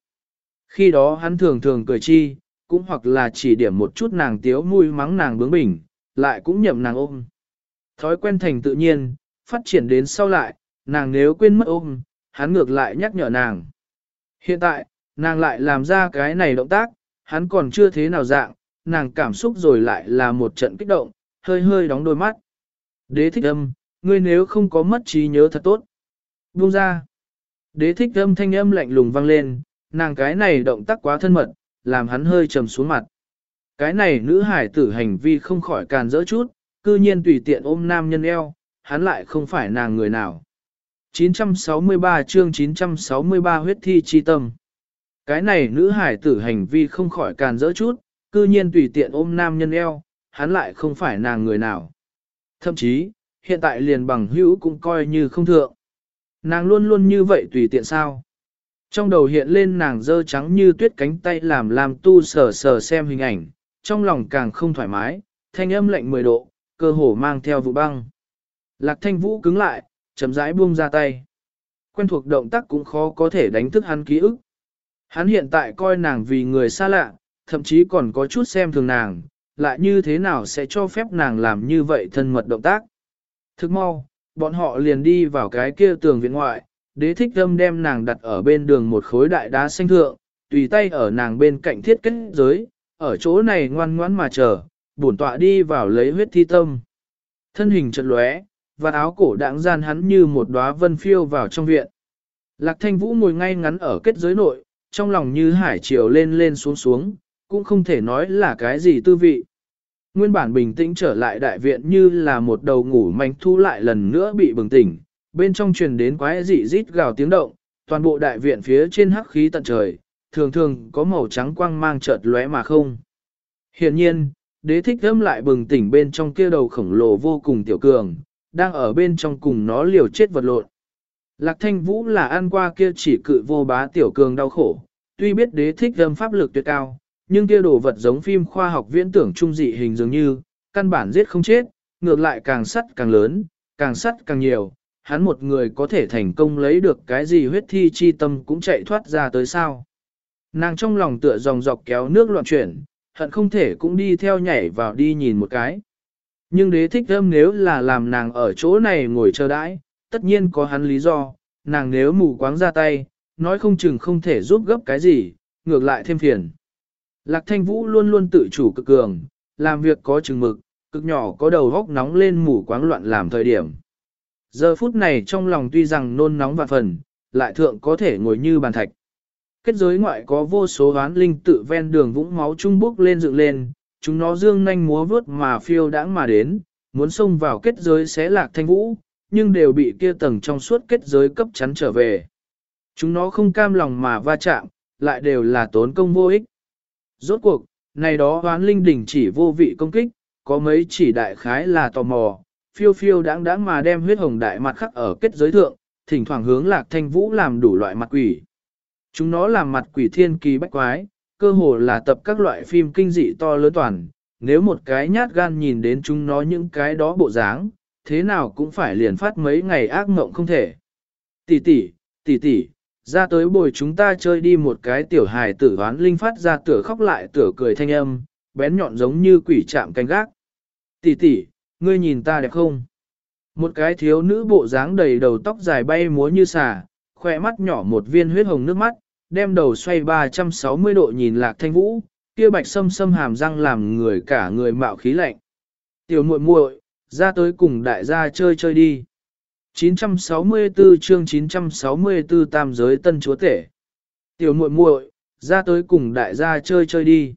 S1: Khi đó hắn thường thường cười chi, cũng hoặc là chỉ điểm một chút nàng tiếu mùi mắng nàng bướng bỉnh, lại cũng nhậm nàng ôm. Thói quen thành tự nhiên, phát triển đến sau lại, nàng nếu quên mất ôm, hắn ngược lại nhắc nhở nàng. Hiện tại, nàng lại làm ra cái này động tác, hắn còn chưa thế nào dạng, nàng cảm xúc rồi lại là một trận kích động, hơi hơi đóng đôi mắt. Đế thích âm, ngươi nếu không có mất trí nhớ thật tốt. Buông ra. Đế thích âm thanh âm lạnh lùng vang lên, nàng cái này động tác quá thân mật, làm hắn hơi trầm xuống mặt. Cái này nữ hải tử hành vi không khỏi càn dỡ chút, cư nhiên tùy tiện ôm nam nhân eo, hắn lại không phải nàng người nào. 963 chương 963 huyết thi chi tâm. Cái này nữ hải tử hành vi không khỏi càn dỡ chút, cư nhiên tùy tiện ôm nam nhân eo, hắn lại không phải nàng người nào. Thậm chí, hiện tại liền bằng hữu cũng coi như không thượng. Nàng luôn luôn như vậy tùy tiện sao. Trong đầu hiện lên nàng dơ trắng như tuyết cánh tay làm làm tu sờ sờ xem hình ảnh, trong lòng càng không thoải mái, thanh âm lạnh 10 độ, cơ hồ mang theo vụ băng. Lạc thanh vũ cứng lại, chậm rãi buông ra tay. Quen thuộc động tác cũng khó có thể đánh thức hắn ký ức. Hắn hiện tại coi nàng vì người xa lạ, thậm chí còn có chút xem thường nàng, lại như thế nào sẽ cho phép nàng làm như vậy thân mật động tác. Thức mau, bọn họ liền đi vào cái kia tường viện ngoại, đế thích âm đem nàng đặt ở bên đường một khối đại đá xanh thượng, tùy tay ở nàng bên cạnh thiết kết giới, ở chỗ này ngoan ngoãn mà chờ, bổn tọa đi vào lấy huyết thi tâm. Thân hình chật lóe, và áo cổ đãng gian hắn như một đóa vân phiêu vào trong viện. Lạc thanh vũ ngồi ngay ngắn ở kết giới nội, trong lòng như hải triều lên lên xuống xuống, cũng không thể nói là cái gì tư vị. Nguyên bản bình tĩnh trở lại đại viện như là một đầu ngủ manh thu lại lần nữa bị bừng tỉnh, bên trong truyền đến quái dị rít gào tiếng động, toàn bộ đại viện phía trên hắc khí tận trời, thường thường có màu trắng quang mang chợt lóe mà không. Hiện nhiên, đế thích thơm lại bừng tỉnh bên trong kia đầu khổng lồ vô cùng tiểu cường, đang ở bên trong cùng nó liều chết vật lộn. Lạc thanh vũ là ăn qua kia chỉ cự vô bá tiểu cường đau khổ, tuy biết đế thích thơm pháp lực tuyệt cao, nhưng kia đồ vật giống phim khoa học viễn tưởng trung dị hình dường như, căn bản giết không chết, ngược lại càng sắt càng lớn, càng sắt càng nhiều, hắn một người có thể thành công lấy được cái gì huyết thi chi tâm cũng chạy thoát ra tới sao. Nàng trong lòng tựa dòng dọc kéo nước loạn chuyển, hận không thể cũng đi theo nhảy vào đi nhìn một cái. Nhưng đế thích thơm nếu là làm nàng ở chỗ này ngồi chờ đãi, tất nhiên có hắn lý do, nàng nếu mù quáng ra tay, nói không chừng không thể giúp gấp cái gì, ngược lại thêm phiền. Lạc thanh vũ luôn luôn tự chủ cực cường, làm việc có chừng mực, cực nhỏ có đầu góc nóng lên mù quáng loạn làm thời điểm. Giờ phút này trong lòng tuy rằng nôn nóng và phần, lại thượng có thể ngồi như bàn thạch. Kết giới ngoại có vô số hoán linh tự ven đường vũng máu trung bốc lên dựng lên, chúng nó dương nhanh múa vướt mà phiêu đãng mà đến, muốn xông vào kết giới xé lạc thanh vũ, nhưng đều bị kia tầng trong suốt kết giới cấp chắn trở về. Chúng nó không cam lòng mà va chạm, lại đều là tốn công vô ích. Rốt cuộc, này đó hoán linh đỉnh chỉ vô vị công kích, có mấy chỉ đại khái là tò mò, phiêu phiêu đáng đáng mà đem huyết hồng đại mặt khắc ở kết giới thượng, thỉnh thoảng hướng lạc thanh vũ làm đủ loại mặt quỷ. Chúng nó làm mặt quỷ thiên kỳ bách quái, cơ hồ là tập các loại phim kinh dị to lớn toàn, nếu một cái nhát gan nhìn đến chúng nó những cái đó bộ dáng, thế nào cũng phải liền phát mấy ngày ác mộng không thể. Tỷ tỷ, tỷ tỷ, ra tới bồi chúng ta chơi đi một cái tiểu hài tử hoán linh phát ra tửa khóc lại tửa cười thanh âm, bén nhọn giống như quỷ chạm canh gác. Tỷ tỷ, ngươi nhìn ta đẹp không? Một cái thiếu nữ bộ dáng đầy đầu tóc dài bay múa như xà, khoe mắt nhỏ một viên huyết hồng nước mắt, đem đầu xoay 360 độ nhìn lạc thanh vũ, kia bạch sâm sâm hàm răng làm người cả người mạo khí lạnh. Tiểu muội muội, ra tới cùng đại gia chơi chơi đi. 964 chương 964 tam giới tân chúa tể. Tiểu muội muội, ra tới cùng đại gia chơi chơi đi.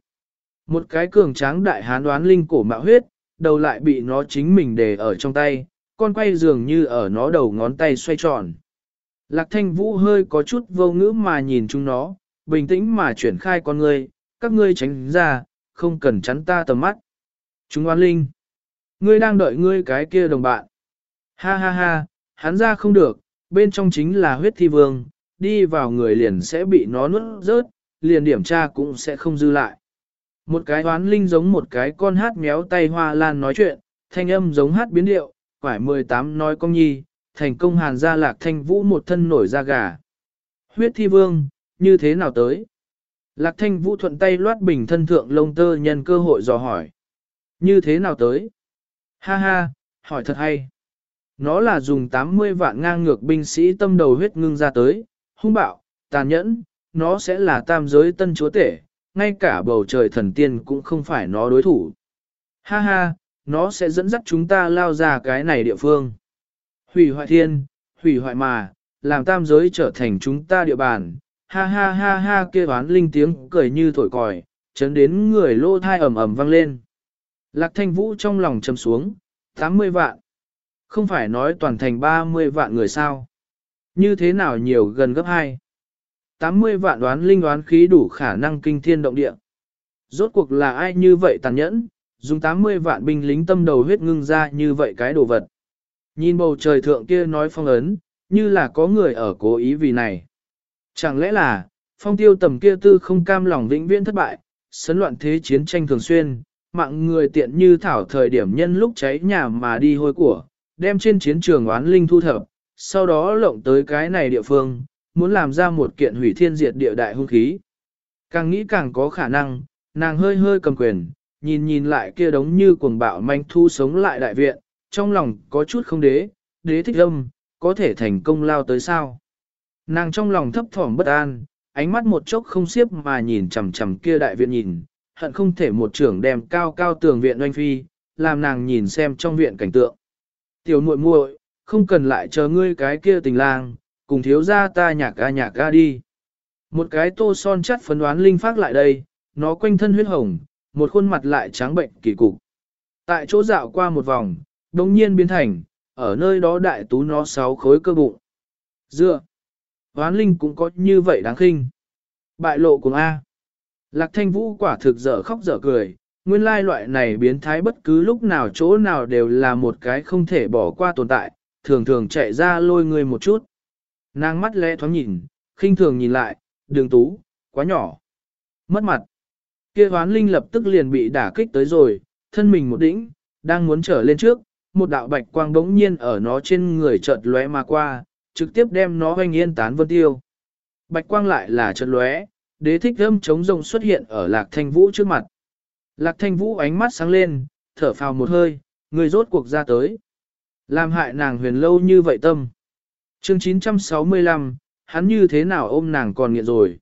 S1: Một cái cường tráng đại hán đoán linh cổ mạo huyết, đầu lại bị nó chính mình để ở trong tay, con quay dường như ở nó đầu ngón tay xoay tròn. Lạc thanh vũ hơi có chút vô ngữ mà nhìn chúng nó, bình tĩnh mà chuyển khai con ngươi, các ngươi tránh ra, không cần chắn ta tầm mắt. Chúng oan linh. Ngươi đang đợi ngươi cái kia đồng bạn. Ha ha ha, hắn ra không được, bên trong chính là huyết thi vương, đi vào người liền sẽ bị nó nuốt rớt, liền điểm tra cũng sẽ không dư lại. Một cái oán linh giống một cái con hát méo tay hoa lan nói chuyện, thanh âm giống hát biến điệu, quải 18 nói công nhi, thành công hàn ra lạc thanh vũ một thân nổi da gà. Huyết thi vương, như thế nào tới? Lạc thanh vũ thuận tay loát bình thân thượng lông tơ nhân cơ hội dò hỏi. Như thế nào tới? Ha ha, hỏi thật hay. Nó là dùng 80 vạn ngang ngược binh sĩ tâm đầu huyết ngưng ra tới, hung bạo, tàn nhẫn, nó sẽ là tam giới tân chúa tể, ngay cả bầu trời thần tiên cũng không phải nó đối thủ. Ha ha, nó sẽ dẫn dắt chúng ta lao ra cái này địa phương. Hủy hoại thiên, hủy hoại mà, làm tam giới trở thành chúng ta địa bàn. Ha ha ha ha kia toán linh tiếng cười như thổi còi, chấn đến người lô thai ầm ầm vang lên. Lạc thanh vũ trong lòng chầm xuống, 80 vạn. Không phải nói toàn thành 30 vạn người sao. Như thế nào nhiều gần gấp 2. 80 vạn đoán linh đoán khí đủ khả năng kinh thiên động địa. Rốt cuộc là ai như vậy tàn nhẫn, dùng 80 vạn binh lính tâm đầu huyết ngưng ra như vậy cái đồ vật. Nhìn bầu trời thượng kia nói phong ấn, như là có người ở cố ý vì này. Chẳng lẽ là, phong tiêu tầm kia tư không cam lòng vĩnh viễn thất bại, sấn loạn thế chiến tranh thường xuyên, mạng người tiện như thảo thời điểm nhân lúc cháy nhà mà đi hôi của, đem trên chiến trường oán linh thu thập, sau đó lộng tới cái này địa phương, muốn làm ra một kiện hủy thiên diệt địa đại hung khí. Càng nghĩ càng có khả năng, nàng hơi hơi cầm quyền, nhìn nhìn lại kia đống như cuồng bạo manh thu sống lại đại viện, trong lòng có chút không đế, đế thích âm, có thể thành công lao tới sao. Nàng trong lòng thấp thỏm bất an, ánh mắt một chốc không xiếp mà nhìn chằm chằm kia đại viện nhìn, hận không thể một trưởng đem cao cao tường viện oanh phi, làm nàng nhìn xem trong viện cảnh tượng. Tiểu muội muội, không cần lại chờ ngươi cái kia tình lang, cùng thiếu gia ta nhạc ga nhạc ga đi. Một cái tô son chắt phấn đoán linh phát lại đây, nó quanh thân huyết hồng, một khuôn mặt lại trắng bệnh kỳ cục. Tại chỗ dạo qua một vòng, đồng nhiên biến thành, ở nơi đó đại tú nó sáu khối cơ bụng. Dựa, hoán linh cũng có như vậy đáng khinh. Bại lộ cùng A. Lạc thanh vũ quả thực dở khóc dở cười, nguyên lai loại này biến thái bất cứ lúc nào chỗ nào đều là một cái không thể bỏ qua tồn tại, thường thường chạy ra lôi người một chút. Nàng mắt lẽ thoáng nhìn, khinh thường nhìn lại, đường tú, quá nhỏ. Mất mặt. Kia hoán linh lập tức liền bị đả kích tới rồi, thân mình một đỉnh, đang muốn trở lên trước, một đạo bạch quang bỗng nhiên ở nó trên người chợt lóe mà qua, trực tiếp đem nó hoanh yên tán vân tiêu. Bạch quang lại là chợt lóe, đế thích âm chống rồng xuất hiện ở lạc thanh vũ trước mặt. Lạc thanh vũ ánh mắt sáng lên, thở phào một hơi, người rốt cuộc ra tới. Làm hại nàng huyền lâu như vậy tâm. chương 965, hắn như thế nào ôm nàng còn nghiện rồi.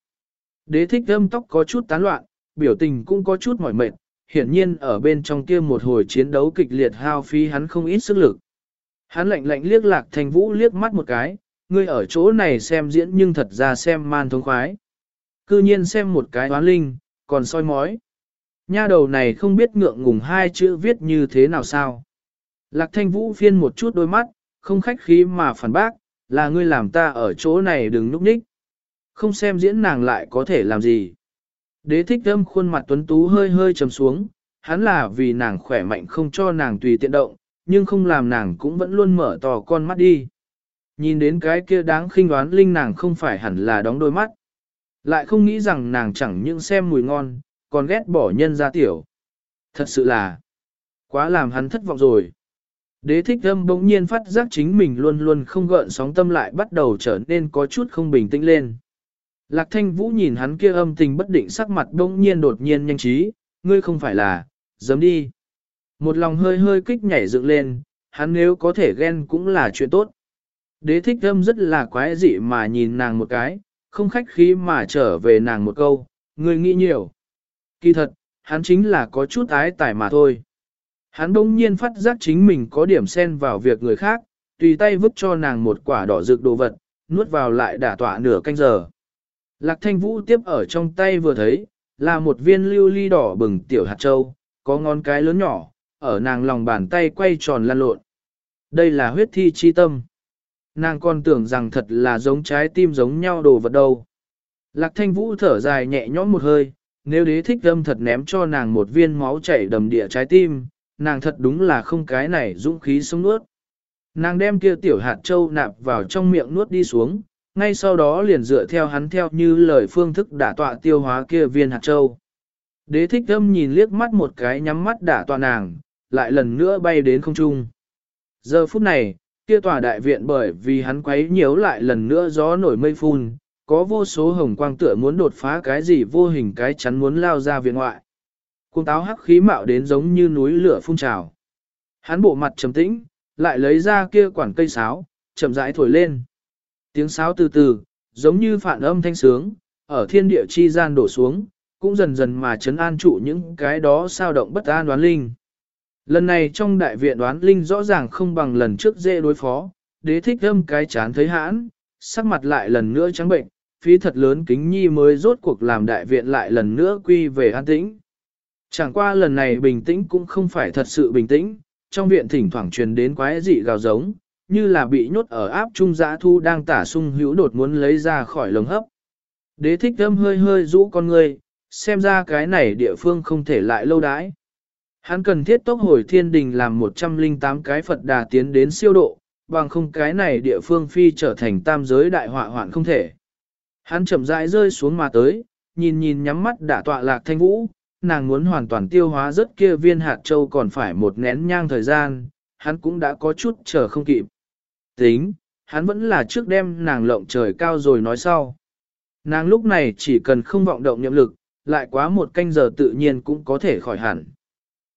S1: Đế thích âm tóc có chút tán loạn, biểu tình cũng có chút mỏi mệt, hiển nhiên ở bên trong kia một hồi chiến đấu kịch liệt hao phí hắn không ít sức lực. Hắn lạnh lạnh liếc lạc thanh vũ liếc mắt một cái, ngươi ở chỗ này xem diễn nhưng thật ra xem man thống khoái. Cư nhiên xem một cái oán linh, còn soi mói. Nha đầu này không biết ngượng ngùng hai chữ viết như thế nào sao. Lạc thanh vũ phiên một chút đôi mắt, không khách khí mà phản bác, là ngươi làm ta ở chỗ này đừng núp ních. Không xem diễn nàng lại có thể làm gì. Đế thích âm khuôn mặt tuấn tú hơi hơi trầm xuống, hắn là vì nàng khỏe mạnh không cho nàng tùy tiện động, nhưng không làm nàng cũng vẫn luôn mở to con mắt đi. Nhìn đến cái kia đáng khinh đoán linh nàng không phải hẳn là đóng đôi mắt. Lại không nghĩ rằng nàng chẳng những xem mùi ngon, còn ghét bỏ nhân ra tiểu. Thật sự là, quá làm hắn thất vọng rồi. Đế thích âm bỗng nhiên phát giác chính mình luôn luôn không gợn sóng tâm lại bắt đầu trở nên có chút không bình tĩnh lên. Lạc thanh vũ nhìn hắn kia âm tình bất định sắc mặt bỗng nhiên đột nhiên nhanh trí, ngươi không phải là, dám đi. Một lòng hơi hơi kích nhảy dựng lên, hắn nếu có thể ghen cũng là chuyện tốt. Đế thích âm rất là quái dị mà nhìn nàng một cái, không khách khí mà trở về nàng một câu, ngươi nghĩ nhiều. Kỳ thật, hắn chính là có chút ái tải mà thôi. Hắn đông nhiên phát giác chính mình có điểm xen vào việc người khác, tùy tay vứt cho nàng một quả đỏ rực đồ vật, nuốt vào lại đả tỏa nửa canh giờ. Lạc thanh vũ tiếp ở trong tay vừa thấy, là một viên lưu ly đỏ bừng tiểu hạt châu, có ngón cái lớn nhỏ, ở nàng lòng bàn tay quay tròn lăn lộn. Đây là huyết thi chi tâm. Nàng còn tưởng rằng thật là giống trái tim giống nhau đồ vật đâu. Lạc thanh vũ thở dài nhẹ nhõm một hơi, nếu đế thích âm thật ném cho nàng một viên máu chảy đầm địa trái tim, nàng thật đúng là không cái này dũng khí sống nuốt. Nàng đem kia tiểu hạt châu nạp vào trong miệng nuốt đi xuống, ngay sau đó liền dựa theo hắn theo như lời phương thức đả tọa tiêu hóa kia viên hạt châu. Đế thích âm nhìn liếc mắt một cái nhắm mắt đả tọa nàng, lại lần nữa bay đến không trung. Giờ phút này, kia tòa đại viện bởi vì hắn quấy nhiễu lại lần nữa gió nổi mây phun, có vô số hồng quang tựa muốn đột phá cái gì vô hình cái chắn muốn lao ra viện ngoại. Cung táo hắc khí mạo đến giống như núi lửa phun trào. Hắn bộ mặt trầm tĩnh, lại lấy ra kia quản cây sáo, chậm rãi thổi lên. Tiếng sáo từ từ, giống như phản âm thanh sướng, ở thiên địa chi gian đổ xuống, cũng dần dần mà chấn an trụ những cái đó sao động bất an đoán linh. Lần này trong đại viện đoán linh rõ ràng không bằng lần trước dễ đối phó, đế thích âm cái chán thấy hãn, sắc mặt lại lần nữa trắng bệnh, phí thật lớn kính nhi mới rốt cuộc làm đại viện lại lần nữa quy về an tĩnh. Chẳng qua lần này bình tĩnh cũng không phải thật sự bình tĩnh, trong viện thỉnh thoảng truyền đến quái dị gào giống, như là bị nhốt ở áp trung giã thu đang tả sung hữu đột muốn lấy ra khỏi lồng hấp. Đế thích âm hơi hơi rũ con người, xem ra cái này địa phương không thể lại lâu đãi. Hắn cần thiết tốc hồi thiên đình làm 108 cái Phật đà tiến đến siêu độ, bằng không cái này địa phương phi trở thành tam giới đại họa hoạn không thể. Hắn chậm rãi rơi xuống mà tới, nhìn nhìn nhắm mắt đã tọa lạc thanh vũ, nàng muốn hoàn toàn tiêu hóa rất kia viên hạt châu còn phải một nén nhang thời gian, hắn cũng đã có chút chờ không kịp. Tính, hắn vẫn là trước đêm nàng lộng trời cao rồi nói sau. Nàng lúc này chỉ cần không vọng động nhậm lực, lại quá một canh giờ tự nhiên cũng có thể khỏi hẳn.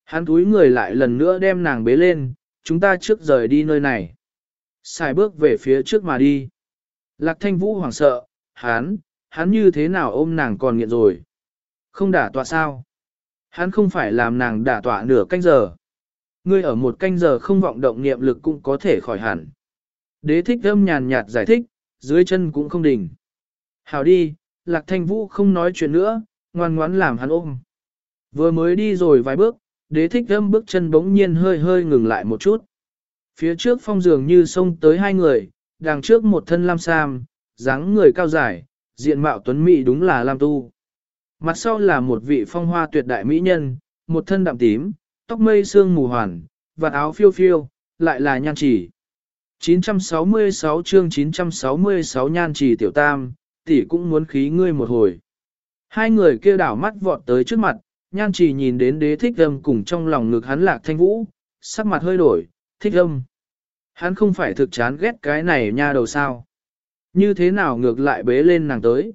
S1: Hắn túi người lại lần nữa đem nàng bế lên, chúng ta trước rời đi nơi này. Xài bước về phía trước mà đi. Lạc thanh vũ hoảng sợ, hắn, hắn như thế nào ôm nàng còn nghiện rồi. Không đả tọa sao? Hắn không phải làm nàng đả tọa nửa canh giờ. Ngươi ở một canh giờ không vọng động niệm lực cũng có thể khỏi hẳn. Đế thích âm nhàn nhạt giải thích, dưới chân cũng không đỉnh. Hảo đi, lạc thanh vũ không nói chuyện nữa, ngoan ngoãn làm hắn ôm. Vừa mới đi rồi vài bước, đế thích âm bước chân bỗng nhiên hơi hơi ngừng lại một chút. Phía trước phong dường như xông tới hai người, đằng trước một thân lam sam, dáng người cao dài, diện mạo tuấn mỹ đúng là lam tu. Mặt sau là một vị phong hoa tuyệt đại mỹ nhân, một thân đậm tím, tóc mây sương mù hoàn, và áo phiêu phiêu, lại là nhan chỉ. 966 chương 966 nhan chỉ tiểu tam, tỷ cũng muốn khí ngươi một hồi. Hai người kia đảo mắt vọt tới trước mặt, nhan chỉ nhìn đến đế thích âm cùng trong lòng ngực hắn lạc thanh vũ, sắc mặt hơi đổi, thích âm. Hắn không phải thực chán ghét cái này nha đầu sao. Như thế nào ngược lại bế lên nàng tới.